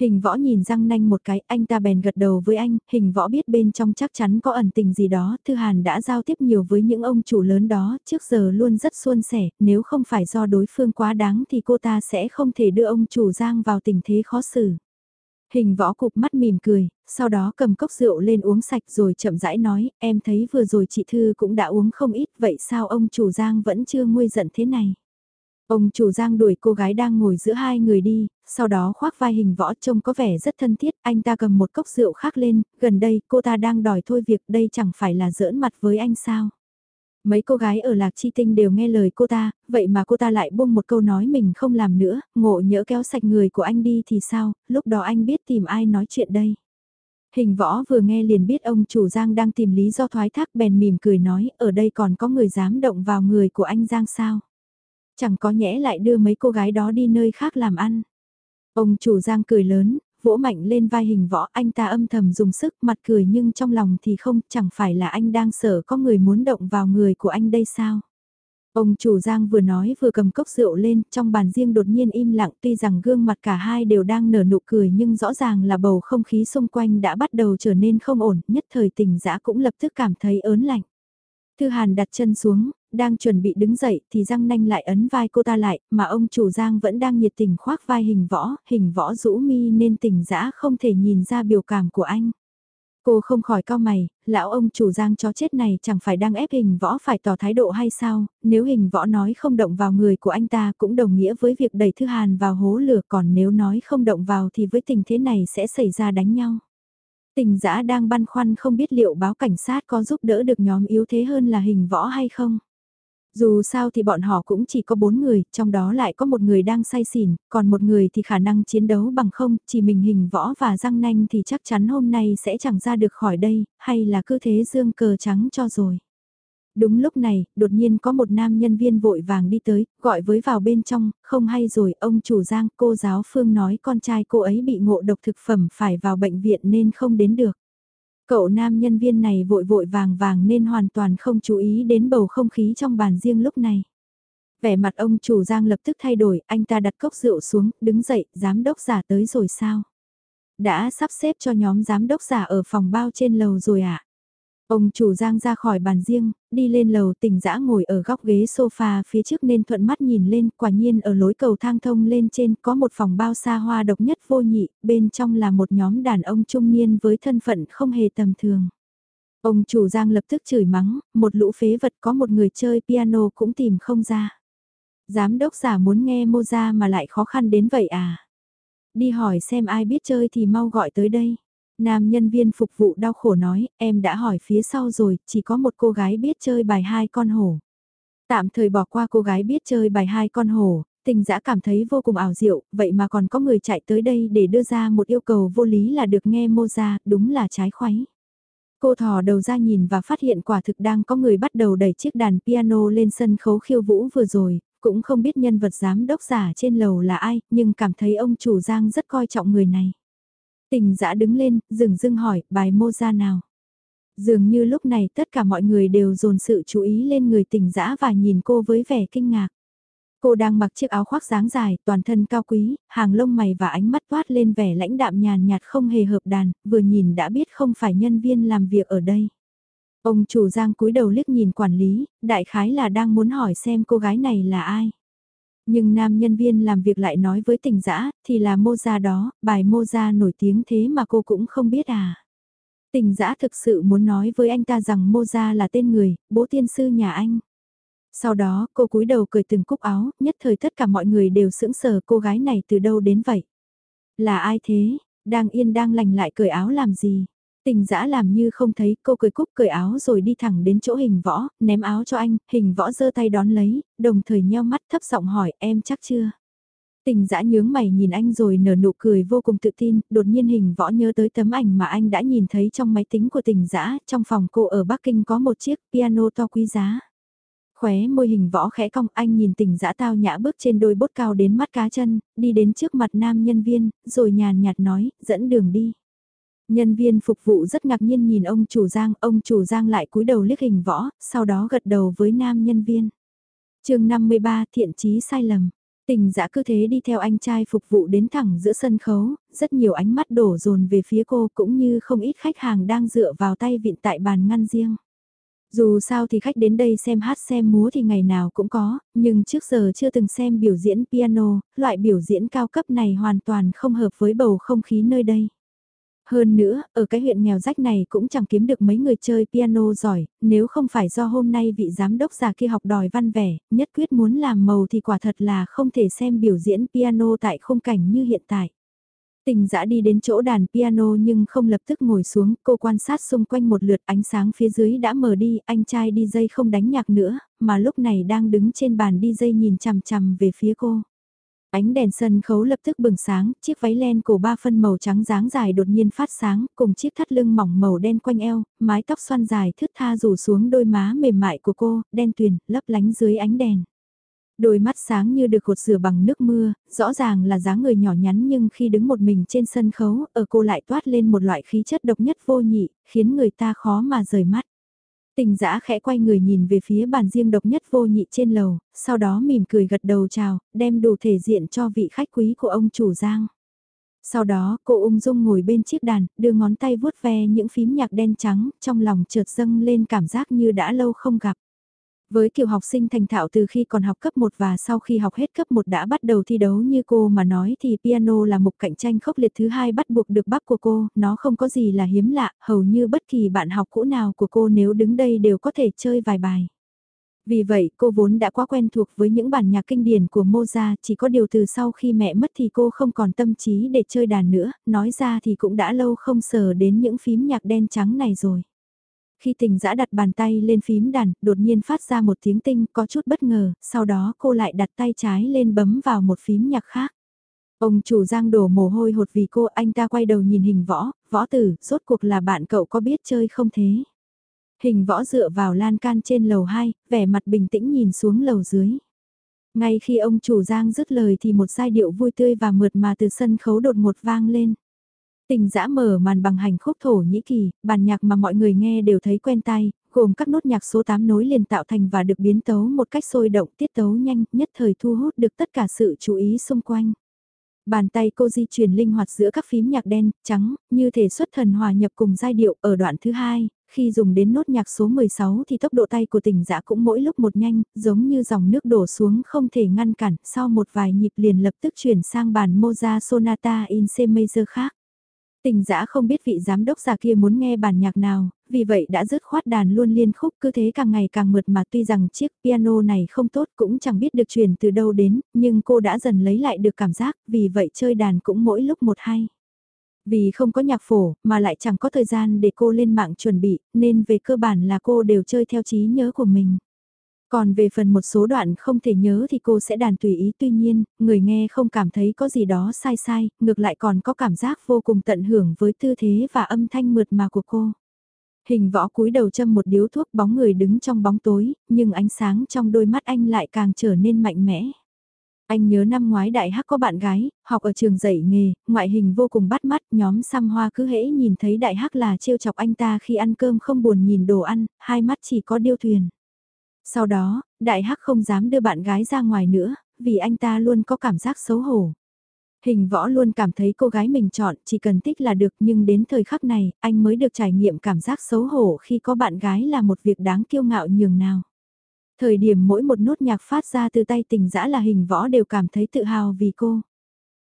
Hình võ nhìn răng nanh một cái, anh ta bèn gật đầu với anh, hình võ biết bên trong chắc chắn có ẩn tình gì đó, Thư Hàn đã giao tiếp nhiều với những ông chủ lớn đó, trước giờ luôn rất suôn sẻ, nếu không phải do đối phương quá đáng thì cô ta sẽ không thể đưa ông chủ Giang vào tình thế khó xử. Hình võ cục mắt mỉm cười, sau đó cầm cốc rượu lên uống sạch rồi chậm rãi nói, em thấy vừa rồi chị Thư cũng đã uống không ít, vậy sao ông chủ Giang vẫn chưa nguôi giận thế này? Ông chủ Giang đuổi cô gái đang ngồi giữa hai người đi, sau đó khoác vai hình võ trông có vẻ rất thân thiết, anh ta cầm một cốc rượu khác lên, gần đây cô ta đang đòi thôi việc đây chẳng phải là giỡn mặt với anh sao. Mấy cô gái ở Lạc Chi Tinh đều nghe lời cô ta, vậy mà cô ta lại buông một câu nói mình không làm nữa, ngộ nhỡ kéo sạch người của anh đi thì sao, lúc đó anh biết tìm ai nói chuyện đây. Hình võ vừa nghe liền biết ông chủ Giang đang tìm lý do thoái thác bèn mỉm cười nói, ở đây còn có người dám động vào người của anh Giang sao. Chẳng có nhẽ lại đưa mấy cô gái đó đi nơi khác làm ăn. Ông chủ Giang cười lớn, vỗ mạnh lên vai hình võ anh ta âm thầm dùng sức mặt cười nhưng trong lòng thì không, chẳng phải là anh đang sợ có người muốn động vào người của anh đây sao. Ông chủ Giang vừa nói vừa cầm cốc rượu lên, trong bàn riêng đột nhiên im lặng tuy rằng gương mặt cả hai đều đang nở nụ cười nhưng rõ ràng là bầu không khí xung quanh đã bắt đầu trở nên không ổn, nhất thời tình dã cũng lập tức cảm thấy ớn lạnh. Thư Hàn đặt chân xuống, đang chuẩn bị đứng dậy thì răng nanh lại ấn vai cô ta lại, mà ông chủ Giang vẫn đang nhiệt tình khoác vai hình võ, hình võ rũ mi nên tình dã không thể nhìn ra biểu cảm của anh. Cô không khỏi cao mày, lão ông chủ giang chó chết này chẳng phải đang ép hình võ phải tỏ thái độ hay sao, nếu hình võ nói không động vào người của anh ta cũng đồng nghĩa với việc đẩy Thư Hàn vào hố lửa còn nếu nói không động vào thì với tình thế này sẽ xảy ra đánh nhau. Tình giã đang băn khoăn không biết liệu báo cảnh sát có giúp đỡ được nhóm yếu thế hơn là hình võ hay không. Dù sao thì bọn họ cũng chỉ có bốn người, trong đó lại có một người đang say xỉn, còn một người thì khả năng chiến đấu bằng không, chỉ mình hình võ và răng nanh thì chắc chắn hôm nay sẽ chẳng ra được khỏi đây, hay là cứ thế dương cờ trắng cho rồi. Đúng lúc này, đột nhiên có một nam nhân viên vội vàng đi tới, gọi với vào bên trong, không hay rồi, ông chủ giang, cô giáo Phương nói con trai cô ấy bị ngộ độc thực phẩm phải vào bệnh viện nên không đến được. Cậu nam nhân viên này vội vội vàng vàng nên hoàn toàn không chú ý đến bầu không khí trong bàn riêng lúc này. Vẻ mặt ông chủ Giang lập tức thay đổi, anh ta đặt cốc rượu xuống, đứng dậy, giám đốc giả tới rồi sao? Đã sắp xếp cho nhóm giám đốc giả ở phòng bao trên lầu rồi ạ. À? Ông chủ Giang ra khỏi bàn riêng, đi lên lầu tỉnh dã ngồi ở góc ghế sofa phía trước nên thuận mắt nhìn lên, quả nhiên ở lối cầu thang thông lên trên có một phòng bao xa hoa độc nhất vô nhị, bên trong là một nhóm đàn ông trung niên với thân phận không hề tầm thường. Ông chủ Giang lập tức chửi mắng, một lũ phế vật có một người chơi piano cũng tìm không ra. Giám đốc giả muốn nghe Moza mà lại khó khăn đến vậy à? Đi hỏi xem ai biết chơi thì mau gọi tới đây. Nam nhân viên phục vụ đau khổ nói, em đã hỏi phía sau rồi, chỉ có một cô gái biết chơi bài hai con hổ. Tạm thời bỏ qua cô gái biết chơi bài hai con hổ, tình dã cảm thấy vô cùng ảo diệu, vậy mà còn có người chạy tới đây để đưa ra một yêu cầu vô lý là được nghe mô ra, đúng là trái khoáy. Cô thò đầu ra nhìn và phát hiện quả thực đang có người bắt đầu đẩy chiếc đàn piano lên sân khấu khiêu vũ vừa rồi, cũng không biết nhân vật giám đốc giả trên lầu là ai, nhưng cảm thấy ông chủ Giang rất coi trọng người này. Tình dã đứng lên, dừng dưng hỏi, bài mô ra nào. Dường như lúc này tất cả mọi người đều dồn sự chú ý lên người tình dã và nhìn cô với vẻ kinh ngạc. Cô đang mặc chiếc áo khoác dáng dài, toàn thân cao quý, hàng lông mày và ánh mắt toát lên vẻ lãnh đạm nhàn nhạt không hề hợp đàn, vừa nhìn đã biết không phải nhân viên làm việc ở đây. Ông chủ giang cúi đầu liếc nhìn quản lý, đại khái là đang muốn hỏi xem cô gái này là ai. Nhưng nam nhân viên làm việc lại nói với tình dã thì là mô gia đó, bài mô gia nổi tiếng thế mà cô cũng không biết à. Tình dã thực sự muốn nói với anh ta rằng mô gia là tên người, bố tiên sư nhà anh. Sau đó cô cúi đầu cười từng cúc áo, nhất thời tất cả mọi người đều sững sờ cô gái này từ đâu đến vậy. Là ai thế, đang yên đang lành lại cởi áo làm gì. Tình dã làm như không thấy, cô cười cúc cởi áo rồi đi thẳng đến chỗ hình võ, ném áo cho anh, hình võ giơ tay đón lấy, đồng thời nheo mắt thấp giọng hỏi em chắc chưa? Tình dã nhướng mày nhìn anh rồi nở nụ cười vô cùng tự tin, đột nhiên hình võ nhớ tới tấm ảnh mà anh đã nhìn thấy trong máy tính của tình dã, trong phòng cô ở Bắc Kinh có một chiếc piano to quý giá. Khóe môi hình võ khẽ cong anh nhìn tình dã tao nhã bước trên đôi bốt cao đến mắt cá chân, đi đến trước mặt nam nhân viên, rồi nhàn nhạt nói, dẫn đường đi. Nhân viên phục vụ rất ngạc nhiên nhìn ông chủ Giang, ông chủ Giang lại cúi đầu liếc hình võ, sau đó gật đầu với nam nhân viên. chương 53 thiện chí sai lầm. Tình dã cứ thế đi theo anh trai phục vụ đến thẳng giữa sân khấu, rất nhiều ánh mắt đổ dồn về phía cô cũng như không ít khách hàng đang dựa vào tay vịn tại bàn ngăn riêng. Dù sao thì khách đến đây xem hát xem múa thì ngày nào cũng có, nhưng trước giờ chưa từng xem biểu diễn piano, loại biểu diễn cao cấp này hoàn toàn không hợp với bầu không khí nơi đây. Hơn nữa, ở cái huyện nghèo rách này cũng chẳng kiếm được mấy người chơi piano giỏi, nếu không phải do hôm nay vị giám đốc già kia học đòi văn vẻ, nhất quyết muốn làm màu thì quả thật là không thể xem biểu diễn piano tại khung cảnh như hiện tại. Tình dã đi đến chỗ đàn piano nhưng không lập tức ngồi xuống, cô quan sát xung quanh một lượt ánh sáng phía dưới đã mờ đi, anh trai đi dây không đánh nhạc nữa, mà lúc này đang đứng trên bàn đi dây nhìn chằm chằm về phía cô. Ánh đèn sân khấu lập tức bừng sáng, chiếc váy len cổ ba phân màu trắng dáng dài đột nhiên phát sáng, cùng chiếc thắt lưng mỏng màu đen quanh eo, mái tóc xoăn dài thướt tha rủ xuống đôi má mềm mại của cô, đen tuyền, lấp lánh dưới ánh đèn. Đôi mắt sáng như được cột rửa bằng nước mưa, rõ ràng là dáng người nhỏ nhắn nhưng khi đứng một mình trên sân khấu, ở cô lại toát lên một loại khí chất độc nhất vô nhị, khiến người ta khó mà rời mắt. Tình giã khẽ quay người nhìn về phía bàn riêng độc nhất vô nhị trên lầu, sau đó mỉm cười gật đầu chào, đem đủ thể diện cho vị khách quý của ông chủ Giang. Sau đó cô ung dung ngồi bên chiếc đàn, đưa ngón tay vuốt ve những phím nhạc đen trắng, trong lòng trượt dâng lên cảm giác như đã lâu không gặp. Với kiểu học sinh thành thạo từ khi còn học cấp 1 và sau khi học hết cấp 1 đã bắt đầu thi đấu như cô mà nói thì piano là mục cạnh tranh khốc liệt thứ hai bắt buộc được bắp của cô, nó không có gì là hiếm lạ, hầu như bất kỳ bạn học cũ nào của cô nếu đứng đây đều có thể chơi vài bài. Vì vậy cô vốn đã quá quen thuộc với những bản nhạc kinh điển của Mozart, chỉ có điều từ sau khi mẹ mất thì cô không còn tâm trí để chơi đàn nữa, nói ra thì cũng đã lâu không sờ đến những phím nhạc đen trắng này rồi. Khi tình giã đặt bàn tay lên phím đàn, đột nhiên phát ra một tiếng tinh có chút bất ngờ, sau đó cô lại đặt tay trái lên bấm vào một phím nhạc khác. Ông chủ giang đổ mồ hôi hột vì cô anh ta quay đầu nhìn hình võ, võ tử, rốt cuộc là bạn cậu có biết chơi không thế? Hình võ dựa vào lan can trên lầu 2, vẻ mặt bình tĩnh nhìn xuống lầu dưới. Ngay khi ông chủ giang dứt lời thì một giai điệu vui tươi và mượt mà từ sân khấu đột ngột vang lên. Tình dã mở màn bằng hành khúc thổ nhĩ kỳ, bản nhạc mà mọi người nghe đều thấy quen tai, gồm các nốt nhạc số 8 nối liền tạo thành và được biến tấu một cách sôi động tiết tấu nhanh, nhất thời thu hút được tất cả sự chú ý xung quanh. Bàn tay cô di chuyển linh hoạt giữa các phím nhạc đen, trắng, như thể xuất thần hòa nhập cùng giai điệu ở đoạn thứ hai, khi dùng đến nốt nhạc số 16 thì tốc độ tay của tình giã cũng mỗi lúc một nhanh, giống như dòng nước đổ xuống không thể ngăn cản, sau một vài nhịp liền lập tức chuyển sang bản Mozart Sonata in C major khác. Tình giã không biết vị giám đốc già kia muốn nghe bản nhạc nào, vì vậy đã dứt khoát đàn luôn liên khúc cứ thế càng ngày càng mượt mà tuy rằng chiếc piano này không tốt cũng chẳng biết được truyền từ đâu đến, nhưng cô đã dần lấy lại được cảm giác, vì vậy chơi đàn cũng mỗi lúc một hay. Vì không có nhạc phổ, mà lại chẳng có thời gian để cô lên mạng chuẩn bị, nên về cơ bản là cô đều chơi theo trí nhớ của mình. Còn về phần một số đoạn không thể nhớ thì cô sẽ đàn tùy ý tuy nhiên, người nghe không cảm thấy có gì đó sai sai, ngược lại còn có cảm giác vô cùng tận hưởng với tư thế và âm thanh mượt mà của cô. Hình võ cúi đầu châm một điếu thuốc bóng người đứng trong bóng tối, nhưng ánh sáng trong đôi mắt anh lại càng trở nên mạnh mẽ. Anh nhớ năm ngoái đại hắc có bạn gái, học ở trường dạy nghề, ngoại hình vô cùng bắt mắt, nhóm xăm hoa cứ hễ nhìn thấy đại hắc là trêu chọc anh ta khi ăn cơm không buồn nhìn đồ ăn, hai mắt chỉ có điêu thuyền. Sau đó, đại hắc không dám đưa bạn gái ra ngoài nữa, vì anh ta luôn có cảm giác xấu hổ. Hình võ luôn cảm thấy cô gái mình chọn chỉ cần thích là được nhưng đến thời khắc này, anh mới được trải nghiệm cảm giác xấu hổ khi có bạn gái là một việc đáng kiêu ngạo nhường nào. Thời điểm mỗi một nốt nhạc phát ra từ tay tình dã là hình võ đều cảm thấy tự hào vì cô.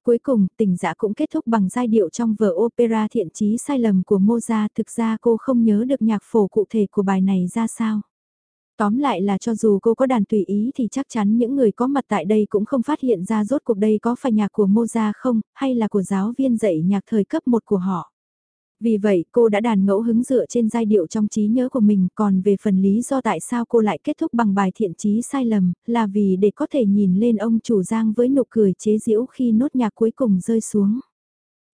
Cuối cùng, tình dã cũng kết thúc bằng giai điệu trong vở opera thiện chí sai lầm của Mozart. Thực ra cô không nhớ được nhạc phổ cụ thể của bài này ra sao. Tóm lại là cho dù cô có đàn tùy ý thì chắc chắn những người có mặt tại đây cũng không phát hiện ra rốt cuộc đây có phải nhạc của Moza không, hay là của giáo viên dạy nhạc thời cấp 1 của họ. Vì vậy cô đã đàn ngẫu hứng dựa trên giai điệu trong trí nhớ của mình còn về phần lý do tại sao cô lại kết thúc bằng bài thiện trí sai lầm là vì để có thể nhìn lên ông chủ giang với nụ cười chế giễu khi nốt nhạc cuối cùng rơi xuống.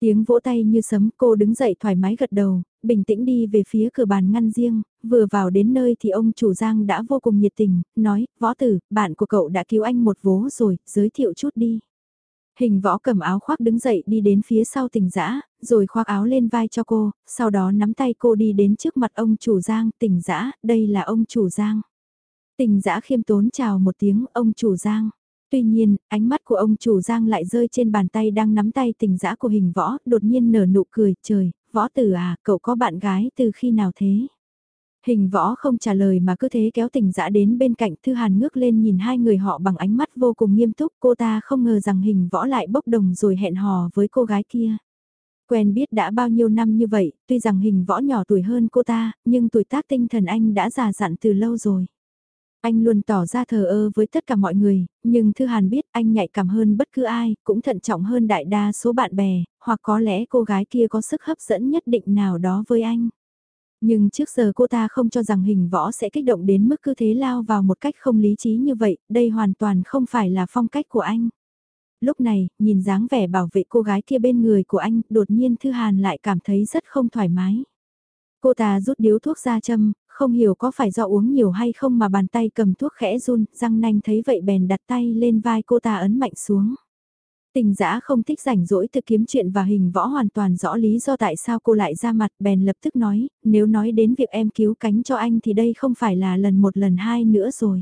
Tiếng vỗ tay như sấm cô đứng dậy thoải mái gật đầu, bình tĩnh đi về phía cửa bàn ngăn riêng, vừa vào đến nơi thì ông chủ Giang đã vô cùng nhiệt tình, nói, võ tử, bạn của cậu đã cứu anh một vố rồi, giới thiệu chút đi. Hình võ cầm áo khoác đứng dậy đi đến phía sau tỉnh dã rồi khoác áo lên vai cho cô, sau đó nắm tay cô đi đến trước mặt ông chủ Giang, tỉnh dã đây là ông chủ Giang. Tỉnh dã khiêm tốn chào một tiếng ông chủ Giang. Tuy nhiên, ánh mắt của ông chủ Giang lại rơi trên bàn tay đang nắm tay tình dã của hình võ, đột nhiên nở nụ cười, trời, võ tử à, cậu có bạn gái từ khi nào thế? Hình võ không trả lời mà cứ thế kéo tình dã đến bên cạnh Thư Hàn ngước lên nhìn hai người họ bằng ánh mắt vô cùng nghiêm túc cô ta không ngờ rằng hình võ lại bốc đồng rồi hẹn hò với cô gái kia. Quen biết đã bao nhiêu năm như vậy, tuy rằng hình võ nhỏ tuổi hơn cô ta, nhưng tuổi tác tinh thần anh đã già dặn từ lâu rồi. Anh luôn tỏ ra thờ ơ với tất cả mọi người, nhưng Thư Hàn biết anh nhạy cảm hơn bất cứ ai, cũng thận trọng hơn đại đa số bạn bè, hoặc có lẽ cô gái kia có sức hấp dẫn nhất định nào đó với anh. Nhưng trước giờ cô ta không cho rằng hình võ sẽ kích động đến mức cứ thế lao vào một cách không lý trí như vậy, đây hoàn toàn không phải là phong cách của anh. Lúc này, nhìn dáng vẻ bảo vệ cô gái kia bên người của anh, đột nhiên Thư Hàn lại cảm thấy rất không thoải mái. Cô ta rút điếu thuốc ra châm, không hiểu có phải do uống nhiều hay không mà bàn tay cầm thuốc khẽ run, răng nanh thấy vậy bèn đặt tay lên vai cô ta ấn mạnh xuống. Tình giã không thích rảnh rỗi thực kiếm chuyện và hình võ hoàn toàn rõ lý do tại sao cô lại ra mặt bèn lập tức nói, nếu nói đến việc em cứu cánh cho anh thì đây không phải là lần một lần hai nữa rồi.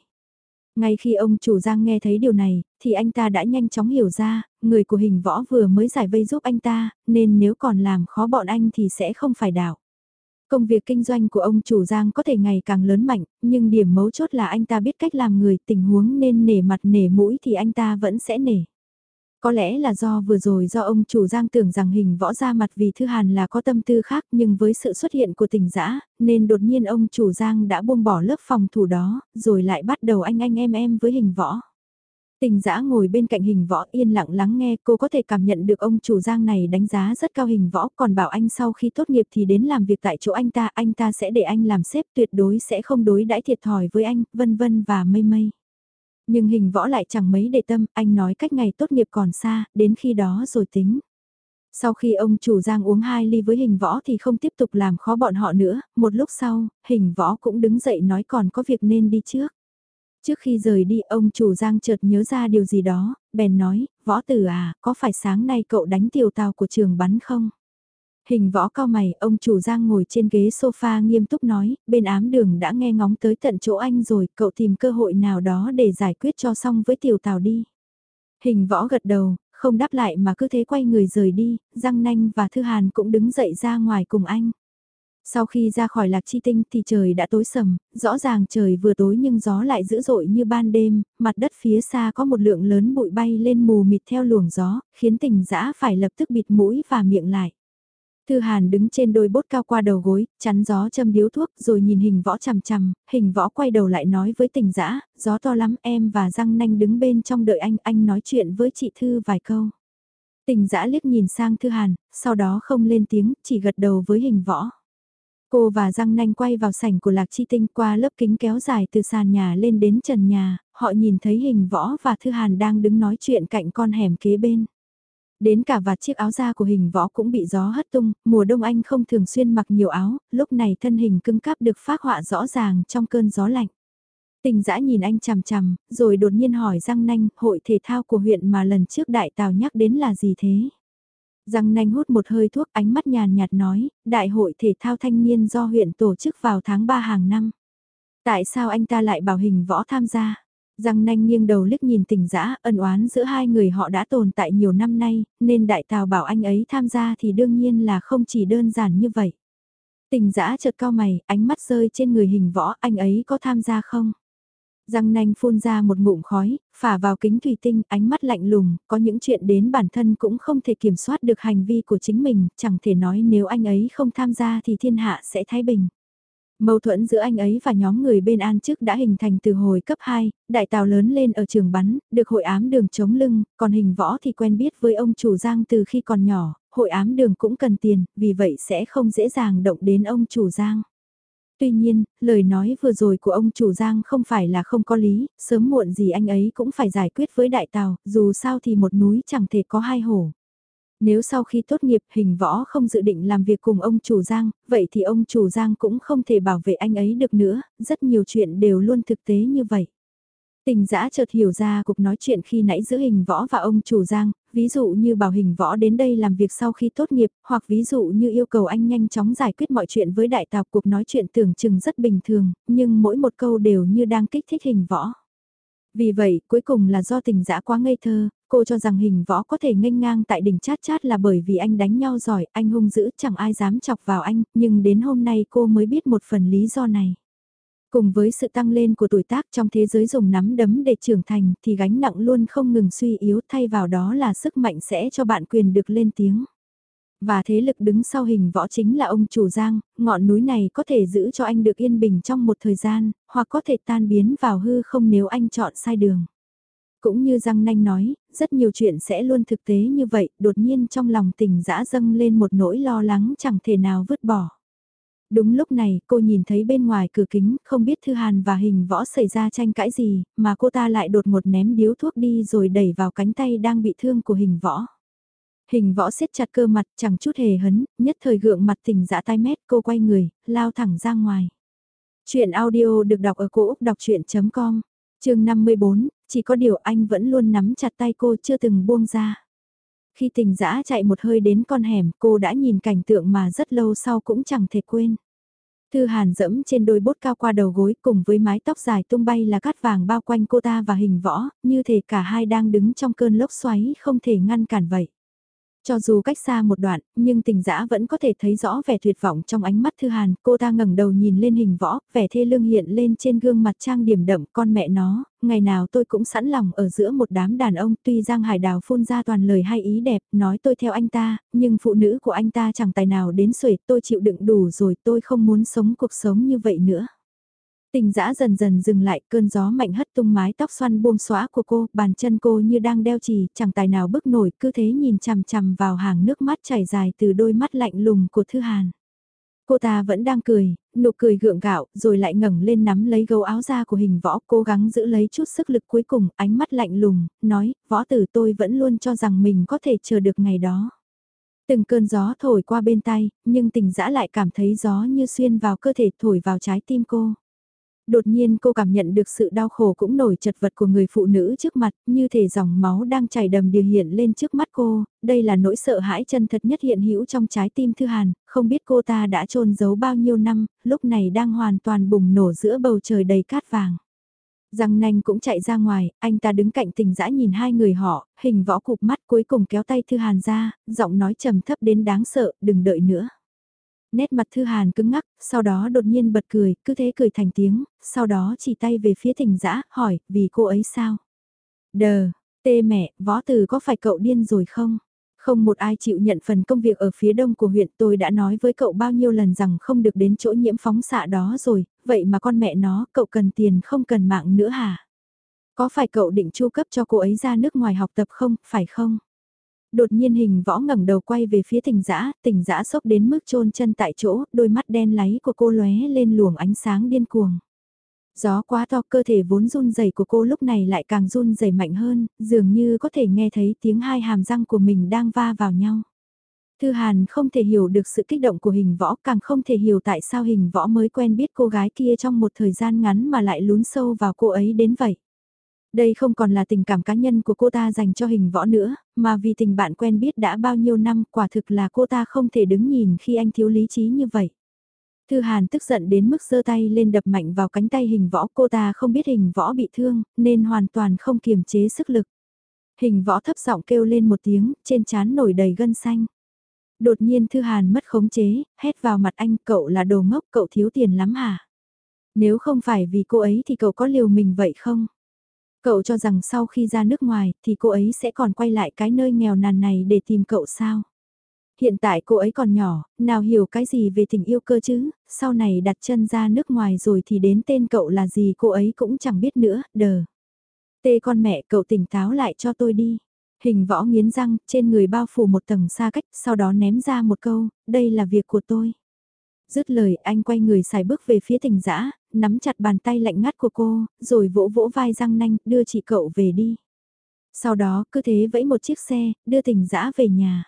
Ngay khi ông chủ Giang nghe thấy điều này, thì anh ta đã nhanh chóng hiểu ra, người của hình võ vừa mới giải vây giúp anh ta, nên nếu còn làm khó bọn anh thì sẽ không phải đảo. Công việc kinh doanh của ông chủ Giang có thể ngày càng lớn mạnh, nhưng điểm mấu chốt là anh ta biết cách làm người tình huống nên nể mặt nể mũi thì anh ta vẫn sẽ nể. Có lẽ là do vừa rồi do ông chủ Giang tưởng rằng hình võ ra mặt vì Thư Hàn là có tâm tư khác nhưng với sự xuất hiện của tình dã nên đột nhiên ông chủ Giang đã buông bỏ lớp phòng thủ đó, rồi lại bắt đầu anh anh em em với hình võ. Tình giã ngồi bên cạnh hình võ yên lặng lắng nghe cô có thể cảm nhận được ông chủ giang này đánh giá rất cao hình võ còn bảo anh sau khi tốt nghiệp thì đến làm việc tại chỗ anh ta anh ta sẽ để anh làm sếp tuyệt đối sẽ không đối đãi thiệt thòi với anh vân vân và mây mây. Nhưng hình võ lại chẳng mấy để tâm anh nói cách ngày tốt nghiệp còn xa đến khi đó rồi tính. Sau khi ông chủ Giang uống hai ly với hình võ thì không tiếp tục làm khó bọn họ nữa, một lúc sau, hình võ cũng đứng dậy nói còn có việc nên đi trước. Trước khi rời đi ông chủ Giang chợt nhớ ra điều gì đó, bèn nói, võ tử à, có phải sáng nay cậu đánh tiểu tàu của trường bắn không? Hình võ cao mày, ông chủ Giang ngồi trên ghế sofa nghiêm túc nói, bên ám đường đã nghe ngóng tới tận chỗ anh rồi, cậu tìm cơ hội nào đó để giải quyết cho xong với tiểu tàu đi. Hình võ gật đầu, không đáp lại mà cứ thế quay người rời đi, Giang Nanh và Thư Hàn cũng đứng dậy ra ngoài cùng anh. Sau khi ra khỏi lạc chi tinh thì trời đã tối sầm, rõ ràng trời vừa tối nhưng gió lại dữ dội như ban đêm, mặt đất phía xa có một lượng lớn bụi bay lên mù mịt theo luồng gió, khiến tình dã phải lập tức bịt mũi và miệng lại. Thư Hàn đứng trên đôi bốt cao qua đầu gối, chắn gió châm điếu thuốc rồi nhìn hình võ chằm chằm, hình võ quay đầu lại nói với tình dã gió to lắm em và răng nanh đứng bên trong đợi anh, anh nói chuyện với chị Thư vài câu. Tình dã liếc nhìn sang Thư Hàn, sau đó không lên tiếng, chỉ gật đầu với hình võ. Cô và Giang Nanh quay vào sảnh của Lạc Chi Tinh qua lớp kính kéo dài từ sàn nhà lên đến trần nhà, họ nhìn thấy hình võ và Thư Hàn đang đứng nói chuyện cạnh con hẻm kế bên. Đến cả vạt chiếc áo da của hình võ cũng bị gió hất tung, mùa đông anh không thường xuyên mặc nhiều áo, lúc này thân hình cưng cáp được phát họa rõ ràng trong cơn gió lạnh. Tình dã nhìn anh chằm chằm, rồi đột nhiên hỏi Giang Nanh, hội thể thao của huyện mà lần trước đại tào nhắc đến là gì thế? Răng nanh hút một hơi thuốc ánh mắt nhàn nhạt nói, đại hội thể thao thanh niên do huyện tổ chức vào tháng 3 hàng năm. Tại sao anh ta lại bảo hình võ tham gia? Răng nanh nghiêng đầu liếc nhìn tình dã ân oán giữa hai người họ đã tồn tại nhiều năm nay, nên đại tào bảo anh ấy tham gia thì đương nhiên là không chỉ đơn giản như vậy. Tình dã chợt cao mày, ánh mắt rơi trên người hình võ, anh ấy có tham gia không? Răng nanh phun ra một ngụm khói, phả vào kính thủy tinh, ánh mắt lạnh lùng, có những chuyện đến bản thân cũng không thể kiểm soát được hành vi của chính mình, chẳng thể nói nếu anh ấy không tham gia thì thiên hạ sẽ thái bình. Mâu thuẫn giữa anh ấy và nhóm người bên An trước đã hình thành từ hồi cấp 2, đại tàu lớn lên ở trường bắn, được hội ám đường chống lưng, còn hình võ thì quen biết với ông chủ Giang từ khi còn nhỏ, hội ám đường cũng cần tiền, vì vậy sẽ không dễ dàng động đến ông chủ Giang. Tuy nhiên, lời nói vừa rồi của ông chủ Giang không phải là không có lý, sớm muộn gì anh ấy cũng phải giải quyết với đại tàu, dù sao thì một núi chẳng thể có hai hổ. Nếu sau khi tốt nghiệp hình võ không dự định làm việc cùng ông chủ Giang, vậy thì ông chủ Giang cũng không thể bảo vệ anh ấy được nữa, rất nhiều chuyện đều luôn thực tế như vậy. Tình giã chợt hiểu ra cuộc nói chuyện khi nãy giữa hình võ và ông chủ Giang, ví dụ như bảo hình võ đến đây làm việc sau khi tốt nghiệp, hoặc ví dụ như yêu cầu anh nhanh chóng giải quyết mọi chuyện với đại tạp cuộc nói chuyện tưởng chừng rất bình thường, nhưng mỗi một câu đều như đang kích thích hình võ. Vì vậy, cuối cùng là do tình dã quá ngây thơ, cô cho rằng hình võ có thể nghênh ngang tại đỉnh chát chát là bởi vì anh đánh nhau giỏi, anh hung dữ chẳng ai dám chọc vào anh, nhưng đến hôm nay cô mới biết một phần lý do này. Cùng với sự tăng lên của tuổi tác trong thế giới dùng nắm đấm để trưởng thành thì gánh nặng luôn không ngừng suy yếu thay vào đó là sức mạnh sẽ cho bạn quyền được lên tiếng. Và thế lực đứng sau hình võ chính là ông chủ Giang, ngọn núi này có thể giữ cho anh được yên bình trong một thời gian, hoặc có thể tan biến vào hư không nếu anh chọn sai đường. Cũng như Giang Nanh nói, rất nhiều chuyện sẽ luôn thực tế như vậy, đột nhiên trong lòng tình dã dâng lên một nỗi lo lắng chẳng thể nào vứt bỏ. Đúng lúc này, cô nhìn thấy bên ngoài cửa kính, không biết Thư Hàn và hình võ xảy ra tranh cãi gì, mà cô ta lại đột ngột ném điếu thuốc đi rồi đẩy vào cánh tay đang bị thương của hình võ. Hình võ siết chặt cơ mặt, chẳng chút hề hấn, nhất thời gượng mặt tỉnh dã tai mét, cô quay người, lao thẳng ra ngoài. Chuyện audio được đọc ở cổ Úc đọc chuyện.com, chương 54, chỉ có điều anh vẫn luôn nắm chặt tay cô chưa từng buông ra. Khi tình dã chạy một hơi đến con hẻm, cô đã nhìn cảnh tượng mà rất lâu sau cũng chẳng thể quên. Thư Hàn dẫm trên đôi bốt cao qua đầu gối cùng với mái tóc dài tung bay là cát vàng bao quanh cô ta và hình võ, như thể cả hai đang đứng trong cơn lốc xoáy không thể ngăn cản vậy. Cho dù cách xa một đoạn, nhưng tình dã vẫn có thể thấy rõ vẻ tuyệt vọng trong ánh mắt Thư Hàn, cô ta ngẩng đầu nhìn lên hình võ, vẻ thê lương hiện lên trên gương mặt trang điểm đậm con mẹ nó, ngày nào tôi cũng sẵn lòng ở giữa một đám đàn ông tuy Giang Hải Đào phun ra toàn lời hay ý đẹp, nói tôi theo anh ta, nhưng phụ nữ của anh ta chẳng tài nào đến xuể, tôi chịu đựng đủ rồi, tôi không muốn sống cuộc sống như vậy nữa. Tình dã dần dần dừng lại, cơn gió mạnh hất tung mái tóc xoăn buông xóa của cô, bàn chân cô như đang đeo chỉ, chẳng tài nào bước nổi, cứ thế nhìn chằm chằm vào hàng nước mắt chảy dài từ đôi mắt lạnh lùng của Thư Hàn. Cô ta vẫn đang cười, nụ cười gượng gạo, rồi lại ngẩng lên nắm lấy gấu áo da của hình võ, cố gắng giữ lấy chút sức lực cuối cùng, ánh mắt lạnh lùng, nói, võ tử tôi vẫn luôn cho rằng mình có thể chờ được ngày đó. Từng cơn gió thổi qua bên tay, nhưng tình dã lại cảm thấy gió như xuyên vào cơ thể thổi vào trái tim cô. Đột nhiên cô cảm nhận được sự đau khổ cũng nổi chật vật của người phụ nữ trước mặt, như thể dòng máu đang chảy đầm đìa hiện lên trước mắt cô, đây là nỗi sợ hãi chân thật nhất hiện hữu trong trái tim Thư Hàn, không biết cô ta đã trôn giấu bao nhiêu năm, lúc này đang hoàn toàn bùng nổ giữa bầu trời đầy cát vàng. Răng nanh cũng chạy ra ngoài, anh ta đứng cạnh tình dã nhìn hai người họ, hình võ cục mắt cuối cùng kéo tay Thư Hàn ra, giọng nói trầm thấp đến đáng sợ, đừng đợi nữa nét mặt Thư Hàn cứng ngắc, sau đó đột nhiên bật cười, cứ thế cười thành tiếng, sau đó chỉ tay về phía thỉnh dã hỏi, vì cô ấy sao? Đờ, tê mẹ, võ từ có phải cậu điên rồi không? Không một ai chịu nhận phần công việc ở phía đông của huyện tôi đã nói với cậu bao nhiêu lần rằng không được đến chỗ nhiễm phóng xạ đó rồi, vậy mà con mẹ nó, cậu cần tiền không cần mạng nữa hả? Có phải cậu định chu cấp cho cô ấy ra nước ngoài học tập không, phải không? Đột nhiên hình võ ngẩng đầu quay về phía tình dã tình dã sốc đến mức chôn chân tại chỗ, đôi mắt đen láy của cô lóe lên luồng ánh sáng điên cuồng. Gió quá to cơ thể vốn run rẩy của cô lúc này lại càng run rẩy mạnh hơn, dường như có thể nghe thấy tiếng hai hàm răng của mình đang va vào nhau. Thư Hàn không thể hiểu được sự kích động của hình võ càng không thể hiểu tại sao hình võ mới quen biết cô gái kia trong một thời gian ngắn mà lại lún sâu vào cô ấy đến vậy. Đây không còn là tình cảm cá nhân của cô ta dành cho hình võ nữa, mà vì tình bạn quen biết đã bao nhiêu năm quả thực là cô ta không thể đứng nhìn khi anh thiếu lý trí như vậy. Thư Hàn tức giận đến mức giơ tay lên đập mạnh vào cánh tay hình võ cô ta không biết hình võ bị thương nên hoàn toàn không kiềm chế sức lực. Hình võ thấp giọng kêu lên một tiếng, trên trán nổi đầy gân xanh. Đột nhiên Thư Hàn mất khống chế, hét vào mặt anh cậu là đồ ngốc cậu thiếu tiền lắm hả? Nếu không phải vì cô ấy thì cậu có liều mình vậy không? Cậu cho rằng sau khi ra nước ngoài thì cô ấy sẽ còn quay lại cái nơi nghèo nàn này để tìm cậu sao? Hiện tại cô ấy còn nhỏ, nào hiểu cái gì về tình yêu cơ chứ, sau này đặt chân ra nước ngoài rồi thì đến tên cậu là gì cô ấy cũng chẳng biết nữa, đờ. Tê con mẹ cậu tỉnh táo lại cho tôi đi. Hình võ nghiến răng, trên người bao phủ một tầng xa cách, sau đó ném ra một câu, đây là việc của tôi. Dứt lời anh quay người xài bước về phía tình dã nắm chặt bàn tay lạnh ngắt của cô, rồi vỗ vỗ vai răng nanh, đưa chị cậu về đi. Sau đó cứ thế vẫy một chiếc xe, đưa tình dã về nhà.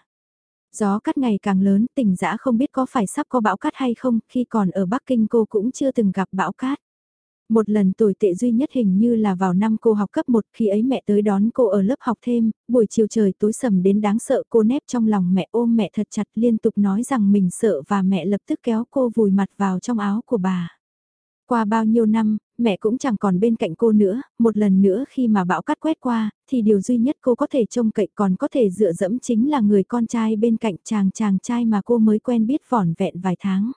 Gió cắt ngày càng lớn, tỉnh dã không biết có phải sắp có bão cát hay không, khi còn ở Bắc Kinh cô cũng chưa từng gặp bão cát. Một lần tồi tệ duy nhất hình như là vào năm cô học cấp 1 khi ấy mẹ tới đón cô ở lớp học thêm, buổi chiều trời tối sầm đến đáng sợ cô nép trong lòng mẹ ôm mẹ thật chặt liên tục nói rằng mình sợ và mẹ lập tức kéo cô vùi mặt vào trong áo của bà. Qua bao nhiêu năm, mẹ cũng chẳng còn bên cạnh cô nữa, một lần nữa khi mà bão cắt quét qua, thì điều duy nhất cô có thể trông cậy còn có thể dựa dẫm chính là người con trai bên cạnh chàng chàng trai mà cô mới quen biết vỏn vẹn vài tháng.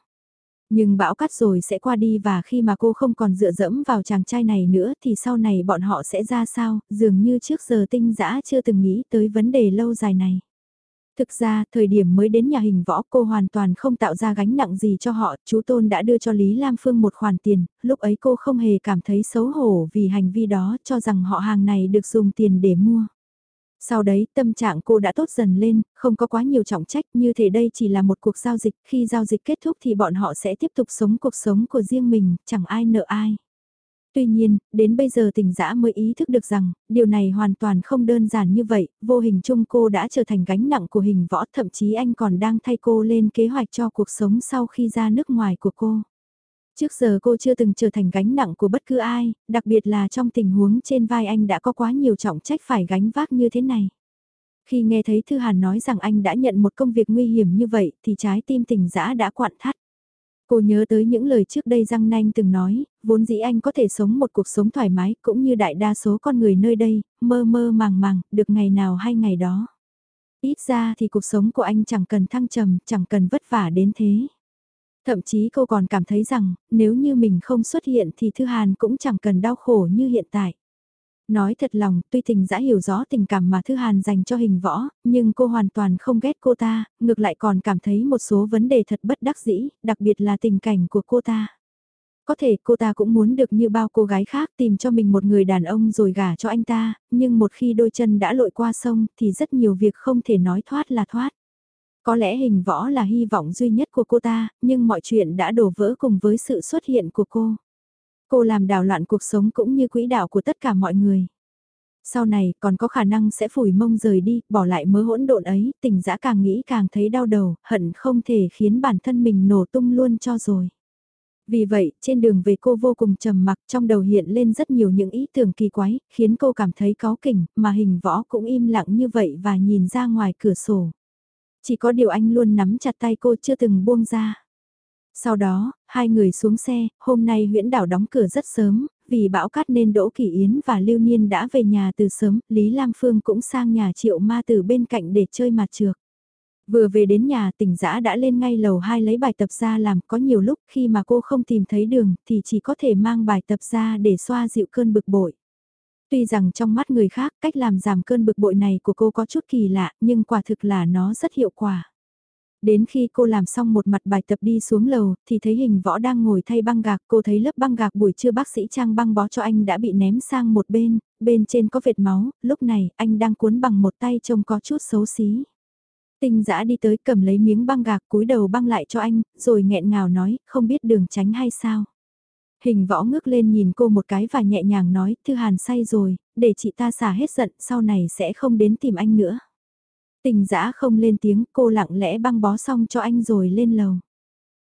Nhưng bão cắt rồi sẽ qua đi và khi mà cô không còn dựa dẫm vào chàng trai này nữa thì sau này bọn họ sẽ ra sao, dường như trước giờ tinh dã chưa từng nghĩ tới vấn đề lâu dài này. Thực ra, thời điểm mới đến nhà hình võ cô hoàn toàn không tạo ra gánh nặng gì cho họ, chú Tôn đã đưa cho Lý Lam Phương một khoản tiền, lúc ấy cô không hề cảm thấy xấu hổ vì hành vi đó cho rằng họ hàng này được dùng tiền để mua. Sau đấy tâm trạng cô đã tốt dần lên, không có quá nhiều trọng trách như thế đây chỉ là một cuộc giao dịch, khi giao dịch kết thúc thì bọn họ sẽ tiếp tục sống cuộc sống của riêng mình, chẳng ai nợ ai. Tuy nhiên, đến bây giờ tình dã mới ý thức được rằng, điều này hoàn toàn không đơn giản như vậy, vô hình chung cô đã trở thành gánh nặng của hình võ, thậm chí anh còn đang thay cô lên kế hoạch cho cuộc sống sau khi ra nước ngoài của cô. Trước giờ cô chưa từng trở thành gánh nặng của bất cứ ai, đặc biệt là trong tình huống trên vai anh đã có quá nhiều trọng trách phải gánh vác như thế này. Khi nghe thấy Thư Hàn nói rằng anh đã nhận một công việc nguy hiểm như vậy thì trái tim tình dã đã quặn thắt. Cô nhớ tới những lời trước đây Giang Nanh từng nói, vốn dĩ anh có thể sống một cuộc sống thoải mái cũng như đại đa số con người nơi đây, mơ mơ màng màng, được ngày nào hay ngày đó. Ít ra thì cuộc sống của anh chẳng cần thăng trầm, chẳng cần vất vả đến thế. Thậm chí cô còn cảm thấy rằng, nếu như mình không xuất hiện thì Thư Hàn cũng chẳng cần đau khổ như hiện tại. Nói thật lòng, tuy tình dã hiểu rõ tình cảm mà Thư Hàn dành cho hình võ, nhưng cô hoàn toàn không ghét cô ta, ngược lại còn cảm thấy một số vấn đề thật bất đắc dĩ, đặc biệt là tình cảnh của cô ta. Có thể cô ta cũng muốn được như bao cô gái khác tìm cho mình một người đàn ông rồi gả cho anh ta, nhưng một khi đôi chân đã lội qua sông thì rất nhiều việc không thể nói thoát là thoát. Có lẽ hình võ là hy vọng duy nhất của cô ta, nhưng mọi chuyện đã đổ vỡ cùng với sự xuất hiện của cô. Cô làm đảo loạn cuộc sống cũng như quỹ đạo của tất cả mọi người. Sau này còn có khả năng sẽ phủi mông rời đi, bỏ lại mớ hỗn độn ấy, tình dã càng nghĩ càng thấy đau đầu, hận không thể khiến bản thân mình nổ tung luôn cho rồi. Vì vậy, trên đường về cô vô cùng trầm mặc trong đầu hiện lên rất nhiều những ý tưởng kỳ quái, khiến cô cảm thấy cáu kỉnh, mà hình võ cũng im lặng như vậy và nhìn ra ngoài cửa sổ. Chỉ có điều anh luôn nắm chặt tay cô chưa từng buông ra. Sau đó, hai người xuống xe, hôm nay huyễn đảo đóng cửa rất sớm, vì bão cát nên Đỗ Kỳ Yến và Lưu Niên đã về nhà từ sớm, Lý Lam Phương cũng sang nhà triệu ma từ bên cạnh để chơi mặt trược. Vừa về đến nhà tỉnh giã đã lên ngay lầu 2 lấy bài tập ra làm có nhiều lúc khi mà cô không tìm thấy đường thì chỉ có thể mang bài tập ra để xoa dịu cơn bực bội. Tuy rằng trong mắt người khác cách làm giảm cơn bực bội này của cô có chút kỳ lạ nhưng quả thực là nó rất hiệu quả. Đến khi cô làm xong một mặt bài tập đi xuống lầu, thì thấy hình võ đang ngồi thay băng gạc. Cô thấy lớp băng gạc buổi trưa bác sĩ Trang băng bó cho anh đã bị ném sang một bên, bên trên có vệt máu, lúc này anh đang cuốn bằng một tay trông có chút xấu xí. Tinh giã đi tới cầm lấy miếng băng gạc cúi đầu băng lại cho anh, rồi nghẹn ngào nói, không biết đường tránh hay sao. Hình võ ngước lên nhìn cô một cái và nhẹ nhàng nói, Thư Hàn say rồi, để chị ta xả hết giận, sau này sẽ không đến tìm anh nữa. Tình dã không lên tiếng, cô lặng lẽ băng bó xong cho anh rồi lên lầu.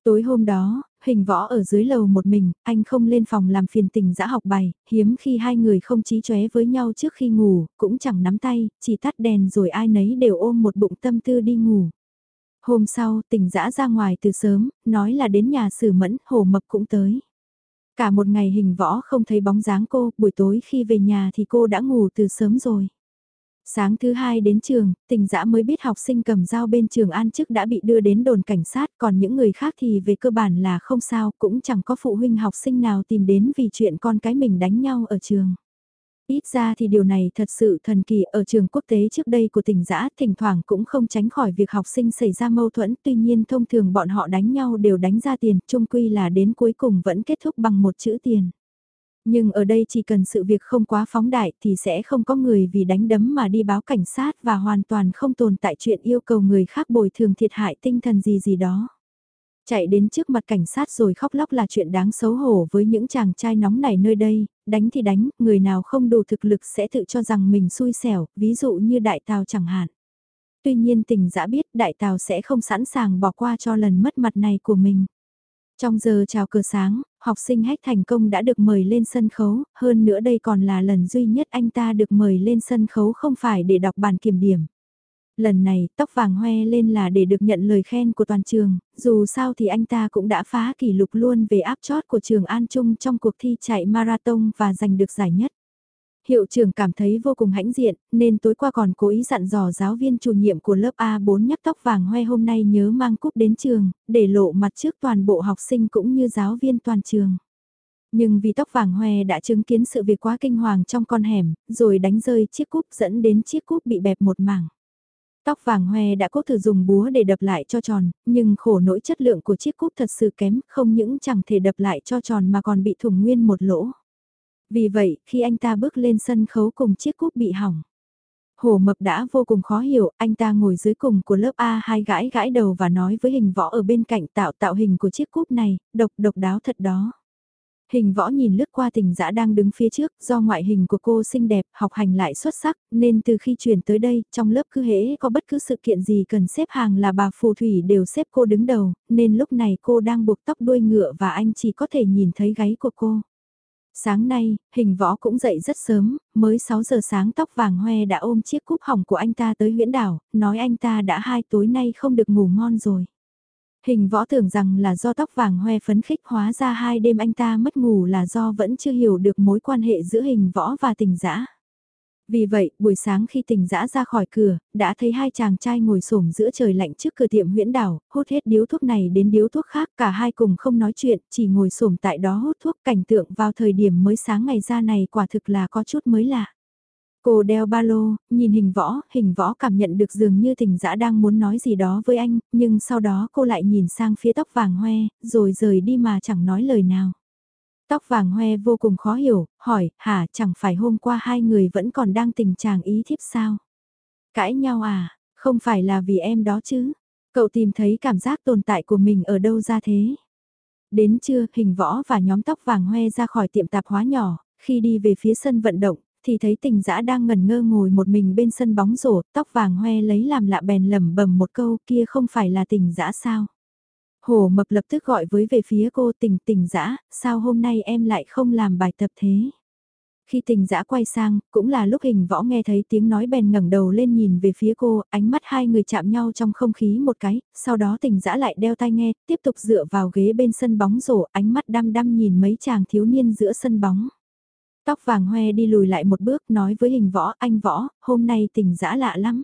Tối hôm đó, hình võ ở dưới lầu một mình, anh không lên phòng làm phiền tình dã học bài, hiếm khi hai người không trí chóe với nhau trước khi ngủ, cũng chẳng nắm tay, chỉ tắt đèn rồi ai nấy đều ôm một bụng tâm tư đi ngủ. Hôm sau, tình dã ra ngoài từ sớm, nói là đến nhà sử mẫn, hồ mập cũng tới. Cả một ngày hình võ không thấy bóng dáng cô, buổi tối khi về nhà thì cô đã ngủ từ sớm rồi. Sáng thứ hai đến trường, tình dã mới biết học sinh cầm dao bên trường an chức đã bị đưa đến đồn cảnh sát, còn những người khác thì về cơ bản là không sao, cũng chẳng có phụ huynh học sinh nào tìm đến vì chuyện con cái mình đánh nhau ở trường. Ít ra thì điều này thật sự thần kỳ, ở trường quốc tế trước đây của tỉnh giã thỉnh thoảng cũng không tránh khỏi việc học sinh xảy ra mâu thuẫn, tuy nhiên thông thường bọn họ đánh nhau đều đánh ra tiền, chung quy là đến cuối cùng vẫn kết thúc bằng một chữ tiền. Nhưng ở đây chỉ cần sự việc không quá phóng đại thì sẽ không có người vì đánh đấm mà đi báo cảnh sát và hoàn toàn không tồn tại chuyện yêu cầu người khác bồi thường thiệt hại tinh thần gì gì đó. Chạy đến trước mặt cảnh sát rồi khóc lóc là chuyện đáng xấu hổ với những chàng trai nóng này nơi đây, đánh thì đánh, người nào không đủ thực lực sẽ tự cho rằng mình xui xẻo, ví dụ như đại tàu chẳng hạn. Tuy nhiên tình dã biết đại tàu sẽ không sẵn sàng bỏ qua cho lần mất mặt này của mình. Trong giờ chào cờ sáng, học sinh hách thành công đã được mời lên sân khấu, hơn nữa đây còn là lần duy nhất anh ta được mời lên sân khấu không phải để đọc bản kiểm điểm. Lần này, tóc vàng hoe lên là để được nhận lời khen của toàn trường, dù sao thì anh ta cũng đã phá kỷ lục luôn về áp chót của trường An Trung trong cuộc thi chạy marathon và giành được giải nhất. Hiệu trưởng cảm thấy vô cùng hãnh diện, nên tối qua còn cố ý dặn dò giáo viên chủ nhiệm của lớp A4 nhắc tóc vàng hoe hôm nay nhớ mang cúp đến trường, để lộ mặt trước toàn bộ học sinh cũng như giáo viên toàn trường. Nhưng vì tóc vàng hoe đã chứng kiến sự việc quá kinh hoàng trong con hẻm, rồi đánh rơi chiếc cúp dẫn đến chiếc cúp bị bẹp một mảng. Tóc vàng hoe đã cố thử dùng búa để đập lại cho tròn, nhưng khổ nỗi chất lượng của chiếc cúp thật sự kém, không những chẳng thể đập lại cho tròn mà còn bị thủng nguyên một lỗ. Vì vậy, khi anh ta bước lên sân khấu cùng chiếc cúp bị hỏng. Hồ Mập đã vô cùng khó hiểu, anh ta ngồi dưới cùng của lớp A hai gãi gãi đầu và nói với hình võ ở bên cạnh tạo tạo hình của chiếc cúp này, độc độc đáo thật đó. Hình võ nhìn lướt qua tình dã đang đứng phía trước, do ngoại hình của cô xinh đẹp, học hành lại xuất sắc, nên từ khi chuyển tới đây, trong lớp cứ hễ có bất cứ sự kiện gì cần xếp hàng là bà phù thủy đều xếp cô đứng đầu, nên lúc này cô đang buộc tóc đuôi ngựa và anh chỉ có thể nhìn thấy gáy của cô. Sáng nay, hình võ cũng dậy rất sớm, mới 6 giờ sáng tóc vàng hoe đã ôm chiếc cúp hỏng của anh ta tới huyễn đảo, nói anh ta đã hai tối nay không được ngủ ngon rồi. Hình võ tưởng rằng là do tóc vàng hoe phấn khích hóa ra hai đêm anh ta mất ngủ là do vẫn chưa hiểu được mối quan hệ giữa hình võ và tình dã. Vì vậy, buổi sáng khi tình dã ra khỏi cửa, đã thấy hai chàng trai ngồi xổm giữa trời lạnh trước cửa tiệm huyễn đảo, hút hết điếu thuốc này đến điếu thuốc khác, cả hai cùng không nói chuyện, chỉ ngồi xổm tại đó hút thuốc cảnh tượng vào thời điểm mới sáng ngày ra này quả thực là có chút mới lạ. Cô đeo ba lô, nhìn hình võ, hình võ cảm nhận được dường như tình dã đang muốn nói gì đó với anh, nhưng sau đó cô lại nhìn sang phía tóc vàng hoe, rồi rời đi mà chẳng nói lời nào. Tóc vàng hoe vô cùng khó hiểu, hỏi, hả chẳng phải hôm qua hai người vẫn còn đang tình trạng ý thiếp sao? Cãi nhau à, không phải là vì em đó chứ? Cậu tìm thấy cảm giác tồn tại của mình ở đâu ra thế? Đến trưa, hình võ và nhóm tóc vàng hoe ra khỏi tiệm tạp hóa nhỏ, khi đi về phía sân vận động, thì thấy tình dã đang ngẩn ngơ ngồi một mình bên sân bóng rổ, tóc vàng hoe lấy làm lạ bèn lẩm bẩm một câu kia không phải là tình dã sao. Hồ mập lập tức gọi với về phía cô tình tình dã sao hôm nay em lại không làm bài tập thế. Khi tình dã quay sang, cũng là lúc hình võ nghe thấy tiếng nói bèn ngẩng đầu lên nhìn về phía cô, ánh mắt hai người chạm nhau trong không khí một cái, sau đó tình dã lại đeo tai nghe, tiếp tục dựa vào ghế bên sân bóng rổ, ánh mắt đăm đăm nhìn mấy chàng thiếu niên giữa sân bóng. Tóc vàng hoe đi lùi lại một bước nói với hình võ, anh võ, hôm nay tình dã lạ lắm.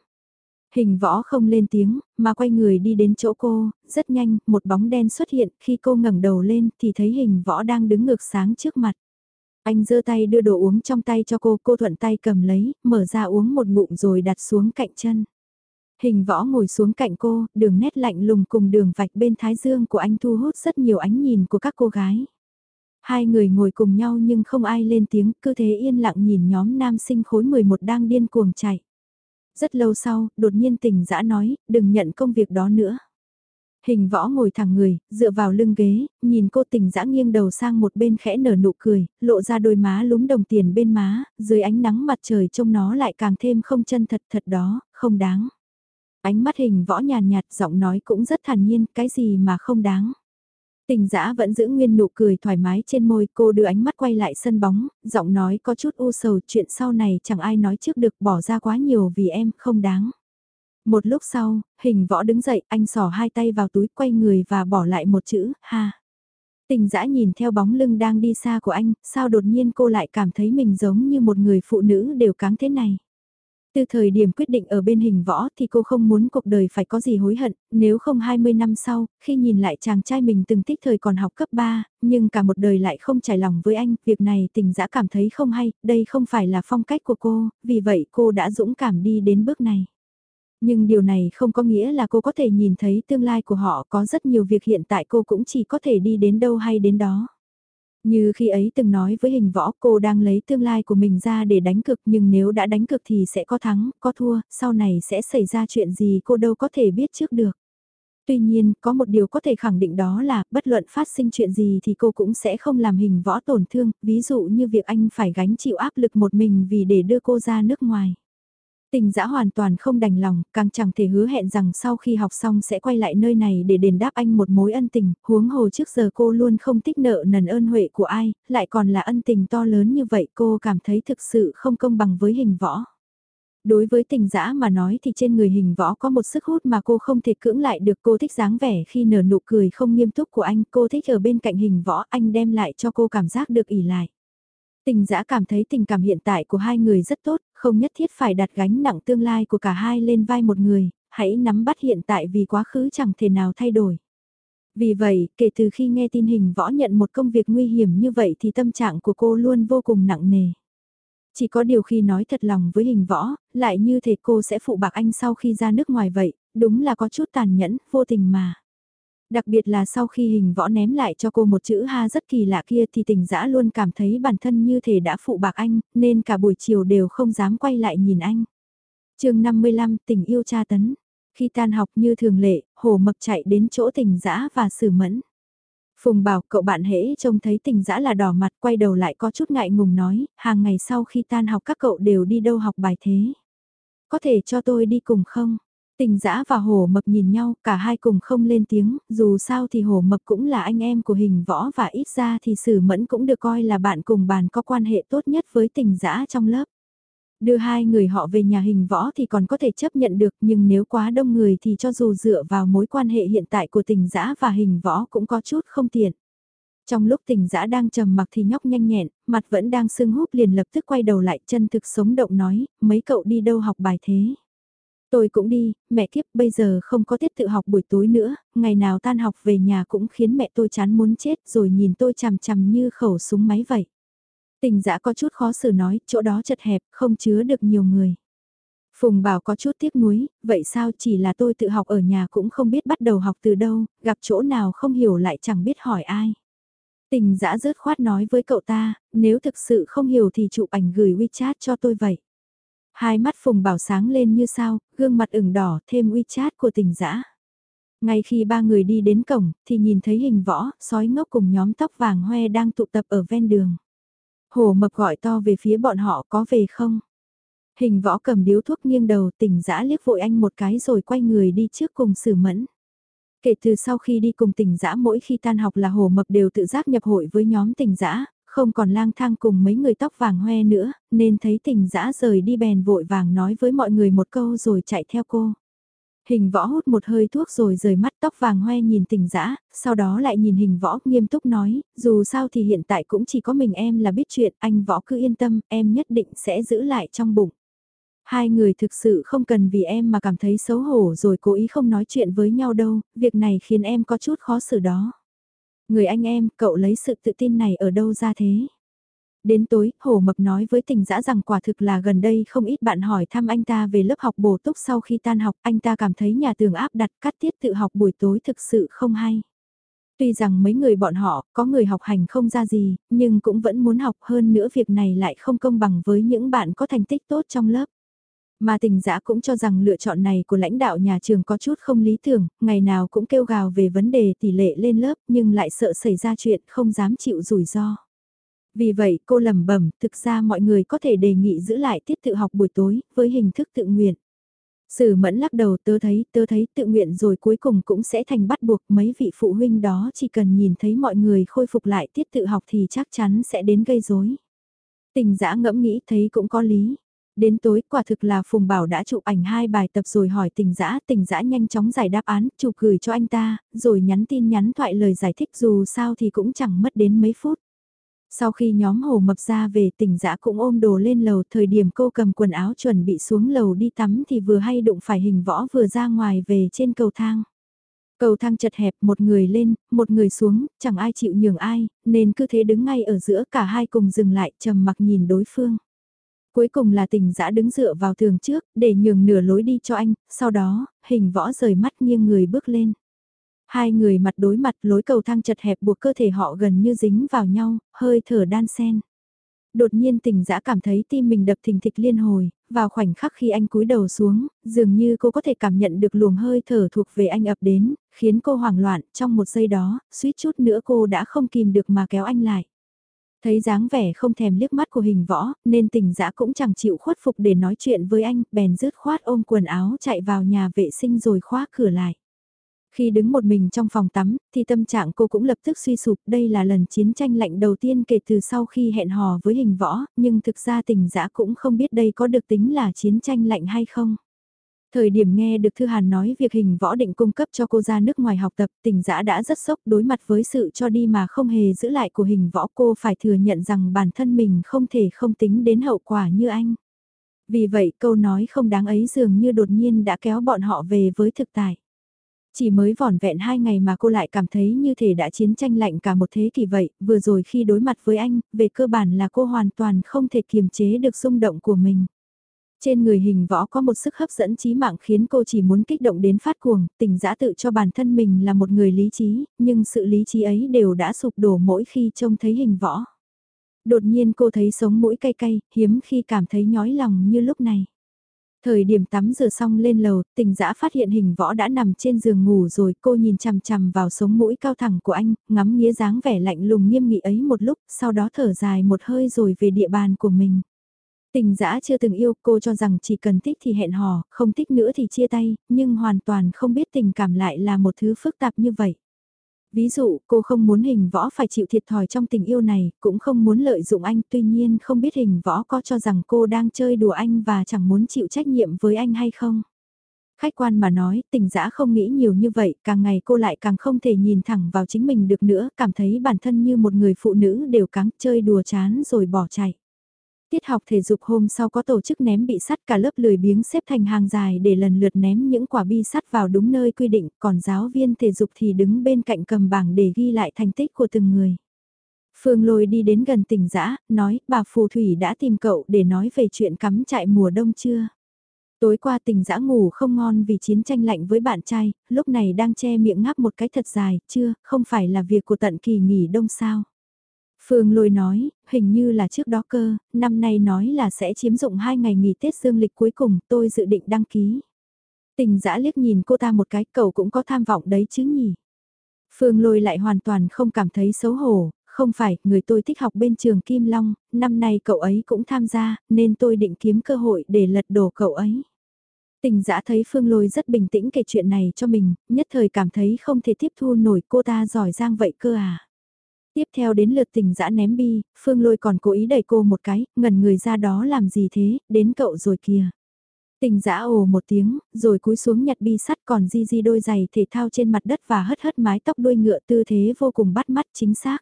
Hình võ không lên tiếng, mà quay người đi đến chỗ cô, rất nhanh, một bóng đen xuất hiện, khi cô ngẩng đầu lên thì thấy hình võ đang đứng ngược sáng trước mặt. Anh giơ tay đưa đồ uống trong tay cho cô, cô thuận tay cầm lấy, mở ra uống một ngụm rồi đặt xuống cạnh chân. Hình võ ngồi xuống cạnh cô, đường nét lạnh lùng cùng đường vạch bên thái dương của anh thu hút rất nhiều ánh nhìn của các cô gái. Hai người ngồi cùng nhau nhưng không ai lên tiếng, cứ thế yên lặng nhìn nhóm nam sinh khối 11 đang điên cuồng chạy. Rất lâu sau, đột nhiên tình dã nói, đừng nhận công việc đó nữa. Hình võ ngồi thẳng người, dựa vào lưng ghế, nhìn cô tình dã nghiêng đầu sang một bên khẽ nở nụ cười, lộ ra đôi má lúm đồng tiền bên má, dưới ánh nắng mặt trời trông nó lại càng thêm không chân thật thật đó, không đáng. Ánh mắt hình võ nhàn nhạt giọng nói cũng rất thản nhiên, cái gì mà không đáng. Tình giã vẫn giữ nguyên nụ cười thoải mái trên môi cô đưa ánh mắt quay lại sân bóng, giọng nói có chút u sầu chuyện sau này chẳng ai nói trước được bỏ ra quá nhiều vì em không đáng. Một lúc sau, hình võ đứng dậy anh sỏ hai tay vào túi quay người và bỏ lại một chữ, ha. Tình dã nhìn theo bóng lưng đang đi xa của anh, sao đột nhiên cô lại cảm thấy mình giống như một người phụ nữ đều cáng thế này. Từ thời điểm quyết định ở bên hình võ thì cô không muốn cuộc đời phải có gì hối hận, nếu không 20 năm sau, khi nhìn lại chàng trai mình từng thích thời còn học cấp 3, nhưng cả một đời lại không trải lòng với anh, việc này tình dã cảm thấy không hay, đây không phải là phong cách của cô, vì vậy cô đã dũng cảm đi đến bước này. Nhưng điều này không có nghĩa là cô có thể nhìn thấy tương lai của họ có rất nhiều việc hiện tại cô cũng chỉ có thể đi đến đâu hay đến đó. Như khi ấy từng nói với hình võ cô đang lấy tương lai của mình ra để đánh cực nhưng nếu đã đánh cực thì sẽ có thắng, có thua, sau này sẽ xảy ra chuyện gì cô đâu có thể biết trước được. Tuy nhiên, có một điều có thể khẳng định đó là, bất luận phát sinh chuyện gì thì cô cũng sẽ không làm hình võ tổn thương, ví dụ như việc anh phải gánh chịu áp lực một mình vì để đưa cô ra nước ngoài. Tình giã hoàn toàn không đành lòng, càng chẳng thể hứa hẹn rằng sau khi học xong sẽ quay lại nơi này để đền đáp anh một mối ân tình, huống hồ trước giờ cô luôn không tích nợ nần ơn huệ của ai, lại còn là ân tình to lớn như vậy cô cảm thấy thực sự không công bằng với hình võ. Đối với tình dã mà nói thì trên người hình võ có một sức hút mà cô không thể cưỡng lại được cô thích dáng vẻ khi nở nụ cười không nghiêm túc của anh, cô thích ở bên cạnh hình võ anh đem lại cho cô cảm giác được ỉ lại. Tình dã cảm thấy tình cảm hiện tại của hai người rất tốt, không nhất thiết phải đặt gánh nặng tương lai của cả hai lên vai một người, hãy nắm bắt hiện tại vì quá khứ chẳng thể nào thay đổi. Vì vậy, kể từ khi nghe tin hình võ nhận một công việc nguy hiểm như vậy thì tâm trạng của cô luôn vô cùng nặng nề. Chỉ có điều khi nói thật lòng với hình võ, lại như thể cô sẽ phụ bạc anh sau khi ra nước ngoài vậy, đúng là có chút tàn nhẫn, vô tình mà. Đặc biệt là sau khi hình võ ném lại cho cô một chữ ha rất kỳ lạ kia thì tình dã luôn cảm thấy bản thân như thể đã phụ bạc anh, nên cả buổi chiều đều không dám quay lại nhìn anh. chương 55 tình yêu cha tấn. Khi tan học như thường lệ, hồ mập chạy đến chỗ tình dã và xử mẫn. Phùng bảo cậu bạn hễ trông thấy tình dã là đỏ mặt quay đầu lại có chút ngại ngùng nói, hàng ngày sau khi tan học các cậu đều đi đâu học bài thế. Có thể cho tôi đi cùng không? Tình dã và hồ mập nhìn nhau, cả hai cùng không lên tiếng, dù sao thì hồ mập cũng là anh em của hình võ và ít ra thì sử mẫn cũng được coi là bạn cùng bàn có quan hệ tốt nhất với tình dã trong lớp. Đưa hai người họ về nhà hình võ thì còn có thể chấp nhận được nhưng nếu quá đông người thì cho dù dựa vào mối quan hệ hiện tại của tình dã và hình võ cũng có chút không tiện. Trong lúc tình dã đang trầm mặc thì nhóc nhanh nhẹn, mặt vẫn đang sưng húp liền lập tức quay đầu lại chân thực sống động nói, mấy cậu đi đâu học bài thế. Tôi cũng đi, mẹ kiếp bây giờ không có tiết tự học buổi tối nữa, ngày nào tan học về nhà cũng khiến mẹ tôi chán muốn chết rồi nhìn tôi chằm chằm như khẩu súng máy vậy. Tình dã có chút khó xử nói, chỗ đó chật hẹp, không chứa được nhiều người. Phùng bảo có chút tiếc nuối, vậy sao chỉ là tôi tự học ở nhà cũng không biết bắt đầu học từ đâu, gặp chỗ nào không hiểu lại chẳng biết hỏi ai. Tình dã rớt khoát nói với cậu ta, nếu thực sự không hiểu thì chụp ảnh gửi WeChat cho tôi vậy. Hai mắt Phùng Bảo sáng lên như sao, gương mặt ửng đỏ thêm WeChat của tình dã. Ngay khi ba người đi đến cổng, thì nhìn thấy hình võ, sói ngốc cùng nhóm tóc vàng hoe đang tụ tập ở ven đường. Hồ mập gọi to về phía bọn họ có về không? Hình võ cầm điếu thuốc nghiêng đầu tỉnh dã liếc vội anh một cái rồi quay người đi trước cùng sử mẫn. Kể từ sau khi đi cùng tỉnh dã mỗi khi tan học là hồ mập đều tự giác nhập hội với nhóm tỉnh dã không còn lang thang cùng mấy người tóc vàng hoe nữa, nên thấy tình dã rời đi bèn vội vàng nói với mọi người một câu rồi chạy theo cô. Hình võ hút một hơi thuốc rồi rời mắt tóc vàng hoe nhìn tình dã sau đó lại nhìn hình võ nghiêm túc nói, dù sao thì hiện tại cũng chỉ có mình em là biết chuyện, anh võ cứ yên tâm, em nhất định sẽ giữ lại trong bụng. Hai người thực sự không cần vì em mà cảm thấy xấu hổ rồi cố ý không nói chuyện với nhau đâu, việc này khiến em có chút khó xử đó. Người anh em, cậu lấy sự tự tin này ở đâu ra thế? Đến tối, Hồ Mập nói với tình dã rằng quả thực là gần đây không ít bạn hỏi thăm anh ta về lớp học bổ túc sau khi tan học, anh ta cảm thấy nhà tường áp đặt cắt tiết tự học buổi tối thực sự không hay. Tuy rằng mấy người bọn họ có người học hành không ra gì, nhưng cũng vẫn muốn học hơn nữa việc này lại không công bằng với những bạn có thành tích tốt trong lớp. Mà tình giã cũng cho rằng lựa chọn này của lãnh đạo nhà trường có chút không lý tưởng, ngày nào cũng kêu gào về vấn đề tỷ lệ lên lớp nhưng lại sợ xảy ra chuyện không dám chịu rủi ro. Vì vậy cô lẩm bẩm thực ra mọi người có thể đề nghị giữ lại tiết tự học buổi tối với hình thức tự nguyện. Sử mẫn lắc đầu tớ thấy, tớ thấy tự nguyện rồi cuối cùng cũng sẽ thành bắt buộc mấy vị phụ huynh đó chỉ cần nhìn thấy mọi người khôi phục lại tiết tự học thì chắc chắn sẽ đến gây rối. Tình giã ngẫm nghĩ thấy cũng có lý. Đến tối quả thực là Phùng Bảo đã chụp ảnh hai bài tập rồi hỏi tình dã tình dã nhanh chóng giải đáp án, chụp gửi cho anh ta, rồi nhắn tin nhắn thoại lời giải thích dù sao thì cũng chẳng mất đến mấy phút. Sau khi nhóm hồ mập ra về tỉnh dã cũng ôm đồ lên lầu thời điểm cô cầm quần áo chuẩn bị xuống lầu đi tắm thì vừa hay đụng phải hình võ vừa ra ngoài về trên cầu thang. Cầu thang chật hẹp một người lên, một người xuống, chẳng ai chịu nhường ai, nên cứ thế đứng ngay ở giữa cả hai cùng dừng lại trầm mặc nhìn đối phương. Cuối cùng là tình dã đứng dựa vào tường trước, để nhường nửa lối đi cho anh, sau đó, hình võ rời mắt nghiêng người bước lên. Hai người mặt đối mặt lối cầu thang chật hẹp buộc cơ thể họ gần như dính vào nhau, hơi thở đan sen. Đột nhiên tình dã cảm thấy tim mình đập thình thịch liên hồi, vào khoảnh khắc khi anh cúi đầu xuống, dường như cô có thể cảm nhận được luồng hơi thở thuộc về anh ập đến, khiến cô hoảng loạn, trong một giây đó, suýt chút nữa cô đã không kìm được mà kéo anh lại. Thấy dáng vẻ không thèm liếc mắt của hình võ, nên tình dã cũng chẳng chịu khuất phục để nói chuyện với anh, bèn rứt khoát ôm quần áo chạy vào nhà vệ sinh rồi khóa cửa lại. Khi đứng một mình trong phòng tắm, thì tâm trạng cô cũng lập tức suy sụp. Đây là lần chiến tranh lạnh đầu tiên kể từ sau khi hẹn hò với hình võ, nhưng thực ra tình dã cũng không biết đây có được tính là chiến tranh lạnh hay không. Thời điểm nghe được Thư Hàn nói việc hình võ định cung cấp cho cô ra nước ngoài học tập, Tỉnh dã đã rất sốc đối mặt với sự cho đi mà không hề giữ lại của hình võ cô phải thừa nhận rằng bản thân mình không thể không tính đến hậu quả như anh. Vì vậy câu nói không đáng ấy dường như đột nhiên đã kéo bọn họ về với thực tại. Chỉ mới vỏn vẹn hai ngày mà cô lại cảm thấy như thể đã chiến tranh lạnh cả một thế kỷ vậy, vừa rồi khi đối mặt với anh, về cơ bản là cô hoàn toàn không thể kiềm chế được xung động của mình. Trên người hình võ có một sức hấp dẫn trí mạng khiến cô chỉ muốn kích động đến phát cuồng, tình giã tự cho bản thân mình là một người lý trí, nhưng sự lý trí ấy đều đã sụp đổ mỗi khi trông thấy hình võ. Đột nhiên cô thấy sống mũi cay cay, hiếm khi cảm thấy nhói lòng như lúc này. Thời điểm tắm rửa xong lên lầu, tình dã phát hiện hình võ đã nằm trên giường ngủ rồi, cô nhìn chằm chằm vào sống mũi cao thẳng của anh, ngắm nghĩa dáng vẻ lạnh lùng nghiêm nghị ấy một lúc, sau đó thở dài một hơi rồi về địa bàn của mình. Tình dã chưa từng yêu cô cho rằng chỉ cần thích thì hẹn hò, không thích nữa thì chia tay, nhưng hoàn toàn không biết tình cảm lại là một thứ phức tạp như vậy. Ví dụ, cô không muốn hình võ phải chịu thiệt thòi trong tình yêu này, cũng không muốn lợi dụng anh, tuy nhiên không biết hình võ có cho rằng cô đang chơi đùa anh và chẳng muốn chịu trách nhiệm với anh hay không. Khách quan mà nói, tình dã không nghĩ nhiều như vậy, càng ngày cô lại càng không thể nhìn thẳng vào chính mình được nữa, cảm thấy bản thân như một người phụ nữ đều cắn chơi đùa chán rồi bỏ chạy. Tiết học thể dục hôm sau có tổ chức ném bị sắt cả lớp lười biếng xếp thành hàng dài để lần lượt ném những quả bi sắt vào đúng nơi quy định, còn giáo viên thể dục thì đứng bên cạnh cầm bảng để ghi lại thành tích của từng người. Phương Lôi đi đến gần tỉnh giã, nói, bà Phù Thủy đã tìm cậu để nói về chuyện cắm trại mùa đông chưa? Tối qua tỉnh giã ngủ không ngon vì chiến tranh lạnh với bạn trai, lúc này đang che miệng ngáp một cái thật dài, chưa, không phải là việc của tận kỳ nghỉ đông sao? Phương Lôi nói, hình như là trước đó cơ, năm nay nói là sẽ chiếm dụng hai ngày nghỉ Tết dương lịch cuối cùng, tôi dự định đăng ký. Tình dã liếc nhìn cô ta một cái, cậu cũng có tham vọng đấy chứ nhỉ. Phương Lôi lại hoàn toàn không cảm thấy xấu hổ, không phải, người tôi thích học bên trường Kim Long, năm nay cậu ấy cũng tham gia, nên tôi định kiếm cơ hội để lật đổ cậu ấy. Tình dã thấy Phương Lôi rất bình tĩnh kể chuyện này cho mình, nhất thời cảm thấy không thể tiếp thu nổi cô ta giỏi giang vậy cơ à. Tiếp theo đến lượt tình dã ném bi, Phương Lôi còn cố ý đẩy cô một cái, ngẩn người ra đó làm gì thế, đến cậu rồi kìa. Tình dã ồ một tiếng, rồi cúi xuống nhặt bi sắt còn di di đôi giày thể thao trên mặt đất và hất hất mái tóc đuôi ngựa tư thế vô cùng bắt mắt chính xác.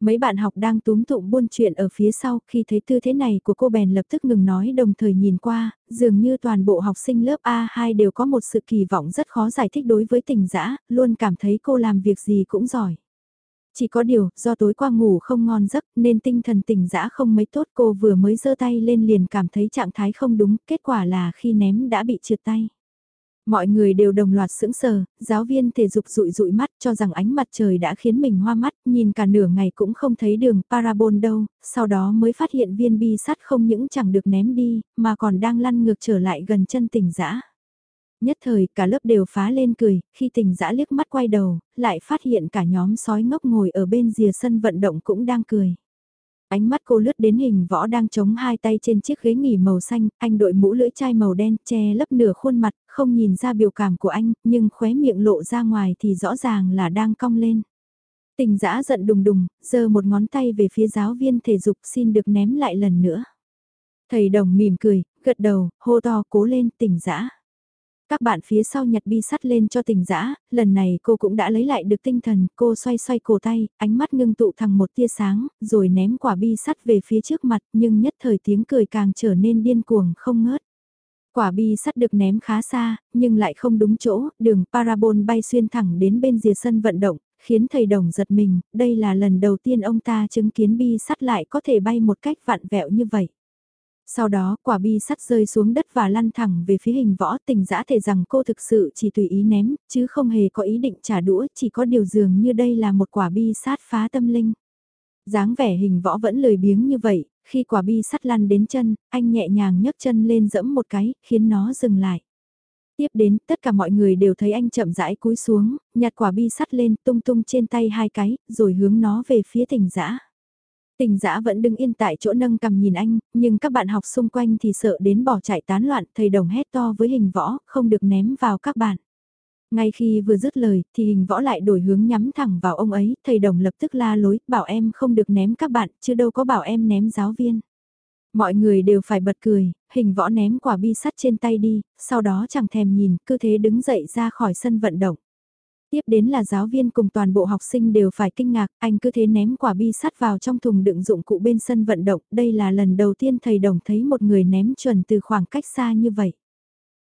Mấy bạn học đang túm tụng buôn chuyện ở phía sau khi thấy tư thế này của cô bèn lập tức ngừng nói đồng thời nhìn qua, dường như toàn bộ học sinh lớp A2 đều có một sự kỳ vọng rất khó giải thích đối với tình dã luôn cảm thấy cô làm việc gì cũng giỏi. Chỉ có điều, do tối qua ngủ không ngon giấc nên tinh thần tỉnh dã không mấy tốt cô vừa mới giơ tay lên liền cảm thấy trạng thái không đúng, kết quả là khi ném đã bị trượt tay. Mọi người đều đồng loạt sững sờ, giáo viên thể dục rụi rụi mắt cho rằng ánh mặt trời đã khiến mình hoa mắt, nhìn cả nửa ngày cũng không thấy đường parabol đâu, sau đó mới phát hiện viên bi sắt không những chẳng được ném đi, mà còn đang lăn ngược trở lại gần chân tỉnh dã Nhất thời cả lớp đều phá lên cười, khi tình dã liếc mắt quay đầu, lại phát hiện cả nhóm sói ngốc ngồi ở bên rìa sân vận động cũng đang cười. Ánh mắt cô lướt đến hình võ đang chống hai tay trên chiếc ghế nghỉ màu xanh, anh đội mũ lưỡi chai màu đen che lấp nửa khuôn mặt, không nhìn ra biểu cảm của anh, nhưng khóe miệng lộ ra ngoài thì rõ ràng là đang cong lên. Tình dã giận đùng đùng, giơ một ngón tay về phía giáo viên thể dục xin được ném lại lần nữa. Thầy đồng mỉm cười, gật đầu, hô to cố lên tình dã các bạn phía sau nhặt bi sắt lên cho tình dã lần này cô cũng đã lấy lại được tinh thần, cô xoay xoay cổ tay, ánh mắt ngưng tụ thẳng một tia sáng, rồi ném quả bi sắt về phía trước mặt, nhưng nhất thời tiếng cười càng trở nên điên cuồng không ngớt. Quả bi sắt được ném khá xa, nhưng lại không đúng chỗ, đường parabol bay xuyên thẳng đến bên rìa sân vận động, khiến thầy đồng giật mình, đây là lần đầu tiên ông ta chứng kiến bi sắt lại có thể bay một cách vặn vẹo như vậy. Sau đó quả bi sắt rơi xuống đất và lăn thẳng về phía hình võ tình giã thể rằng cô thực sự chỉ tùy ý ném, chứ không hề có ý định trả đũa, chỉ có điều dường như đây là một quả bi sát phá tâm linh. dáng vẻ hình võ vẫn lười biếng như vậy, khi quả bi sắt lăn đến chân, anh nhẹ nhàng nhấc chân lên dẫm một cái, khiến nó dừng lại. Tiếp đến, tất cả mọi người đều thấy anh chậm rãi cúi xuống, nhặt quả bi sắt lên tung tung trên tay hai cái, rồi hướng nó về phía tình giã. Tình dã vẫn đứng yên tại chỗ nâng cầm nhìn anh, nhưng các bạn học xung quanh thì sợ đến bỏ chạy tán loạn, thầy đồng hét to với hình võ, không được ném vào các bạn. Ngay khi vừa dứt lời, thì hình võ lại đổi hướng nhắm thẳng vào ông ấy, thầy đồng lập tức la lối, bảo em không được ném các bạn, chứ đâu có bảo em ném giáo viên. Mọi người đều phải bật cười, hình võ ném quả bi sắt trên tay đi, sau đó chẳng thèm nhìn, cứ thế đứng dậy ra khỏi sân vận động. Tiếp đến là giáo viên cùng toàn bộ học sinh đều phải kinh ngạc, anh cứ thế ném quả bi sắt vào trong thùng đựng dụng cụ bên sân vận động, đây là lần đầu tiên thầy đồng thấy một người ném chuẩn từ khoảng cách xa như vậy.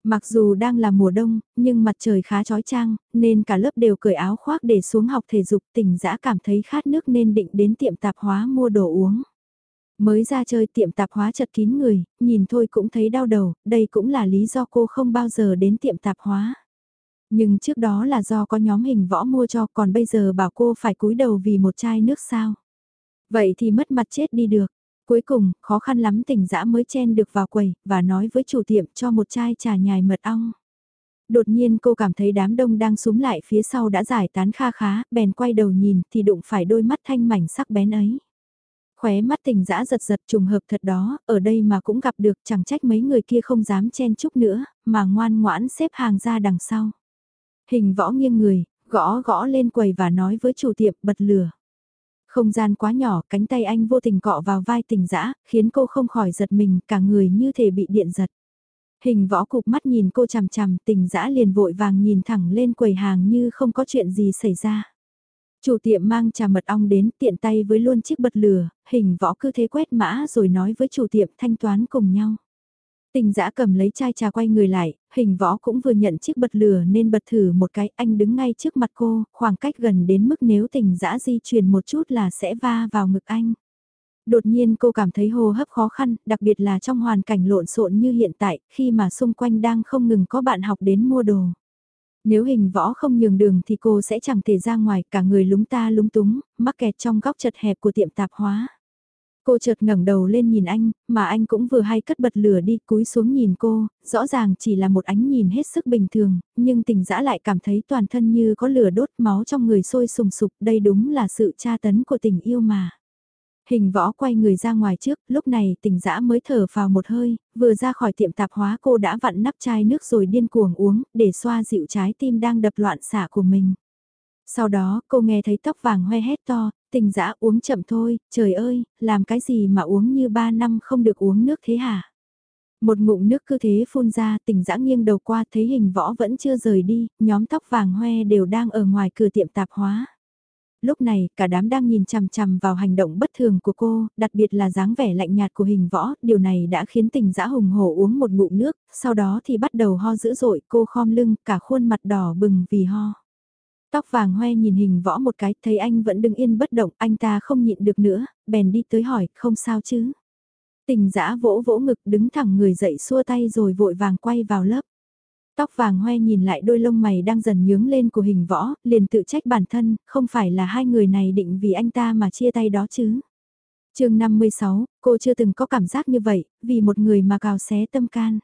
Mặc dù đang là mùa đông, nhưng mặt trời khá chói chang, nên cả lớp đều cởi áo khoác để xuống học thể dục tỉnh dã cảm thấy khát nước nên định đến tiệm tạp hóa mua đồ uống. Mới ra chơi tiệm tạp hóa chật kín người, nhìn thôi cũng thấy đau đầu, đây cũng là lý do cô không bao giờ đến tiệm tạp hóa. Nhưng trước đó là do có nhóm hình võ mua cho còn bây giờ bảo cô phải cúi đầu vì một chai nước sao. Vậy thì mất mặt chết đi được. Cuối cùng, khó khăn lắm tỉnh dã mới chen được vào quầy, và nói với chủ tiệm cho một chai trà nhài mật ong. Đột nhiên cô cảm thấy đám đông đang súng lại phía sau đã giải tán kha khá, bèn quay đầu nhìn thì đụng phải đôi mắt thanh mảnh sắc bén ấy. Khóe mắt tình dã giật giật trùng hợp thật đó, ở đây mà cũng gặp được chẳng trách mấy người kia không dám chen chúc nữa, mà ngoan ngoãn xếp hàng ra đằng sau. Hình võ nghiêng người, gõ gõ lên quầy và nói với chủ tiệm bật lửa. Không gian quá nhỏ, cánh tay anh vô tình cọ vào vai tình dã khiến cô không khỏi giật mình, cả người như thể bị điện giật. Hình võ cục mắt nhìn cô chằm chằm, tình dã liền vội vàng nhìn thẳng lên quầy hàng như không có chuyện gì xảy ra. Chủ tiệm mang trà mật ong đến tiện tay với luôn chiếc bật lửa, hình võ cứ thế quét mã rồi nói với chủ tiệm thanh toán cùng nhau. Tình giã cầm lấy chai trà quay người lại, hình võ cũng vừa nhận chiếc bật lửa nên bật thử một cái, anh đứng ngay trước mặt cô, khoảng cách gần đến mức nếu tình giã di chuyển một chút là sẽ va vào ngực anh. Đột nhiên cô cảm thấy hô hấp khó khăn, đặc biệt là trong hoàn cảnh lộn xộn như hiện tại, khi mà xung quanh đang không ngừng có bạn học đến mua đồ. Nếu hình võ không nhường đường thì cô sẽ chẳng thể ra ngoài, cả người lúng ta lúng túng, mắc kẹt trong góc chật hẹp của tiệm tạp hóa. Cô chợt ngẩng đầu lên nhìn anh, mà anh cũng vừa hay cất bật lửa đi cúi xuống nhìn cô, rõ ràng chỉ là một ánh nhìn hết sức bình thường, nhưng tình dã lại cảm thấy toàn thân như có lửa đốt máu trong người sôi sùng sục, đây đúng là sự tra tấn của tình yêu mà. Hình võ quay người ra ngoài trước, lúc này tình dã mới thở vào một hơi, vừa ra khỏi tiệm tạp hóa cô đã vặn nắp chai nước rồi điên cuồng uống, để xoa dịu trái tim đang đập loạn xạ của mình. Sau đó, cô nghe thấy tóc vàng hoe hét to, tình dã uống chậm thôi, trời ơi, làm cái gì mà uống như ba năm không được uống nước thế hả? Một ngụm nước cứ thế phun ra, tình dã nghiêng đầu qua thấy hình võ vẫn chưa rời đi, nhóm tóc vàng hoe đều đang ở ngoài cửa tiệm tạp hóa. Lúc này, cả đám đang nhìn chằm chằm vào hành động bất thường của cô, đặc biệt là dáng vẻ lạnh nhạt của hình võ, điều này đã khiến tình dã hùng hổ uống một ngụm nước, sau đó thì bắt đầu ho dữ dội, cô khom lưng, cả khuôn mặt đỏ bừng vì ho. Tóc vàng hoe nhìn hình võ một cái, thấy anh vẫn đứng yên bất động, anh ta không nhịn được nữa, bèn đi tới hỏi, không sao chứ. Tình dã vỗ vỗ ngực đứng thẳng người dậy xua tay rồi vội vàng quay vào lớp. Tóc vàng hoe nhìn lại đôi lông mày đang dần nhướng lên của hình võ, liền tự trách bản thân, không phải là hai người này định vì anh ta mà chia tay đó chứ. chương 56, cô chưa từng có cảm giác như vậy, vì một người mà cào xé tâm can.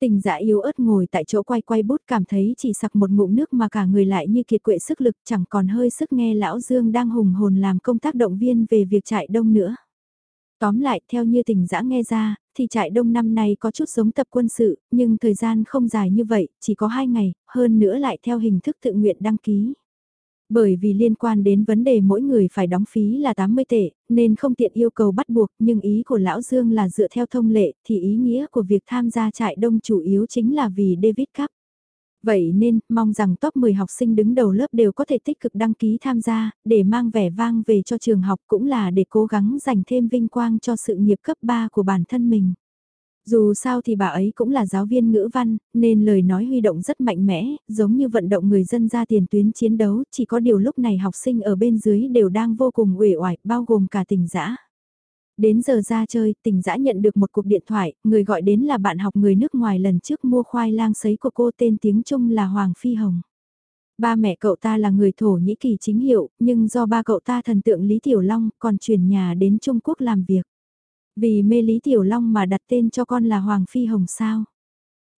Tình dạ yếu ớt ngồi tại chỗ quay quay bút cảm thấy chỉ sặc một ngụm nước mà cả người lại như kiệt quệ sức lực chẳng còn hơi sức nghe lão Dương đang hùng hồn làm công tác động viên về việc trại đông nữa. Tóm lại, theo như tình dã nghe ra, thì trại đông năm nay có chút giống tập quân sự, nhưng thời gian không dài như vậy, chỉ có 2 ngày, hơn nữa lại theo hình thức tự nguyện đăng ký. Bởi vì liên quan đến vấn đề mỗi người phải đóng phí là 80 tệ, nên không tiện yêu cầu bắt buộc, nhưng ý của Lão Dương là dựa theo thông lệ, thì ý nghĩa của việc tham gia trại đông chủ yếu chính là vì David Cup. Vậy nên, mong rằng top 10 học sinh đứng đầu lớp đều có thể tích cực đăng ký tham gia, để mang vẻ vang về cho trường học cũng là để cố gắng dành thêm vinh quang cho sự nghiệp cấp 3 của bản thân mình. Dù sao thì bà ấy cũng là giáo viên ngữ văn, nên lời nói huy động rất mạnh mẽ, giống như vận động người dân ra tiền tuyến chiến đấu, chỉ có điều lúc này học sinh ở bên dưới đều đang vô cùng uể oải, bao gồm cả tình giã. Đến giờ ra chơi, tỉnh giã nhận được một cuộc điện thoại, người gọi đến là bạn học người nước ngoài lần trước mua khoai lang sấy của cô tên tiếng Trung là Hoàng Phi Hồng. Ba mẹ cậu ta là người Thổ Nhĩ Kỳ chính hiệu, nhưng do ba cậu ta thần tượng Lý Tiểu Long còn chuyển nhà đến Trung Quốc làm việc. Vì mê Lý Tiểu Long mà đặt tên cho con là Hoàng Phi Hồng sao?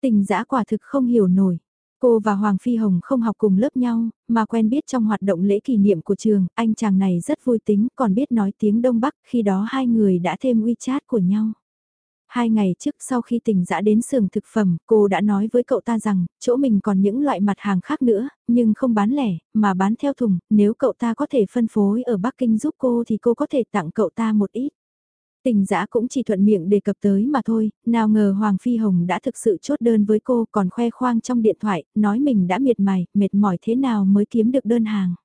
Tình dã quả thực không hiểu nổi. Cô và Hoàng Phi Hồng không học cùng lớp nhau, mà quen biết trong hoạt động lễ kỷ niệm của trường, anh chàng này rất vui tính, còn biết nói tiếng Đông Bắc, khi đó hai người đã thêm WeChat của nhau. Hai ngày trước sau khi tỉnh dã đến xưởng thực phẩm, cô đã nói với cậu ta rằng, chỗ mình còn những loại mặt hàng khác nữa, nhưng không bán lẻ, mà bán theo thùng, nếu cậu ta có thể phân phối ở Bắc Kinh giúp cô thì cô có thể tặng cậu ta một ít. Tình giã cũng chỉ thuận miệng đề cập tới mà thôi, nào ngờ Hoàng Phi Hồng đã thực sự chốt đơn với cô còn khoe khoang trong điện thoại, nói mình đã miệt mài, mệt mỏi thế nào mới kiếm được đơn hàng.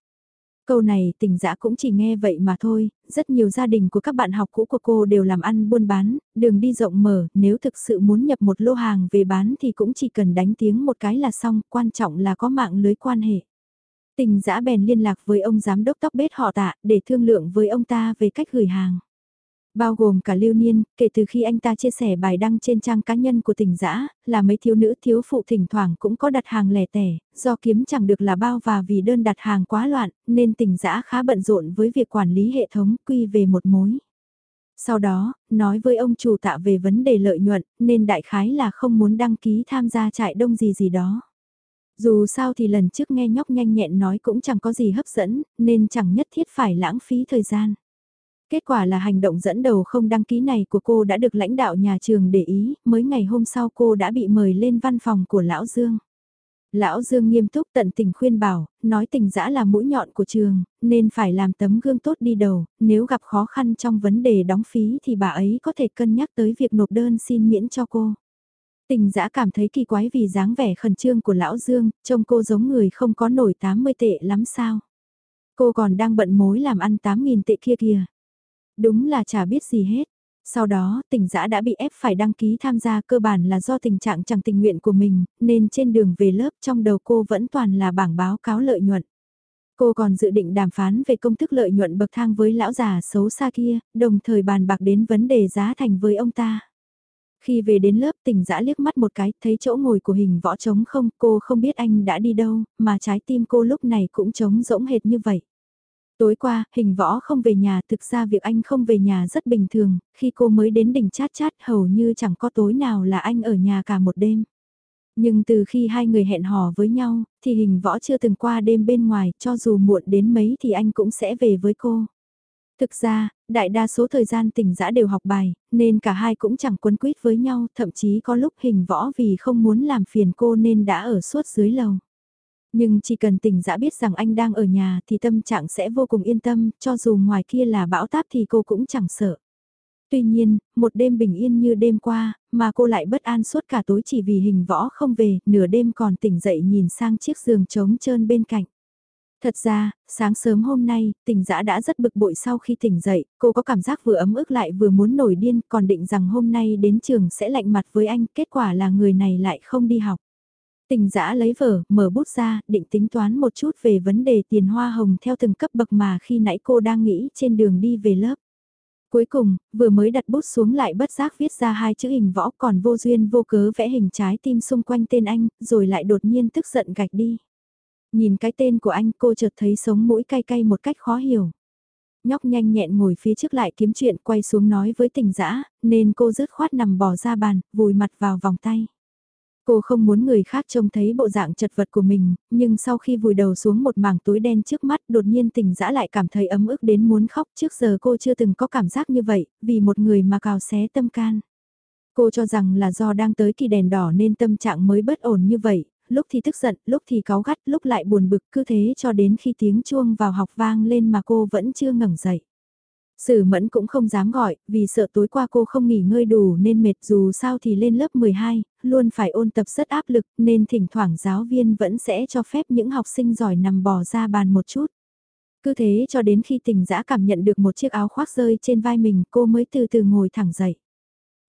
Câu này tình dã cũng chỉ nghe vậy mà thôi, rất nhiều gia đình của các bạn học cũ của cô đều làm ăn buôn bán, đường đi rộng mở, nếu thực sự muốn nhập một lô hàng về bán thì cũng chỉ cần đánh tiếng một cái là xong, quan trọng là có mạng lưới quan hệ. Tình dã bèn liên lạc với ông giám đốc tóc bết họ tạ để thương lượng với ông ta về cách gửi hàng. Bao gồm cả lưu niên, kể từ khi anh ta chia sẻ bài đăng trên trang cá nhân của tỉnh giã, là mấy thiếu nữ thiếu phụ thỉnh thoảng cũng có đặt hàng lẻ tẻ, do kiếm chẳng được là bao và vì đơn đặt hàng quá loạn, nên tỉnh giã khá bận rộn với việc quản lý hệ thống quy về một mối. Sau đó, nói với ông chủ tạ về vấn đề lợi nhuận, nên đại khái là không muốn đăng ký tham gia trại đông gì gì đó. Dù sao thì lần trước nghe nhóc nhanh nhẹn nói cũng chẳng có gì hấp dẫn, nên chẳng nhất thiết phải lãng phí thời gian. Kết quả là hành động dẫn đầu không đăng ký này của cô đã được lãnh đạo nhà trường để ý, mới ngày hôm sau cô đã bị mời lên văn phòng của Lão Dương. Lão Dương nghiêm túc tận tình khuyên bảo, nói tình dã là mũi nhọn của trường, nên phải làm tấm gương tốt đi đầu, nếu gặp khó khăn trong vấn đề đóng phí thì bà ấy có thể cân nhắc tới việc nộp đơn xin miễn cho cô. Tình dã cảm thấy kỳ quái vì dáng vẻ khẩn trương của Lão Dương, trông cô giống người không có nổi 80 tệ lắm sao. Cô còn đang bận mối làm ăn 8.000 tệ kia kìa. Đúng là chả biết gì hết. Sau đó, tỉnh giã đã bị ép phải đăng ký tham gia cơ bản là do tình trạng chẳng tình nguyện của mình, nên trên đường về lớp trong đầu cô vẫn toàn là bảng báo cáo lợi nhuận. Cô còn dự định đàm phán về công thức lợi nhuận bậc thang với lão già xấu xa kia, đồng thời bàn bạc đến vấn đề giá thành với ông ta. Khi về đến lớp tỉnh giã liếc mắt một cái, thấy chỗ ngồi của hình võ trống không, cô không biết anh đã đi đâu, mà trái tim cô lúc này cũng trống rỗng hệt như vậy. Tối qua, hình võ không về nhà, thực ra việc anh không về nhà rất bình thường, khi cô mới đến đỉnh chát chát hầu như chẳng có tối nào là anh ở nhà cả một đêm. Nhưng từ khi hai người hẹn hò với nhau, thì hình võ chưa từng qua đêm bên ngoài, cho dù muộn đến mấy thì anh cũng sẽ về với cô. Thực ra, đại đa số thời gian tỉnh giã đều học bài, nên cả hai cũng chẳng quấn quýt với nhau, thậm chí có lúc hình võ vì không muốn làm phiền cô nên đã ở suốt dưới lầu. Nhưng chỉ cần tỉnh dã biết rằng anh đang ở nhà thì tâm trạng sẽ vô cùng yên tâm, cho dù ngoài kia là bão táp thì cô cũng chẳng sợ. Tuy nhiên, một đêm bình yên như đêm qua, mà cô lại bất an suốt cả tối chỉ vì hình võ không về, nửa đêm còn tỉnh dậy nhìn sang chiếc giường trống trơn bên cạnh. Thật ra, sáng sớm hôm nay, tỉnh dã đã rất bực bội sau khi tỉnh dậy, cô có cảm giác vừa ấm ức lại vừa muốn nổi điên, còn định rằng hôm nay đến trường sẽ lạnh mặt với anh, kết quả là người này lại không đi học. Tình giã lấy vở, mở bút ra, định tính toán một chút về vấn đề tiền hoa hồng theo từng cấp bậc mà khi nãy cô đang nghĩ trên đường đi về lớp. Cuối cùng, vừa mới đặt bút xuống lại bất giác viết ra hai chữ hình võ còn vô duyên vô cớ vẽ hình trái tim xung quanh tên anh, rồi lại đột nhiên tức giận gạch đi. Nhìn cái tên của anh cô chợt thấy sống mũi cay cay một cách khó hiểu. Nhóc nhanh nhẹn ngồi phía trước lại kiếm chuyện quay xuống nói với tình dã nên cô rứt khoát nằm bỏ ra bàn, vùi mặt vào vòng tay. Cô không muốn người khác trông thấy bộ dạng chật vật của mình, nhưng sau khi vùi đầu xuống một mảng túi đen trước mắt đột nhiên tỉnh dã lại cảm thấy ấm ức đến muốn khóc trước giờ cô chưa từng có cảm giác như vậy, vì một người mà cào xé tâm can. Cô cho rằng là do đang tới kỳ đèn đỏ nên tâm trạng mới bất ổn như vậy, lúc thì tức giận, lúc thì cáu gắt, lúc lại buồn bực cứ thế cho đến khi tiếng chuông vào học vang lên mà cô vẫn chưa ngẩng dậy. Sử mẫn cũng không dám gọi, vì sợ tối qua cô không nghỉ ngơi đủ nên mệt dù sao thì lên lớp 12, luôn phải ôn tập rất áp lực nên thỉnh thoảng giáo viên vẫn sẽ cho phép những học sinh giỏi nằm bò ra bàn một chút. Cứ thế cho đến khi tình dã cảm nhận được một chiếc áo khoác rơi trên vai mình cô mới từ từ ngồi thẳng dậy.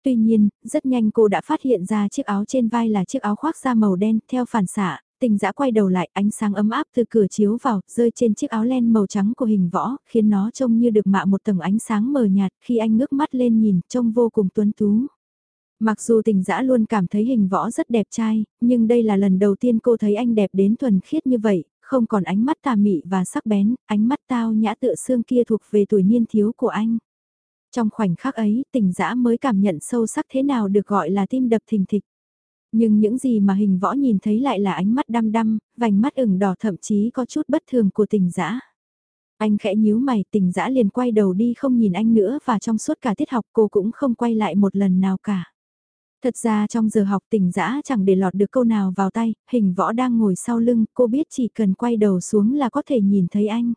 Tuy nhiên, rất nhanh cô đã phát hiện ra chiếc áo trên vai là chiếc áo khoác da màu đen theo phản xạ, tình dã quay đầu lại, ánh sáng ấm áp từ cửa chiếu vào, rơi trên chiếc áo len màu trắng của hình võ, khiến nó trông như được mạ một tầng ánh sáng mờ nhạt, khi anh ngước mắt lên nhìn, trông vô cùng tuấn tú. Mặc dù tình dã luôn cảm thấy hình võ rất đẹp trai, nhưng đây là lần đầu tiên cô thấy anh đẹp đến thuần khiết như vậy, không còn ánh mắt tà mị và sắc bén, ánh mắt tao nhã tựa xương kia thuộc về tuổi niên thiếu của anh. Trong khoảnh khắc ấy, tình dã mới cảm nhận sâu sắc thế nào được gọi là tim đập thình thịch. Nhưng những gì mà hình võ nhìn thấy lại là ánh mắt đăm đăm, vành mắt ửng đỏ thậm chí có chút bất thường của tình dã. Anh khẽ nhíu mày tình dã liền quay đầu đi không nhìn anh nữa và trong suốt cả tiết học cô cũng không quay lại một lần nào cả. Thật ra trong giờ học tình dã chẳng để lọt được câu nào vào tay, hình võ đang ngồi sau lưng, cô biết chỉ cần quay đầu xuống là có thể nhìn thấy anh.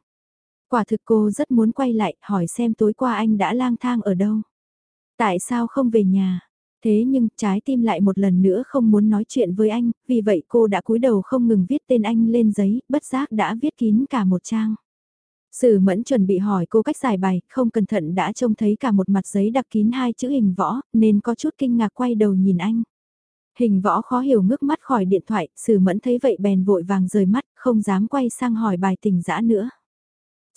Quả thực cô rất muốn quay lại, hỏi xem tối qua anh đã lang thang ở đâu. Tại sao không về nhà? Thế nhưng trái tim lại một lần nữa không muốn nói chuyện với anh, vì vậy cô đã cúi đầu không ngừng viết tên anh lên giấy, bất giác đã viết kín cả một trang. Sử mẫn chuẩn bị hỏi cô cách giải bài, không cẩn thận đã trông thấy cả một mặt giấy đặc kín hai chữ hình võ, nên có chút kinh ngạc quay đầu nhìn anh. Hình võ khó hiểu ngước mắt khỏi điện thoại, sử mẫn thấy vậy bèn vội vàng rời mắt, không dám quay sang hỏi bài tình dã nữa.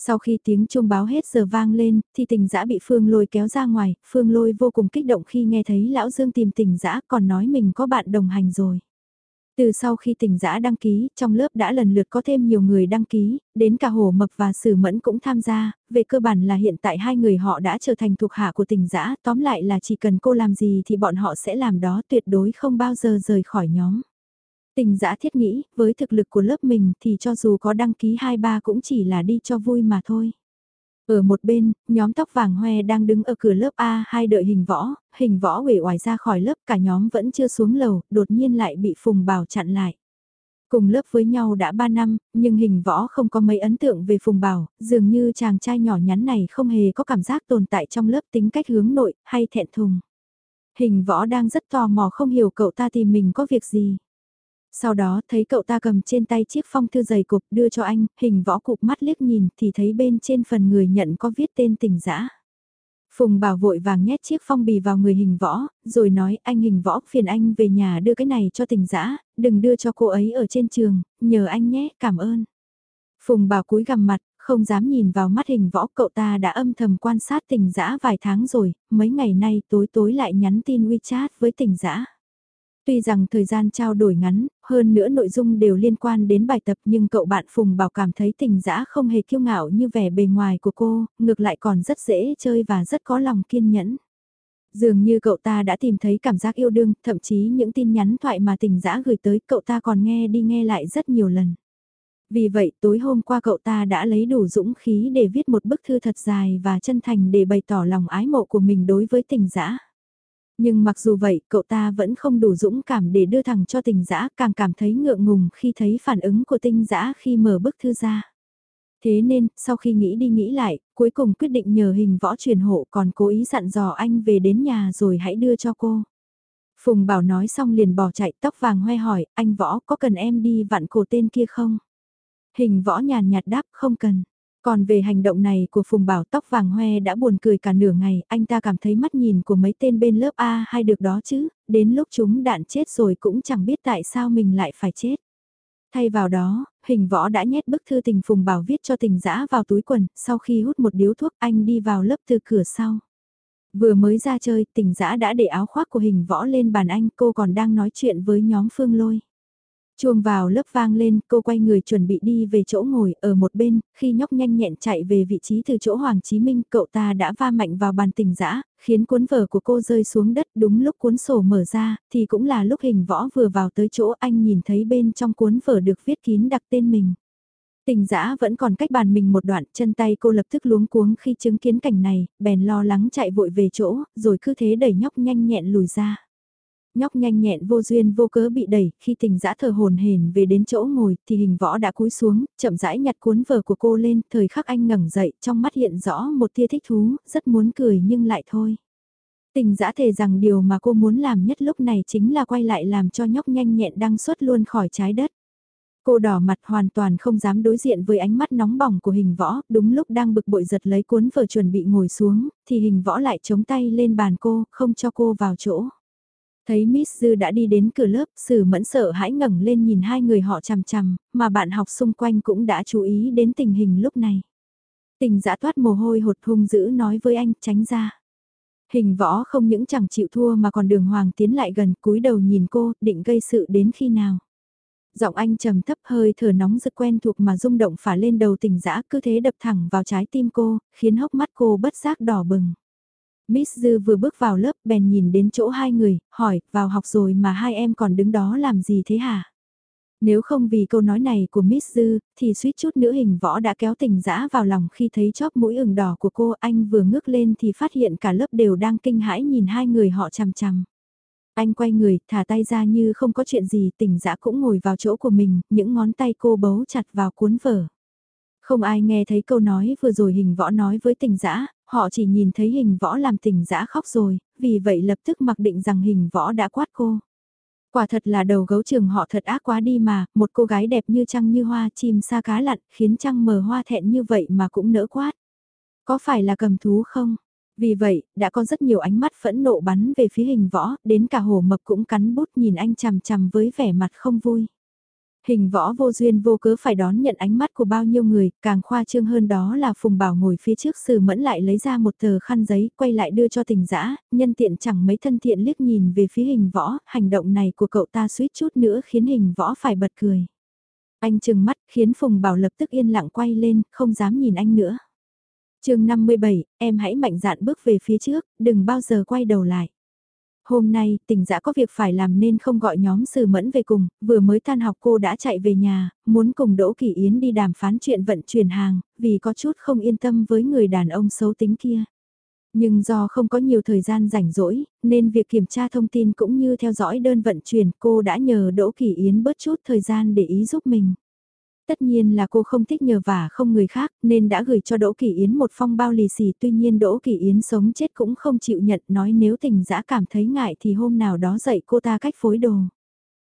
Sau khi tiếng chuông báo hết giờ vang lên, thì tình dã bị Phương Lôi kéo ra ngoài, Phương Lôi vô cùng kích động khi nghe thấy Lão Dương tìm tình dã còn nói mình có bạn đồng hành rồi. Từ sau khi tình dã đăng ký, trong lớp đã lần lượt có thêm nhiều người đăng ký, đến cả Hồ Mập và Sử Mẫn cũng tham gia, về cơ bản là hiện tại hai người họ đã trở thành thuộc hạ của tình dã, tóm lại là chỉ cần cô làm gì thì bọn họ sẽ làm đó tuyệt đối không bao giờ rời khỏi nhóm. Tình dã thiết nghĩ, với thực lực của lớp mình thì cho dù có đăng ký 2-3 cũng chỉ là đi cho vui mà thôi. Ở một bên, nhóm tóc vàng hoe đang đứng ở cửa lớp A hai đợi hình võ, hình võ uể oải ra khỏi lớp cả nhóm vẫn chưa xuống lầu, đột nhiên lại bị Phùng Bảo chặn lại. Cùng lớp với nhau đã 3 năm, nhưng hình võ không có mấy ấn tượng về Phùng Bảo, dường như chàng trai nhỏ nhắn này không hề có cảm giác tồn tại trong lớp tính cách hướng nội, hay thẹn thùng. Hình võ đang rất tò mò không hiểu cậu ta tìm mình có việc gì. Sau đó thấy cậu ta cầm trên tay chiếc phong thư dày cục đưa cho anh, hình võ cục mắt liếc nhìn thì thấy bên trên phần người nhận có viết tên tình dã Phùng bảo vội vàng nhét chiếc phong bì vào người hình võ, rồi nói anh hình võ phiền anh về nhà đưa cái này cho tình dã đừng đưa cho cô ấy ở trên trường, nhờ anh nhé, cảm ơn. Phùng bảo cúi gằm mặt, không dám nhìn vào mắt hình võ cậu ta đã âm thầm quan sát tình dã vài tháng rồi, mấy ngày nay tối tối lại nhắn tin WeChat với tình dã Tuy rằng thời gian trao đổi ngắn, hơn nữa nội dung đều liên quan đến bài tập nhưng cậu bạn Phùng Bảo cảm thấy tình dã không hề kiêu ngạo như vẻ bề ngoài của cô, ngược lại còn rất dễ chơi và rất có lòng kiên nhẫn. Dường như cậu ta đã tìm thấy cảm giác yêu đương, thậm chí những tin nhắn thoại mà tình dã gửi tới cậu ta còn nghe đi nghe lại rất nhiều lần. Vì vậy tối hôm qua cậu ta đã lấy đủ dũng khí để viết một bức thư thật dài và chân thành để bày tỏ lòng ái mộ của mình đối với tình dã. Nhưng mặc dù vậy, cậu ta vẫn không đủ dũng cảm để đưa thẳng cho tình dã càng cảm thấy ngượng ngùng khi thấy phản ứng của tinh dã khi mở bức thư ra. Thế nên, sau khi nghĩ đi nghĩ lại, cuối cùng quyết định nhờ hình võ truyền hộ còn cố ý dặn dò anh về đến nhà rồi hãy đưa cho cô. Phùng Bảo nói xong liền bỏ chạy tóc vàng hoe hỏi, anh võ có cần em đi vặn cổ tên kia không? Hình võ nhàn nhạt đáp không cần. Còn về hành động này của Phùng Bảo tóc vàng hoe đã buồn cười cả nửa ngày, anh ta cảm thấy mắt nhìn của mấy tên bên lớp A hay được đó chứ, đến lúc chúng đạn chết rồi cũng chẳng biết tại sao mình lại phải chết. Thay vào đó, hình võ đã nhét bức thư tình Phùng Bảo viết cho tình dã vào túi quần, sau khi hút một điếu thuốc anh đi vào lớp từ cửa sau. Vừa mới ra chơi, tình dã đã để áo khoác của hình võ lên bàn anh, cô còn đang nói chuyện với nhóm phương lôi. Chuông vào lớp vang lên, cô quay người chuẩn bị đi về chỗ ngồi ở một bên, khi nhóc nhanh nhẹn chạy về vị trí từ chỗ Hoàng Chí Minh, cậu ta đã va mạnh vào bàn tình dã khiến cuốn vở của cô rơi xuống đất đúng lúc cuốn sổ mở ra, thì cũng là lúc hình võ vừa vào tới chỗ anh nhìn thấy bên trong cuốn vở được viết kín đặt tên mình. Tình dã vẫn còn cách bàn mình một đoạn, chân tay cô lập tức luống cuống khi chứng kiến cảnh này, bèn lo lắng chạy vội về chỗ, rồi cứ thế đẩy nhóc nhanh nhẹn lùi ra. Nhóc nhanh nhẹn vô duyên vô cớ bị đẩy, khi tình dã thờ hồn hển về đến chỗ ngồi thì hình võ đã cúi xuống, chậm rãi nhặt cuốn vở của cô lên, thời khắc anh ngẩng dậy, trong mắt hiện rõ một tia thích thú, rất muốn cười nhưng lại thôi. Tình dã thề rằng điều mà cô muốn làm nhất lúc này chính là quay lại làm cho nhóc nhanh nhẹn đang xuất luôn khỏi trái đất. Cô đỏ mặt hoàn toàn không dám đối diện với ánh mắt nóng bỏng của hình võ, đúng lúc đang bực bội giật lấy cuốn vở chuẩn bị ngồi xuống, thì hình võ lại chống tay lên bàn cô, không cho cô vào chỗ. Thấy Miss Dư đã đi đến cửa lớp, sử mẫn sợ hãi ngẩng lên nhìn hai người họ chằm chằm, mà bạn học xung quanh cũng đã chú ý đến tình hình lúc này. Tình giã toát mồ hôi hột hung dữ nói với anh tránh ra. Hình võ không những chẳng chịu thua mà còn đường hoàng tiến lại gần cúi đầu nhìn cô, định gây sự đến khi nào. Giọng anh trầm thấp hơi thở nóng rực quen thuộc mà rung động phả lên đầu tình dã cứ thế đập thẳng vào trái tim cô, khiến hốc mắt cô bất giác đỏ bừng. Miss Dư vừa bước vào lớp bèn nhìn đến chỗ hai người, hỏi, vào học rồi mà hai em còn đứng đó làm gì thế hả? Nếu không vì câu nói này của Miss Dư, thì suýt chút nữa hình võ đã kéo tình dã vào lòng khi thấy chóp mũi ửng đỏ của cô anh vừa ngước lên thì phát hiện cả lớp đều đang kinh hãi nhìn hai người họ chằm chằm. Anh quay người, thả tay ra như không có chuyện gì, tỉnh dã cũng ngồi vào chỗ của mình, những ngón tay cô bấu chặt vào cuốn vở. Không ai nghe thấy câu nói vừa rồi hình võ nói với tình dã họ chỉ nhìn thấy hình võ làm tình dã khóc rồi, vì vậy lập tức mặc định rằng hình võ đã quát cô. Quả thật là đầu gấu trường họ thật ác quá đi mà, một cô gái đẹp như trăng như hoa chim sa cá lặn, khiến trăng mờ hoa thẹn như vậy mà cũng nỡ quát. Có phải là cầm thú không? Vì vậy, đã có rất nhiều ánh mắt phẫn nộ bắn về phía hình võ, đến cả hồ mập cũng cắn bút nhìn anh chằm chằm với vẻ mặt không vui. Hình võ vô duyên vô cớ phải đón nhận ánh mắt của bao nhiêu người, càng khoa trương hơn đó là Phùng Bảo ngồi phía trước sử mẫn lại lấy ra một tờ khăn giấy, quay lại đưa cho tình dã nhân tiện chẳng mấy thân thiện liếc nhìn về phía hình võ, hành động này của cậu ta suýt chút nữa khiến hình võ phải bật cười. Anh chừng mắt khiến Phùng Bảo lập tức yên lặng quay lên, không dám nhìn anh nữa. chương 57, em hãy mạnh dạn bước về phía trước, đừng bao giờ quay đầu lại. Hôm nay, tỉnh dã có việc phải làm nên không gọi nhóm sử mẫn về cùng, vừa mới tan học cô đã chạy về nhà, muốn cùng Đỗ Kỳ Yến đi đàm phán chuyện vận chuyển hàng, vì có chút không yên tâm với người đàn ông xấu tính kia. Nhưng do không có nhiều thời gian rảnh rỗi, nên việc kiểm tra thông tin cũng như theo dõi đơn vận chuyển cô đã nhờ Đỗ Kỳ Yến bớt chút thời gian để ý giúp mình. Tất nhiên là cô không thích nhờ vả không người khác nên đã gửi cho Đỗ Kỳ Yến một phong bao lì xì tuy nhiên Đỗ Kỳ Yến sống chết cũng không chịu nhận nói nếu tình dã cảm thấy ngại thì hôm nào đó dạy cô ta cách phối đồ.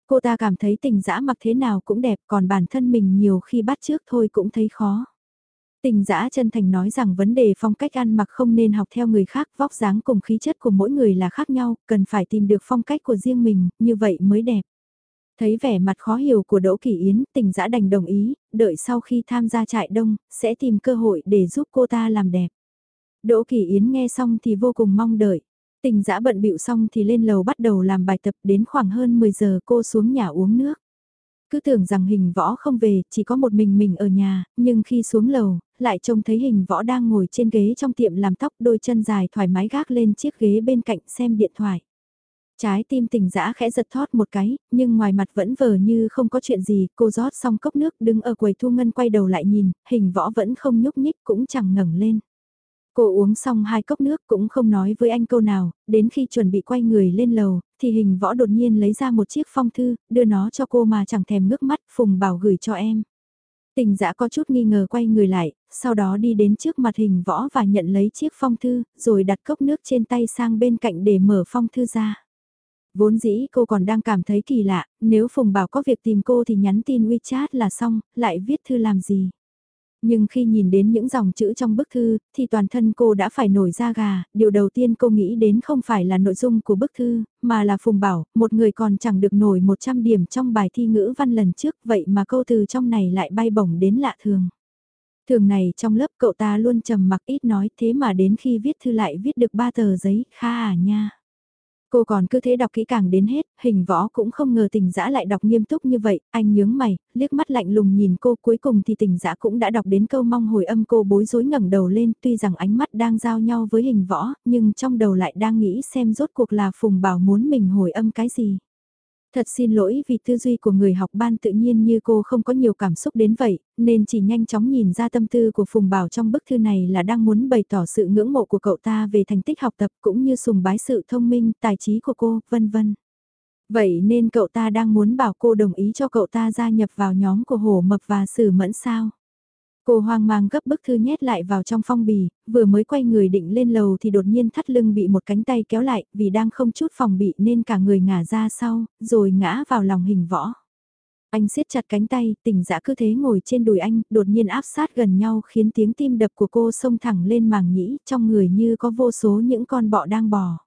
Cô ta cảm thấy tình dã mặc thế nào cũng đẹp còn bản thân mình nhiều khi bắt trước thôi cũng thấy khó. Tình dã chân thành nói rằng vấn đề phong cách ăn mặc không nên học theo người khác, vóc dáng cùng khí chất của mỗi người là khác nhau, cần phải tìm được phong cách của riêng mình, như vậy mới đẹp. Thấy vẻ mặt khó hiểu của Đỗ Kỳ Yến, tình dã đành đồng ý, đợi sau khi tham gia trại đông, sẽ tìm cơ hội để giúp cô ta làm đẹp. Đỗ Kỳ Yến nghe xong thì vô cùng mong đợi. Tình dã bận bịu xong thì lên lầu bắt đầu làm bài tập đến khoảng hơn 10 giờ cô xuống nhà uống nước. Cứ tưởng rằng hình võ không về, chỉ có một mình mình ở nhà, nhưng khi xuống lầu, lại trông thấy hình võ đang ngồi trên ghế trong tiệm làm tóc đôi chân dài thoải mái gác lên chiếc ghế bên cạnh xem điện thoại. Trái tim tình dã khẽ giật thót một cái, nhưng ngoài mặt vẫn vờ như không có chuyện gì, cô rót xong cốc nước đứng ở quầy thu ngân quay đầu lại nhìn, hình võ vẫn không nhúc nhích cũng chẳng ngẩng lên. Cô uống xong hai cốc nước cũng không nói với anh câu nào, đến khi chuẩn bị quay người lên lầu, thì hình võ đột nhiên lấy ra một chiếc phong thư, đưa nó cho cô mà chẳng thèm ngước mắt, Phùng bảo gửi cho em. Tình dã có chút nghi ngờ quay người lại, sau đó đi đến trước mặt hình võ và nhận lấy chiếc phong thư, rồi đặt cốc nước trên tay sang bên cạnh để mở phong thư ra. Vốn dĩ cô còn đang cảm thấy kỳ lạ, nếu Phùng Bảo có việc tìm cô thì nhắn tin WeChat là xong, lại viết thư làm gì. Nhưng khi nhìn đến những dòng chữ trong bức thư, thì toàn thân cô đã phải nổi da gà, điều đầu tiên cô nghĩ đến không phải là nội dung của bức thư, mà là Phùng Bảo, một người còn chẳng được nổi 100 điểm trong bài thi ngữ văn lần trước, vậy mà câu từ trong này lại bay bổng đến lạ thường. Thường này trong lớp cậu ta luôn trầm mặc ít nói thế mà đến khi viết thư lại viết được ba tờ giấy, kha à nha. Cô còn cứ thế đọc kỹ càng đến hết, hình võ cũng không ngờ tình dã lại đọc nghiêm túc như vậy, anh nhướng mày, liếc mắt lạnh lùng nhìn cô cuối cùng thì tình dã cũng đã đọc đến câu mong hồi âm cô bối rối ngẩng đầu lên tuy rằng ánh mắt đang giao nhau với hình võ, nhưng trong đầu lại đang nghĩ xem rốt cuộc là Phùng Bảo muốn mình hồi âm cái gì. Thật xin lỗi vì tư duy của người học ban tự nhiên như cô không có nhiều cảm xúc đến vậy, nên chỉ nhanh chóng nhìn ra tâm tư của Phùng Bảo trong bức thư này là đang muốn bày tỏ sự ngưỡng mộ của cậu ta về thành tích học tập cũng như sùng bái sự thông minh, tài trí của cô, vân vân. Vậy nên cậu ta đang muốn bảo cô đồng ý cho cậu ta gia nhập vào nhóm của Hồ Mập và Sử Mẫn sao? Cô hoang mang gấp bức thư nhét lại vào trong phong bì, vừa mới quay người định lên lầu thì đột nhiên thắt lưng bị một cánh tay kéo lại, vì đang không chút phòng bị nên cả người ngả ra sau, rồi ngã vào lòng hình võ. Anh siết chặt cánh tay, tỉnh dã cứ thế ngồi trên đùi anh, đột nhiên áp sát gần nhau khiến tiếng tim đập của cô xông thẳng lên màng nhĩ, trong người như có vô số những con bọ đang bò.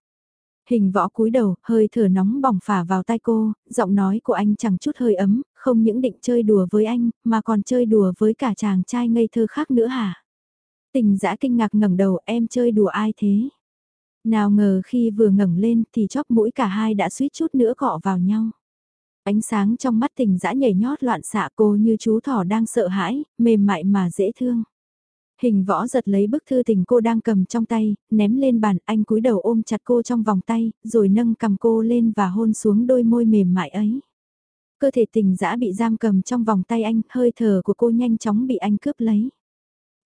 Hình võ cúi đầu, hơi thở nóng bỏng phả vào tai cô, giọng nói của anh chẳng chút hơi ấm, không những định chơi đùa với anh, mà còn chơi đùa với cả chàng trai ngây thơ khác nữa hả? Tình dã kinh ngạc ngẩng đầu em chơi đùa ai thế? Nào ngờ khi vừa ngẩng lên thì chóp mũi cả hai đã suýt chút nữa cọ vào nhau. Ánh sáng trong mắt tình dã nhảy nhót loạn xạ cô như chú thỏ đang sợ hãi, mềm mại mà dễ thương. Hình võ giật lấy bức thư tình cô đang cầm trong tay, ném lên bàn anh cúi đầu ôm chặt cô trong vòng tay, rồi nâng cầm cô lên và hôn xuống đôi môi mềm mại ấy. Cơ thể tình dã bị giam cầm trong vòng tay anh, hơi thở của cô nhanh chóng bị anh cướp lấy.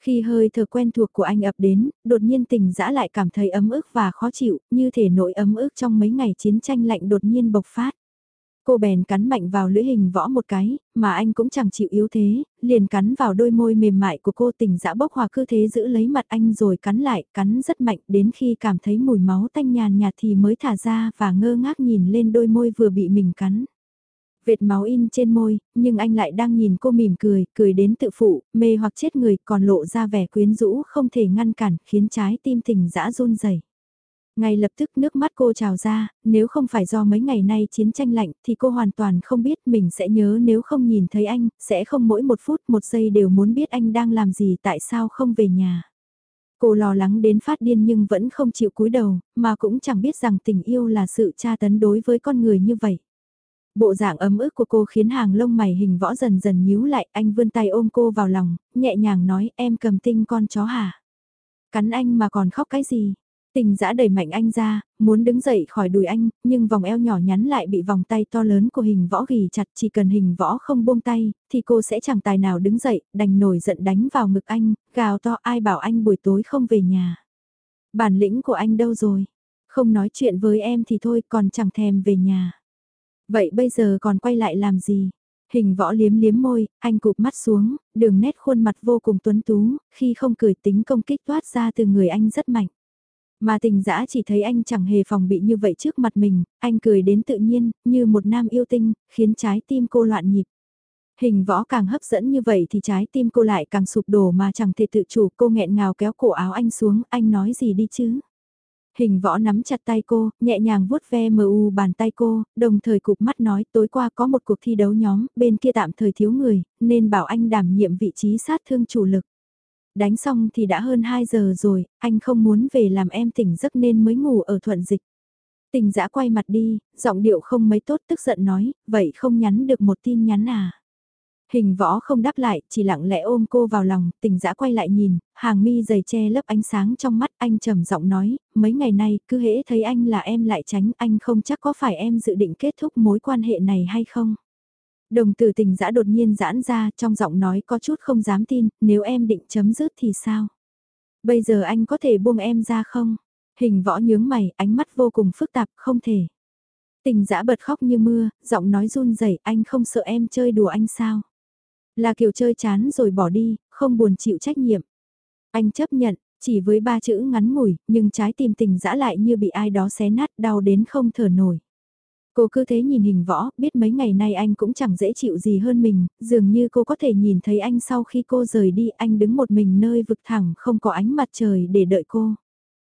Khi hơi thở quen thuộc của anh ập đến, đột nhiên tình dã lại cảm thấy ấm ức và khó chịu, như thể nỗi ấm ức trong mấy ngày chiến tranh lạnh đột nhiên bộc phát. Cô bèn cắn mạnh vào lưỡi hình võ một cái, mà anh cũng chẳng chịu yếu thế, liền cắn vào đôi môi mềm mại của cô tình dã bốc hòa cứ thế giữ lấy mặt anh rồi cắn lại, cắn rất mạnh đến khi cảm thấy mùi máu tanh nhàn nhạt thì mới thả ra và ngơ ngác nhìn lên đôi môi vừa bị mình cắn. Vệt máu in trên môi, nhưng anh lại đang nhìn cô mỉm cười, cười đến tự phụ, mê hoặc chết người còn lộ ra vẻ quyến rũ không thể ngăn cản khiến trái tim tình dã run rẩy. Ngay lập tức nước mắt cô trào ra, nếu không phải do mấy ngày nay chiến tranh lạnh thì cô hoàn toàn không biết mình sẽ nhớ nếu không nhìn thấy anh, sẽ không mỗi một phút một giây đều muốn biết anh đang làm gì tại sao không về nhà. Cô lo lắng đến phát điên nhưng vẫn không chịu cúi đầu, mà cũng chẳng biết rằng tình yêu là sự tra tấn đối với con người như vậy. Bộ dạng ấm ức của cô khiến hàng lông mày hình võ dần dần nhíu lại, anh vươn tay ôm cô vào lòng, nhẹ nhàng nói em cầm tinh con chó hả? Cắn anh mà còn khóc cái gì? Tình giã đẩy mạnh anh ra, muốn đứng dậy khỏi đùi anh, nhưng vòng eo nhỏ nhắn lại bị vòng tay to lớn của hình võ ghi chặt chỉ cần hình võ không buông tay, thì cô sẽ chẳng tài nào đứng dậy, đành nổi giận đánh vào ngực anh, gào to ai bảo anh buổi tối không về nhà. Bản lĩnh của anh đâu rồi? Không nói chuyện với em thì thôi còn chẳng thèm về nhà. Vậy bây giờ còn quay lại làm gì? Hình võ liếm liếm môi, anh cụp mắt xuống, đường nét khuôn mặt vô cùng tuấn tú, khi không cười tính công kích toát ra từ người anh rất mạnh. Mà tình dã chỉ thấy anh chẳng hề phòng bị như vậy trước mặt mình, anh cười đến tự nhiên, như một nam yêu tinh, khiến trái tim cô loạn nhịp. Hình võ càng hấp dẫn như vậy thì trái tim cô lại càng sụp đổ mà chẳng thể tự chủ cô nghẹn ngào kéo cổ áo anh xuống, anh nói gì đi chứ. Hình võ nắm chặt tay cô, nhẹ nhàng vuốt ve mờ u bàn tay cô, đồng thời cục mắt nói tối qua có một cuộc thi đấu nhóm, bên kia tạm thời thiếu người, nên bảo anh đảm nhiệm vị trí sát thương chủ lực. Đánh xong thì đã hơn 2 giờ rồi, anh không muốn về làm em tỉnh giấc nên mới ngủ ở thuận dịch. Tình giã quay mặt đi, giọng điệu không mấy tốt tức giận nói, vậy không nhắn được một tin nhắn à. Hình võ không đáp lại, chỉ lặng lẽ ôm cô vào lòng, tình dã quay lại nhìn, hàng mi dày che lấp ánh sáng trong mắt anh trầm giọng nói, mấy ngày nay cứ hễ thấy anh là em lại tránh anh không chắc có phải em dự định kết thúc mối quan hệ này hay không. Đồng tử tình dã đột nhiên giãn ra trong giọng nói có chút không dám tin, nếu em định chấm dứt thì sao? Bây giờ anh có thể buông em ra không? Hình võ nhướng mày, ánh mắt vô cùng phức tạp, không thể. Tình dã bật khóc như mưa, giọng nói run rẩy anh không sợ em chơi đùa anh sao? Là kiểu chơi chán rồi bỏ đi, không buồn chịu trách nhiệm. Anh chấp nhận, chỉ với ba chữ ngắn ngủi, nhưng trái tim tình dã lại như bị ai đó xé nát đau đến không thở nổi. Cô cứ thế nhìn hình võ, biết mấy ngày nay anh cũng chẳng dễ chịu gì hơn mình, dường như cô có thể nhìn thấy anh sau khi cô rời đi anh đứng một mình nơi vực thẳng không có ánh mặt trời để đợi cô.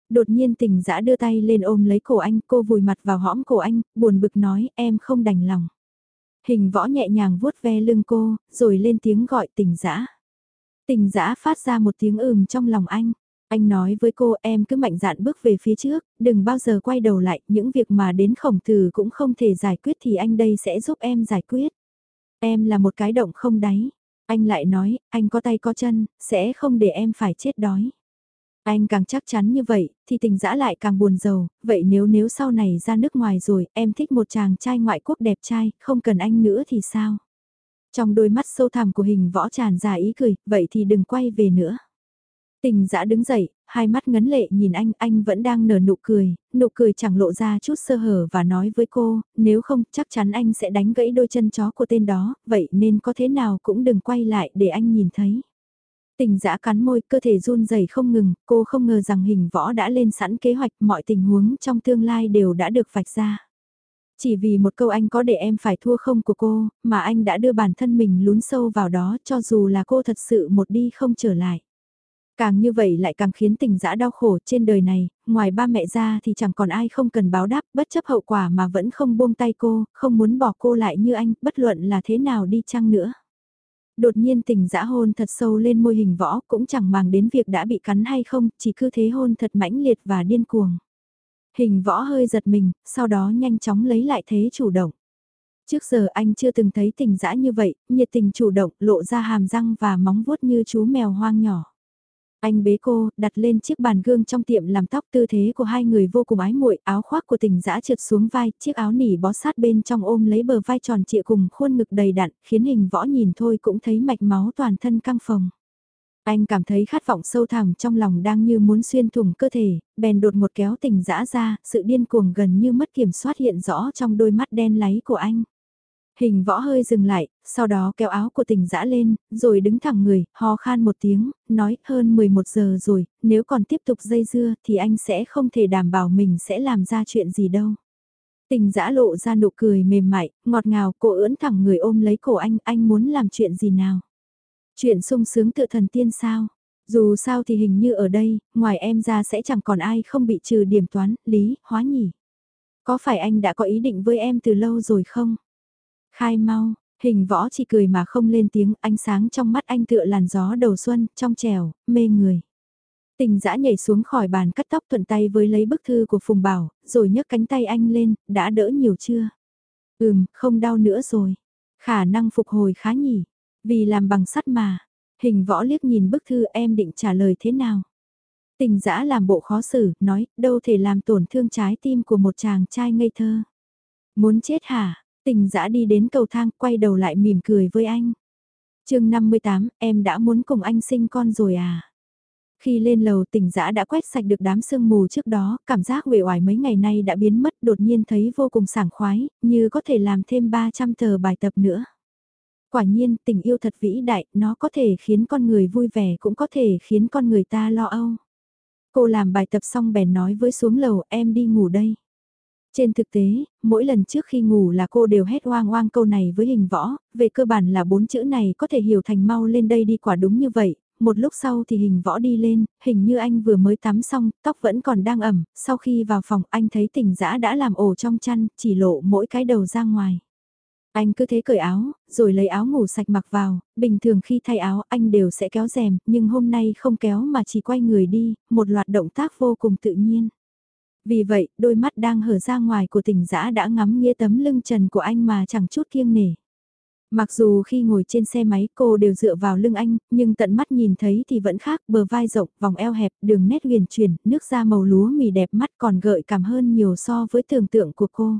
Đột nhiên tình dã đưa tay lên ôm lấy cổ anh, cô vùi mặt vào hõm cổ anh, buồn bực nói em không đành lòng. Hình võ nhẹ nhàng vuốt ve lưng cô, rồi lên tiếng gọi tình dã. Tình dã phát ra một tiếng ừm trong lòng anh. Anh nói với cô em cứ mạnh dạn bước về phía trước, đừng bao giờ quay đầu lại, những việc mà đến khổng tử cũng không thể giải quyết thì anh đây sẽ giúp em giải quyết. Em là một cái động không đáy. Anh lại nói, anh có tay có chân, sẽ không để em phải chết đói. Anh càng chắc chắn như vậy, thì tình dã lại càng buồn giàu, vậy nếu nếu sau này ra nước ngoài rồi, em thích một chàng trai ngoại quốc đẹp trai, không cần anh nữa thì sao? Trong đôi mắt sâu thẳm của hình võ tràn ra ý cười, vậy thì đừng quay về nữa. Tình dã đứng dậy, hai mắt ngấn lệ nhìn anh, anh vẫn đang nở nụ cười, nụ cười chẳng lộ ra chút sơ hở và nói với cô, nếu không chắc chắn anh sẽ đánh gãy đôi chân chó của tên đó, vậy nên có thế nào cũng đừng quay lại để anh nhìn thấy. Tình dã cắn môi, cơ thể run rẩy không ngừng, cô không ngờ rằng hình võ đã lên sẵn kế hoạch mọi tình huống trong tương lai đều đã được vạch ra. Chỉ vì một câu anh có để em phải thua không của cô, mà anh đã đưa bản thân mình lún sâu vào đó cho dù là cô thật sự một đi không trở lại. Càng như vậy lại càng khiến tình dã đau khổ trên đời này, ngoài ba mẹ ra thì chẳng còn ai không cần báo đáp, bất chấp hậu quả mà vẫn không buông tay cô, không muốn bỏ cô lại như anh, bất luận là thế nào đi chăng nữa. Đột nhiên tình dã hôn thật sâu lên môi hình võ cũng chẳng màng đến việc đã bị cắn hay không, chỉ cứ thế hôn thật mãnh liệt và điên cuồng. Hình võ hơi giật mình, sau đó nhanh chóng lấy lại thế chủ động. Trước giờ anh chưa từng thấy tình dã như vậy, nhiệt tình chủ động, lộ ra hàm răng và móng vuốt như chú mèo hoang nhỏ. Anh bế cô, đặt lên chiếc bàn gương trong tiệm làm tóc tư thế của hai người vô cùng ái muội, áo khoác của tình dã trượt xuống vai, chiếc áo nỉ bó sát bên trong ôm lấy bờ vai tròn trịa cùng khuôn ngực đầy đặn, khiến hình võ nhìn thôi cũng thấy mạch máu toàn thân căng phồng. Anh cảm thấy khát vọng sâu thẳm trong lòng đang như muốn xuyên thủng cơ thể, bèn đột một kéo tình dã ra, sự điên cuồng gần như mất kiểm soát hiện rõ trong đôi mắt đen láy của anh. Hình võ hơi dừng lại, sau đó kéo áo của tình dã lên, rồi đứng thẳng người, ho khan một tiếng, nói hơn 11 giờ rồi, nếu còn tiếp tục dây dưa thì anh sẽ không thể đảm bảo mình sẽ làm ra chuyện gì đâu. Tình dã lộ ra nụ cười mềm mại, ngọt ngào, cô ưỡn thẳng người ôm lấy cổ anh, anh muốn làm chuyện gì nào? Chuyện sung sướng tự thần tiên sao? Dù sao thì hình như ở đây, ngoài em ra sẽ chẳng còn ai không bị trừ điểm toán, lý, hóa nhỉ? Có phải anh đã có ý định với em từ lâu rồi không? Khai mau, hình võ chỉ cười mà không lên tiếng, ánh sáng trong mắt anh tựa làn gió đầu xuân, trong trèo, mê người. Tình dã nhảy xuống khỏi bàn cắt tóc thuận tay với lấy bức thư của Phùng Bảo, rồi nhấc cánh tay anh lên, đã đỡ nhiều chưa? Ừm, không đau nữa rồi. Khả năng phục hồi khá nhỉ, vì làm bằng sắt mà. Hình võ liếc nhìn bức thư em định trả lời thế nào? Tình dã làm bộ khó xử, nói, đâu thể làm tổn thương trái tim của một chàng trai ngây thơ. Muốn chết hả? Tình dã đi đến cầu thang, quay đầu lại mỉm cười với anh. chương 58, em đã muốn cùng anh sinh con rồi à? Khi lên lầu tỉnh dã đã quét sạch được đám sương mù trước đó, cảm giác uể oải mấy ngày nay đã biến mất đột nhiên thấy vô cùng sảng khoái, như có thể làm thêm 300 tờ bài tập nữa. Quả nhiên tình yêu thật vĩ đại, nó có thể khiến con người vui vẻ cũng có thể khiến con người ta lo âu. Cô làm bài tập xong bèn nói với xuống lầu em đi ngủ đây. Trên thực tế, mỗi lần trước khi ngủ là cô đều hét oang oang câu này với hình võ, về cơ bản là bốn chữ này có thể hiểu thành mau lên đây đi quả đúng như vậy. Một lúc sau thì hình võ đi lên, hình như anh vừa mới tắm xong, tóc vẫn còn đang ẩm, sau khi vào phòng anh thấy tình dã đã làm ổ trong chăn, chỉ lộ mỗi cái đầu ra ngoài. Anh cứ thế cởi áo, rồi lấy áo ngủ sạch mặc vào, bình thường khi thay áo anh đều sẽ kéo rèm, nhưng hôm nay không kéo mà chỉ quay người đi, một loạt động tác vô cùng tự nhiên. Vì vậy, đôi mắt đang hở ra ngoài của tỉnh giã đã ngắm nghĩa tấm lưng trần của anh mà chẳng chút kiêng nể. Mặc dù khi ngồi trên xe máy cô đều dựa vào lưng anh, nhưng tận mắt nhìn thấy thì vẫn khác, bờ vai rộng, vòng eo hẹp, đường nét huyền chuyển, nước da màu lúa mì đẹp mắt còn gợi cảm hơn nhiều so với tưởng tượng của cô.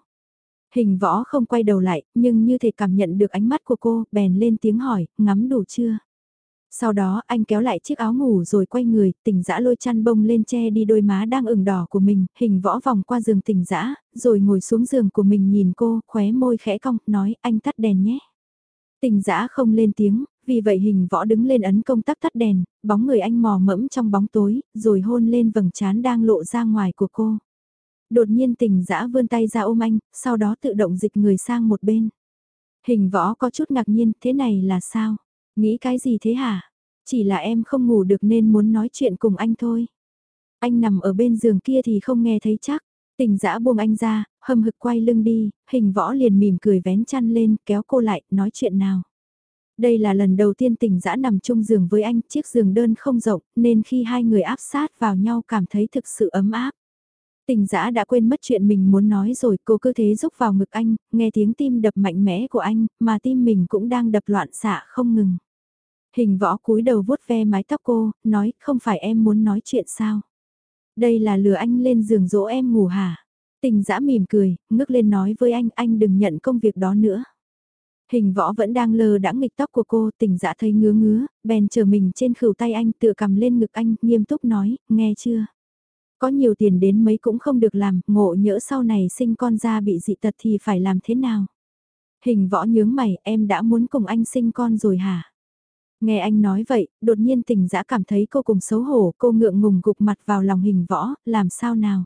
Hình võ không quay đầu lại, nhưng như thể cảm nhận được ánh mắt của cô, bèn lên tiếng hỏi, ngắm đủ chưa? Sau đó anh kéo lại chiếc áo ngủ rồi quay người, tỉnh dã lôi chăn bông lên che đi đôi má đang ửng đỏ của mình, hình võ vòng qua giường tỉnh dã, rồi ngồi xuống giường của mình nhìn cô, khóe môi khẽ cong, nói anh tắt đèn nhé. Tỉnh dã không lên tiếng, vì vậy hình võ đứng lên ấn công tắc tắt đèn, bóng người anh mò mẫm trong bóng tối, rồi hôn lên vầng trán đang lộ ra ngoài của cô. Đột nhiên tình dã vươn tay ra ôm anh, sau đó tự động dịch người sang một bên. Hình võ có chút ngạc nhiên, thế này là sao? Nghĩ cái gì thế hả? Chỉ là em không ngủ được nên muốn nói chuyện cùng anh thôi. Anh nằm ở bên giường kia thì không nghe thấy chắc. Tình dã buông anh ra, hầm hực quay lưng đi, hình võ liền mỉm cười vén chăn lên, kéo cô lại, nói chuyện nào. Đây là lần đầu tiên tình dã nằm chung giường với anh, chiếc giường đơn không rộng, nên khi hai người áp sát vào nhau cảm thấy thực sự ấm áp. Tình dã đã quên mất chuyện mình muốn nói rồi, cô cứ thế rúc vào ngực anh, nghe tiếng tim đập mạnh mẽ của anh, mà tim mình cũng đang đập loạn xạ không ngừng. Hình võ cúi đầu vuốt ve mái tóc cô, nói, không phải em muốn nói chuyện sao? Đây là lừa anh lên giường dỗ em ngủ hả? Tình dã mỉm cười, ngước lên nói với anh, anh đừng nhận công việc đó nữa. Hình võ vẫn đang lờ đãng nghịch tóc của cô, tình dã thấy ngứa ngứa, bèn chờ mình trên khửu tay anh tựa cầm lên ngực anh, nghiêm túc nói, nghe chưa? Có nhiều tiền đến mấy cũng không được làm, ngộ nhỡ sau này sinh con ra bị dị tật thì phải làm thế nào? Hình võ nhướng mày, em đã muốn cùng anh sinh con rồi hả? Nghe anh nói vậy, đột nhiên tình dã cảm thấy cô cùng xấu hổ, cô ngượng ngùng gục mặt vào lòng hình võ, làm sao nào?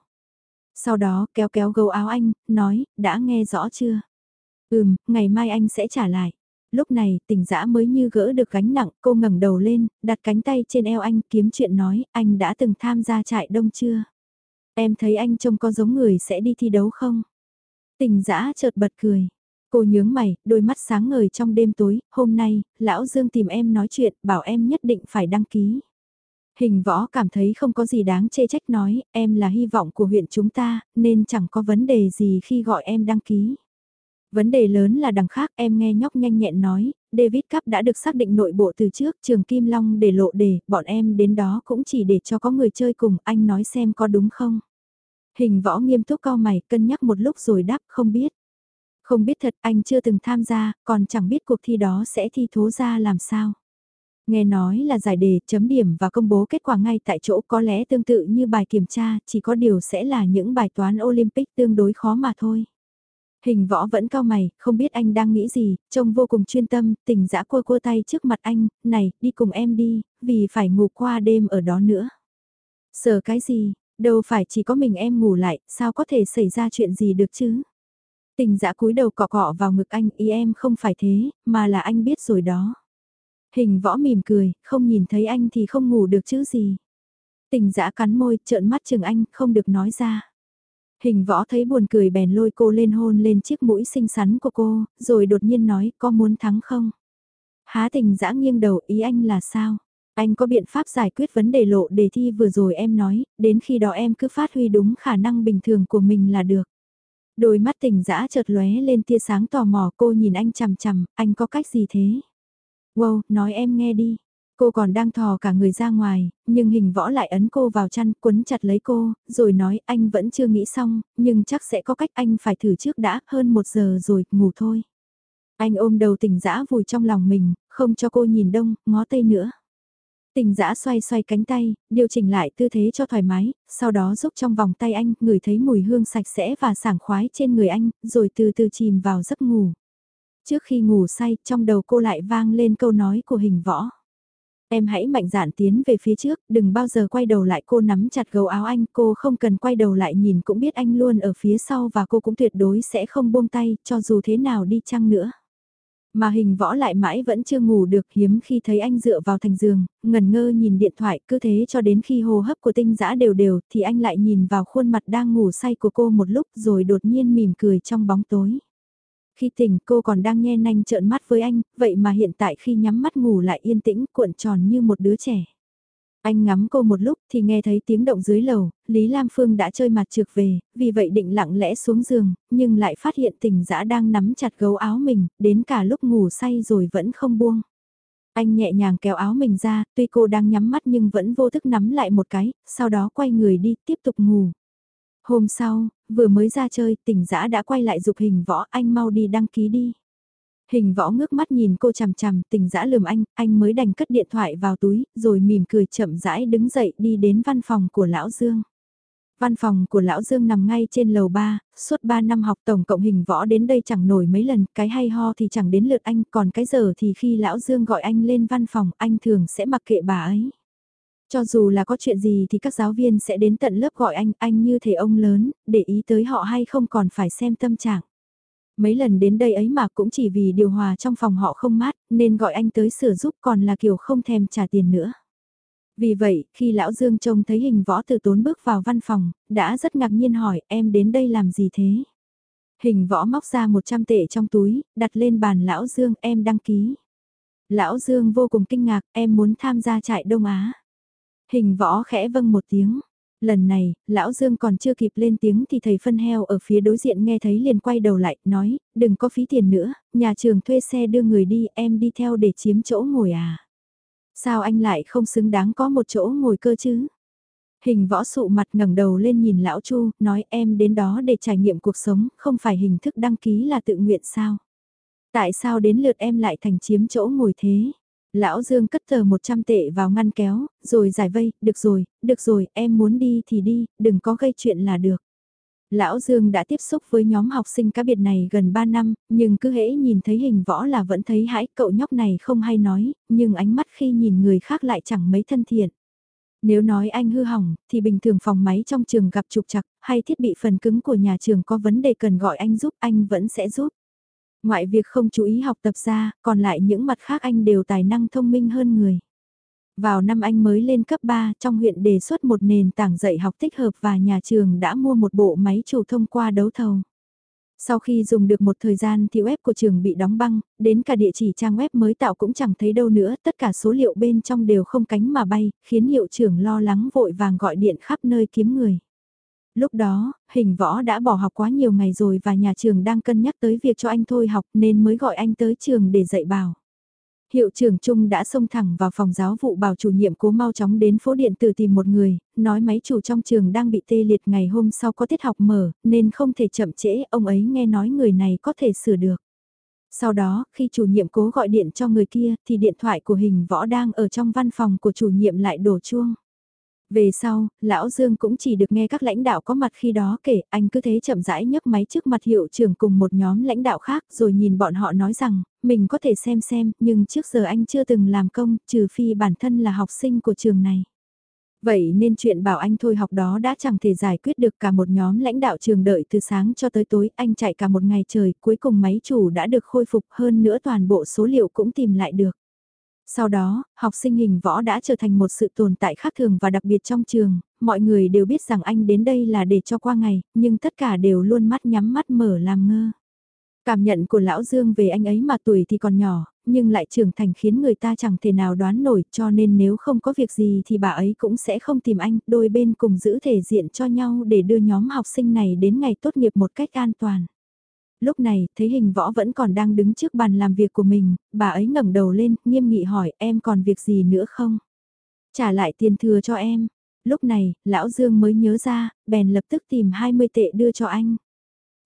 Sau đó kéo kéo gấu áo anh, nói, đã nghe rõ chưa? Ừm, ngày mai anh sẽ trả lại. Lúc này, tình dã mới như gỡ được gánh nặng, cô ngẩng đầu lên, đặt cánh tay trên eo anh kiếm chuyện nói, anh đã từng tham gia trại đông chưa? Em thấy anh trông có giống người sẽ đi thi đấu không? Tình dã chợt bật cười. Cô nhướng mày, đôi mắt sáng ngời trong đêm tối, hôm nay, lão Dương tìm em nói chuyện, bảo em nhất định phải đăng ký. Hình võ cảm thấy không có gì đáng chê trách nói, em là hy vọng của huyện chúng ta, nên chẳng có vấn đề gì khi gọi em đăng ký. Vấn đề lớn là đằng khác em nghe nhóc nhanh nhẹn nói, David Cup đã được xác định nội bộ từ trước, trường Kim Long để lộ đề, bọn em đến đó cũng chỉ để cho có người chơi cùng, anh nói xem có đúng không. Hình võ nghiêm túc cao mày, cân nhắc một lúc rồi đáp không biết. Không biết thật anh chưa từng tham gia, còn chẳng biết cuộc thi đó sẽ thi thố ra làm sao. Nghe nói là giải đề, chấm điểm và công bố kết quả ngay tại chỗ có lẽ tương tự như bài kiểm tra, chỉ có điều sẽ là những bài toán Olympic tương đối khó mà thôi. Hình võ vẫn cao mày, không biết anh đang nghĩ gì, trông vô cùng chuyên tâm, tình dã cua cua tay trước mặt anh, này, đi cùng em đi, vì phải ngủ qua đêm ở đó nữa. Sợ cái gì, đâu phải chỉ có mình em ngủ lại, sao có thể xảy ra chuyện gì được chứ? Tình dã cúi đầu cọ cọ vào ngực anh, ý em không phải thế, mà là anh biết rồi đó. Hình võ mỉm cười, không nhìn thấy anh thì không ngủ được chứ gì. Tình dã cắn môi, trợn mắt chừng anh, không được nói ra. Hình võ thấy buồn cười bèn lôi cô lên hôn lên chiếc mũi xinh xắn của cô, rồi đột nhiên nói, có muốn thắng không? Há tình dã nghiêng đầu, ý anh là sao? Anh có biện pháp giải quyết vấn đề lộ đề thi vừa rồi em nói, đến khi đó em cứ phát huy đúng khả năng bình thường của mình là được. Đôi mắt tình dã chợt lóe lên tia sáng tò mò cô nhìn anh chằm chằm, anh có cách gì thế? Wow, nói em nghe đi. Cô còn đang thò cả người ra ngoài, nhưng hình võ lại ấn cô vào chăn quấn chặt lấy cô, rồi nói anh vẫn chưa nghĩ xong, nhưng chắc sẽ có cách anh phải thử trước đã, hơn một giờ rồi, ngủ thôi. Anh ôm đầu tỉnh dã vùi trong lòng mình, không cho cô nhìn đông, ngó tây nữa. Tình giã xoay xoay cánh tay, điều chỉnh lại tư thế cho thoải mái, sau đó giúp trong vòng tay anh, ngửi thấy mùi hương sạch sẽ và sảng khoái trên người anh, rồi từ từ chìm vào giấc ngủ. Trước khi ngủ say, trong đầu cô lại vang lên câu nói của hình võ. Em hãy mạnh dạn tiến về phía trước, đừng bao giờ quay đầu lại cô nắm chặt gấu áo anh, cô không cần quay đầu lại nhìn cũng biết anh luôn ở phía sau và cô cũng tuyệt đối sẽ không buông tay, cho dù thế nào đi chăng nữa. Mà hình võ lại mãi vẫn chưa ngủ được hiếm khi thấy anh dựa vào thành giường, ngần ngơ nhìn điện thoại cứ thế cho đến khi hô hấp của tinh giã đều đều thì anh lại nhìn vào khuôn mặt đang ngủ say của cô một lúc rồi đột nhiên mỉm cười trong bóng tối. Khi tỉnh cô còn đang nhe nanh trợn mắt với anh, vậy mà hiện tại khi nhắm mắt ngủ lại yên tĩnh cuộn tròn như một đứa trẻ. Anh ngắm cô một lúc thì nghe thấy tiếng động dưới lầu, Lý Lam Phương đã chơi mặt trượt về, vì vậy định lặng lẽ xuống giường, nhưng lại phát hiện tình dã đang nắm chặt gấu áo mình, đến cả lúc ngủ say rồi vẫn không buông. Anh nhẹ nhàng kéo áo mình ra, tuy cô đang nhắm mắt nhưng vẫn vô thức nắm lại một cái, sau đó quay người đi tiếp tục ngủ. Hôm sau, vừa mới ra chơi, tỉnh dã đã quay lại dục hình võ, anh mau đi đăng ký đi. Hình võ ngước mắt nhìn cô chằm chằm, tình dã lườm anh, anh mới đành cất điện thoại vào túi, rồi mỉm cười chậm rãi đứng dậy đi đến văn phòng của Lão Dương. Văn phòng của Lão Dương nằm ngay trên lầu 3, suốt 3 năm học tổng cộng hình võ đến đây chẳng nổi mấy lần, cái hay ho thì chẳng đến lượt anh, còn cái giờ thì khi Lão Dương gọi anh lên văn phòng, anh thường sẽ mặc kệ bà ấy. Cho dù là có chuyện gì thì các giáo viên sẽ đến tận lớp gọi anh, anh như thể ông lớn, để ý tới họ hay không còn phải xem tâm trạng. Mấy lần đến đây ấy mà cũng chỉ vì điều hòa trong phòng họ không mát, nên gọi anh tới sửa giúp còn là kiểu không thèm trả tiền nữa. Vì vậy, khi Lão Dương trông thấy hình võ từ tốn bước vào văn phòng, đã rất ngạc nhiên hỏi em đến đây làm gì thế? Hình võ móc ra 100 tệ trong túi, đặt lên bàn Lão Dương em đăng ký. Lão Dương vô cùng kinh ngạc, em muốn tham gia trại Đông Á. Hình võ khẽ vâng một tiếng. Lần này, lão Dương còn chưa kịp lên tiếng thì thầy phân heo ở phía đối diện nghe thấy liền quay đầu lại, nói, đừng có phí tiền nữa, nhà trường thuê xe đưa người đi, em đi theo để chiếm chỗ ngồi à. Sao anh lại không xứng đáng có một chỗ ngồi cơ chứ? Hình võ sụ mặt ngẩng đầu lên nhìn lão Chu, nói em đến đó để trải nghiệm cuộc sống, không phải hình thức đăng ký là tự nguyện sao? Tại sao đến lượt em lại thành chiếm chỗ ngồi thế? Lão Dương cất tờ 100 tệ vào ngăn kéo, rồi giải vây, được rồi, được rồi, em muốn đi thì đi, đừng có gây chuyện là được. Lão Dương đã tiếp xúc với nhóm học sinh cá biệt này gần 3 năm, nhưng cứ hễ nhìn thấy hình võ là vẫn thấy hãi cậu nhóc này không hay nói, nhưng ánh mắt khi nhìn người khác lại chẳng mấy thân thiện. Nếu nói anh hư hỏng, thì bình thường phòng máy trong trường gặp trục trặc, hay thiết bị phần cứng của nhà trường có vấn đề cần gọi anh giúp, anh vẫn sẽ giúp. Ngoại việc không chú ý học tập ra, còn lại những mặt khác anh đều tài năng thông minh hơn người. Vào năm anh mới lên cấp 3, trong huyện đề xuất một nền tảng dạy học tích hợp và nhà trường đã mua một bộ máy chủ thông qua đấu thầu. Sau khi dùng được một thời gian thì web của trường bị đóng băng, đến cả địa chỉ trang web mới tạo cũng chẳng thấy đâu nữa, tất cả số liệu bên trong đều không cánh mà bay, khiến hiệu trưởng lo lắng vội vàng gọi điện khắp nơi kiếm người. Lúc đó, hình võ đã bỏ học quá nhiều ngày rồi và nhà trường đang cân nhắc tới việc cho anh thôi học nên mới gọi anh tới trường để dạy bảo. Hiệu trưởng Trung đã xông thẳng vào phòng giáo vụ bảo chủ nhiệm cố mau chóng đến phố điện tử tìm một người, nói máy chủ trong trường đang bị tê liệt ngày hôm sau có tiết học mở, nên không thể chậm trễ, ông ấy nghe nói người này có thể sửa được. Sau đó, khi chủ nhiệm cố gọi điện cho người kia, thì điện thoại của hình võ đang ở trong văn phòng của chủ nhiệm lại đổ chuông. Về sau, Lão Dương cũng chỉ được nghe các lãnh đạo có mặt khi đó kể, anh cứ thế chậm rãi nhấc máy trước mặt hiệu trưởng cùng một nhóm lãnh đạo khác rồi nhìn bọn họ nói rằng, mình có thể xem xem, nhưng trước giờ anh chưa từng làm công, trừ phi bản thân là học sinh của trường này. Vậy nên chuyện bảo anh thôi học đó đã chẳng thể giải quyết được cả một nhóm lãnh đạo trường đợi từ sáng cho tới tối, anh chạy cả một ngày trời, cuối cùng máy chủ đã được khôi phục hơn nữa toàn bộ số liệu cũng tìm lại được. Sau đó, học sinh hình võ đã trở thành một sự tồn tại khác thường và đặc biệt trong trường, mọi người đều biết rằng anh đến đây là để cho qua ngày, nhưng tất cả đều luôn mắt nhắm mắt mở làm ngơ. Cảm nhận của Lão Dương về anh ấy mà tuổi thì còn nhỏ, nhưng lại trưởng thành khiến người ta chẳng thể nào đoán nổi cho nên nếu không có việc gì thì bà ấy cũng sẽ không tìm anh, đôi bên cùng giữ thể diện cho nhau để đưa nhóm học sinh này đến ngày tốt nghiệp một cách an toàn lúc này thấy hình võ vẫn còn đang đứng trước bàn làm việc của mình, bà ấy ngẩng đầu lên, nghiêm nghị hỏi em còn việc gì nữa không? Trả lại tiền thừa cho em. Lúc này, lão Dương mới nhớ ra, bèn lập tức tìm 20 tệ đưa cho anh.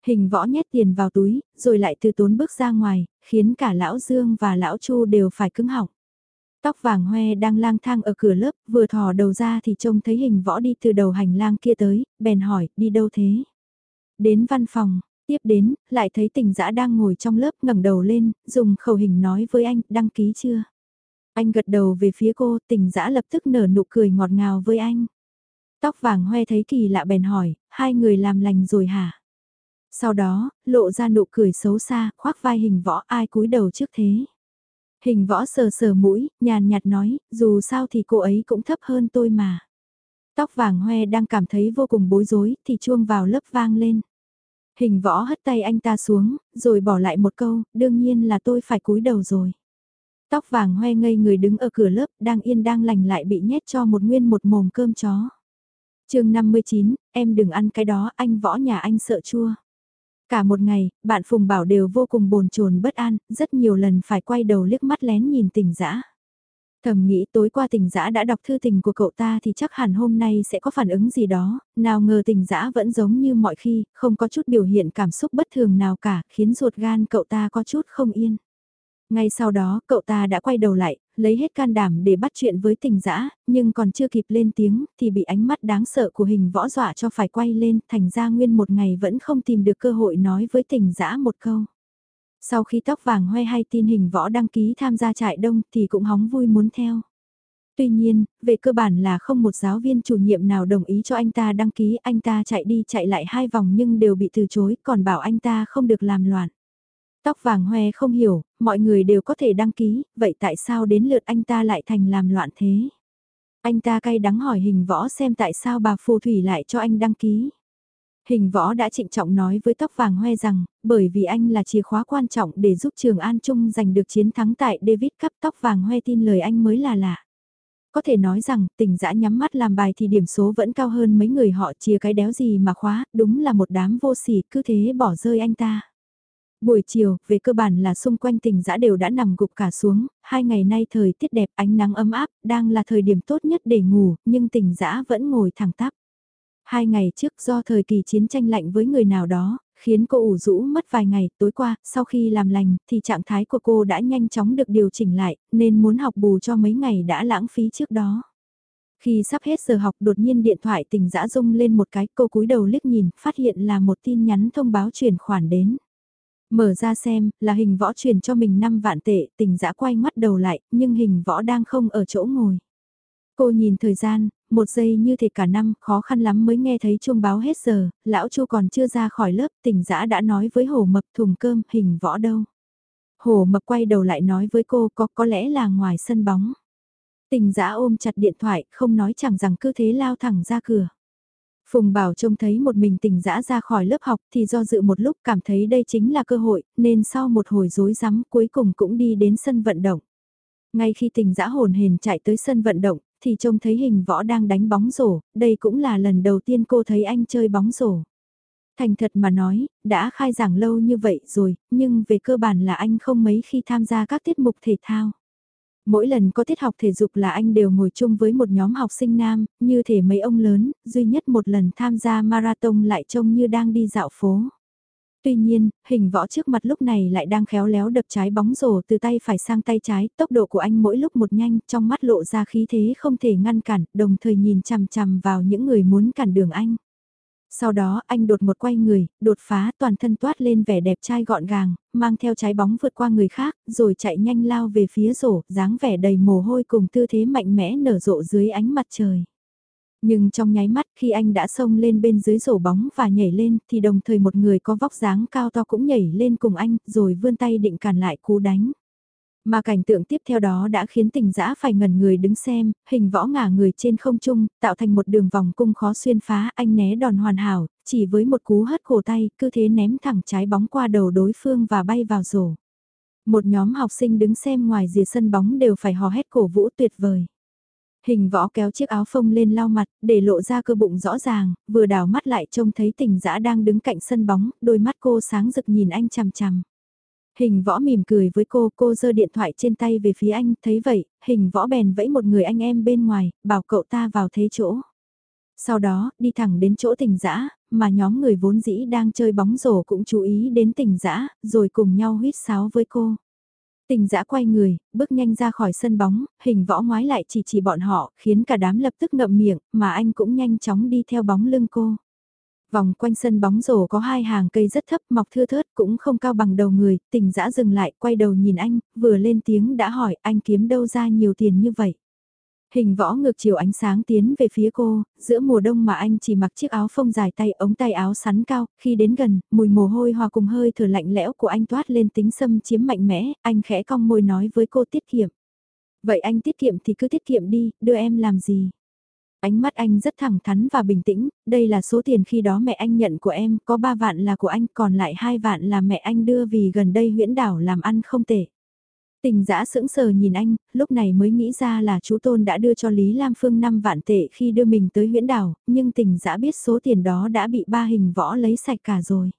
Hình võ nhét tiền vào túi, rồi lại từ tốn bước ra ngoài, khiến cả lão Dương và lão Chu đều phải cứng họng. Tóc vàng hoe đang lang thang ở cửa lớp, vừa thò đầu ra thì trông thấy hình võ đi từ đầu hành lang kia tới, bèn hỏi, đi đâu thế? Đến văn phòng, Tiếp đến, lại thấy tình dã đang ngồi trong lớp ngẩng đầu lên, dùng khẩu hình nói với anh, đăng ký chưa? Anh gật đầu về phía cô, tình dã lập tức nở nụ cười ngọt ngào với anh. Tóc vàng hoe thấy kỳ lạ bèn hỏi, hai người làm lành rồi hả? Sau đó, lộ ra nụ cười xấu xa, khoác vai hình võ ai cúi đầu trước thế. Hình võ sờ sờ mũi, nhàn nhạt nói, dù sao thì cô ấy cũng thấp hơn tôi mà. Tóc vàng hoe đang cảm thấy vô cùng bối rối, thì chuông vào lớp vang lên. Hình võ hất tay anh ta xuống, rồi bỏ lại một câu, đương nhiên là tôi phải cúi đầu rồi. Tóc vàng hoe ngây người đứng ở cửa lớp, đang yên đang lành lại bị nhét cho một nguyên một mồm cơm chó. chương 59, em đừng ăn cái đó, anh võ nhà anh sợ chua. Cả một ngày, bạn Phùng Bảo đều vô cùng bồn chồn bất an, rất nhiều lần phải quay đầu liếc mắt lén nhìn tỉnh dã Thầm nghĩ tối qua tình dã đã đọc thư tình của cậu ta thì chắc hẳn hôm nay sẽ có phản ứng gì đó, nào ngờ tình dã vẫn giống như mọi khi, không có chút biểu hiện cảm xúc bất thường nào cả, khiến ruột gan cậu ta có chút không yên. Ngay sau đó, cậu ta đã quay đầu lại, lấy hết can đảm để bắt chuyện với tình dã nhưng còn chưa kịp lên tiếng, thì bị ánh mắt đáng sợ của hình võ dọa cho phải quay lên, thành ra nguyên một ngày vẫn không tìm được cơ hội nói với tình dã một câu. Sau khi tóc vàng hoe hay tin hình võ đăng ký tham gia trại đông thì cũng hóng vui muốn theo. Tuy nhiên, về cơ bản là không một giáo viên chủ nhiệm nào đồng ý cho anh ta đăng ký, anh ta chạy đi chạy lại hai vòng nhưng đều bị từ chối, còn bảo anh ta không được làm loạn. Tóc vàng hoe không hiểu, mọi người đều có thể đăng ký, vậy tại sao đến lượt anh ta lại thành làm loạn thế? Anh ta cay đắng hỏi hình võ xem tại sao bà phù thủy lại cho anh đăng ký. Hình võ đã trịnh trọng nói với tóc vàng hoe rằng, bởi vì anh là chìa khóa quan trọng để giúp trường An Trung giành được chiến thắng tại David Cup tóc vàng hoe tin lời anh mới là lạ. Có thể nói rằng, tình dã nhắm mắt làm bài thì điểm số vẫn cao hơn mấy người họ chia cái đéo gì mà khóa, đúng là một đám vô sỉ cứ thế bỏ rơi anh ta. Buổi chiều, về cơ bản là xung quanh tình dã đều đã nằm gục cả xuống, hai ngày nay thời tiết đẹp ánh nắng ấm áp, đang là thời điểm tốt nhất để ngủ, nhưng tình dã vẫn ngồi thẳng tắp. Hai ngày trước do thời kỳ chiến tranh lạnh với người nào đó, khiến cô ủ rũ mất vài ngày, tối qua, sau khi làm lành, thì trạng thái của cô đã nhanh chóng được điều chỉnh lại, nên muốn học bù cho mấy ngày đã lãng phí trước đó. Khi sắp hết giờ học đột nhiên điện thoại tình dã rung lên một cái, cô cúi đầu liếc nhìn, phát hiện là một tin nhắn thông báo chuyển khoản đến. Mở ra xem, là hình võ chuyển cho mình 5 vạn tệ, tình dã quay mắt đầu lại, nhưng hình võ đang không ở chỗ ngồi. Cô nhìn thời gian, một giây như thể cả năm, khó khăn lắm mới nghe thấy chuông báo hết giờ, lão chu còn chưa ra khỏi lớp, tỉnh dã đã nói với hồ mập thùng cơm, hình võ đâu. Hồ mập quay đầu lại nói với cô có có lẽ là ngoài sân bóng. Tình dã ôm chặt điện thoại, không nói chẳng rằng cứ thế lao thẳng ra cửa. Phùng Bảo trông thấy một mình tình dã ra khỏi lớp học thì do dự một lúc cảm thấy đây chính là cơ hội, nên sau một hồi rối rắm cuối cùng cũng đi đến sân vận động. Ngay khi tình dã hồn hền chạy tới sân vận động, thì trông thấy hình võ đang đánh bóng rổ, đây cũng là lần đầu tiên cô thấy anh chơi bóng rổ. Thành thật mà nói, đã khai giảng lâu như vậy rồi, nhưng về cơ bản là anh không mấy khi tham gia các tiết mục thể thao. Mỗi lần có tiết học thể dục là anh đều ngồi chung với một nhóm học sinh nam, như thể mấy ông lớn, duy nhất một lần tham gia marathon lại trông như đang đi dạo phố. Tuy nhiên, hình võ trước mặt lúc này lại đang khéo léo đập trái bóng rổ từ tay phải sang tay trái, tốc độ của anh mỗi lúc một nhanh, trong mắt lộ ra khí thế không thể ngăn cản, đồng thời nhìn chằm chằm vào những người muốn cản đường anh. Sau đó anh đột một quay người, đột phá toàn thân toát lên vẻ đẹp trai gọn gàng, mang theo trái bóng vượt qua người khác, rồi chạy nhanh lao về phía rổ, dáng vẻ đầy mồ hôi cùng tư thế mạnh mẽ nở rộ dưới ánh mặt trời. Nhưng trong nháy mắt khi anh đã xông lên bên dưới rổ bóng và nhảy lên thì đồng thời một người có vóc dáng cao to cũng nhảy lên cùng anh rồi vươn tay định cản lại cú đánh. Mà cảnh tượng tiếp theo đó đã khiến tình dã phải ngẩn người đứng xem, hình võ ngả người trên không trung, tạo thành một đường vòng cung khó xuyên phá, anh né đòn hoàn hảo, chỉ với một cú hất cổ tay, cứ thế ném thẳng trái bóng qua đầu đối phương và bay vào rổ. Một nhóm học sinh đứng xem ngoài rìa sân bóng đều phải hò hét cổ vũ tuyệt vời. Hình võ kéo chiếc áo phông lên lau mặt, để lộ ra cơ bụng rõ ràng, vừa đào mắt lại trông thấy tình dã đang đứng cạnh sân bóng, đôi mắt cô sáng rực nhìn anh chằm chằm. Hình võ mỉm cười với cô, cô giơ điện thoại trên tay về phía anh, thấy vậy, hình võ bèn vẫy một người anh em bên ngoài, bảo cậu ta vào thế chỗ. Sau đó, đi thẳng đến chỗ tình dã mà nhóm người vốn dĩ đang chơi bóng rổ cũng chú ý đến tình dã rồi cùng nhau huýt sáo với cô. Tình dã quay người, bước nhanh ra khỏi sân bóng, hình võ ngoái lại chỉ chỉ bọn họ, khiến cả đám lập tức ngậm miệng, mà anh cũng nhanh chóng đi theo bóng lưng cô. Vòng quanh sân bóng rổ có hai hàng cây rất thấp mọc thưa thớt cũng không cao bằng đầu người, tình dã dừng lại, quay đầu nhìn anh, vừa lên tiếng đã hỏi anh kiếm đâu ra nhiều tiền như vậy. Hình võ ngược chiều ánh sáng tiến về phía cô, giữa mùa đông mà anh chỉ mặc chiếc áo phông dài tay ống tay áo sắn cao, khi đến gần, mùi mồ hôi hòa cùng hơi thở lạnh lẽo của anh toát lên tính xâm chiếm mạnh mẽ, anh khẽ cong môi nói với cô tiết kiệm. Vậy anh tiết kiệm thì cứ tiết kiệm đi, đưa em làm gì? Ánh mắt anh rất thẳng thắn và bình tĩnh, đây là số tiền khi đó mẹ anh nhận của em, có 3 vạn là của anh, còn lại 2 vạn là mẹ anh đưa vì gần đây huyễn đảo làm ăn không tệ. Tình giã sững sờ nhìn anh, lúc này mới nghĩ ra là chú Tôn đã đưa cho Lý Lam Phương 5 vạn tệ khi đưa mình tới huyễn đảo, nhưng tình giã biết số tiền đó đã bị ba hình võ lấy sạch cả rồi.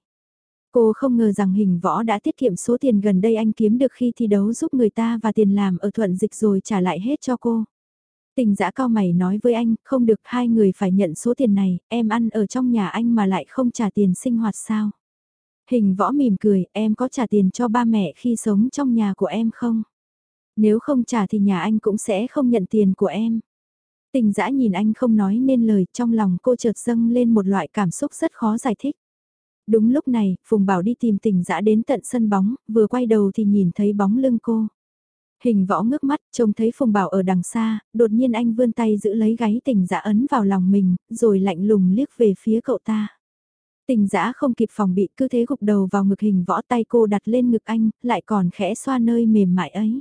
Cô không ngờ rằng hình võ đã tiết kiệm số tiền gần đây anh kiếm được khi thi đấu giúp người ta và tiền làm ở thuận dịch rồi trả lại hết cho cô. Tình giã cao mày nói với anh, không được hai người phải nhận số tiền này, em ăn ở trong nhà anh mà lại không trả tiền sinh hoạt sao? Hình võ mỉm cười, em có trả tiền cho ba mẹ khi sống trong nhà của em không? Nếu không trả thì nhà anh cũng sẽ không nhận tiền của em. Tình dã nhìn anh không nói nên lời, trong lòng cô chợt dâng lên một loại cảm xúc rất khó giải thích. Đúng lúc này, Phùng Bảo đi tìm tình dã đến tận sân bóng, vừa quay đầu thì nhìn thấy bóng lưng cô. Hình võ ngước mắt, trông thấy Phùng Bảo ở đằng xa, đột nhiên anh vươn tay giữ lấy gáy tình dã ấn vào lòng mình, rồi lạnh lùng liếc về phía cậu ta. Tình dã không kịp phòng bị cứ thế gục đầu vào ngực hình võ tay cô đặt lên ngực anh, lại còn khẽ xoa nơi mềm mại ấy.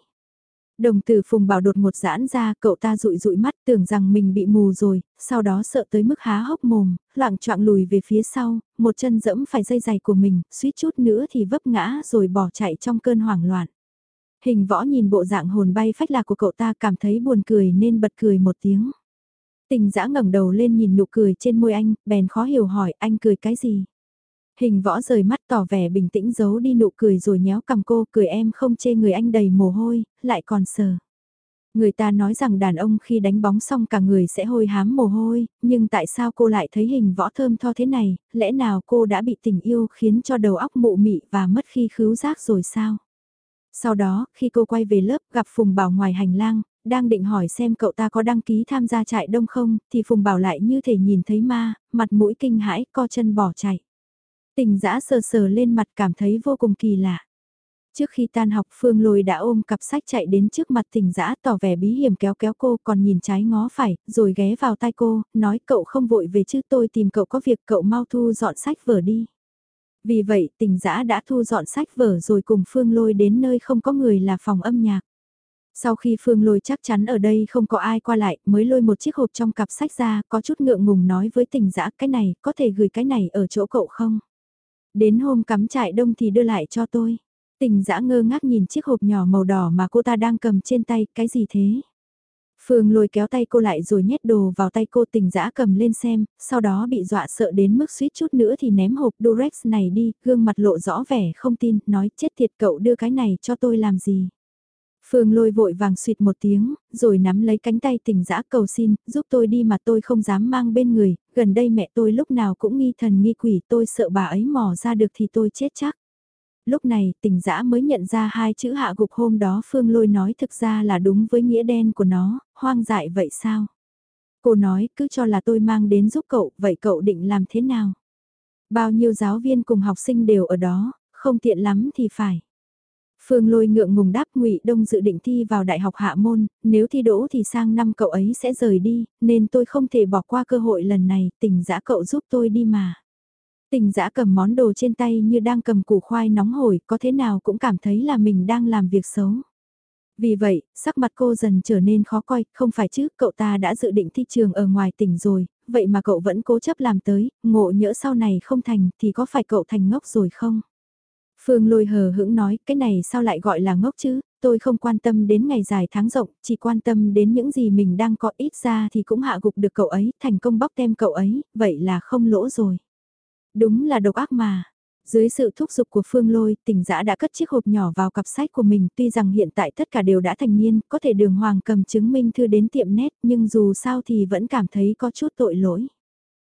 Đồng tử phùng bảo đột ngột giãn ra, cậu ta rụi rụi mắt tưởng rằng mình bị mù rồi, sau đó sợ tới mức há hốc mồm, loạn choạng lùi về phía sau, một chân dẫm phải dây giày của mình, suýt chút nữa thì vấp ngã rồi bỏ chạy trong cơn hoảng loạn. Hình võ nhìn bộ dạng hồn bay phách lạc của cậu ta cảm thấy buồn cười nên bật cười một tiếng. Tình dã ngẩng đầu lên nhìn nụ cười trên môi anh, bèn khó hiểu hỏi anh cười cái gì. Hình võ rời mắt tỏ vẻ bình tĩnh giấu đi nụ cười rồi nhéo cầm cô cười em không chê người anh đầy mồ hôi, lại còn sờ. Người ta nói rằng đàn ông khi đánh bóng xong cả người sẽ hôi hám mồ hôi, nhưng tại sao cô lại thấy hình võ thơm tho thế này, lẽ nào cô đã bị tình yêu khiến cho đầu óc mụ mị và mất khi khứu giác rồi sao? Sau đó, khi cô quay về lớp gặp Phùng Bảo ngoài hành lang, đang định hỏi xem cậu ta có đăng ký tham gia trại đông không, thì Phùng Bảo lại như thể nhìn thấy ma, mặt mũi kinh hãi, co chân bỏ chạy. Tình giã sờ sờ lên mặt cảm thấy vô cùng kỳ lạ. Trước khi tan học Phương Lôi đã ôm cặp sách chạy đến trước mặt tỉnh Dã tỏ vẻ bí hiểm kéo kéo cô còn nhìn trái ngó phải, rồi ghé vào tai cô, nói cậu không vội về chứ tôi tìm cậu có việc cậu mau thu dọn sách vở đi. Vì vậy tỉnh Dã đã thu dọn sách vở rồi cùng Phương Lôi đến nơi không có người là phòng âm nhạc. Sau khi Phương Lôi chắc chắn ở đây không có ai qua lại, mới lôi một chiếc hộp trong cặp sách ra, có chút ngượng ngùng nói với tình dã cái này, có thể gửi cái này ở chỗ cậu không? Đến hôm cắm trại đông thì đưa lại cho tôi. Tình dã ngơ ngác nhìn chiếc hộp nhỏ màu đỏ mà cô ta đang cầm trên tay, cái gì thế? Phương lôi kéo tay cô lại rồi nhét đồ vào tay cô tình dã cầm lên xem, sau đó bị dọa sợ đến mức suýt chút nữa thì ném hộp Durex này đi, gương mặt lộ rõ vẻ không tin, nói chết thiệt cậu đưa cái này cho tôi làm gì. Phương lôi vội vàng suyệt một tiếng, rồi nắm lấy cánh tay tình dã cầu xin, giúp tôi đi mà tôi không dám mang bên người, gần đây mẹ tôi lúc nào cũng nghi thần nghi quỷ tôi sợ bà ấy mò ra được thì tôi chết chắc. Lúc này tình dã mới nhận ra hai chữ hạ gục hôm đó Phương lôi nói thực ra là đúng với nghĩa đen của nó, hoang dại vậy sao? Cô nói cứ cho là tôi mang đến giúp cậu, vậy cậu định làm thế nào? Bao nhiêu giáo viên cùng học sinh đều ở đó, không tiện lắm thì phải. Phương lôi ngượng ngùng đáp ngụy Đông dự định thi vào đại học hạ môn, nếu thi đỗ thì sang năm cậu ấy sẽ rời đi, nên tôi không thể bỏ qua cơ hội lần này, tình dã cậu giúp tôi đi mà. Tình dã cầm món đồ trên tay như đang cầm củ khoai nóng hổi, có thế nào cũng cảm thấy là mình đang làm việc xấu. Vì vậy, sắc mặt cô dần trở nên khó coi, không phải chứ, cậu ta đã dự định thi trường ở ngoài tỉnh rồi, vậy mà cậu vẫn cố chấp làm tới, ngộ nhỡ sau này không thành thì có phải cậu thành ngốc rồi không? Phương lôi hờ hững nói, cái này sao lại gọi là ngốc chứ, tôi không quan tâm đến ngày dài tháng rộng, chỉ quan tâm đến những gì mình đang có ít ra thì cũng hạ gục được cậu ấy, thành công bóc tem cậu ấy, vậy là không lỗ rồi. Đúng là độc ác mà. Dưới sự thúc giục của Phương Lôi, tỉnh giã đã cất chiếc hộp nhỏ vào cặp sách của mình, tuy rằng hiện tại tất cả đều đã thành niên, có thể đường hoàng cầm chứng minh thư đến tiệm nét, nhưng dù sao thì vẫn cảm thấy có chút tội lỗi.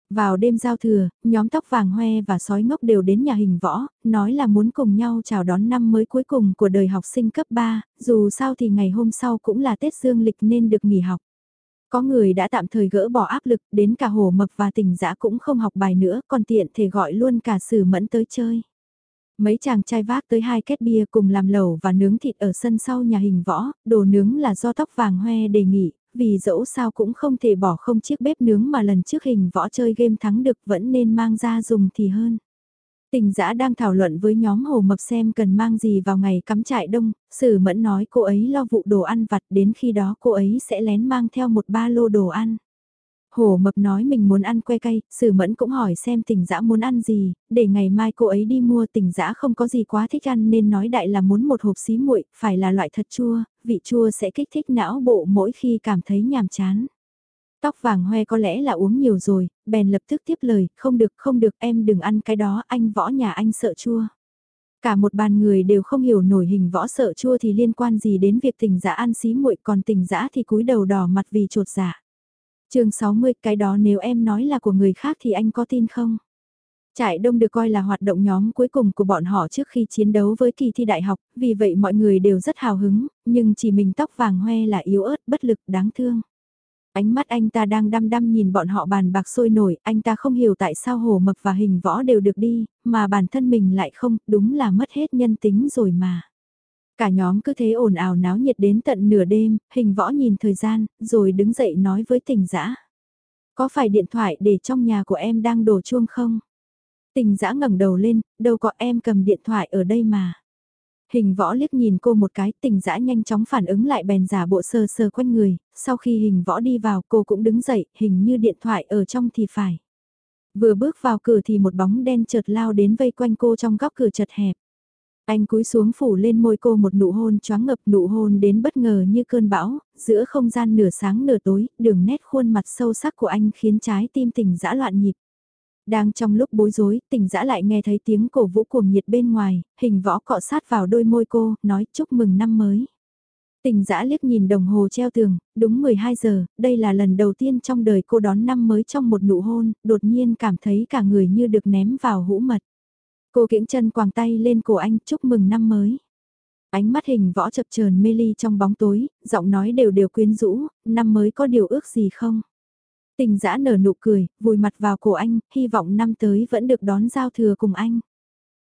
Vào đêm giao thừa, nhóm tóc vàng hoe và sói ngốc đều đến nhà hình võ, nói là muốn cùng nhau chào đón năm mới cuối cùng của đời học sinh cấp 3, dù sao thì ngày hôm sau cũng là Tết Dương lịch nên được nghỉ học. Có người đã tạm thời gỡ bỏ áp lực, đến cả hồ mập và tỉnh dã cũng không học bài nữa, còn tiện thể gọi luôn cả sử mẫn tới chơi. Mấy chàng trai vác tới hai két bia cùng làm lẩu và nướng thịt ở sân sau nhà hình võ, đồ nướng là do tóc vàng hoe đề nghị, vì dẫu sao cũng không thể bỏ không chiếc bếp nướng mà lần trước hình võ chơi game thắng được vẫn nên mang ra dùng thì hơn. Tình giã đang thảo luận với nhóm hồ mập xem cần mang gì vào ngày cắm trại đông, sử mẫn nói cô ấy lo vụ đồ ăn vặt đến khi đó cô ấy sẽ lén mang theo một ba lô đồ ăn. Hồ mập nói mình muốn ăn que cay, sử mẫn cũng hỏi xem tình dã muốn ăn gì, để ngày mai cô ấy đi mua tình dã không có gì quá thích ăn nên nói đại là muốn một hộp xí muội, phải là loại thật chua, vị chua sẽ kích thích não bộ mỗi khi cảm thấy nhàm chán. Tóc vàng hoe có lẽ là uống nhiều rồi, bèn lập tức tiếp lời, không được không được em đừng ăn cái đó, anh võ nhà anh sợ chua. Cả một bàn người đều không hiểu nổi hình võ sợ chua thì liên quan gì đến việc tình dã ăn xí muội còn tình dã thì cúi đầu đỏ mặt vì trột dạ chương 60 cái đó nếu em nói là của người khác thì anh có tin không? Trại đông được coi là hoạt động nhóm cuối cùng của bọn họ trước khi chiến đấu với kỳ thi đại học, vì vậy mọi người đều rất hào hứng, nhưng chỉ mình tóc vàng hoe là yếu ớt, bất lực, đáng thương. Ánh mắt anh ta đang đăm đăm nhìn bọn họ bàn bạc sôi nổi, anh ta không hiểu tại sao hồ mập và hình võ đều được đi, mà bản thân mình lại không, đúng là mất hết nhân tính rồi mà. Cả nhóm cứ thế ồn ào náo nhiệt đến tận nửa đêm, hình võ nhìn thời gian, rồi đứng dậy nói với tình dã Có phải điện thoại để trong nhà của em đang đổ chuông không? Tình dã ngẩng đầu lên, đâu có em cầm điện thoại ở đây mà. Hình võ liếc nhìn cô một cái, tình dã nhanh chóng phản ứng lại bèn giả bộ sờ sờ quanh người, sau khi hình võ đi vào cô cũng đứng dậy, hình như điện thoại ở trong thì phải. Vừa bước vào cửa thì một bóng đen chợt lao đến vây quanh cô trong góc cửa chật hẹp. Anh cúi xuống phủ lên môi cô một nụ hôn choáng ngập nụ hôn đến bất ngờ như cơn bão, giữa không gian nửa sáng nửa tối, đường nét khuôn mặt sâu sắc của anh khiến trái tim tình dã loạn nhịp. Đang trong lúc bối rối, tình dã lại nghe thấy tiếng cổ vũ cuồng nhiệt bên ngoài, hình võ cọ sát vào đôi môi cô, nói chúc mừng năm mới. Tình dã liếc nhìn đồng hồ treo tường, đúng 12 giờ, đây là lần đầu tiên trong đời cô đón năm mới trong một nụ hôn, đột nhiên cảm thấy cả người như được ném vào hũ mật. Cô kiễng chân quàng tay lên cổ anh chúc mừng năm mới. Ánh mắt hình võ chập chờn mê ly trong bóng tối, giọng nói đều đều quyến rũ, năm mới có điều ước gì không? Tình dã nở nụ cười, vùi mặt vào cổ anh, hy vọng năm tới vẫn được đón giao thừa cùng anh.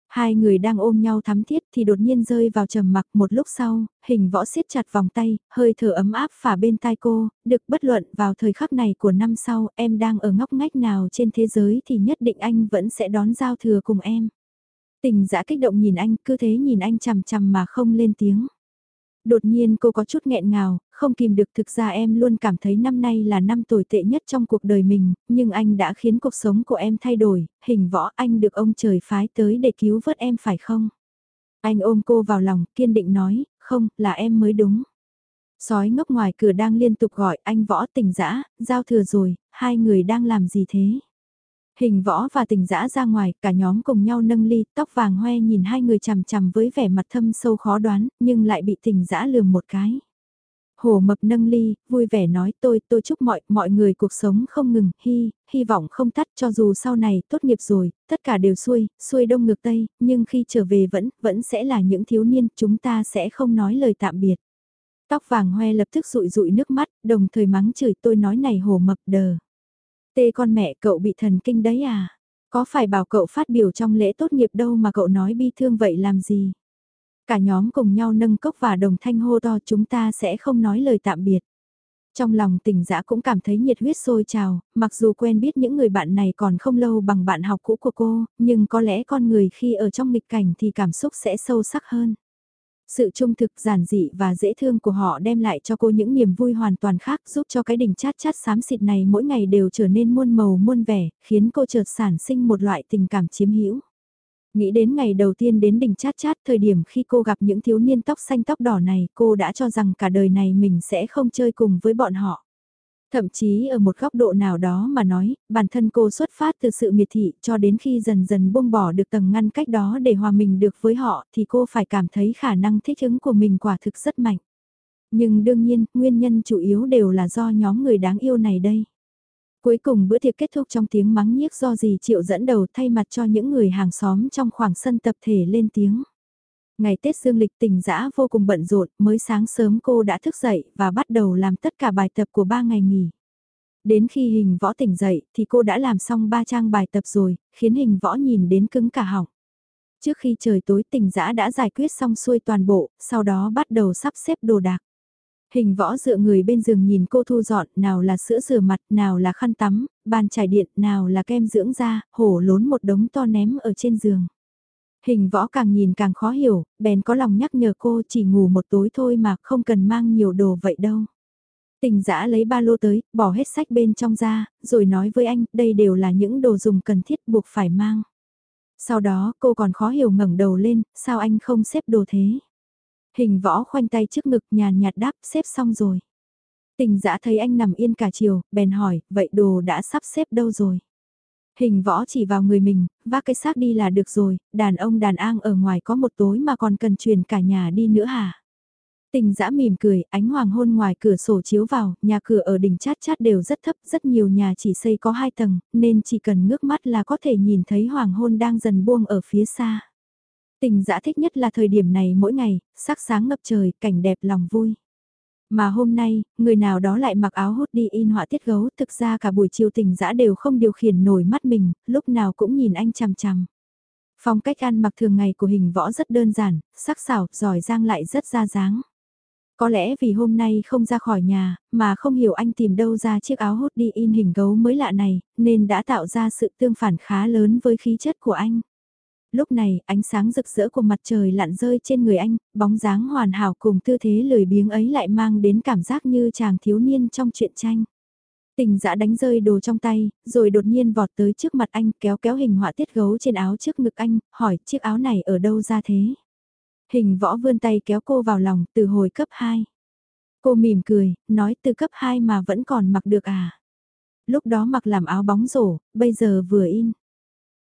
Hai người đang ôm nhau thắm thiết thì đột nhiên rơi vào trầm mặc một lúc sau, hình võ siết chặt vòng tay, hơi thở ấm áp phả bên tai cô, được bất luận vào thời khắc này của năm sau em đang ở ngóc ngách nào trên thế giới thì nhất định anh vẫn sẽ đón giao thừa cùng em. Tình dã kích động nhìn anh, cứ thế nhìn anh chằm chằm mà không lên tiếng. Đột nhiên cô có chút nghẹn ngào, không kìm được thực ra em luôn cảm thấy năm nay là năm tồi tệ nhất trong cuộc đời mình, nhưng anh đã khiến cuộc sống của em thay đổi, hình võ anh được ông trời phái tới để cứu vớt em phải không? Anh ôm cô vào lòng, kiên định nói, không, là em mới đúng. Sói ngốc ngoài cửa đang liên tục gọi anh võ tỉnh dã giao thừa rồi, hai người đang làm gì thế? Hình võ và tình dã ra ngoài, cả nhóm cùng nhau nâng ly, tóc vàng hoe nhìn hai người chằm chằm với vẻ mặt thâm sâu khó đoán, nhưng lại bị tình dã lườm một cái. Hồ mập nâng ly, vui vẻ nói tôi, tôi chúc mọi, mọi người cuộc sống không ngừng, hy, hy vọng không tắt cho dù sau này tốt nghiệp rồi, tất cả đều xuôi, xuôi đông ngược tây, nhưng khi trở về vẫn, vẫn sẽ là những thiếu niên, chúng ta sẽ không nói lời tạm biệt. Tóc vàng hoe lập tức rụi rụi nước mắt, đồng thời mắng chửi tôi nói này hồ mập đờ. Tê con mẹ cậu bị thần kinh đấy à? Có phải bảo cậu phát biểu trong lễ tốt nghiệp đâu mà cậu nói bi thương vậy làm gì? Cả nhóm cùng nhau nâng cốc và đồng thanh hô to chúng ta sẽ không nói lời tạm biệt. Trong lòng tỉnh giã cũng cảm thấy nhiệt huyết sôi trào, mặc dù quen biết những người bạn này còn không lâu bằng bạn học cũ của cô, nhưng có lẽ con người khi ở trong nghịch cảnh thì cảm xúc sẽ sâu sắc hơn. Sự trung thực giản dị và dễ thương của họ đem lại cho cô những niềm vui hoàn toàn khác giúp cho cái đỉnh chát chát xám xịt này mỗi ngày đều trở nên muôn màu muôn vẻ, khiến cô chợt sản sinh một loại tình cảm chiếm hữu. Nghĩ đến ngày đầu tiên đến đỉnh chát chát thời điểm khi cô gặp những thiếu niên tóc xanh tóc đỏ này cô đã cho rằng cả đời này mình sẽ không chơi cùng với bọn họ. Thậm chí ở một góc độ nào đó mà nói, bản thân cô xuất phát từ sự miệt thị cho đến khi dần dần buông bỏ được tầng ngăn cách đó để hòa mình được với họ thì cô phải cảm thấy khả năng thích ứng của mình quả thực rất mạnh. Nhưng đương nhiên, nguyên nhân chủ yếu đều là do nhóm người đáng yêu này đây. Cuối cùng bữa tiệc kết thúc trong tiếng mắng nhiếc do gì chịu dẫn đầu thay mặt cho những người hàng xóm trong khoảng sân tập thể lên tiếng. Ngày Tết Dương lịch tình dã vô cùng bận rộn, mới sáng sớm cô đã thức dậy và bắt đầu làm tất cả bài tập của ba ngày nghỉ. Đến khi hình võ tỉnh dậy thì cô đã làm xong ba trang bài tập rồi, khiến hình võ nhìn đến cứng cả họng. Trước khi trời tối tình dã đã giải quyết xong xuôi toàn bộ, sau đó bắt đầu sắp xếp đồ đạc. Hình võ dựa người bên giường nhìn cô thu dọn, nào là sữa rửa mặt, nào là khăn tắm, bàn chải điện, nào là kem dưỡng da, hổ lốn một đống to ném ở trên giường. Hình võ càng nhìn càng khó hiểu, bèn có lòng nhắc nhở cô chỉ ngủ một tối thôi mà không cần mang nhiều đồ vậy đâu. Tình giã lấy ba lô tới, bỏ hết sách bên trong ra, rồi nói với anh, đây đều là những đồ dùng cần thiết buộc phải mang. Sau đó cô còn khó hiểu ngẩng đầu lên, sao anh không xếp đồ thế? Hình võ khoanh tay trước ngực nhàn nhạt đáp xếp xong rồi. Tình giã thấy anh nằm yên cả chiều, bèn hỏi, vậy đồ đã sắp xếp đâu rồi? Hình võ chỉ vào người mình, vác cái xác đi là được rồi, đàn ông đàn an ở ngoài có một tối mà còn cần truyền cả nhà đi nữa hả? Tình dã mỉm cười, ánh hoàng hôn ngoài cửa sổ chiếu vào, nhà cửa ở đỉnh chát chát đều rất thấp, rất nhiều nhà chỉ xây có hai tầng, nên chỉ cần ngước mắt là có thể nhìn thấy hoàng hôn đang dần buông ở phía xa. Tình dã thích nhất là thời điểm này mỗi ngày, sắc sáng ngập trời, cảnh đẹp lòng vui. Mà hôm nay, người nào đó lại mặc áo hút đi in họa tiết gấu, thực ra cả buổi chiều tình dã đều không điều khiển nổi mắt mình, lúc nào cũng nhìn anh chằm chằm. Phong cách ăn mặc thường ngày của hình võ rất đơn giản, sắc sảo, giỏi giang lại rất ra dáng. Có lẽ vì hôm nay không ra khỏi nhà, mà không hiểu anh tìm đâu ra chiếc áo hút đi in hình gấu mới lạ này, nên đã tạo ra sự tương phản khá lớn với khí chất của anh lúc này ánh sáng rực rỡ của mặt trời lặn rơi trên người anh, bóng dáng hoàn hảo cùng tư thế lười biếng ấy lại mang đến cảm giác như chàng thiếu niên trong truyện tranh. Tình dã đánh rơi đồ trong tay, rồi đột nhiên vọt tới trước mặt anh kéo kéo hình họa tiết gấu trên áo trước ngực anh, hỏi chiếc áo này ở đâu ra thế. Hình võ vươn tay kéo cô vào lòng từ hồi cấp 2. Cô mỉm cười, nói từ cấp 2 mà vẫn còn mặc được à. Lúc đó mặc làm áo bóng rổ, bây giờ vừa in.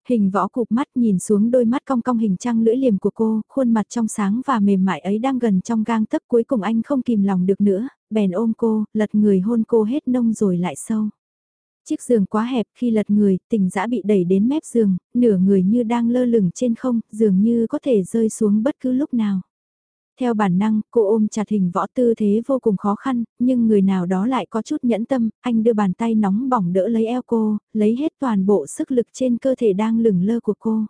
Hình võ cụp mắt nhìn xuống đôi mắt cong cong hình trăng lưỡi liềm của cô, khuôn mặt trong sáng và mềm mại ấy đang gần trong gang tấc cuối cùng anh không kìm lòng được nữa, bèn ôm cô, lật người hôn cô hết nông rồi lại sâu. Chiếc giường quá hẹp khi lật người, tình dã bị đẩy đến mép giường, nửa người như đang lơ lửng trên không, dường như có thể rơi xuống bất cứ lúc nào. Theo bản năng, cô ôm chặt hình võ tư thế vô cùng khó khăn, nhưng người nào đó lại có chút nhẫn tâm, anh đưa bàn tay nóng bỏng đỡ lấy eo cô, lấy hết toàn bộ sức lực trên cơ thể đang lửng lơ của cô.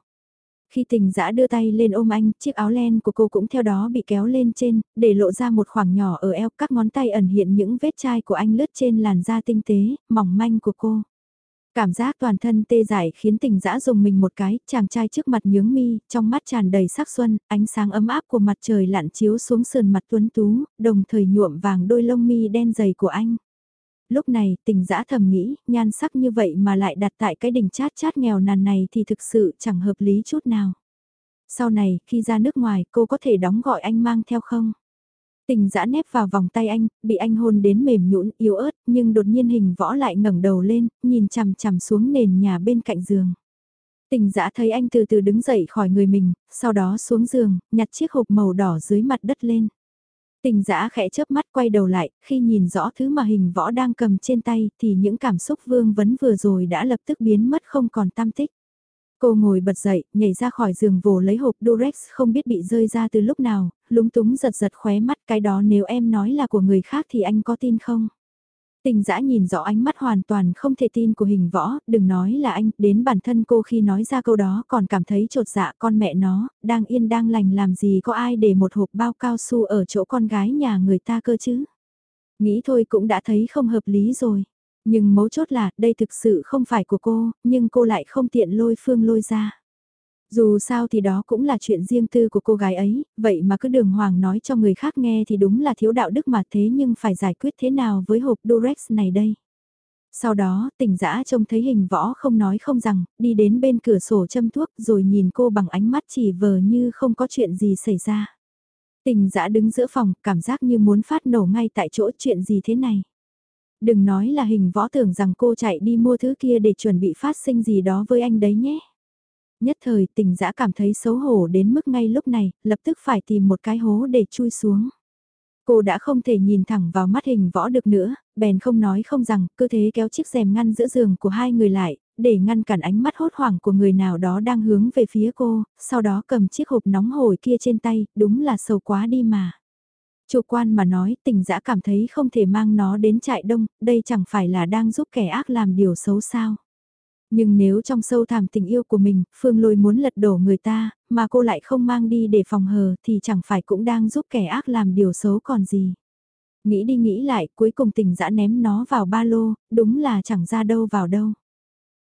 Khi tình dã đưa tay lên ôm anh, chiếc áo len của cô cũng theo đó bị kéo lên trên, để lộ ra một khoảng nhỏ ở eo, các ngón tay ẩn hiện những vết chai của anh lướt trên làn da tinh tế, mỏng manh của cô. Cảm giác toàn thân tê dại khiến tình dã dùng mình một cái, chàng trai trước mặt nhướng mi, trong mắt tràn đầy sắc xuân, ánh sáng ấm áp của mặt trời lặn chiếu xuống sườn mặt tuấn tú, đồng thời nhuộm vàng đôi lông mi đen dày của anh. Lúc này, tình dã thầm nghĩ, nhan sắc như vậy mà lại đặt tại cái đỉnh chát chát nghèo nàn này thì thực sự chẳng hợp lý chút nào. Sau này, khi ra nước ngoài, cô có thể đóng gọi anh mang theo không? Tình dã nép vào vòng tay anh, bị anh hôn đến mềm nhũn yếu ớt, nhưng đột nhiên hình võ lại ngẩng đầu lên, nhìn chằm chằm xuống nền nhà bên cạnh giường. Tình dã thấy anh từ từ đứng dậy khỏi người mình, sau đó xuống giường, nhặt chiếc hộp màu đỏ dưới mặt đất lên. Tình dã khẽ chớp mắt quay đầu lại, khi nhìn rõ thứ mà hình võ đang cầm trên tay thì những cảm xúc vương vấn vừa rồi đã lập tức biến mất không còn tam tích. Cô ngồi bật dậy, nhảy ra khỏi giường vồ lấy hộp Durex không biết bị rơi ra từ lúc nào, lúng túng giật giật khóe mắt cái đó nếu em nói là của người khác thì anh có tin không? Tình dã nhìn rõ ánh mắt hoàn toàn không thể tin của hình võ, đừng nói là anh, đến bản thân cô khi nói ra câu đó còn cảm thấy trột dạ con mẹ nó, đang yên đang lành làm gì có ai để một hộp bao cao su ở chỗ con gái nhà người ta cơ chứ. Nghĩ thôi cũng đã thấy không hợp lý rồi. Nhưng mấu chốt là đây thực sự không phải của cô, nhưng cô lại không tiện lôi phương lôi ra. Dù sao thì đó cũng là chuyện riêng tư của cô gái ấy, vậy mà cứ đường hoàng nói cho người khác nghe thì đúng là thiếu đạo đức mà thế nhưng phải giải quyết thế nào với hộp Durex này đây. Sau đó, tỉnh dã trông thấy hình võ không nói không rằng, đi đến bên cửa sổ châm thuốc rồi nhìn cô bằng ánh mắt chỉ vờ như không có chuyện gì xảy ra. Tình dã đứng giữa phòng, cảm giác như muốn phát nổ ngay tại chỗ chuyện gì thế này. Đừng nói là hình võ tưởng rằng cô chạy đi mua thứ kia để chuẩn bị phát sinh gì đó với anh đấy nhé. Nhất thời tình dã cảm thấy xấu hổ đến mức ngay lúc này, lập tức phải tìm một cái hố để chui xuống. Cô đã không thể nhìn thẳng vào mắt hình võ được nữa, bèn không nói không rằng, cứ thế kéo chiếc rèm ngăn giữa giường của hai người lại, để ngăn cản ánh mắt hốt hoảng của người nào đó đang hướng về phía cô, sau đó cầm chiếc hộp nóng hổi kia trên tay, đúng là sầu quá đi mà. Chủ quan mà nói tình dã cảm thấy không thể mang nó đến trại đông, đây chẳng phải là đang giúp kẻ ác làm điều xấu sao. Nhưng nếu trong sâu thẳm tình yêu của mình, Phương Lôi muốn lật đổ người ta, mà cô lại không mang đi để phòng hờ thì chẳng phải cũng đang giúp kẻ ác làm điều xấu còn gì. Nghĩ đi nghĩ lại, cuối cùng tình dã ném nó vào ba lô, đúng là chẳng ra đâu vào đâu.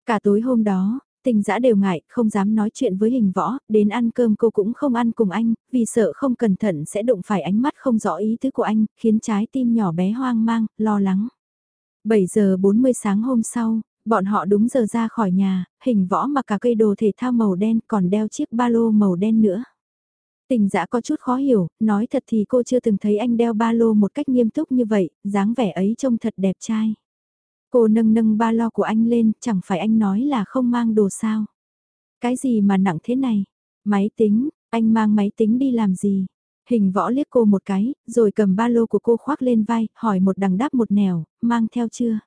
Cả tối hôm đó, Tình dã đều ngại, không dám nói chuyện với hình võ, đến ăn cơm cô cũng không ăn cùng anh, vì sợ không cẩn thận sẽ đụng phải ánh mắt không rõ ý tứ của anh, khiến trái tim nhỏ bé hoang mang, lo lắng. 7 giờ 40 sáng hôm sau, bọn họ đúng giờ ra khỏi nhà, hình võ mặc cả cây đồ thể thao màu đen còn đeo chiếc ba lô màu đen nữa. Tình dã có chút khó hiểu, nói thật thì cô chưa từng thấy anh đeo ba lô một cách nghiêm túc như vậy, dáng vẻ ấy trông thật đẹp trai. Cô nâng nâng ba lo của anh lên, chẳng phải anh nói là không mang đồ sao. Cái gì mà nặng thế này? Máy tính, anh mang máy tính đi làm gì? Hình võ liếc cô một cái, rồi cầm ba lô của cô khoác lên vai, hỏi một đằng đáp một nẻo, mang theo chưa?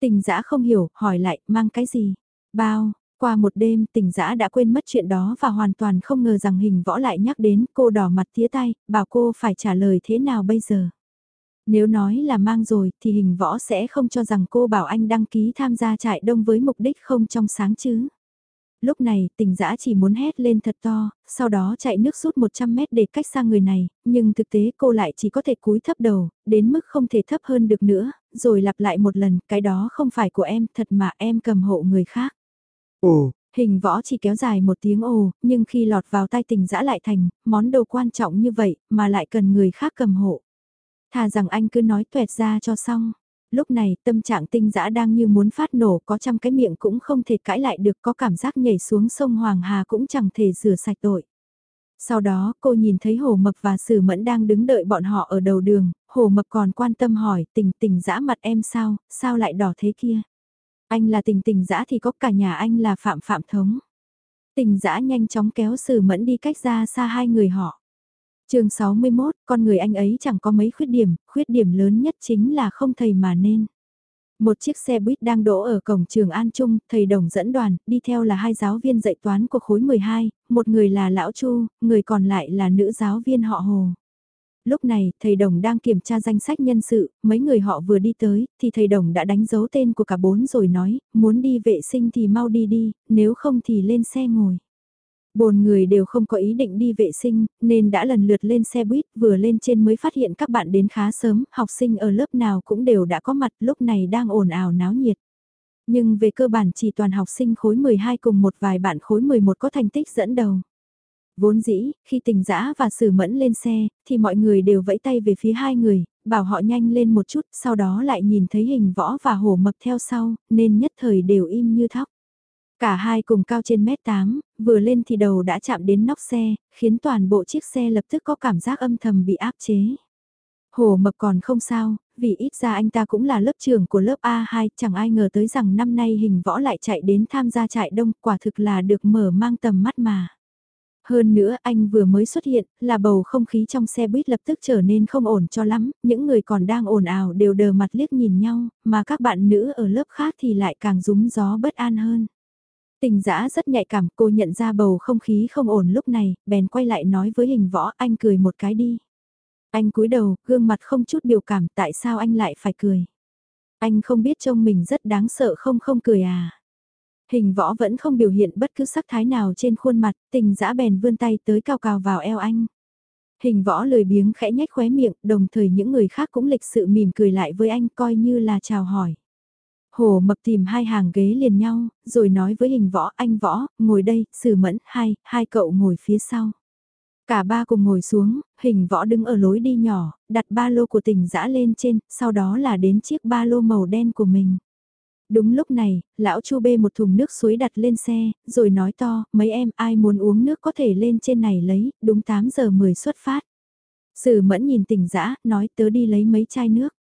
Tình dã không hiểu, hỏi lại, mang cái gì? Bao, qua một đêm tình dã đã quên mất chuyện đó và hoàn toàn không ngờ rằng hình võ lại nhắc đến cô đỏ mặt tía tay, bảo cô phải trả lời thế nào bây giờ. Nếu nói là mang rồi thì hình võ sẽ không cho rằng cô bảo anh đăng ký tham gia trại đông với mục đích không trong sáng chứ. Lúc này tình dã chỉ muốn hét lên thật to, sau đó chạy nước rút 100 mét để cách xa người này, nhưng thực tế cô lại chỉ có thể cúi thấp đầu, đến mức không thể thấp hơn được nữa, rồi lặp lại một lần, cái đó không phải của em thật mà em cầm hộ người khác. Ồ, hình võ chỉ kéo dài một tiếng ồ, nhưng khi lọt vào tay tình dã lại thành, món đồ quan trọng như vậy mà lại cần người khác cầm hộ. Thà rằng anh cứ nói tuẹt ra cho xong. Lúc này tâm trạng tinh dã đang như muốn phát nổ có trăm cái miệng cũng không thể cãi lại được có cảm giác nhảy xuống sông Hoàng Hà cũng chẳng thể rửa sạch tội. Sau đó cô nhìn thấy Hồ Mập và Sử Mẫn đang đứng đợi bọn họ ở đầu đường, Hồ Mập còn quan tâm hỏi tình tình dã mặt em sao, sao lại đỏ thế kia. Anh là tình tình dã thì có cả nhà anh là Phạm Phạm Thống. Tình dã nhanh chóng kéo Sử Mẫn đi cách ra xa hai người họ chương 61, con người anh ấy chẳng có mấy khuyết điểm, khuyết điểm lớn nhất chính là không thầy mà nên. Một chiếc xe buýt đang đỗ ở cổng trường An Trung, thầy đồng dẫn đoàn, đi theo là hai giáo viên dạy toán của khối 12, một người là Lão Chu, người còn lại là nữ giáo viên họ Hồ. Lúc này, thầy đồng đang kiểm tra danh sách nhân sự, mấy người họ vừa đi tới, thì thầy đồng đã đánh dấu tên của cả bốn rồi nói, muốn đi vệ sinh thì mau đi đi, nếu không thì lên xe ngồi. Bồn người đều không có ý định đi vệ sinh, nên đã lần lượt lên xe buýt, vừa lên trên mới phát hiện các bạn đến khá sớm, học sinh ở lớp nào cũng đều đã có mặt lúc này đang ồn ào náo nhiệt. Nhưng về cơ bản chỉ toàn học sinh khối 12 cùng một vài bạn khối 11 có thành tích dẫn đầu. Vốn dĩ, khi tình dã và sử mẫn lên xe, thì mọi người đều vẫy tay về phía hai người, bảo họ nhanh lên một chút, sau đó lại nhìn thấy hình võ và hổ mập theo sau, nên nhất thời đều im như thóc. Cả hai cùng cao trên mét 8, vừa lên thì đầu đã chạm đến nóc xe, khiến toàn bộ chiếc xe lập tức có cảm giác âm thầm bị áp chế. Hồ mập còn không sao, vì ít ra anh ta cũng là lớp trưởng của lớp A2, chẳng ai ngờ tới rằng năm nay hình võ lại chạy đến tham gia trại đông, quả thực là được mở mang tầm mắt mà. Hơn nữa anh vừa mới xuất hiện, là bầu không khí trong xe buýt lập tức trở nên không ổn cho lắm, những người còn đang ồn ào đều đờ mặt liếc nhìn nhau, mà các bạn nữ ở lớp khác thì lại càng rúng gió bất an hơn. Tình giã rất nhạy cảm, cô nhận ra bầu không khí không ổn lúc này, bèn quay lại nói với hình võ anh cười một cái đi. Anh cúi đầu, gương mặt không chút biểu cảm, tại sao anh lại phải cười? Anh không biết trông mình rất đáng sợ không không cười à? Hình võ vẫn không biểu hiện bất cứ sắc thái nào trên khuôn mặt, tình dã bèn vươn tay tới cao cao vào eo anh. Hình võ lười biếng khẽ nhếch khóe miệng, đồng thời những người khác cũng lịch sự mỉm cười lại với anh coi như là chào hỏi. Hồ mập tìm hai hàng ghế liền nhau, rồi nói với hình võ anh võ, ngồi đây, sử mẫn, hai, hai cậu ngồi phía sau. Cả ba cùng ngồi xuống, hình võ đứng ở lối đi nhỏ, đặt ba lô của tình dã lên trên, sau đó là đến chiếc ba lô màu đen của mình. Đúng lúc này, lão chu bê một thùng nước suối đặt lên xe, rồi nói to, mấy em ai muốn uống nước có thể lên trên này lấy, đúng 8 giờ 10 xuất phát. Sử mẫn nhìn tỉnh dã nói tớ đi lấy mấy chai nước.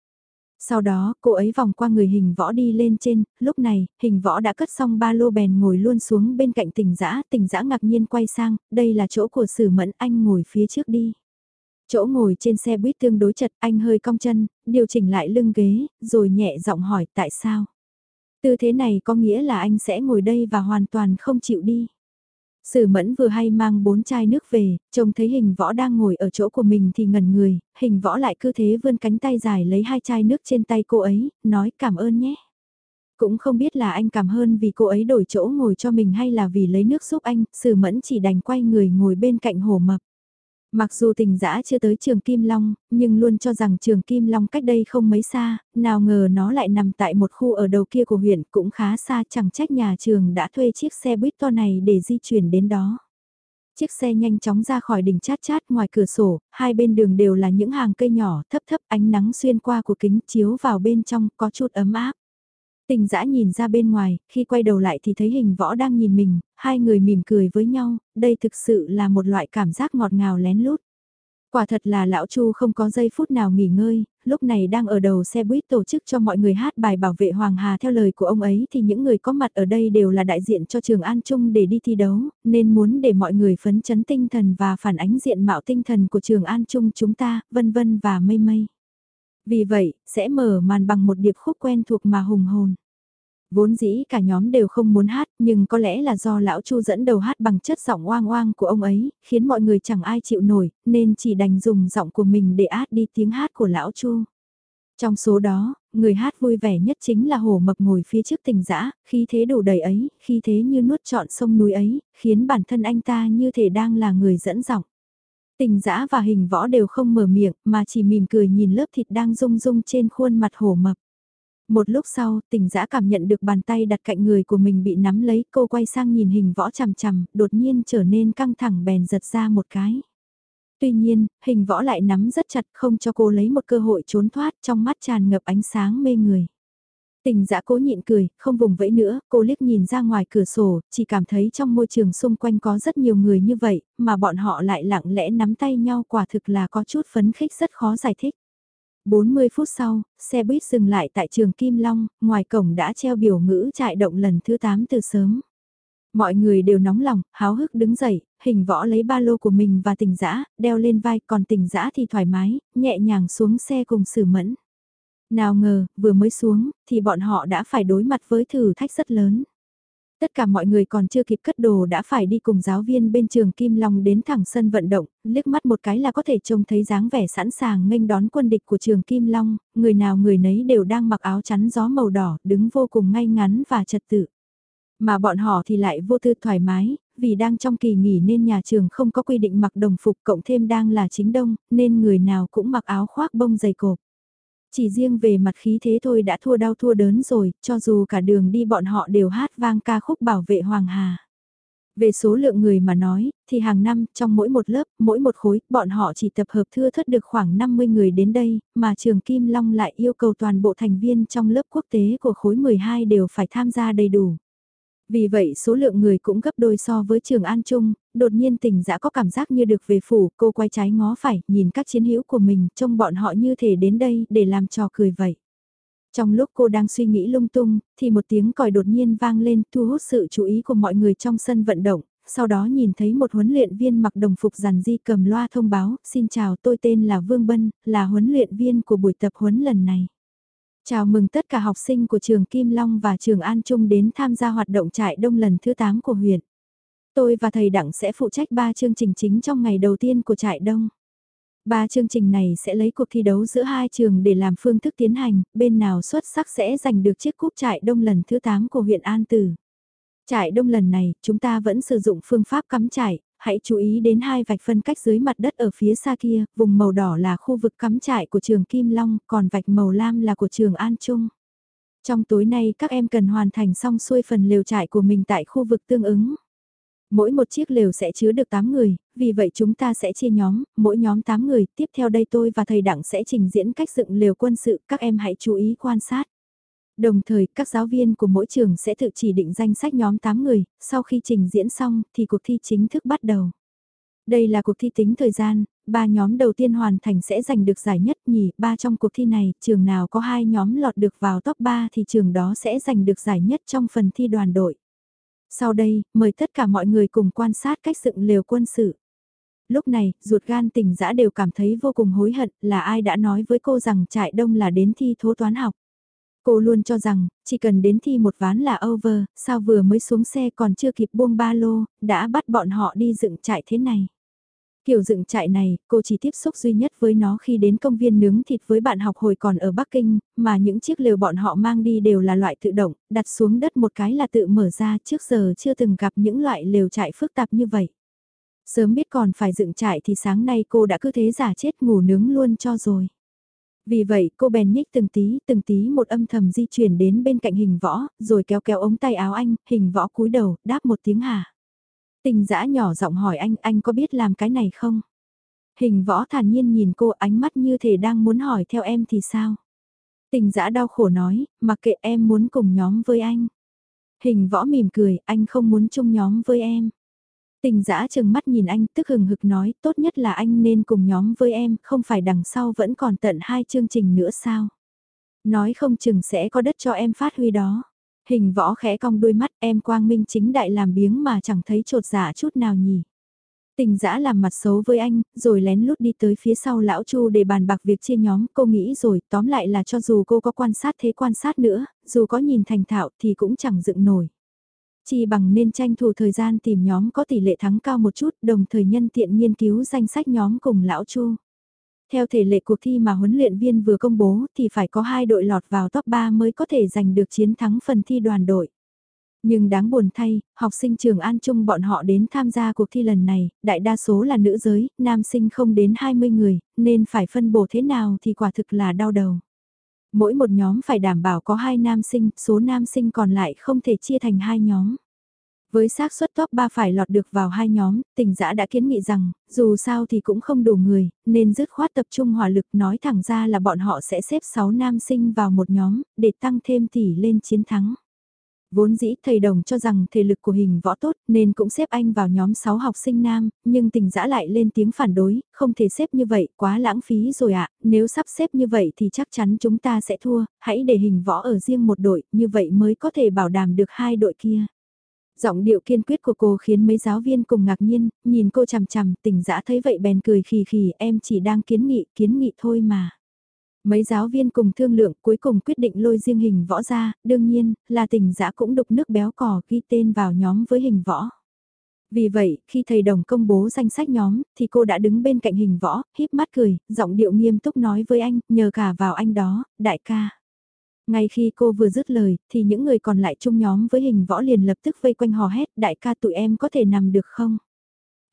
Sau đó, cô ấy vòng qua người hình võ đi lên trên, lúc này, hình võ đã cất xong ba lô bèn ngồi luôn xuống bên cạnh tỉnh dã tỉnh dã ngạc nhiên quay sang, đây là chỗ của sử mẫn anh ngồi phía trước đi. Chỗ ngồi trên xe buýt tương đối chật, anh hơi cong chân, điều chỉnh lại lưng ghế, rồi nhẹ giọng hỏi tại sao. Tư thế này có nghĩa là anh sẽ ngồi đây và hoàn toàn không chịu đi. Sử mẫn vừa hay mang bốn chai nước về, trông thấy hình võ đang ngồi ở chỗ của mình thì ngẩn người, hình võ lại cứ thế vươn cánh tay dài lấy hai chai nước trên tay cô ấy, nói cảm ơn nhé. Cũng không biết là anh cảm ơn vì cô ấy đổi chỗ ngồi cho mình hay là vì lấy nước giúp anh, sử mẫn chỉ đành quay người ngồi bên cạnh hồ mập. Mặc dù tình dã chưa tới trường Kim Long, nhưng luôn cho rằng trường Kim Long cách đây không mấy xa, nào ngờ nó lại nằm tại một khu ở đầu kia của huyện cũng khá xa chẳng trách nhà trường đã thuê chiếc xe buýt to này để di chuyển đến đó. Chiếc xe nhanh chóng ra khỏi đỉnh chát chát ngoài cửa sổ, hai bên đường đều là những hàng cây nhỏ thấp thấp ánh nắng xuyên qua của kính chiếu vào bên trong có chút ấm áp. Tình dã nhìn ra bên ngoài, khi quay đầu lại thì thấy hình võ đang nhìn mình, hai người mỉm cười với nhau, đây thực sự là một loại cảm giác ngọt ngào lén lút. Quả thật là lão Chu không có giây phút nào nghỉ ngơi, lúc này đang ở đầu xe buýt tổ chức cho mọi người hát bài bảo vệ Hoàng Hà theo lời của ông ấy thì những người có mặt ở đây đều là đại diện cho trường An Trung để đi thi đấu, nên muốn để mọi người phấn chấn tinh thần và phản ánh diện mạo tinh thần của trường An Trung chúng ta, vân vân và mây mây. Vì vậy, sẽ mở màn bằng một điệp khúc quen thuộc mà hùng hồn. Vốn dĩ cả nhóm đều không muốn hát, nhưng có lẽ là do lão Chu dẫn đầu hát bằng chất giọng oang oang của ông ấy, khiến mọi người chẳng ai chịu nổi, nên chỉ đành dùng giọng của mình để át đi tiếng hát của lão Chu. Trong số đó, người hát vui vẻ nhất chính là hổ mập ngồi phía trước tình dã khi thế đủ đầy ấy, khi thế như nuốt trọn sông núi ấy, khiến bản thân anh ta như thể đang là người dẫn giọng. Tình dã và hình võ đều không mở miệng mà chỉ mỉm cười nhìn lớp thịt đang rung rung trên khuôn mặt hổ mập. Một lúc sau, tình dã cảm nhận được bàn tay đặt cạnh người của mình bị nắm lấy, cô quay sang nhìn hình võ chằm chằm, đột nhiên trở nên căng thẳng bèn giật ra một cái. Tuy nhiên, hình võ lại nắm rất chặt không cho cô lấy một cơ hội trốn thoát trong mắt tràn ngập ánh sáng mê người. Tình dã cố nhịn cười, không vùng vẫy nữa, cô liếc nhìn ra ngoài cửa sổ, chỉ cảm thấy trong môi trường xung quanh có rất nhiều người như vậy, mà bọn họ lại lặng lẽ nắm tay nhau quả thực là có chút phấn khích rất khó giải thích. 40 phút sau, xe buýt dừng lại tại trường Kim Long, ngoài cổng đã treo biểu ngữ trại động lần thứ 8 từ sớm. Mọi người đều nóng lòng, háo hức đứng dậy, hình võ lấy ba lô của mình và tình dã đeo lên vai, còn tình dã thì thoải mái, nhẹ nhàng xuống xe cùng sử mẫn. Nào ngờ, vừa mới xuống, thì bọn họ đã phải đối mặt với thử thách rất lớn. Tất cả mọi người còn chưa kịp cất đồ đã phải đi cùng giáo viên bên trường Kim Long đến thẳng sân vận động, liếc mắt một cái là có thể trông thấy dáng vẻ sẵn sàng nghênh đón quân địch của trường Kim Long, người nào người nấy đều đang mặc áo chắn gió màu đỏ, đứng vô cùng ngay ngắn và trật tự. Mà bọn họ thì lại vô tư thoải mái, vì đang trong kỳ nghỉ nên nhà trường không có quy định mặc đồng phục cộng thêm đang là chính đông, nên người nào cũng mặc áo khoác bông dày cộp. Chỉ riêng về mặt khí thế thôi đã thua đau thua đớn rồi, cho dù cả đường đi bọn họ đều hát vang ca khúc bảo vệ Hoàng Hà. Về số lượng người mà nói, thì hàng năm, trong mỗi một lớp, mỗi một khối, bọn họ chỉ tập hợp thưa thất được khoảng 50 người đến đây, mà trường Kim Long lại yêu cầu toàn bộ thành viên trong lớp quốc tế của khối 12 đều phải tham gia đầy đủ. Vì vậy số lượng người cũng gấp đôi so với trường An Trung, đột nhiên Tình dã có cảm giác như được về phủ, cô quay trái ngó phải, nhìn các chiến hữu của mình, trông bọn họ như thể đến đây để làm trò cười vậy. Trong lúc cô đang suy nghĩ lung tung, thì một tiếng còi đột nhiên vang lên thu hút sự chú ý của mọi người trong sân vận động, sau đó nhìn thấy một huấn luyện viên mặc đồng phục giàn di cầm loa thông báo, xin chào tôi tên là Vương Bân, là huấn luyện viên của buổi tập huấn lần này. Chào mừng tất cả học sinh của trường Kim Long và trường An Trung đến tham gia hoạt động trại đông lần thứ 8 của huyện. Tôi và thầy Đặng sẽ phụ trách 3 chương trình chính trong ngày đầu tiên của trại đông. Ba chương trình này sẽ lấy cuộc thi đấu giữa hai trường để làm phương thức tiến hành, bên nào xuất sắc sẽ giành được chiếc cúp trại đông lần thứ 8 của huyện An Tử. Trại đông lần này, chúng ta vẫn sử dụng phương pháp cắm trại, hãy chú ý đến hai vạch phân cách dưới mặt đất ở phía xa kia, vùng màu đỏ là khu vực cắm trại của trường Kim Long, còn vạch màu lam là của trường An Trung. Trong tối nay các em cần hoàn thành xong xuôi phần lều trại của mình tại khu vực tương ứng. Mỗi một chiếc lều sẽ chứa được 8 người, vì vậy chúng ta sẽ chia nhóm, mỗi nhóm 8 người, tiếp theo đây tôi và thầy Đặng sẽ trình diễn cách dựng lều quân sự, các em hãy chú ý quan sát. Đồng thời, các giáo viên của mỗi trường sẽ tự chỉ định danh sách nhóm 8 người, sau khi trình diễn xong thì cuộc thi chính thức bắt đầu. Đây là cuộc thi tính thời gian, ba nhóm đầu tiên hoàn thành sẽ giành được giải nhất nhì, ba trong cuộc thi này, trường nào có hai nhóm lọt được vào top 3 thì trường đó sẽ giành được giải nhất trong phần thi đoàn đội. Sau đây, mời tất cả mọi người cùng quan sát cách dựng lều quân sự. Lúc này, ruột gan tỉnh dã đều cảm thấy vô cùng hối hận là ai đã nói với cô rằng trại đông là đến thi thố toán học. Cô luôn cho rằng, chỉ cần đến thi một ván là over, sao vừa mới xuống xe còn chưa kịp buông ba lô, đã bắt bọn họ đi dựng trại thế này. Kiểu dựng trại này, cô chỉ tiếp xúc duy nhất với nó khi đến công viên nướng thịt với bạn học hồi còn ở Bắc Kinh, mà những chiếc lều bọn họ mang đi đều là loại tự động, đặt xuống đất một cái là tự mở ra trước giờ chưa từng gặp những loại lều trại phức tạp như vậy. Sớm biết còn phải dựng trại thì sáng nay cô đã cứ thế giả chết ngủ nướng luôn cho rồi. Vì vậy cô bèn nhích từng tí từng tí một âm thầm di chuyển đến bên cạnh hình võ, rồi kéo kéo ống tay áo anh, hình võ cúi đầu, đáp một tiếng hả. Tình dã nhỏ giọng hỏi anh, anh có biết làm cái này không? Hình võ thản nhiên nhìn cô ánh mắt như thể đang muốn hỏi theo em thì sao? Tình dã đau khổ nói, mặc kệ em muốn cùng nhóm với anh. Hình võ mỉm cười, anh không muốn chung nhóm với em. Tình dã chừng mắt nhìn anh tức hừng hực nói, tốt nhất là anh nên cùng nhóm với em, không phải đằng sau vẫn còn tận hai chương trình nữa sao? Nói không chừng sẽ có đất cho em phát huy đó. Hình võ khẽ cong đôi mắt em quang minh chính đại làm biếng mà chẳng thấy trột dạ chút nào nhỉ. Tình dã làm mặt xấu với anh, rồi lén lút đi tới phía sau lão Chu để bàn bạc việc chia nhóm, cô nghĩ rồi, tóm lại là cho dù cô có quan sát thế quan sát nữa, dù có nhìn thành thạo thì cũng chẳng dựng nổi. Chỉ bằng nên tranh thủ thời gian tìm nhóm có tỷ lệ thắng cao một chút, đồng thời nhân tiện nghiên cứu danh sách nhóm cùng lão Chu. Theo thể lệ cuộc thi mà huấn luyện viên vừa công bố thì phải có hai đội lọt vào top 3 mới có thể giành được chiến thắng phần thi đoàn đội. Nhưng đáng buồn thay, học sinh trường An Trung bọn họ đến tham gia cuộc thi lần này, đại đa số là nữ giới, nam sinh không đến 20 người, nên phải phân bổ thế nào thì quả thực là đau đầu. Mỗi một nhóm phải đảm bảo có hai nam sinh, số nam sinh còn lại không thể chia thành hai nhóm. Với xác suất top 3 phải lọt được vào hai nhóm, tỉnh giã đã kiến nghị rằng, dù sao thì cũng không đủ người, nên dứt khoát tập trung hỏa lực nói thẳng ra là bọn họ sẽ xếp 6 nam sinh vào một nhóm, để tăng thêm tỷ lên chiến thắng. Vốn dĩ thầy đồng cho rằng thể lực của hình võ tốt nên cũng xếp anh vào nhóm 6 học sinh nam, nhưng tình dã lại lên tiếng phản đối, không thể xếp như vậy, quá lãng phí rồi ạ, nếu sắp xếp như vậy thì chắc chắn chúng ta sẽ thua, hãy để hình võ ở riêng một đội, như vậy mới có thể bảo đảm được hai đội kia. Giọng điệu kiên quyết của cô khiến mấy giáo viên cùng ngạc nhiên, nhìn cô chằm chằm, tỉnh dã thấy vậy bèn cười khì khì, em chỉ đang kiến nghị, kiến nghị thôi mà. Mấy giáo viên cùng thương lượng cuối cùng quyết định lôi riêng hình võ ra, đương nhiên, là tỉnh dã cũng đục nước béo cò ghi tên vào nhóm với hình võ. Vì vậy, khi thầy đồng công bố danh sách nhóm, thì cô đã đứng bên cạnh hình võ, híp mắt cười, giọng điệu nghiêm túc nói với anh, nhờ cả vào anh đó, đại ca. Ngay khi cô vừa dứt lời, thì những người còn lại chung nhóm với hình võ liền lập tức vây quanh hò hét, đại ca tụi em có thể nằm được không?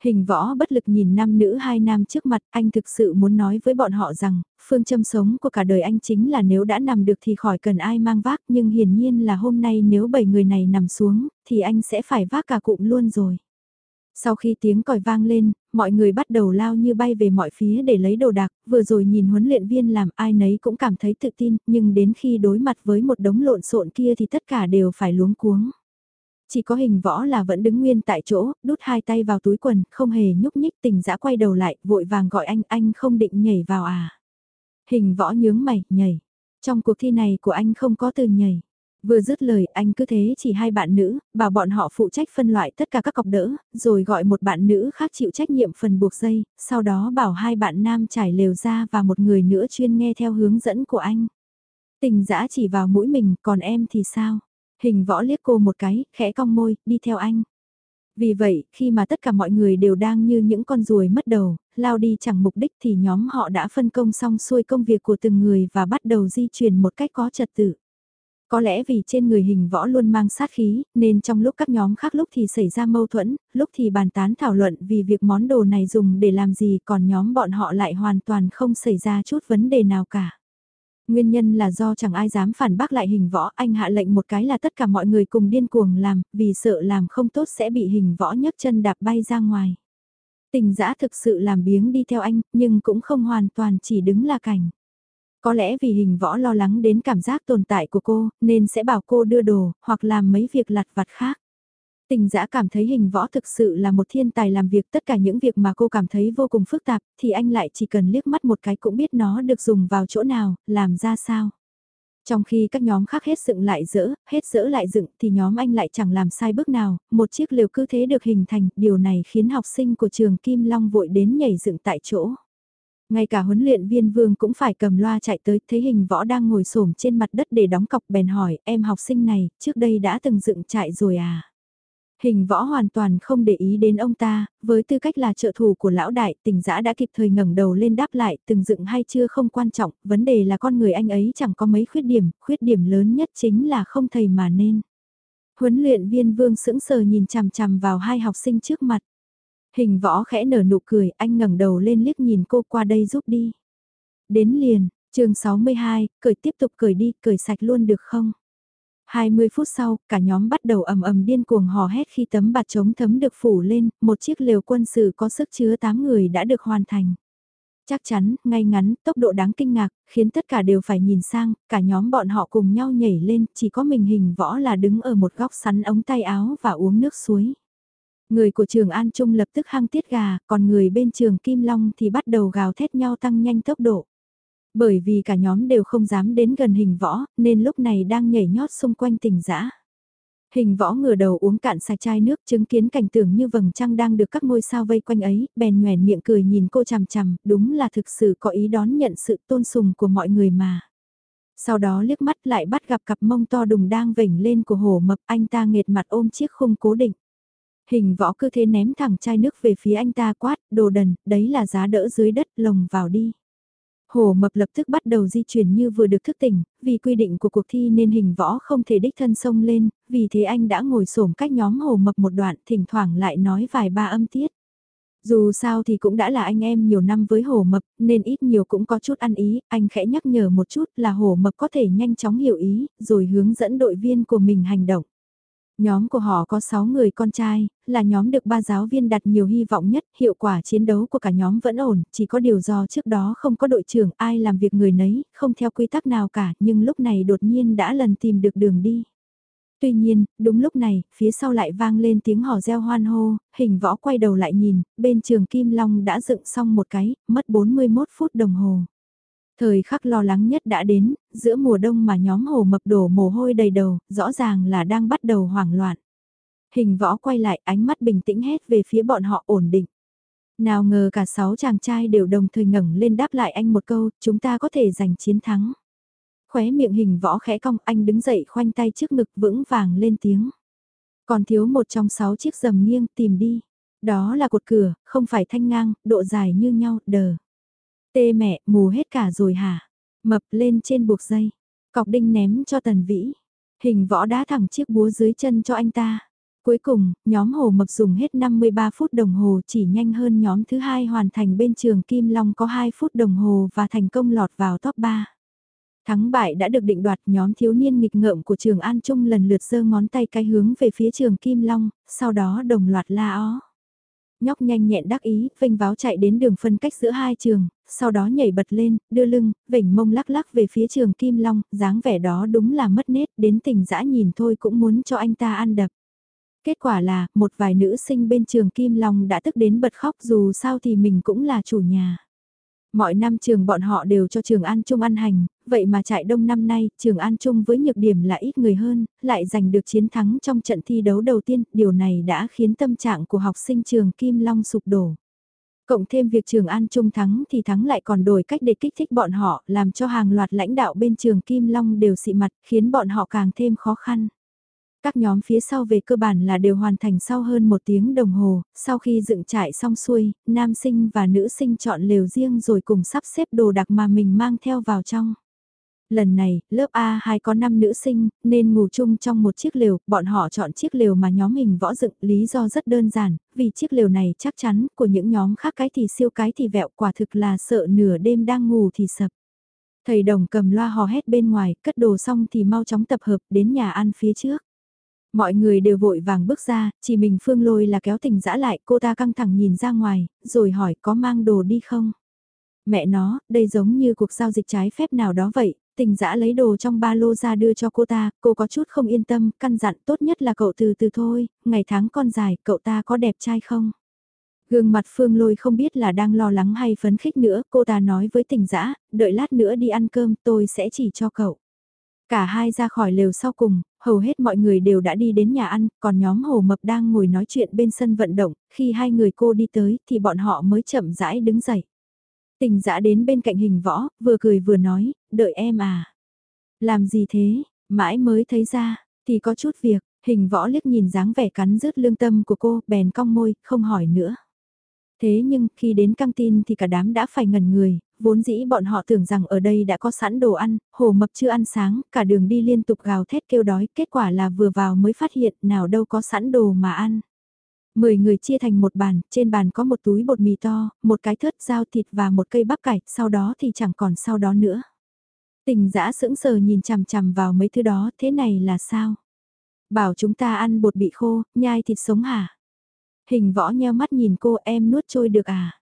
Hình võ bất lực nhìn nam nữ hai nam trước mặt, anh thực sự muốn nói với bọn họ rằng, phương châm sống của cả đời anh chính là nếu đã nằm được thì khỏi cần ai mang vác, nhưng hiển nhiên là hôm nay nếu bảy người này nằm xuống, thì anh sẽ phải vác cả cụm luôn rồi. Sau khi tiếng còi vang lên, mọi người bắt đầu lao như bay về mọi phía để lấy đồ đạc, vừa rồi nhìn huấn luyện viên làm ai nấy cũng cảm thấy tự tin, nhưng đến khi đối mặt với một đống lộn xộn kia thì tất cả đều phải luống cuống. Chỉ có hình võ là vẫn đứng nguyên tại chỗ, đút hai tay vào túi quần, không hề nhúc nhích tình dã quay đầu lại, vội vàng gọi anh, anh không định nhảy vào à. Hình võ nhướng mày, nhảy. Trong cuộc thi này của anh không có từ nhảy. Vừa dứt lời anh cứ thế chỉ hai bạn nữ, bảo bọn họ phụ trách phân loại tất cả các cọc đỡ, rồi gọi một bạn nữ khác chịu trách nhiệm phần buộc dây, sau đó bảo hai bạn nam trải lều ra và một người nữa chuyên nghe theo hướng dẫn của anh. Tình dã chỉ vào mũi mình, còn em thì sao? Hình võ liếc cô một cái, khẽ cong môi, đi theo anh. Vì vậy, khi mà tất cả mọi người đều đang như những con ruồi mất đầu, lao đi chẳng mục đích thì nhóm họ đã phân công xong xuôi công việc của từng người và bắt đầu di chuyển một cách có trật tự. Có lẽ vì trên người hình võ luôn mang sát khí, nên trong lúc các nhóm khác lúc thì xảy ra mâu thuẫn, lúc thì bàn tán thảo luận vì việc món đồ này dùng để làm gì còn nhóm bọn họ lại hoàn toàn không xảy ra chút vấn đề nào cả. Nguyên nhân là do chẳng ai dám phản bác lại hình võ, anh hạ lệnh một cái là tất cả mọi người cùng điên cuồng làm, vì sợ làm không tốt sẽ bị hình võ nhấc chân đạp bay ra ngoài. Tình giã thực sự làm biếng đi theo anh, nhưng cũng không hoàn toàn chỉ đứng là cảnh. Có lẽ vì hình võ lo lắng đến cảm giác tồn tại của cô, nên sẽ bảo cô đưa đồ, hoặc làm mấy việc lặt vặt khác. Tình giã cảm thấy hình võ thực sự là một thiên tài làm việc tất cả những việc mà cô cảm thấy vô cùng phức tạp, thì anh lại chỉ cần liếc mắt một cái cũng biết nó được dùng vào chỗ nào, làm ra sao. Trong khi các nhóm khác hết dựng lại dỡ, hết dỡ lại dựng thì nhóm anh lại chẳng làm sai bước nào, một chiếc liều cứ thế được hình thành, điều này khiến học sinh của trường Kim Long vội đến nhảy dựng tại chỗ. Ngay cả huấn luyện viên vương cũng phải cầm loa chạy tới, thấy hình võ đang ngồi xổm trên mặt đất để đóng cọc bèn hỏi, em học sinh này, trước đây đã từng dựng trại rồi à? Hình võ hoàn toàn không để ý đến ông ta, với tư cách là trợ thủ của lão đại, tình giã đã kịp thời ngẩng đầu lên đáp lại, từng dựng hay chưa không quan trọng, vấn đề là con người anh ấy chẳng có mấy khuyết điểm, khuyết điểm lớn nhất chính là không thầy mà nên. Huấn luyện viên vương sững sờ nhìn chằm chằm vào hai học sinh trước mặt. Hình võ khẽ nở nụ cười, anh ngẩng đầu lên liếc nhìn cô qua đây giúp đi. Đến liền, chương 62, cười tiếp tục cười đi, cười sạch luôn được không? 20 phút sau, cả nhóm bắt đầu ầm ầm điên cuồng hò hét khi tấm bạt chống thấm được phủ lên, một chiếc lều quân sự có sức chứa 8 người đã được hoàn thành. Chắc chắn, ngay ngắn, tốc độ đáng kinh ngạc, khiến tất cả đều phải nhìn sang, cả nhóm bọn họ cùng nhau nhảy lên, chỉ có mình hình võ là đứng ở một góc sắn ống tay áo và uống nước suối. Người của trường An Trung lập tức hăng tiết gà, còn người bên trường Kim Long thì bắt đầu gào thét nhau tăng nhanh tốc độ. Bởi vì cả nhóm đều không dám đến gần hình võ, nên lúc này đang nhảy nhót xung quanh tỉnh dã Hình võ ngửa đầu uống cạn sạch chai nước chứng kiến cảnh tượng như vầng trăng đang được các ngôi sao vây quanh ấy, bèn nhoèn miệng cười nhìn cô chằm chằm, đúng là thực sự có ý đón nhận sự tôn sùng của mọi người mà. Sau đó liếc mắt lại bắt gặp cặp mông to đùng đang vểnh lên của hổ mập anh ta nghệt mặt ôm chiếc khung cố định. Hình võ cứ thế ném thẳng chai nước về phía anh ta quát, đồ đần, đấy là giá đỡ dưới đất lồng vào đi. Hồ Mập lập tức bắt đầu di chuyển như vừa được thức tỉnh, vì quy định của cuộc thi nên hình võ không thể đích thân sông lên, vì thế anh đã ngồi xổm cách nhóm Hồ Mập một đoạn, thỉnh thoảng lại nói vài ba âm tiết. Dù sao thì cũng đã là anh em nhiều năm với Hồ Mập, nên ít nhiều cũng có chút ăn ý, anh khẽ nhắc nhở một chút là Hồ Mập có thể nhanh chóng hiểu ý, rồi hướng dẫn đội viên của mình hành động. Nhóm của họ có 6 người con trai, là nhóm được ba giáo viên đặt nhiều hy vọng nhất, hiệu quả chiến đấu của cả nhóm vẫn ổn, chỉ có điều do trước đó không có đội trưởng ai làm việc người nấy, không theo quy tắc nào cả, nhưng lúc này đột nhiên đã lần tìm được đường đi. Tuy nhiên, đúng lúc này, phía sau lại vang lên tiếng hò reo hoan hô, hình võ quay đầu lại nhìn, bên trường Kim Long đã dựng xong một cái, mất 41 phút đồng hồ. Thời khắc lo lắng nhất đã đến, giữa mùa đông mà nhóm hồ mập đổ mồ hôi đầy đầu, rõ ràng là đang bắt đầu hoảng loạn. Hình võ quay lại ánh mắt bình tĩnh hét về phía bọn họ ổn định. Nào ngờ cả sáu chàng trai đều đồng thời ngẩng lên đáp lại anh một câu, chúng ta có thể giành chiến thắng. Khóe miệng hình võ khẽ cong anh đứng dậy khoanh tay trước ngực vững vàng lên tiếng. Còn thiếu một trong sáu chiếc rầm nghiêng tìm đi. Đó là cột cửa, không phải thanh ngang, độ dài như nhau, đờ. Tê mẹ, mù hết cả rồi hả? Mập lên trên buộc dây. Cọc đinh ném cho tần vĩ. Hình võ đá thẳng chiếc búa dưới chân cho anh ta. Cuối cùng, nhóm Hồ Mập dùng hết 53 phút đồng hồ chỉ nhanh hơn nhóm thứ hai hoàn thành bên trường Kim Long có 2 phút đồng hồ và thành công lọt vào top 3. Thắng bại đã được định đoạt nhóm thiếu niên nghịch ngợm của trường An Trung lần lượt giơ ngón tay cái hướng về phía trường Kim Long, sau đó đồng loạt la ó. Nhóc nhanh nhẹn đắc ý, vênh váo chạy đến đường phân cách giữa hai trường, sau đó nhảy bật lên, đưa lưng, vểnh mông lắc lắc về phía trường Kim Long, dáng vẻ đó đúng là mất nết, đến tình dã nhìn thôi cũng muốn cho anh ta ăn đập. Kết quả là, một vài nữ sinh bên trường Kim Long đã tức đến bật khóc dù sao thì mình cũng là chủ nhà. Mọi năm trường bọn họ đều cho trường An Trung ăn hành, vậy mà trại đông năm nay, trường An Trung với nhược điểm là ít người hơn, lại giành được chiến thắng trong trận thi đấu đầu tiên, điều này đã khiến tâm trạng của học sinh trường Kim Long sụp đổ. Cộng thêm việc trường An Trung thắng thì thắng lại còn đổi cách để kích thích bọn họ, làm cho hàng loạt lãnh đạo bên trường Kim Long đều xị mặt, khiến bọn họ càng thêm khó khăn. Các nhóm phía sau về cơ bản là đều hoàn thành sau hơn một tiếng đồng hồ, sau khi dựng trại xong xuôi, nam sinh và nữ sinh chọn lều riêng rồi cùng sắp xếp đồ đặc mà mình mang theo vào trong. Lần này, lớp A2 có 5 nữ sinh, nên ngủ chung trong một chiếc lều, bọn họ chọn chiếc lều mà nhóm mình võ dựng, lý do rất đơn giản, vì chiếc lều này chắc chắn, của những nhóm khác cái thì siêu cái thì vẹo quả thực là sợ nửa đêm đang ngủ thì sập. Thầy đồng cầm loa hò hét bên ngoài, cất đồ xong thì mau chóng tập hợp đến nhà ăn phía trước. Mọi người đều vội vàng bước ra, chỉ mình Phương Lôi là kéo tình dã lại, cô ta căng thẳng nhìn ra ngoài, rồi hỏi có mang đồ đi không? Mẹ nó, đây giống như cuộc giao dịch trái phép nào đó vậy, tình dã lấy đồ trong ba lô ra đưa cho cô ta, cô có chút không yên tâm, căn dặn tốt nhất là cậu từ từ thôi, ngày tháng con dài, cậu ta có đẹp trai không? Gương mặt Phương Lôi không biết là đang lo lắng hay phấn khích nữa, cô ta nói với tình dã đợi lát nữa đi ăn cơm tôi sẽ chỉ cho cậu. Cả hai ra khỏi lều sau cùng, hầu hết mọi người đều đã đi đến nhà ăn, còn nhóm Hồ Mập đang ngồi nói chuyện bên sân vận động, khi hai người cô đi tới thì bọn họ mới chậm rãi đứng dậy. Tình dã đến bên cạnh hình võ, vừa cười vừa nói, đợi em à. Làm gì thế, mãi mới thấy ra, thì có chút việc, hình võ liếc nhìn dáng vẻ cắn rứt lương tâm của cô, bèn cong môi, không hỏi nữa. Thế nhưng, khi đến căng tin thì cả đám đã phải ngẩn người, vốn dĩ bọn họ tưởng rằng ở đây đã có sẵn đồ ăn, hồ mập chưa ăn sáng, cả đường đi liên tục gào thét kêu đói, kết quả là vừa vào mới phát hiện nào đâu có sẵn đồ mà ăn. Mười người chia thành một bàn, trên bàn có một túi bột mì to, một cái thớt dao thịt và một cây bắp cải, sau đó thì chẳng còn sau đó nữa. Tình dã sững sờ nhìn chằm chằm vào mấy thứ đó, thế này là sao? Bảo chúng ta ăn bột bị khô, nhai thịt sống hả? Hình võ nheo mắt nhìn cô em nuốt trôi được à?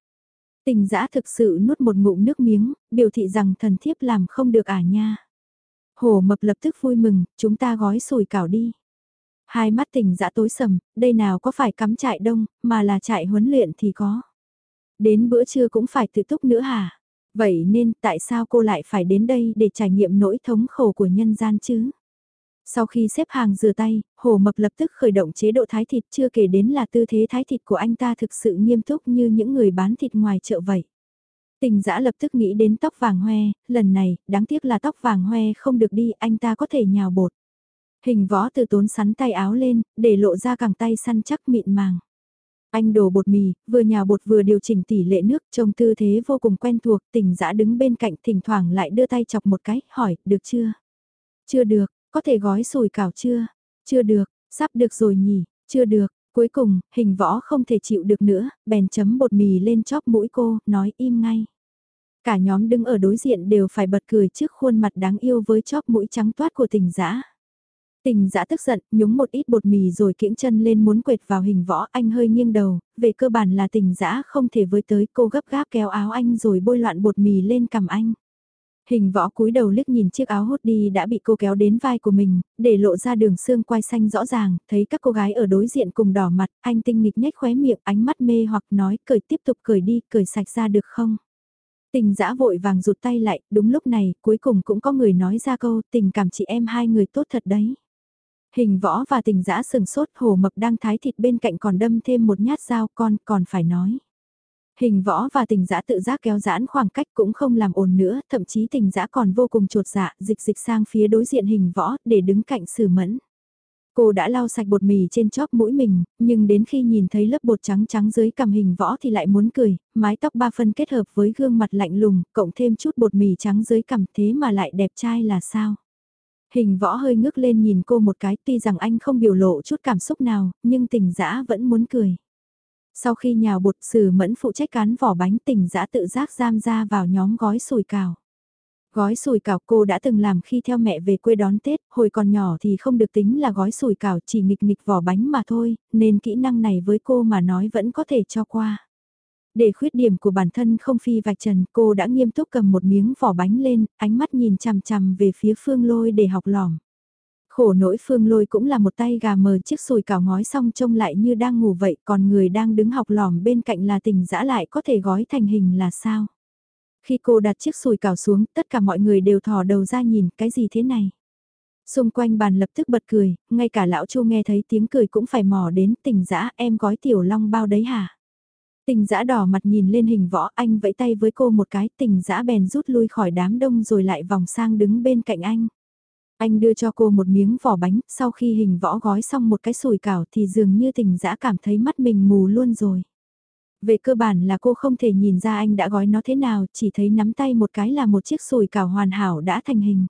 Tình dã thực sự nuốt một ngụm nước miếng, biểu thị rằng thần thiếp làm không được à nha. Hồ mập lập tức vui mừng, chúng ta gói sủi cảo đi. Hai mắt tỉnh dã tối sầm, đây nào có phải cắm trại đông, mà là trại huấn luyện thì có. Đến bữa trưa cũng phải tự túc nữa hả? Vậy nên tại sao cô lại phải đến đây để trải nghiệm nỗi thống khổ của nhân gian chứ? Sau khi xếp hàng rửa tay, Hồ Mập lập tức khởi động chế độ thái thịt chưa kể đến là tư thế thái thịt của anh ta thực sự nghiêm túc như những người bán thịt ngoài chợ vậy. Tình giã lập tức nghĩ đến tóc vàng hoe, lần này, đáng tiếc là tóc vàng hoe không được đi, anh ta có thể nhào bột. Hình võ từ tốn sắn tay áo lên, để lộ ra cẳng tay săn chắc mịn màng. Anh đổ bột mì, vừa nhào bột vừa điều chỉnh tỷ lệ nước, trông tư thế vô cùng quen thuộc, Tỉnh dã đứng bên cạnh thỉnh thoảng lại đưa tay chọc một cái, hỏi, được chưa? Chưa được, có thể gói sùi cảo chưa? Chưa được, sắp được rồi nhỉ, chưa được. Cuối cùng, hình võ không thể chịu được nữa, bèn chấm bột mì lên chóp mũi cô, nói im ngay. Cả nhóm đứng ở đối diện đều phải bật cười trước khuôn mặt đáng yêu với chóp mũi trắng toát của tỉnh dã. Tình dã tức giận, nhúng một ít bột mì rồi kiễng chân lên muốn quệt vào hình võ, anh hơi nghiêng đầu, về cơ bản là tình dã không thể với tới cô gấp gáp kéo áo anh rồi bôi loạn bột mì lên cằm anh. Hình võ cúi đầu liếc nhìn chiếc áo hốt đi đã bị cô kéo đến vai của mình, để lộ ra đường xương quai xanh rõ ràng, thấy các cô gái ở đối diện cùng đỏ mặt, anh tinh nghịch nhếch khóe miệng ánh mắt mê hoặc nói cởi tiếp tục cởi đi, cởi sạch ra được không? Tình dã vội vàng rụt tay lại, đúng lúc này, cuối cùng cũng có người nói ra câu tình cảm chị em hai người tốt thật đấy. Hình võ và tình dã sừng sốt hồ mập đang thái thịt bên cạnh còn đâm thêm một nhát dao con còn phải nói. Hình võ và tình dã tự giác kéo giãn khoảng cách cũng không làm ồn nữa, thậm chí tình dã còn vô cùng trột dạ, dịch dịch sang phía đối diện hình võ để đứng cạnh sử mẫn. Cô đã lau sạch bột mì trên chóp mũi mình, nhưng đến khi nhìn thấy lớp bột trắng trắng dưới cằm hình võ thì lại muốn cười, mái tóc ba phân kết hợp với gương mặt lạnh lùng, cộng thêm chút bột mì trắng dưới cằm thế mà lại đẹp trai là sao? Hình võ hơi ngước lên nhìn cô một cái tuy rằng anh không biểu lộ chút cảm xúc nào, nhưng tình dã vẫn muốn cười. Sau khi nhào bột sử mẫn phụ trách cán vỏ bánh tình dã tự giác giam ra vào nhóm gói sùi cào. Gói sùi cảo cô đã từng làm khi theo mẹ về quê đón Tết, hồi còn nhỏ thì không được tính là gói sùi cảo chỉ nghịch nghịch vỏ bánh mà thôi, nên kỹ năng này với cô mà nói vẫn có thể cho qua. Để khuyết điểm của bản thân không phi vạch trần cô đã nghiêm túc cầm một miếng vỏ bánh lên, ánh mắt nhìn chằm chằm về phía phương lôi để học lỏm. Khổ nỗi phương lôi cũng là một tay gà mờ chiếc sùi cào ngói xong trông lại như đang ngủ vậy còn người đang đứng học lỏm bên cạnh là tình dã lại có thể gói thành hình là sao. Khi cô đặt chiếc sùi cào xuống tất cả mọi người đều thò đầu ra nhìn cái gì thế này. Xung quanh bàn lập tức bật cười, ngay cả lão chu nghe thấy tiếng cười cũng phải mò đến tình dã em gói tiểu long bao đấy hả? Tình dã đỏ mặt nhìn lên hình võ anh vẫy tay với cô một cái tình dã bèn rút lui khỏi đám đông rồi lại vòng sang đứng bên cạnh anh. Anh đưa cho cô một miếng vỏ bánh, sau khi hình võ gói xong một cái sùi cảo thì dường như tình dã cảm thấy mắt mình mù luôn rồi. Về cơ bản là cô không thể nhìn ra anh đã gói nó thế nào, chỉ thấy nắm tay một cái là một chiếc sùi cảo hoàn hảo đã thành hình.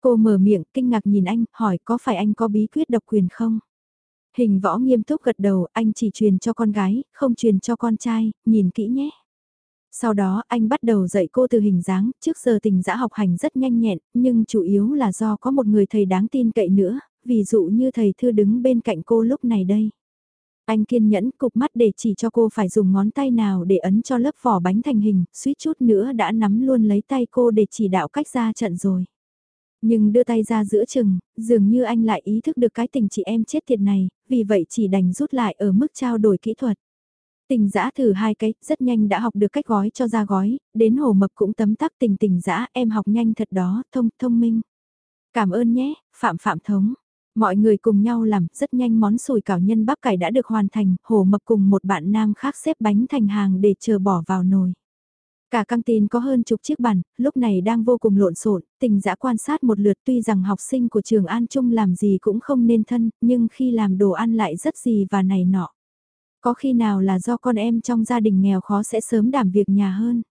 Cô mở miệng kinh ngạc nhìn anh, hỏi có phải anh có bí quyết độc quyền không? Hình võ nghiêm túc gật đầu, anh chỉ truyền cho con gái, không truyền cho con trai, nhìn kỹ nhé. Sau đó anh bắt đầu dạy cô từ hình dáng, trước giờ tình giã học hành rất nhanh nhẹn, nhưng chủ yếu là do có một người thầy đáng tin cậy nữa, ví dụ như thầy thư đứng bên cạnh cô lúc này đây. Anh kiên nhẫn cục mắt để chỉ cho cô phải dùng ngón tay nào để ấn cho lớp vỏ bánh thành hình, suýt chút nữa đã nắm luôn lấy tay cô để chỉ đạo cách ra trận rồi. Nhưng đưa tay ra giữa chừng, dường như anh lại ý thức được cái tình chị em chết tiệt này, vì vậy chỉ đành rút lại ở mức trao đổi kỹ thuật. Tình giã thử hai cái, rất nhanh đã học được cách gói cho ra gói, đến hồ mập cũng tấm tắc tình tình giã, em học nhanh thật đó, thông, thông minh. Cảm ơn nhé, Phạm Phạm Thống. Mọi người cùng nhau làm, rất nhanh món sùi cảo nhân bắp cải đã được hoàn thành, hồ mập cùng một bạn nam khác xếp bánh thành hàng để chờ bỏ vào nồi. Cả căng tin có hơn chục chiếc bàn, lúc này đang vô cùng lộn xộn, tình dã quan sát một lượt tuy rằng học sinh của trường An Trung làm gì cũng không nên thân, nhưng khi làm đồ ăn lại rất gì và này nọ. Có khi nào là do con em trong gia đình nghèo khó sẽ sớm đảm việc nhà hơn.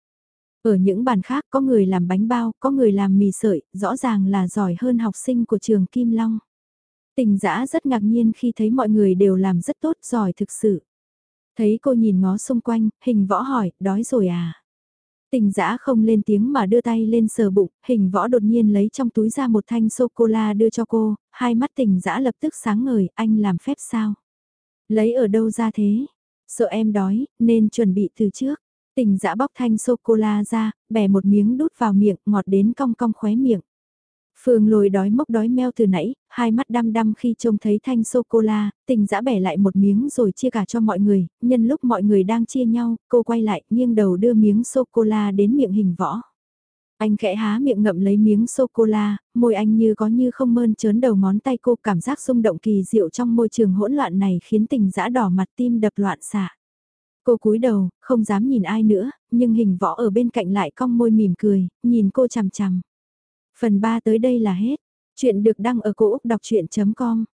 Ở những bàn khác có người làm bánh bao, có người làm mì sợi, rõ ràng là giỏi hơn học sinh của trường Kim Long. Tình dã rất ngạc nhiên khi thấy mọi người đều làm rất tốt, giỏi thực sự. Thấy cô nhìn ngó xung quanh, hình võ hỏi, đói rồi à? Tình dã không lên tiếng mà đưa tay lên sờ bụng, hình võ đột nhiên lấy trong túi ra một thanh sô-cô-la đưa cho cô, hai mắt tình dã lập tức sáng ngời, anh làm phép sao? Lấy ở đâu ra thế? Sợ em đói, nên chuẩn bị từ trước. Tình dã bóc thanh sô-cô-la ra, bẻ một miếng đút vào miệng, ngọt đến cong cong khóe miệng. Phương lôi đói mốc đói meo từ nãy, hai mắt đăm đăm khi trông thấy thanh sô-cô-la, tình dã bẻ lại một miếng rồi chia cả cho mọi người, nhân lúc mọi người đang chia nhau, cô quay lại, nghiêng đầu đưa miếng sô-cô-la đến miệng hình võ. Anh khẽ há miệng ngậm lấy miếng sô-cô-la, môi anh như có như không mơn trớn đầu ngón tay cô cảm giác rung động kỳ diệu trong môi trường hỗn loạn này khiến tình dã đỏ mặt tim đập loạn xạ. Cô cúi đầu, không dám nhìn ai nữa, nhưng hình võ ở bên cạnh lại cong môi mỉm cười, nhìn cô chằm chằm. Phần 3 tới đây là hết. Chuyện được đăng ở cổ Úc đọc chuyện.com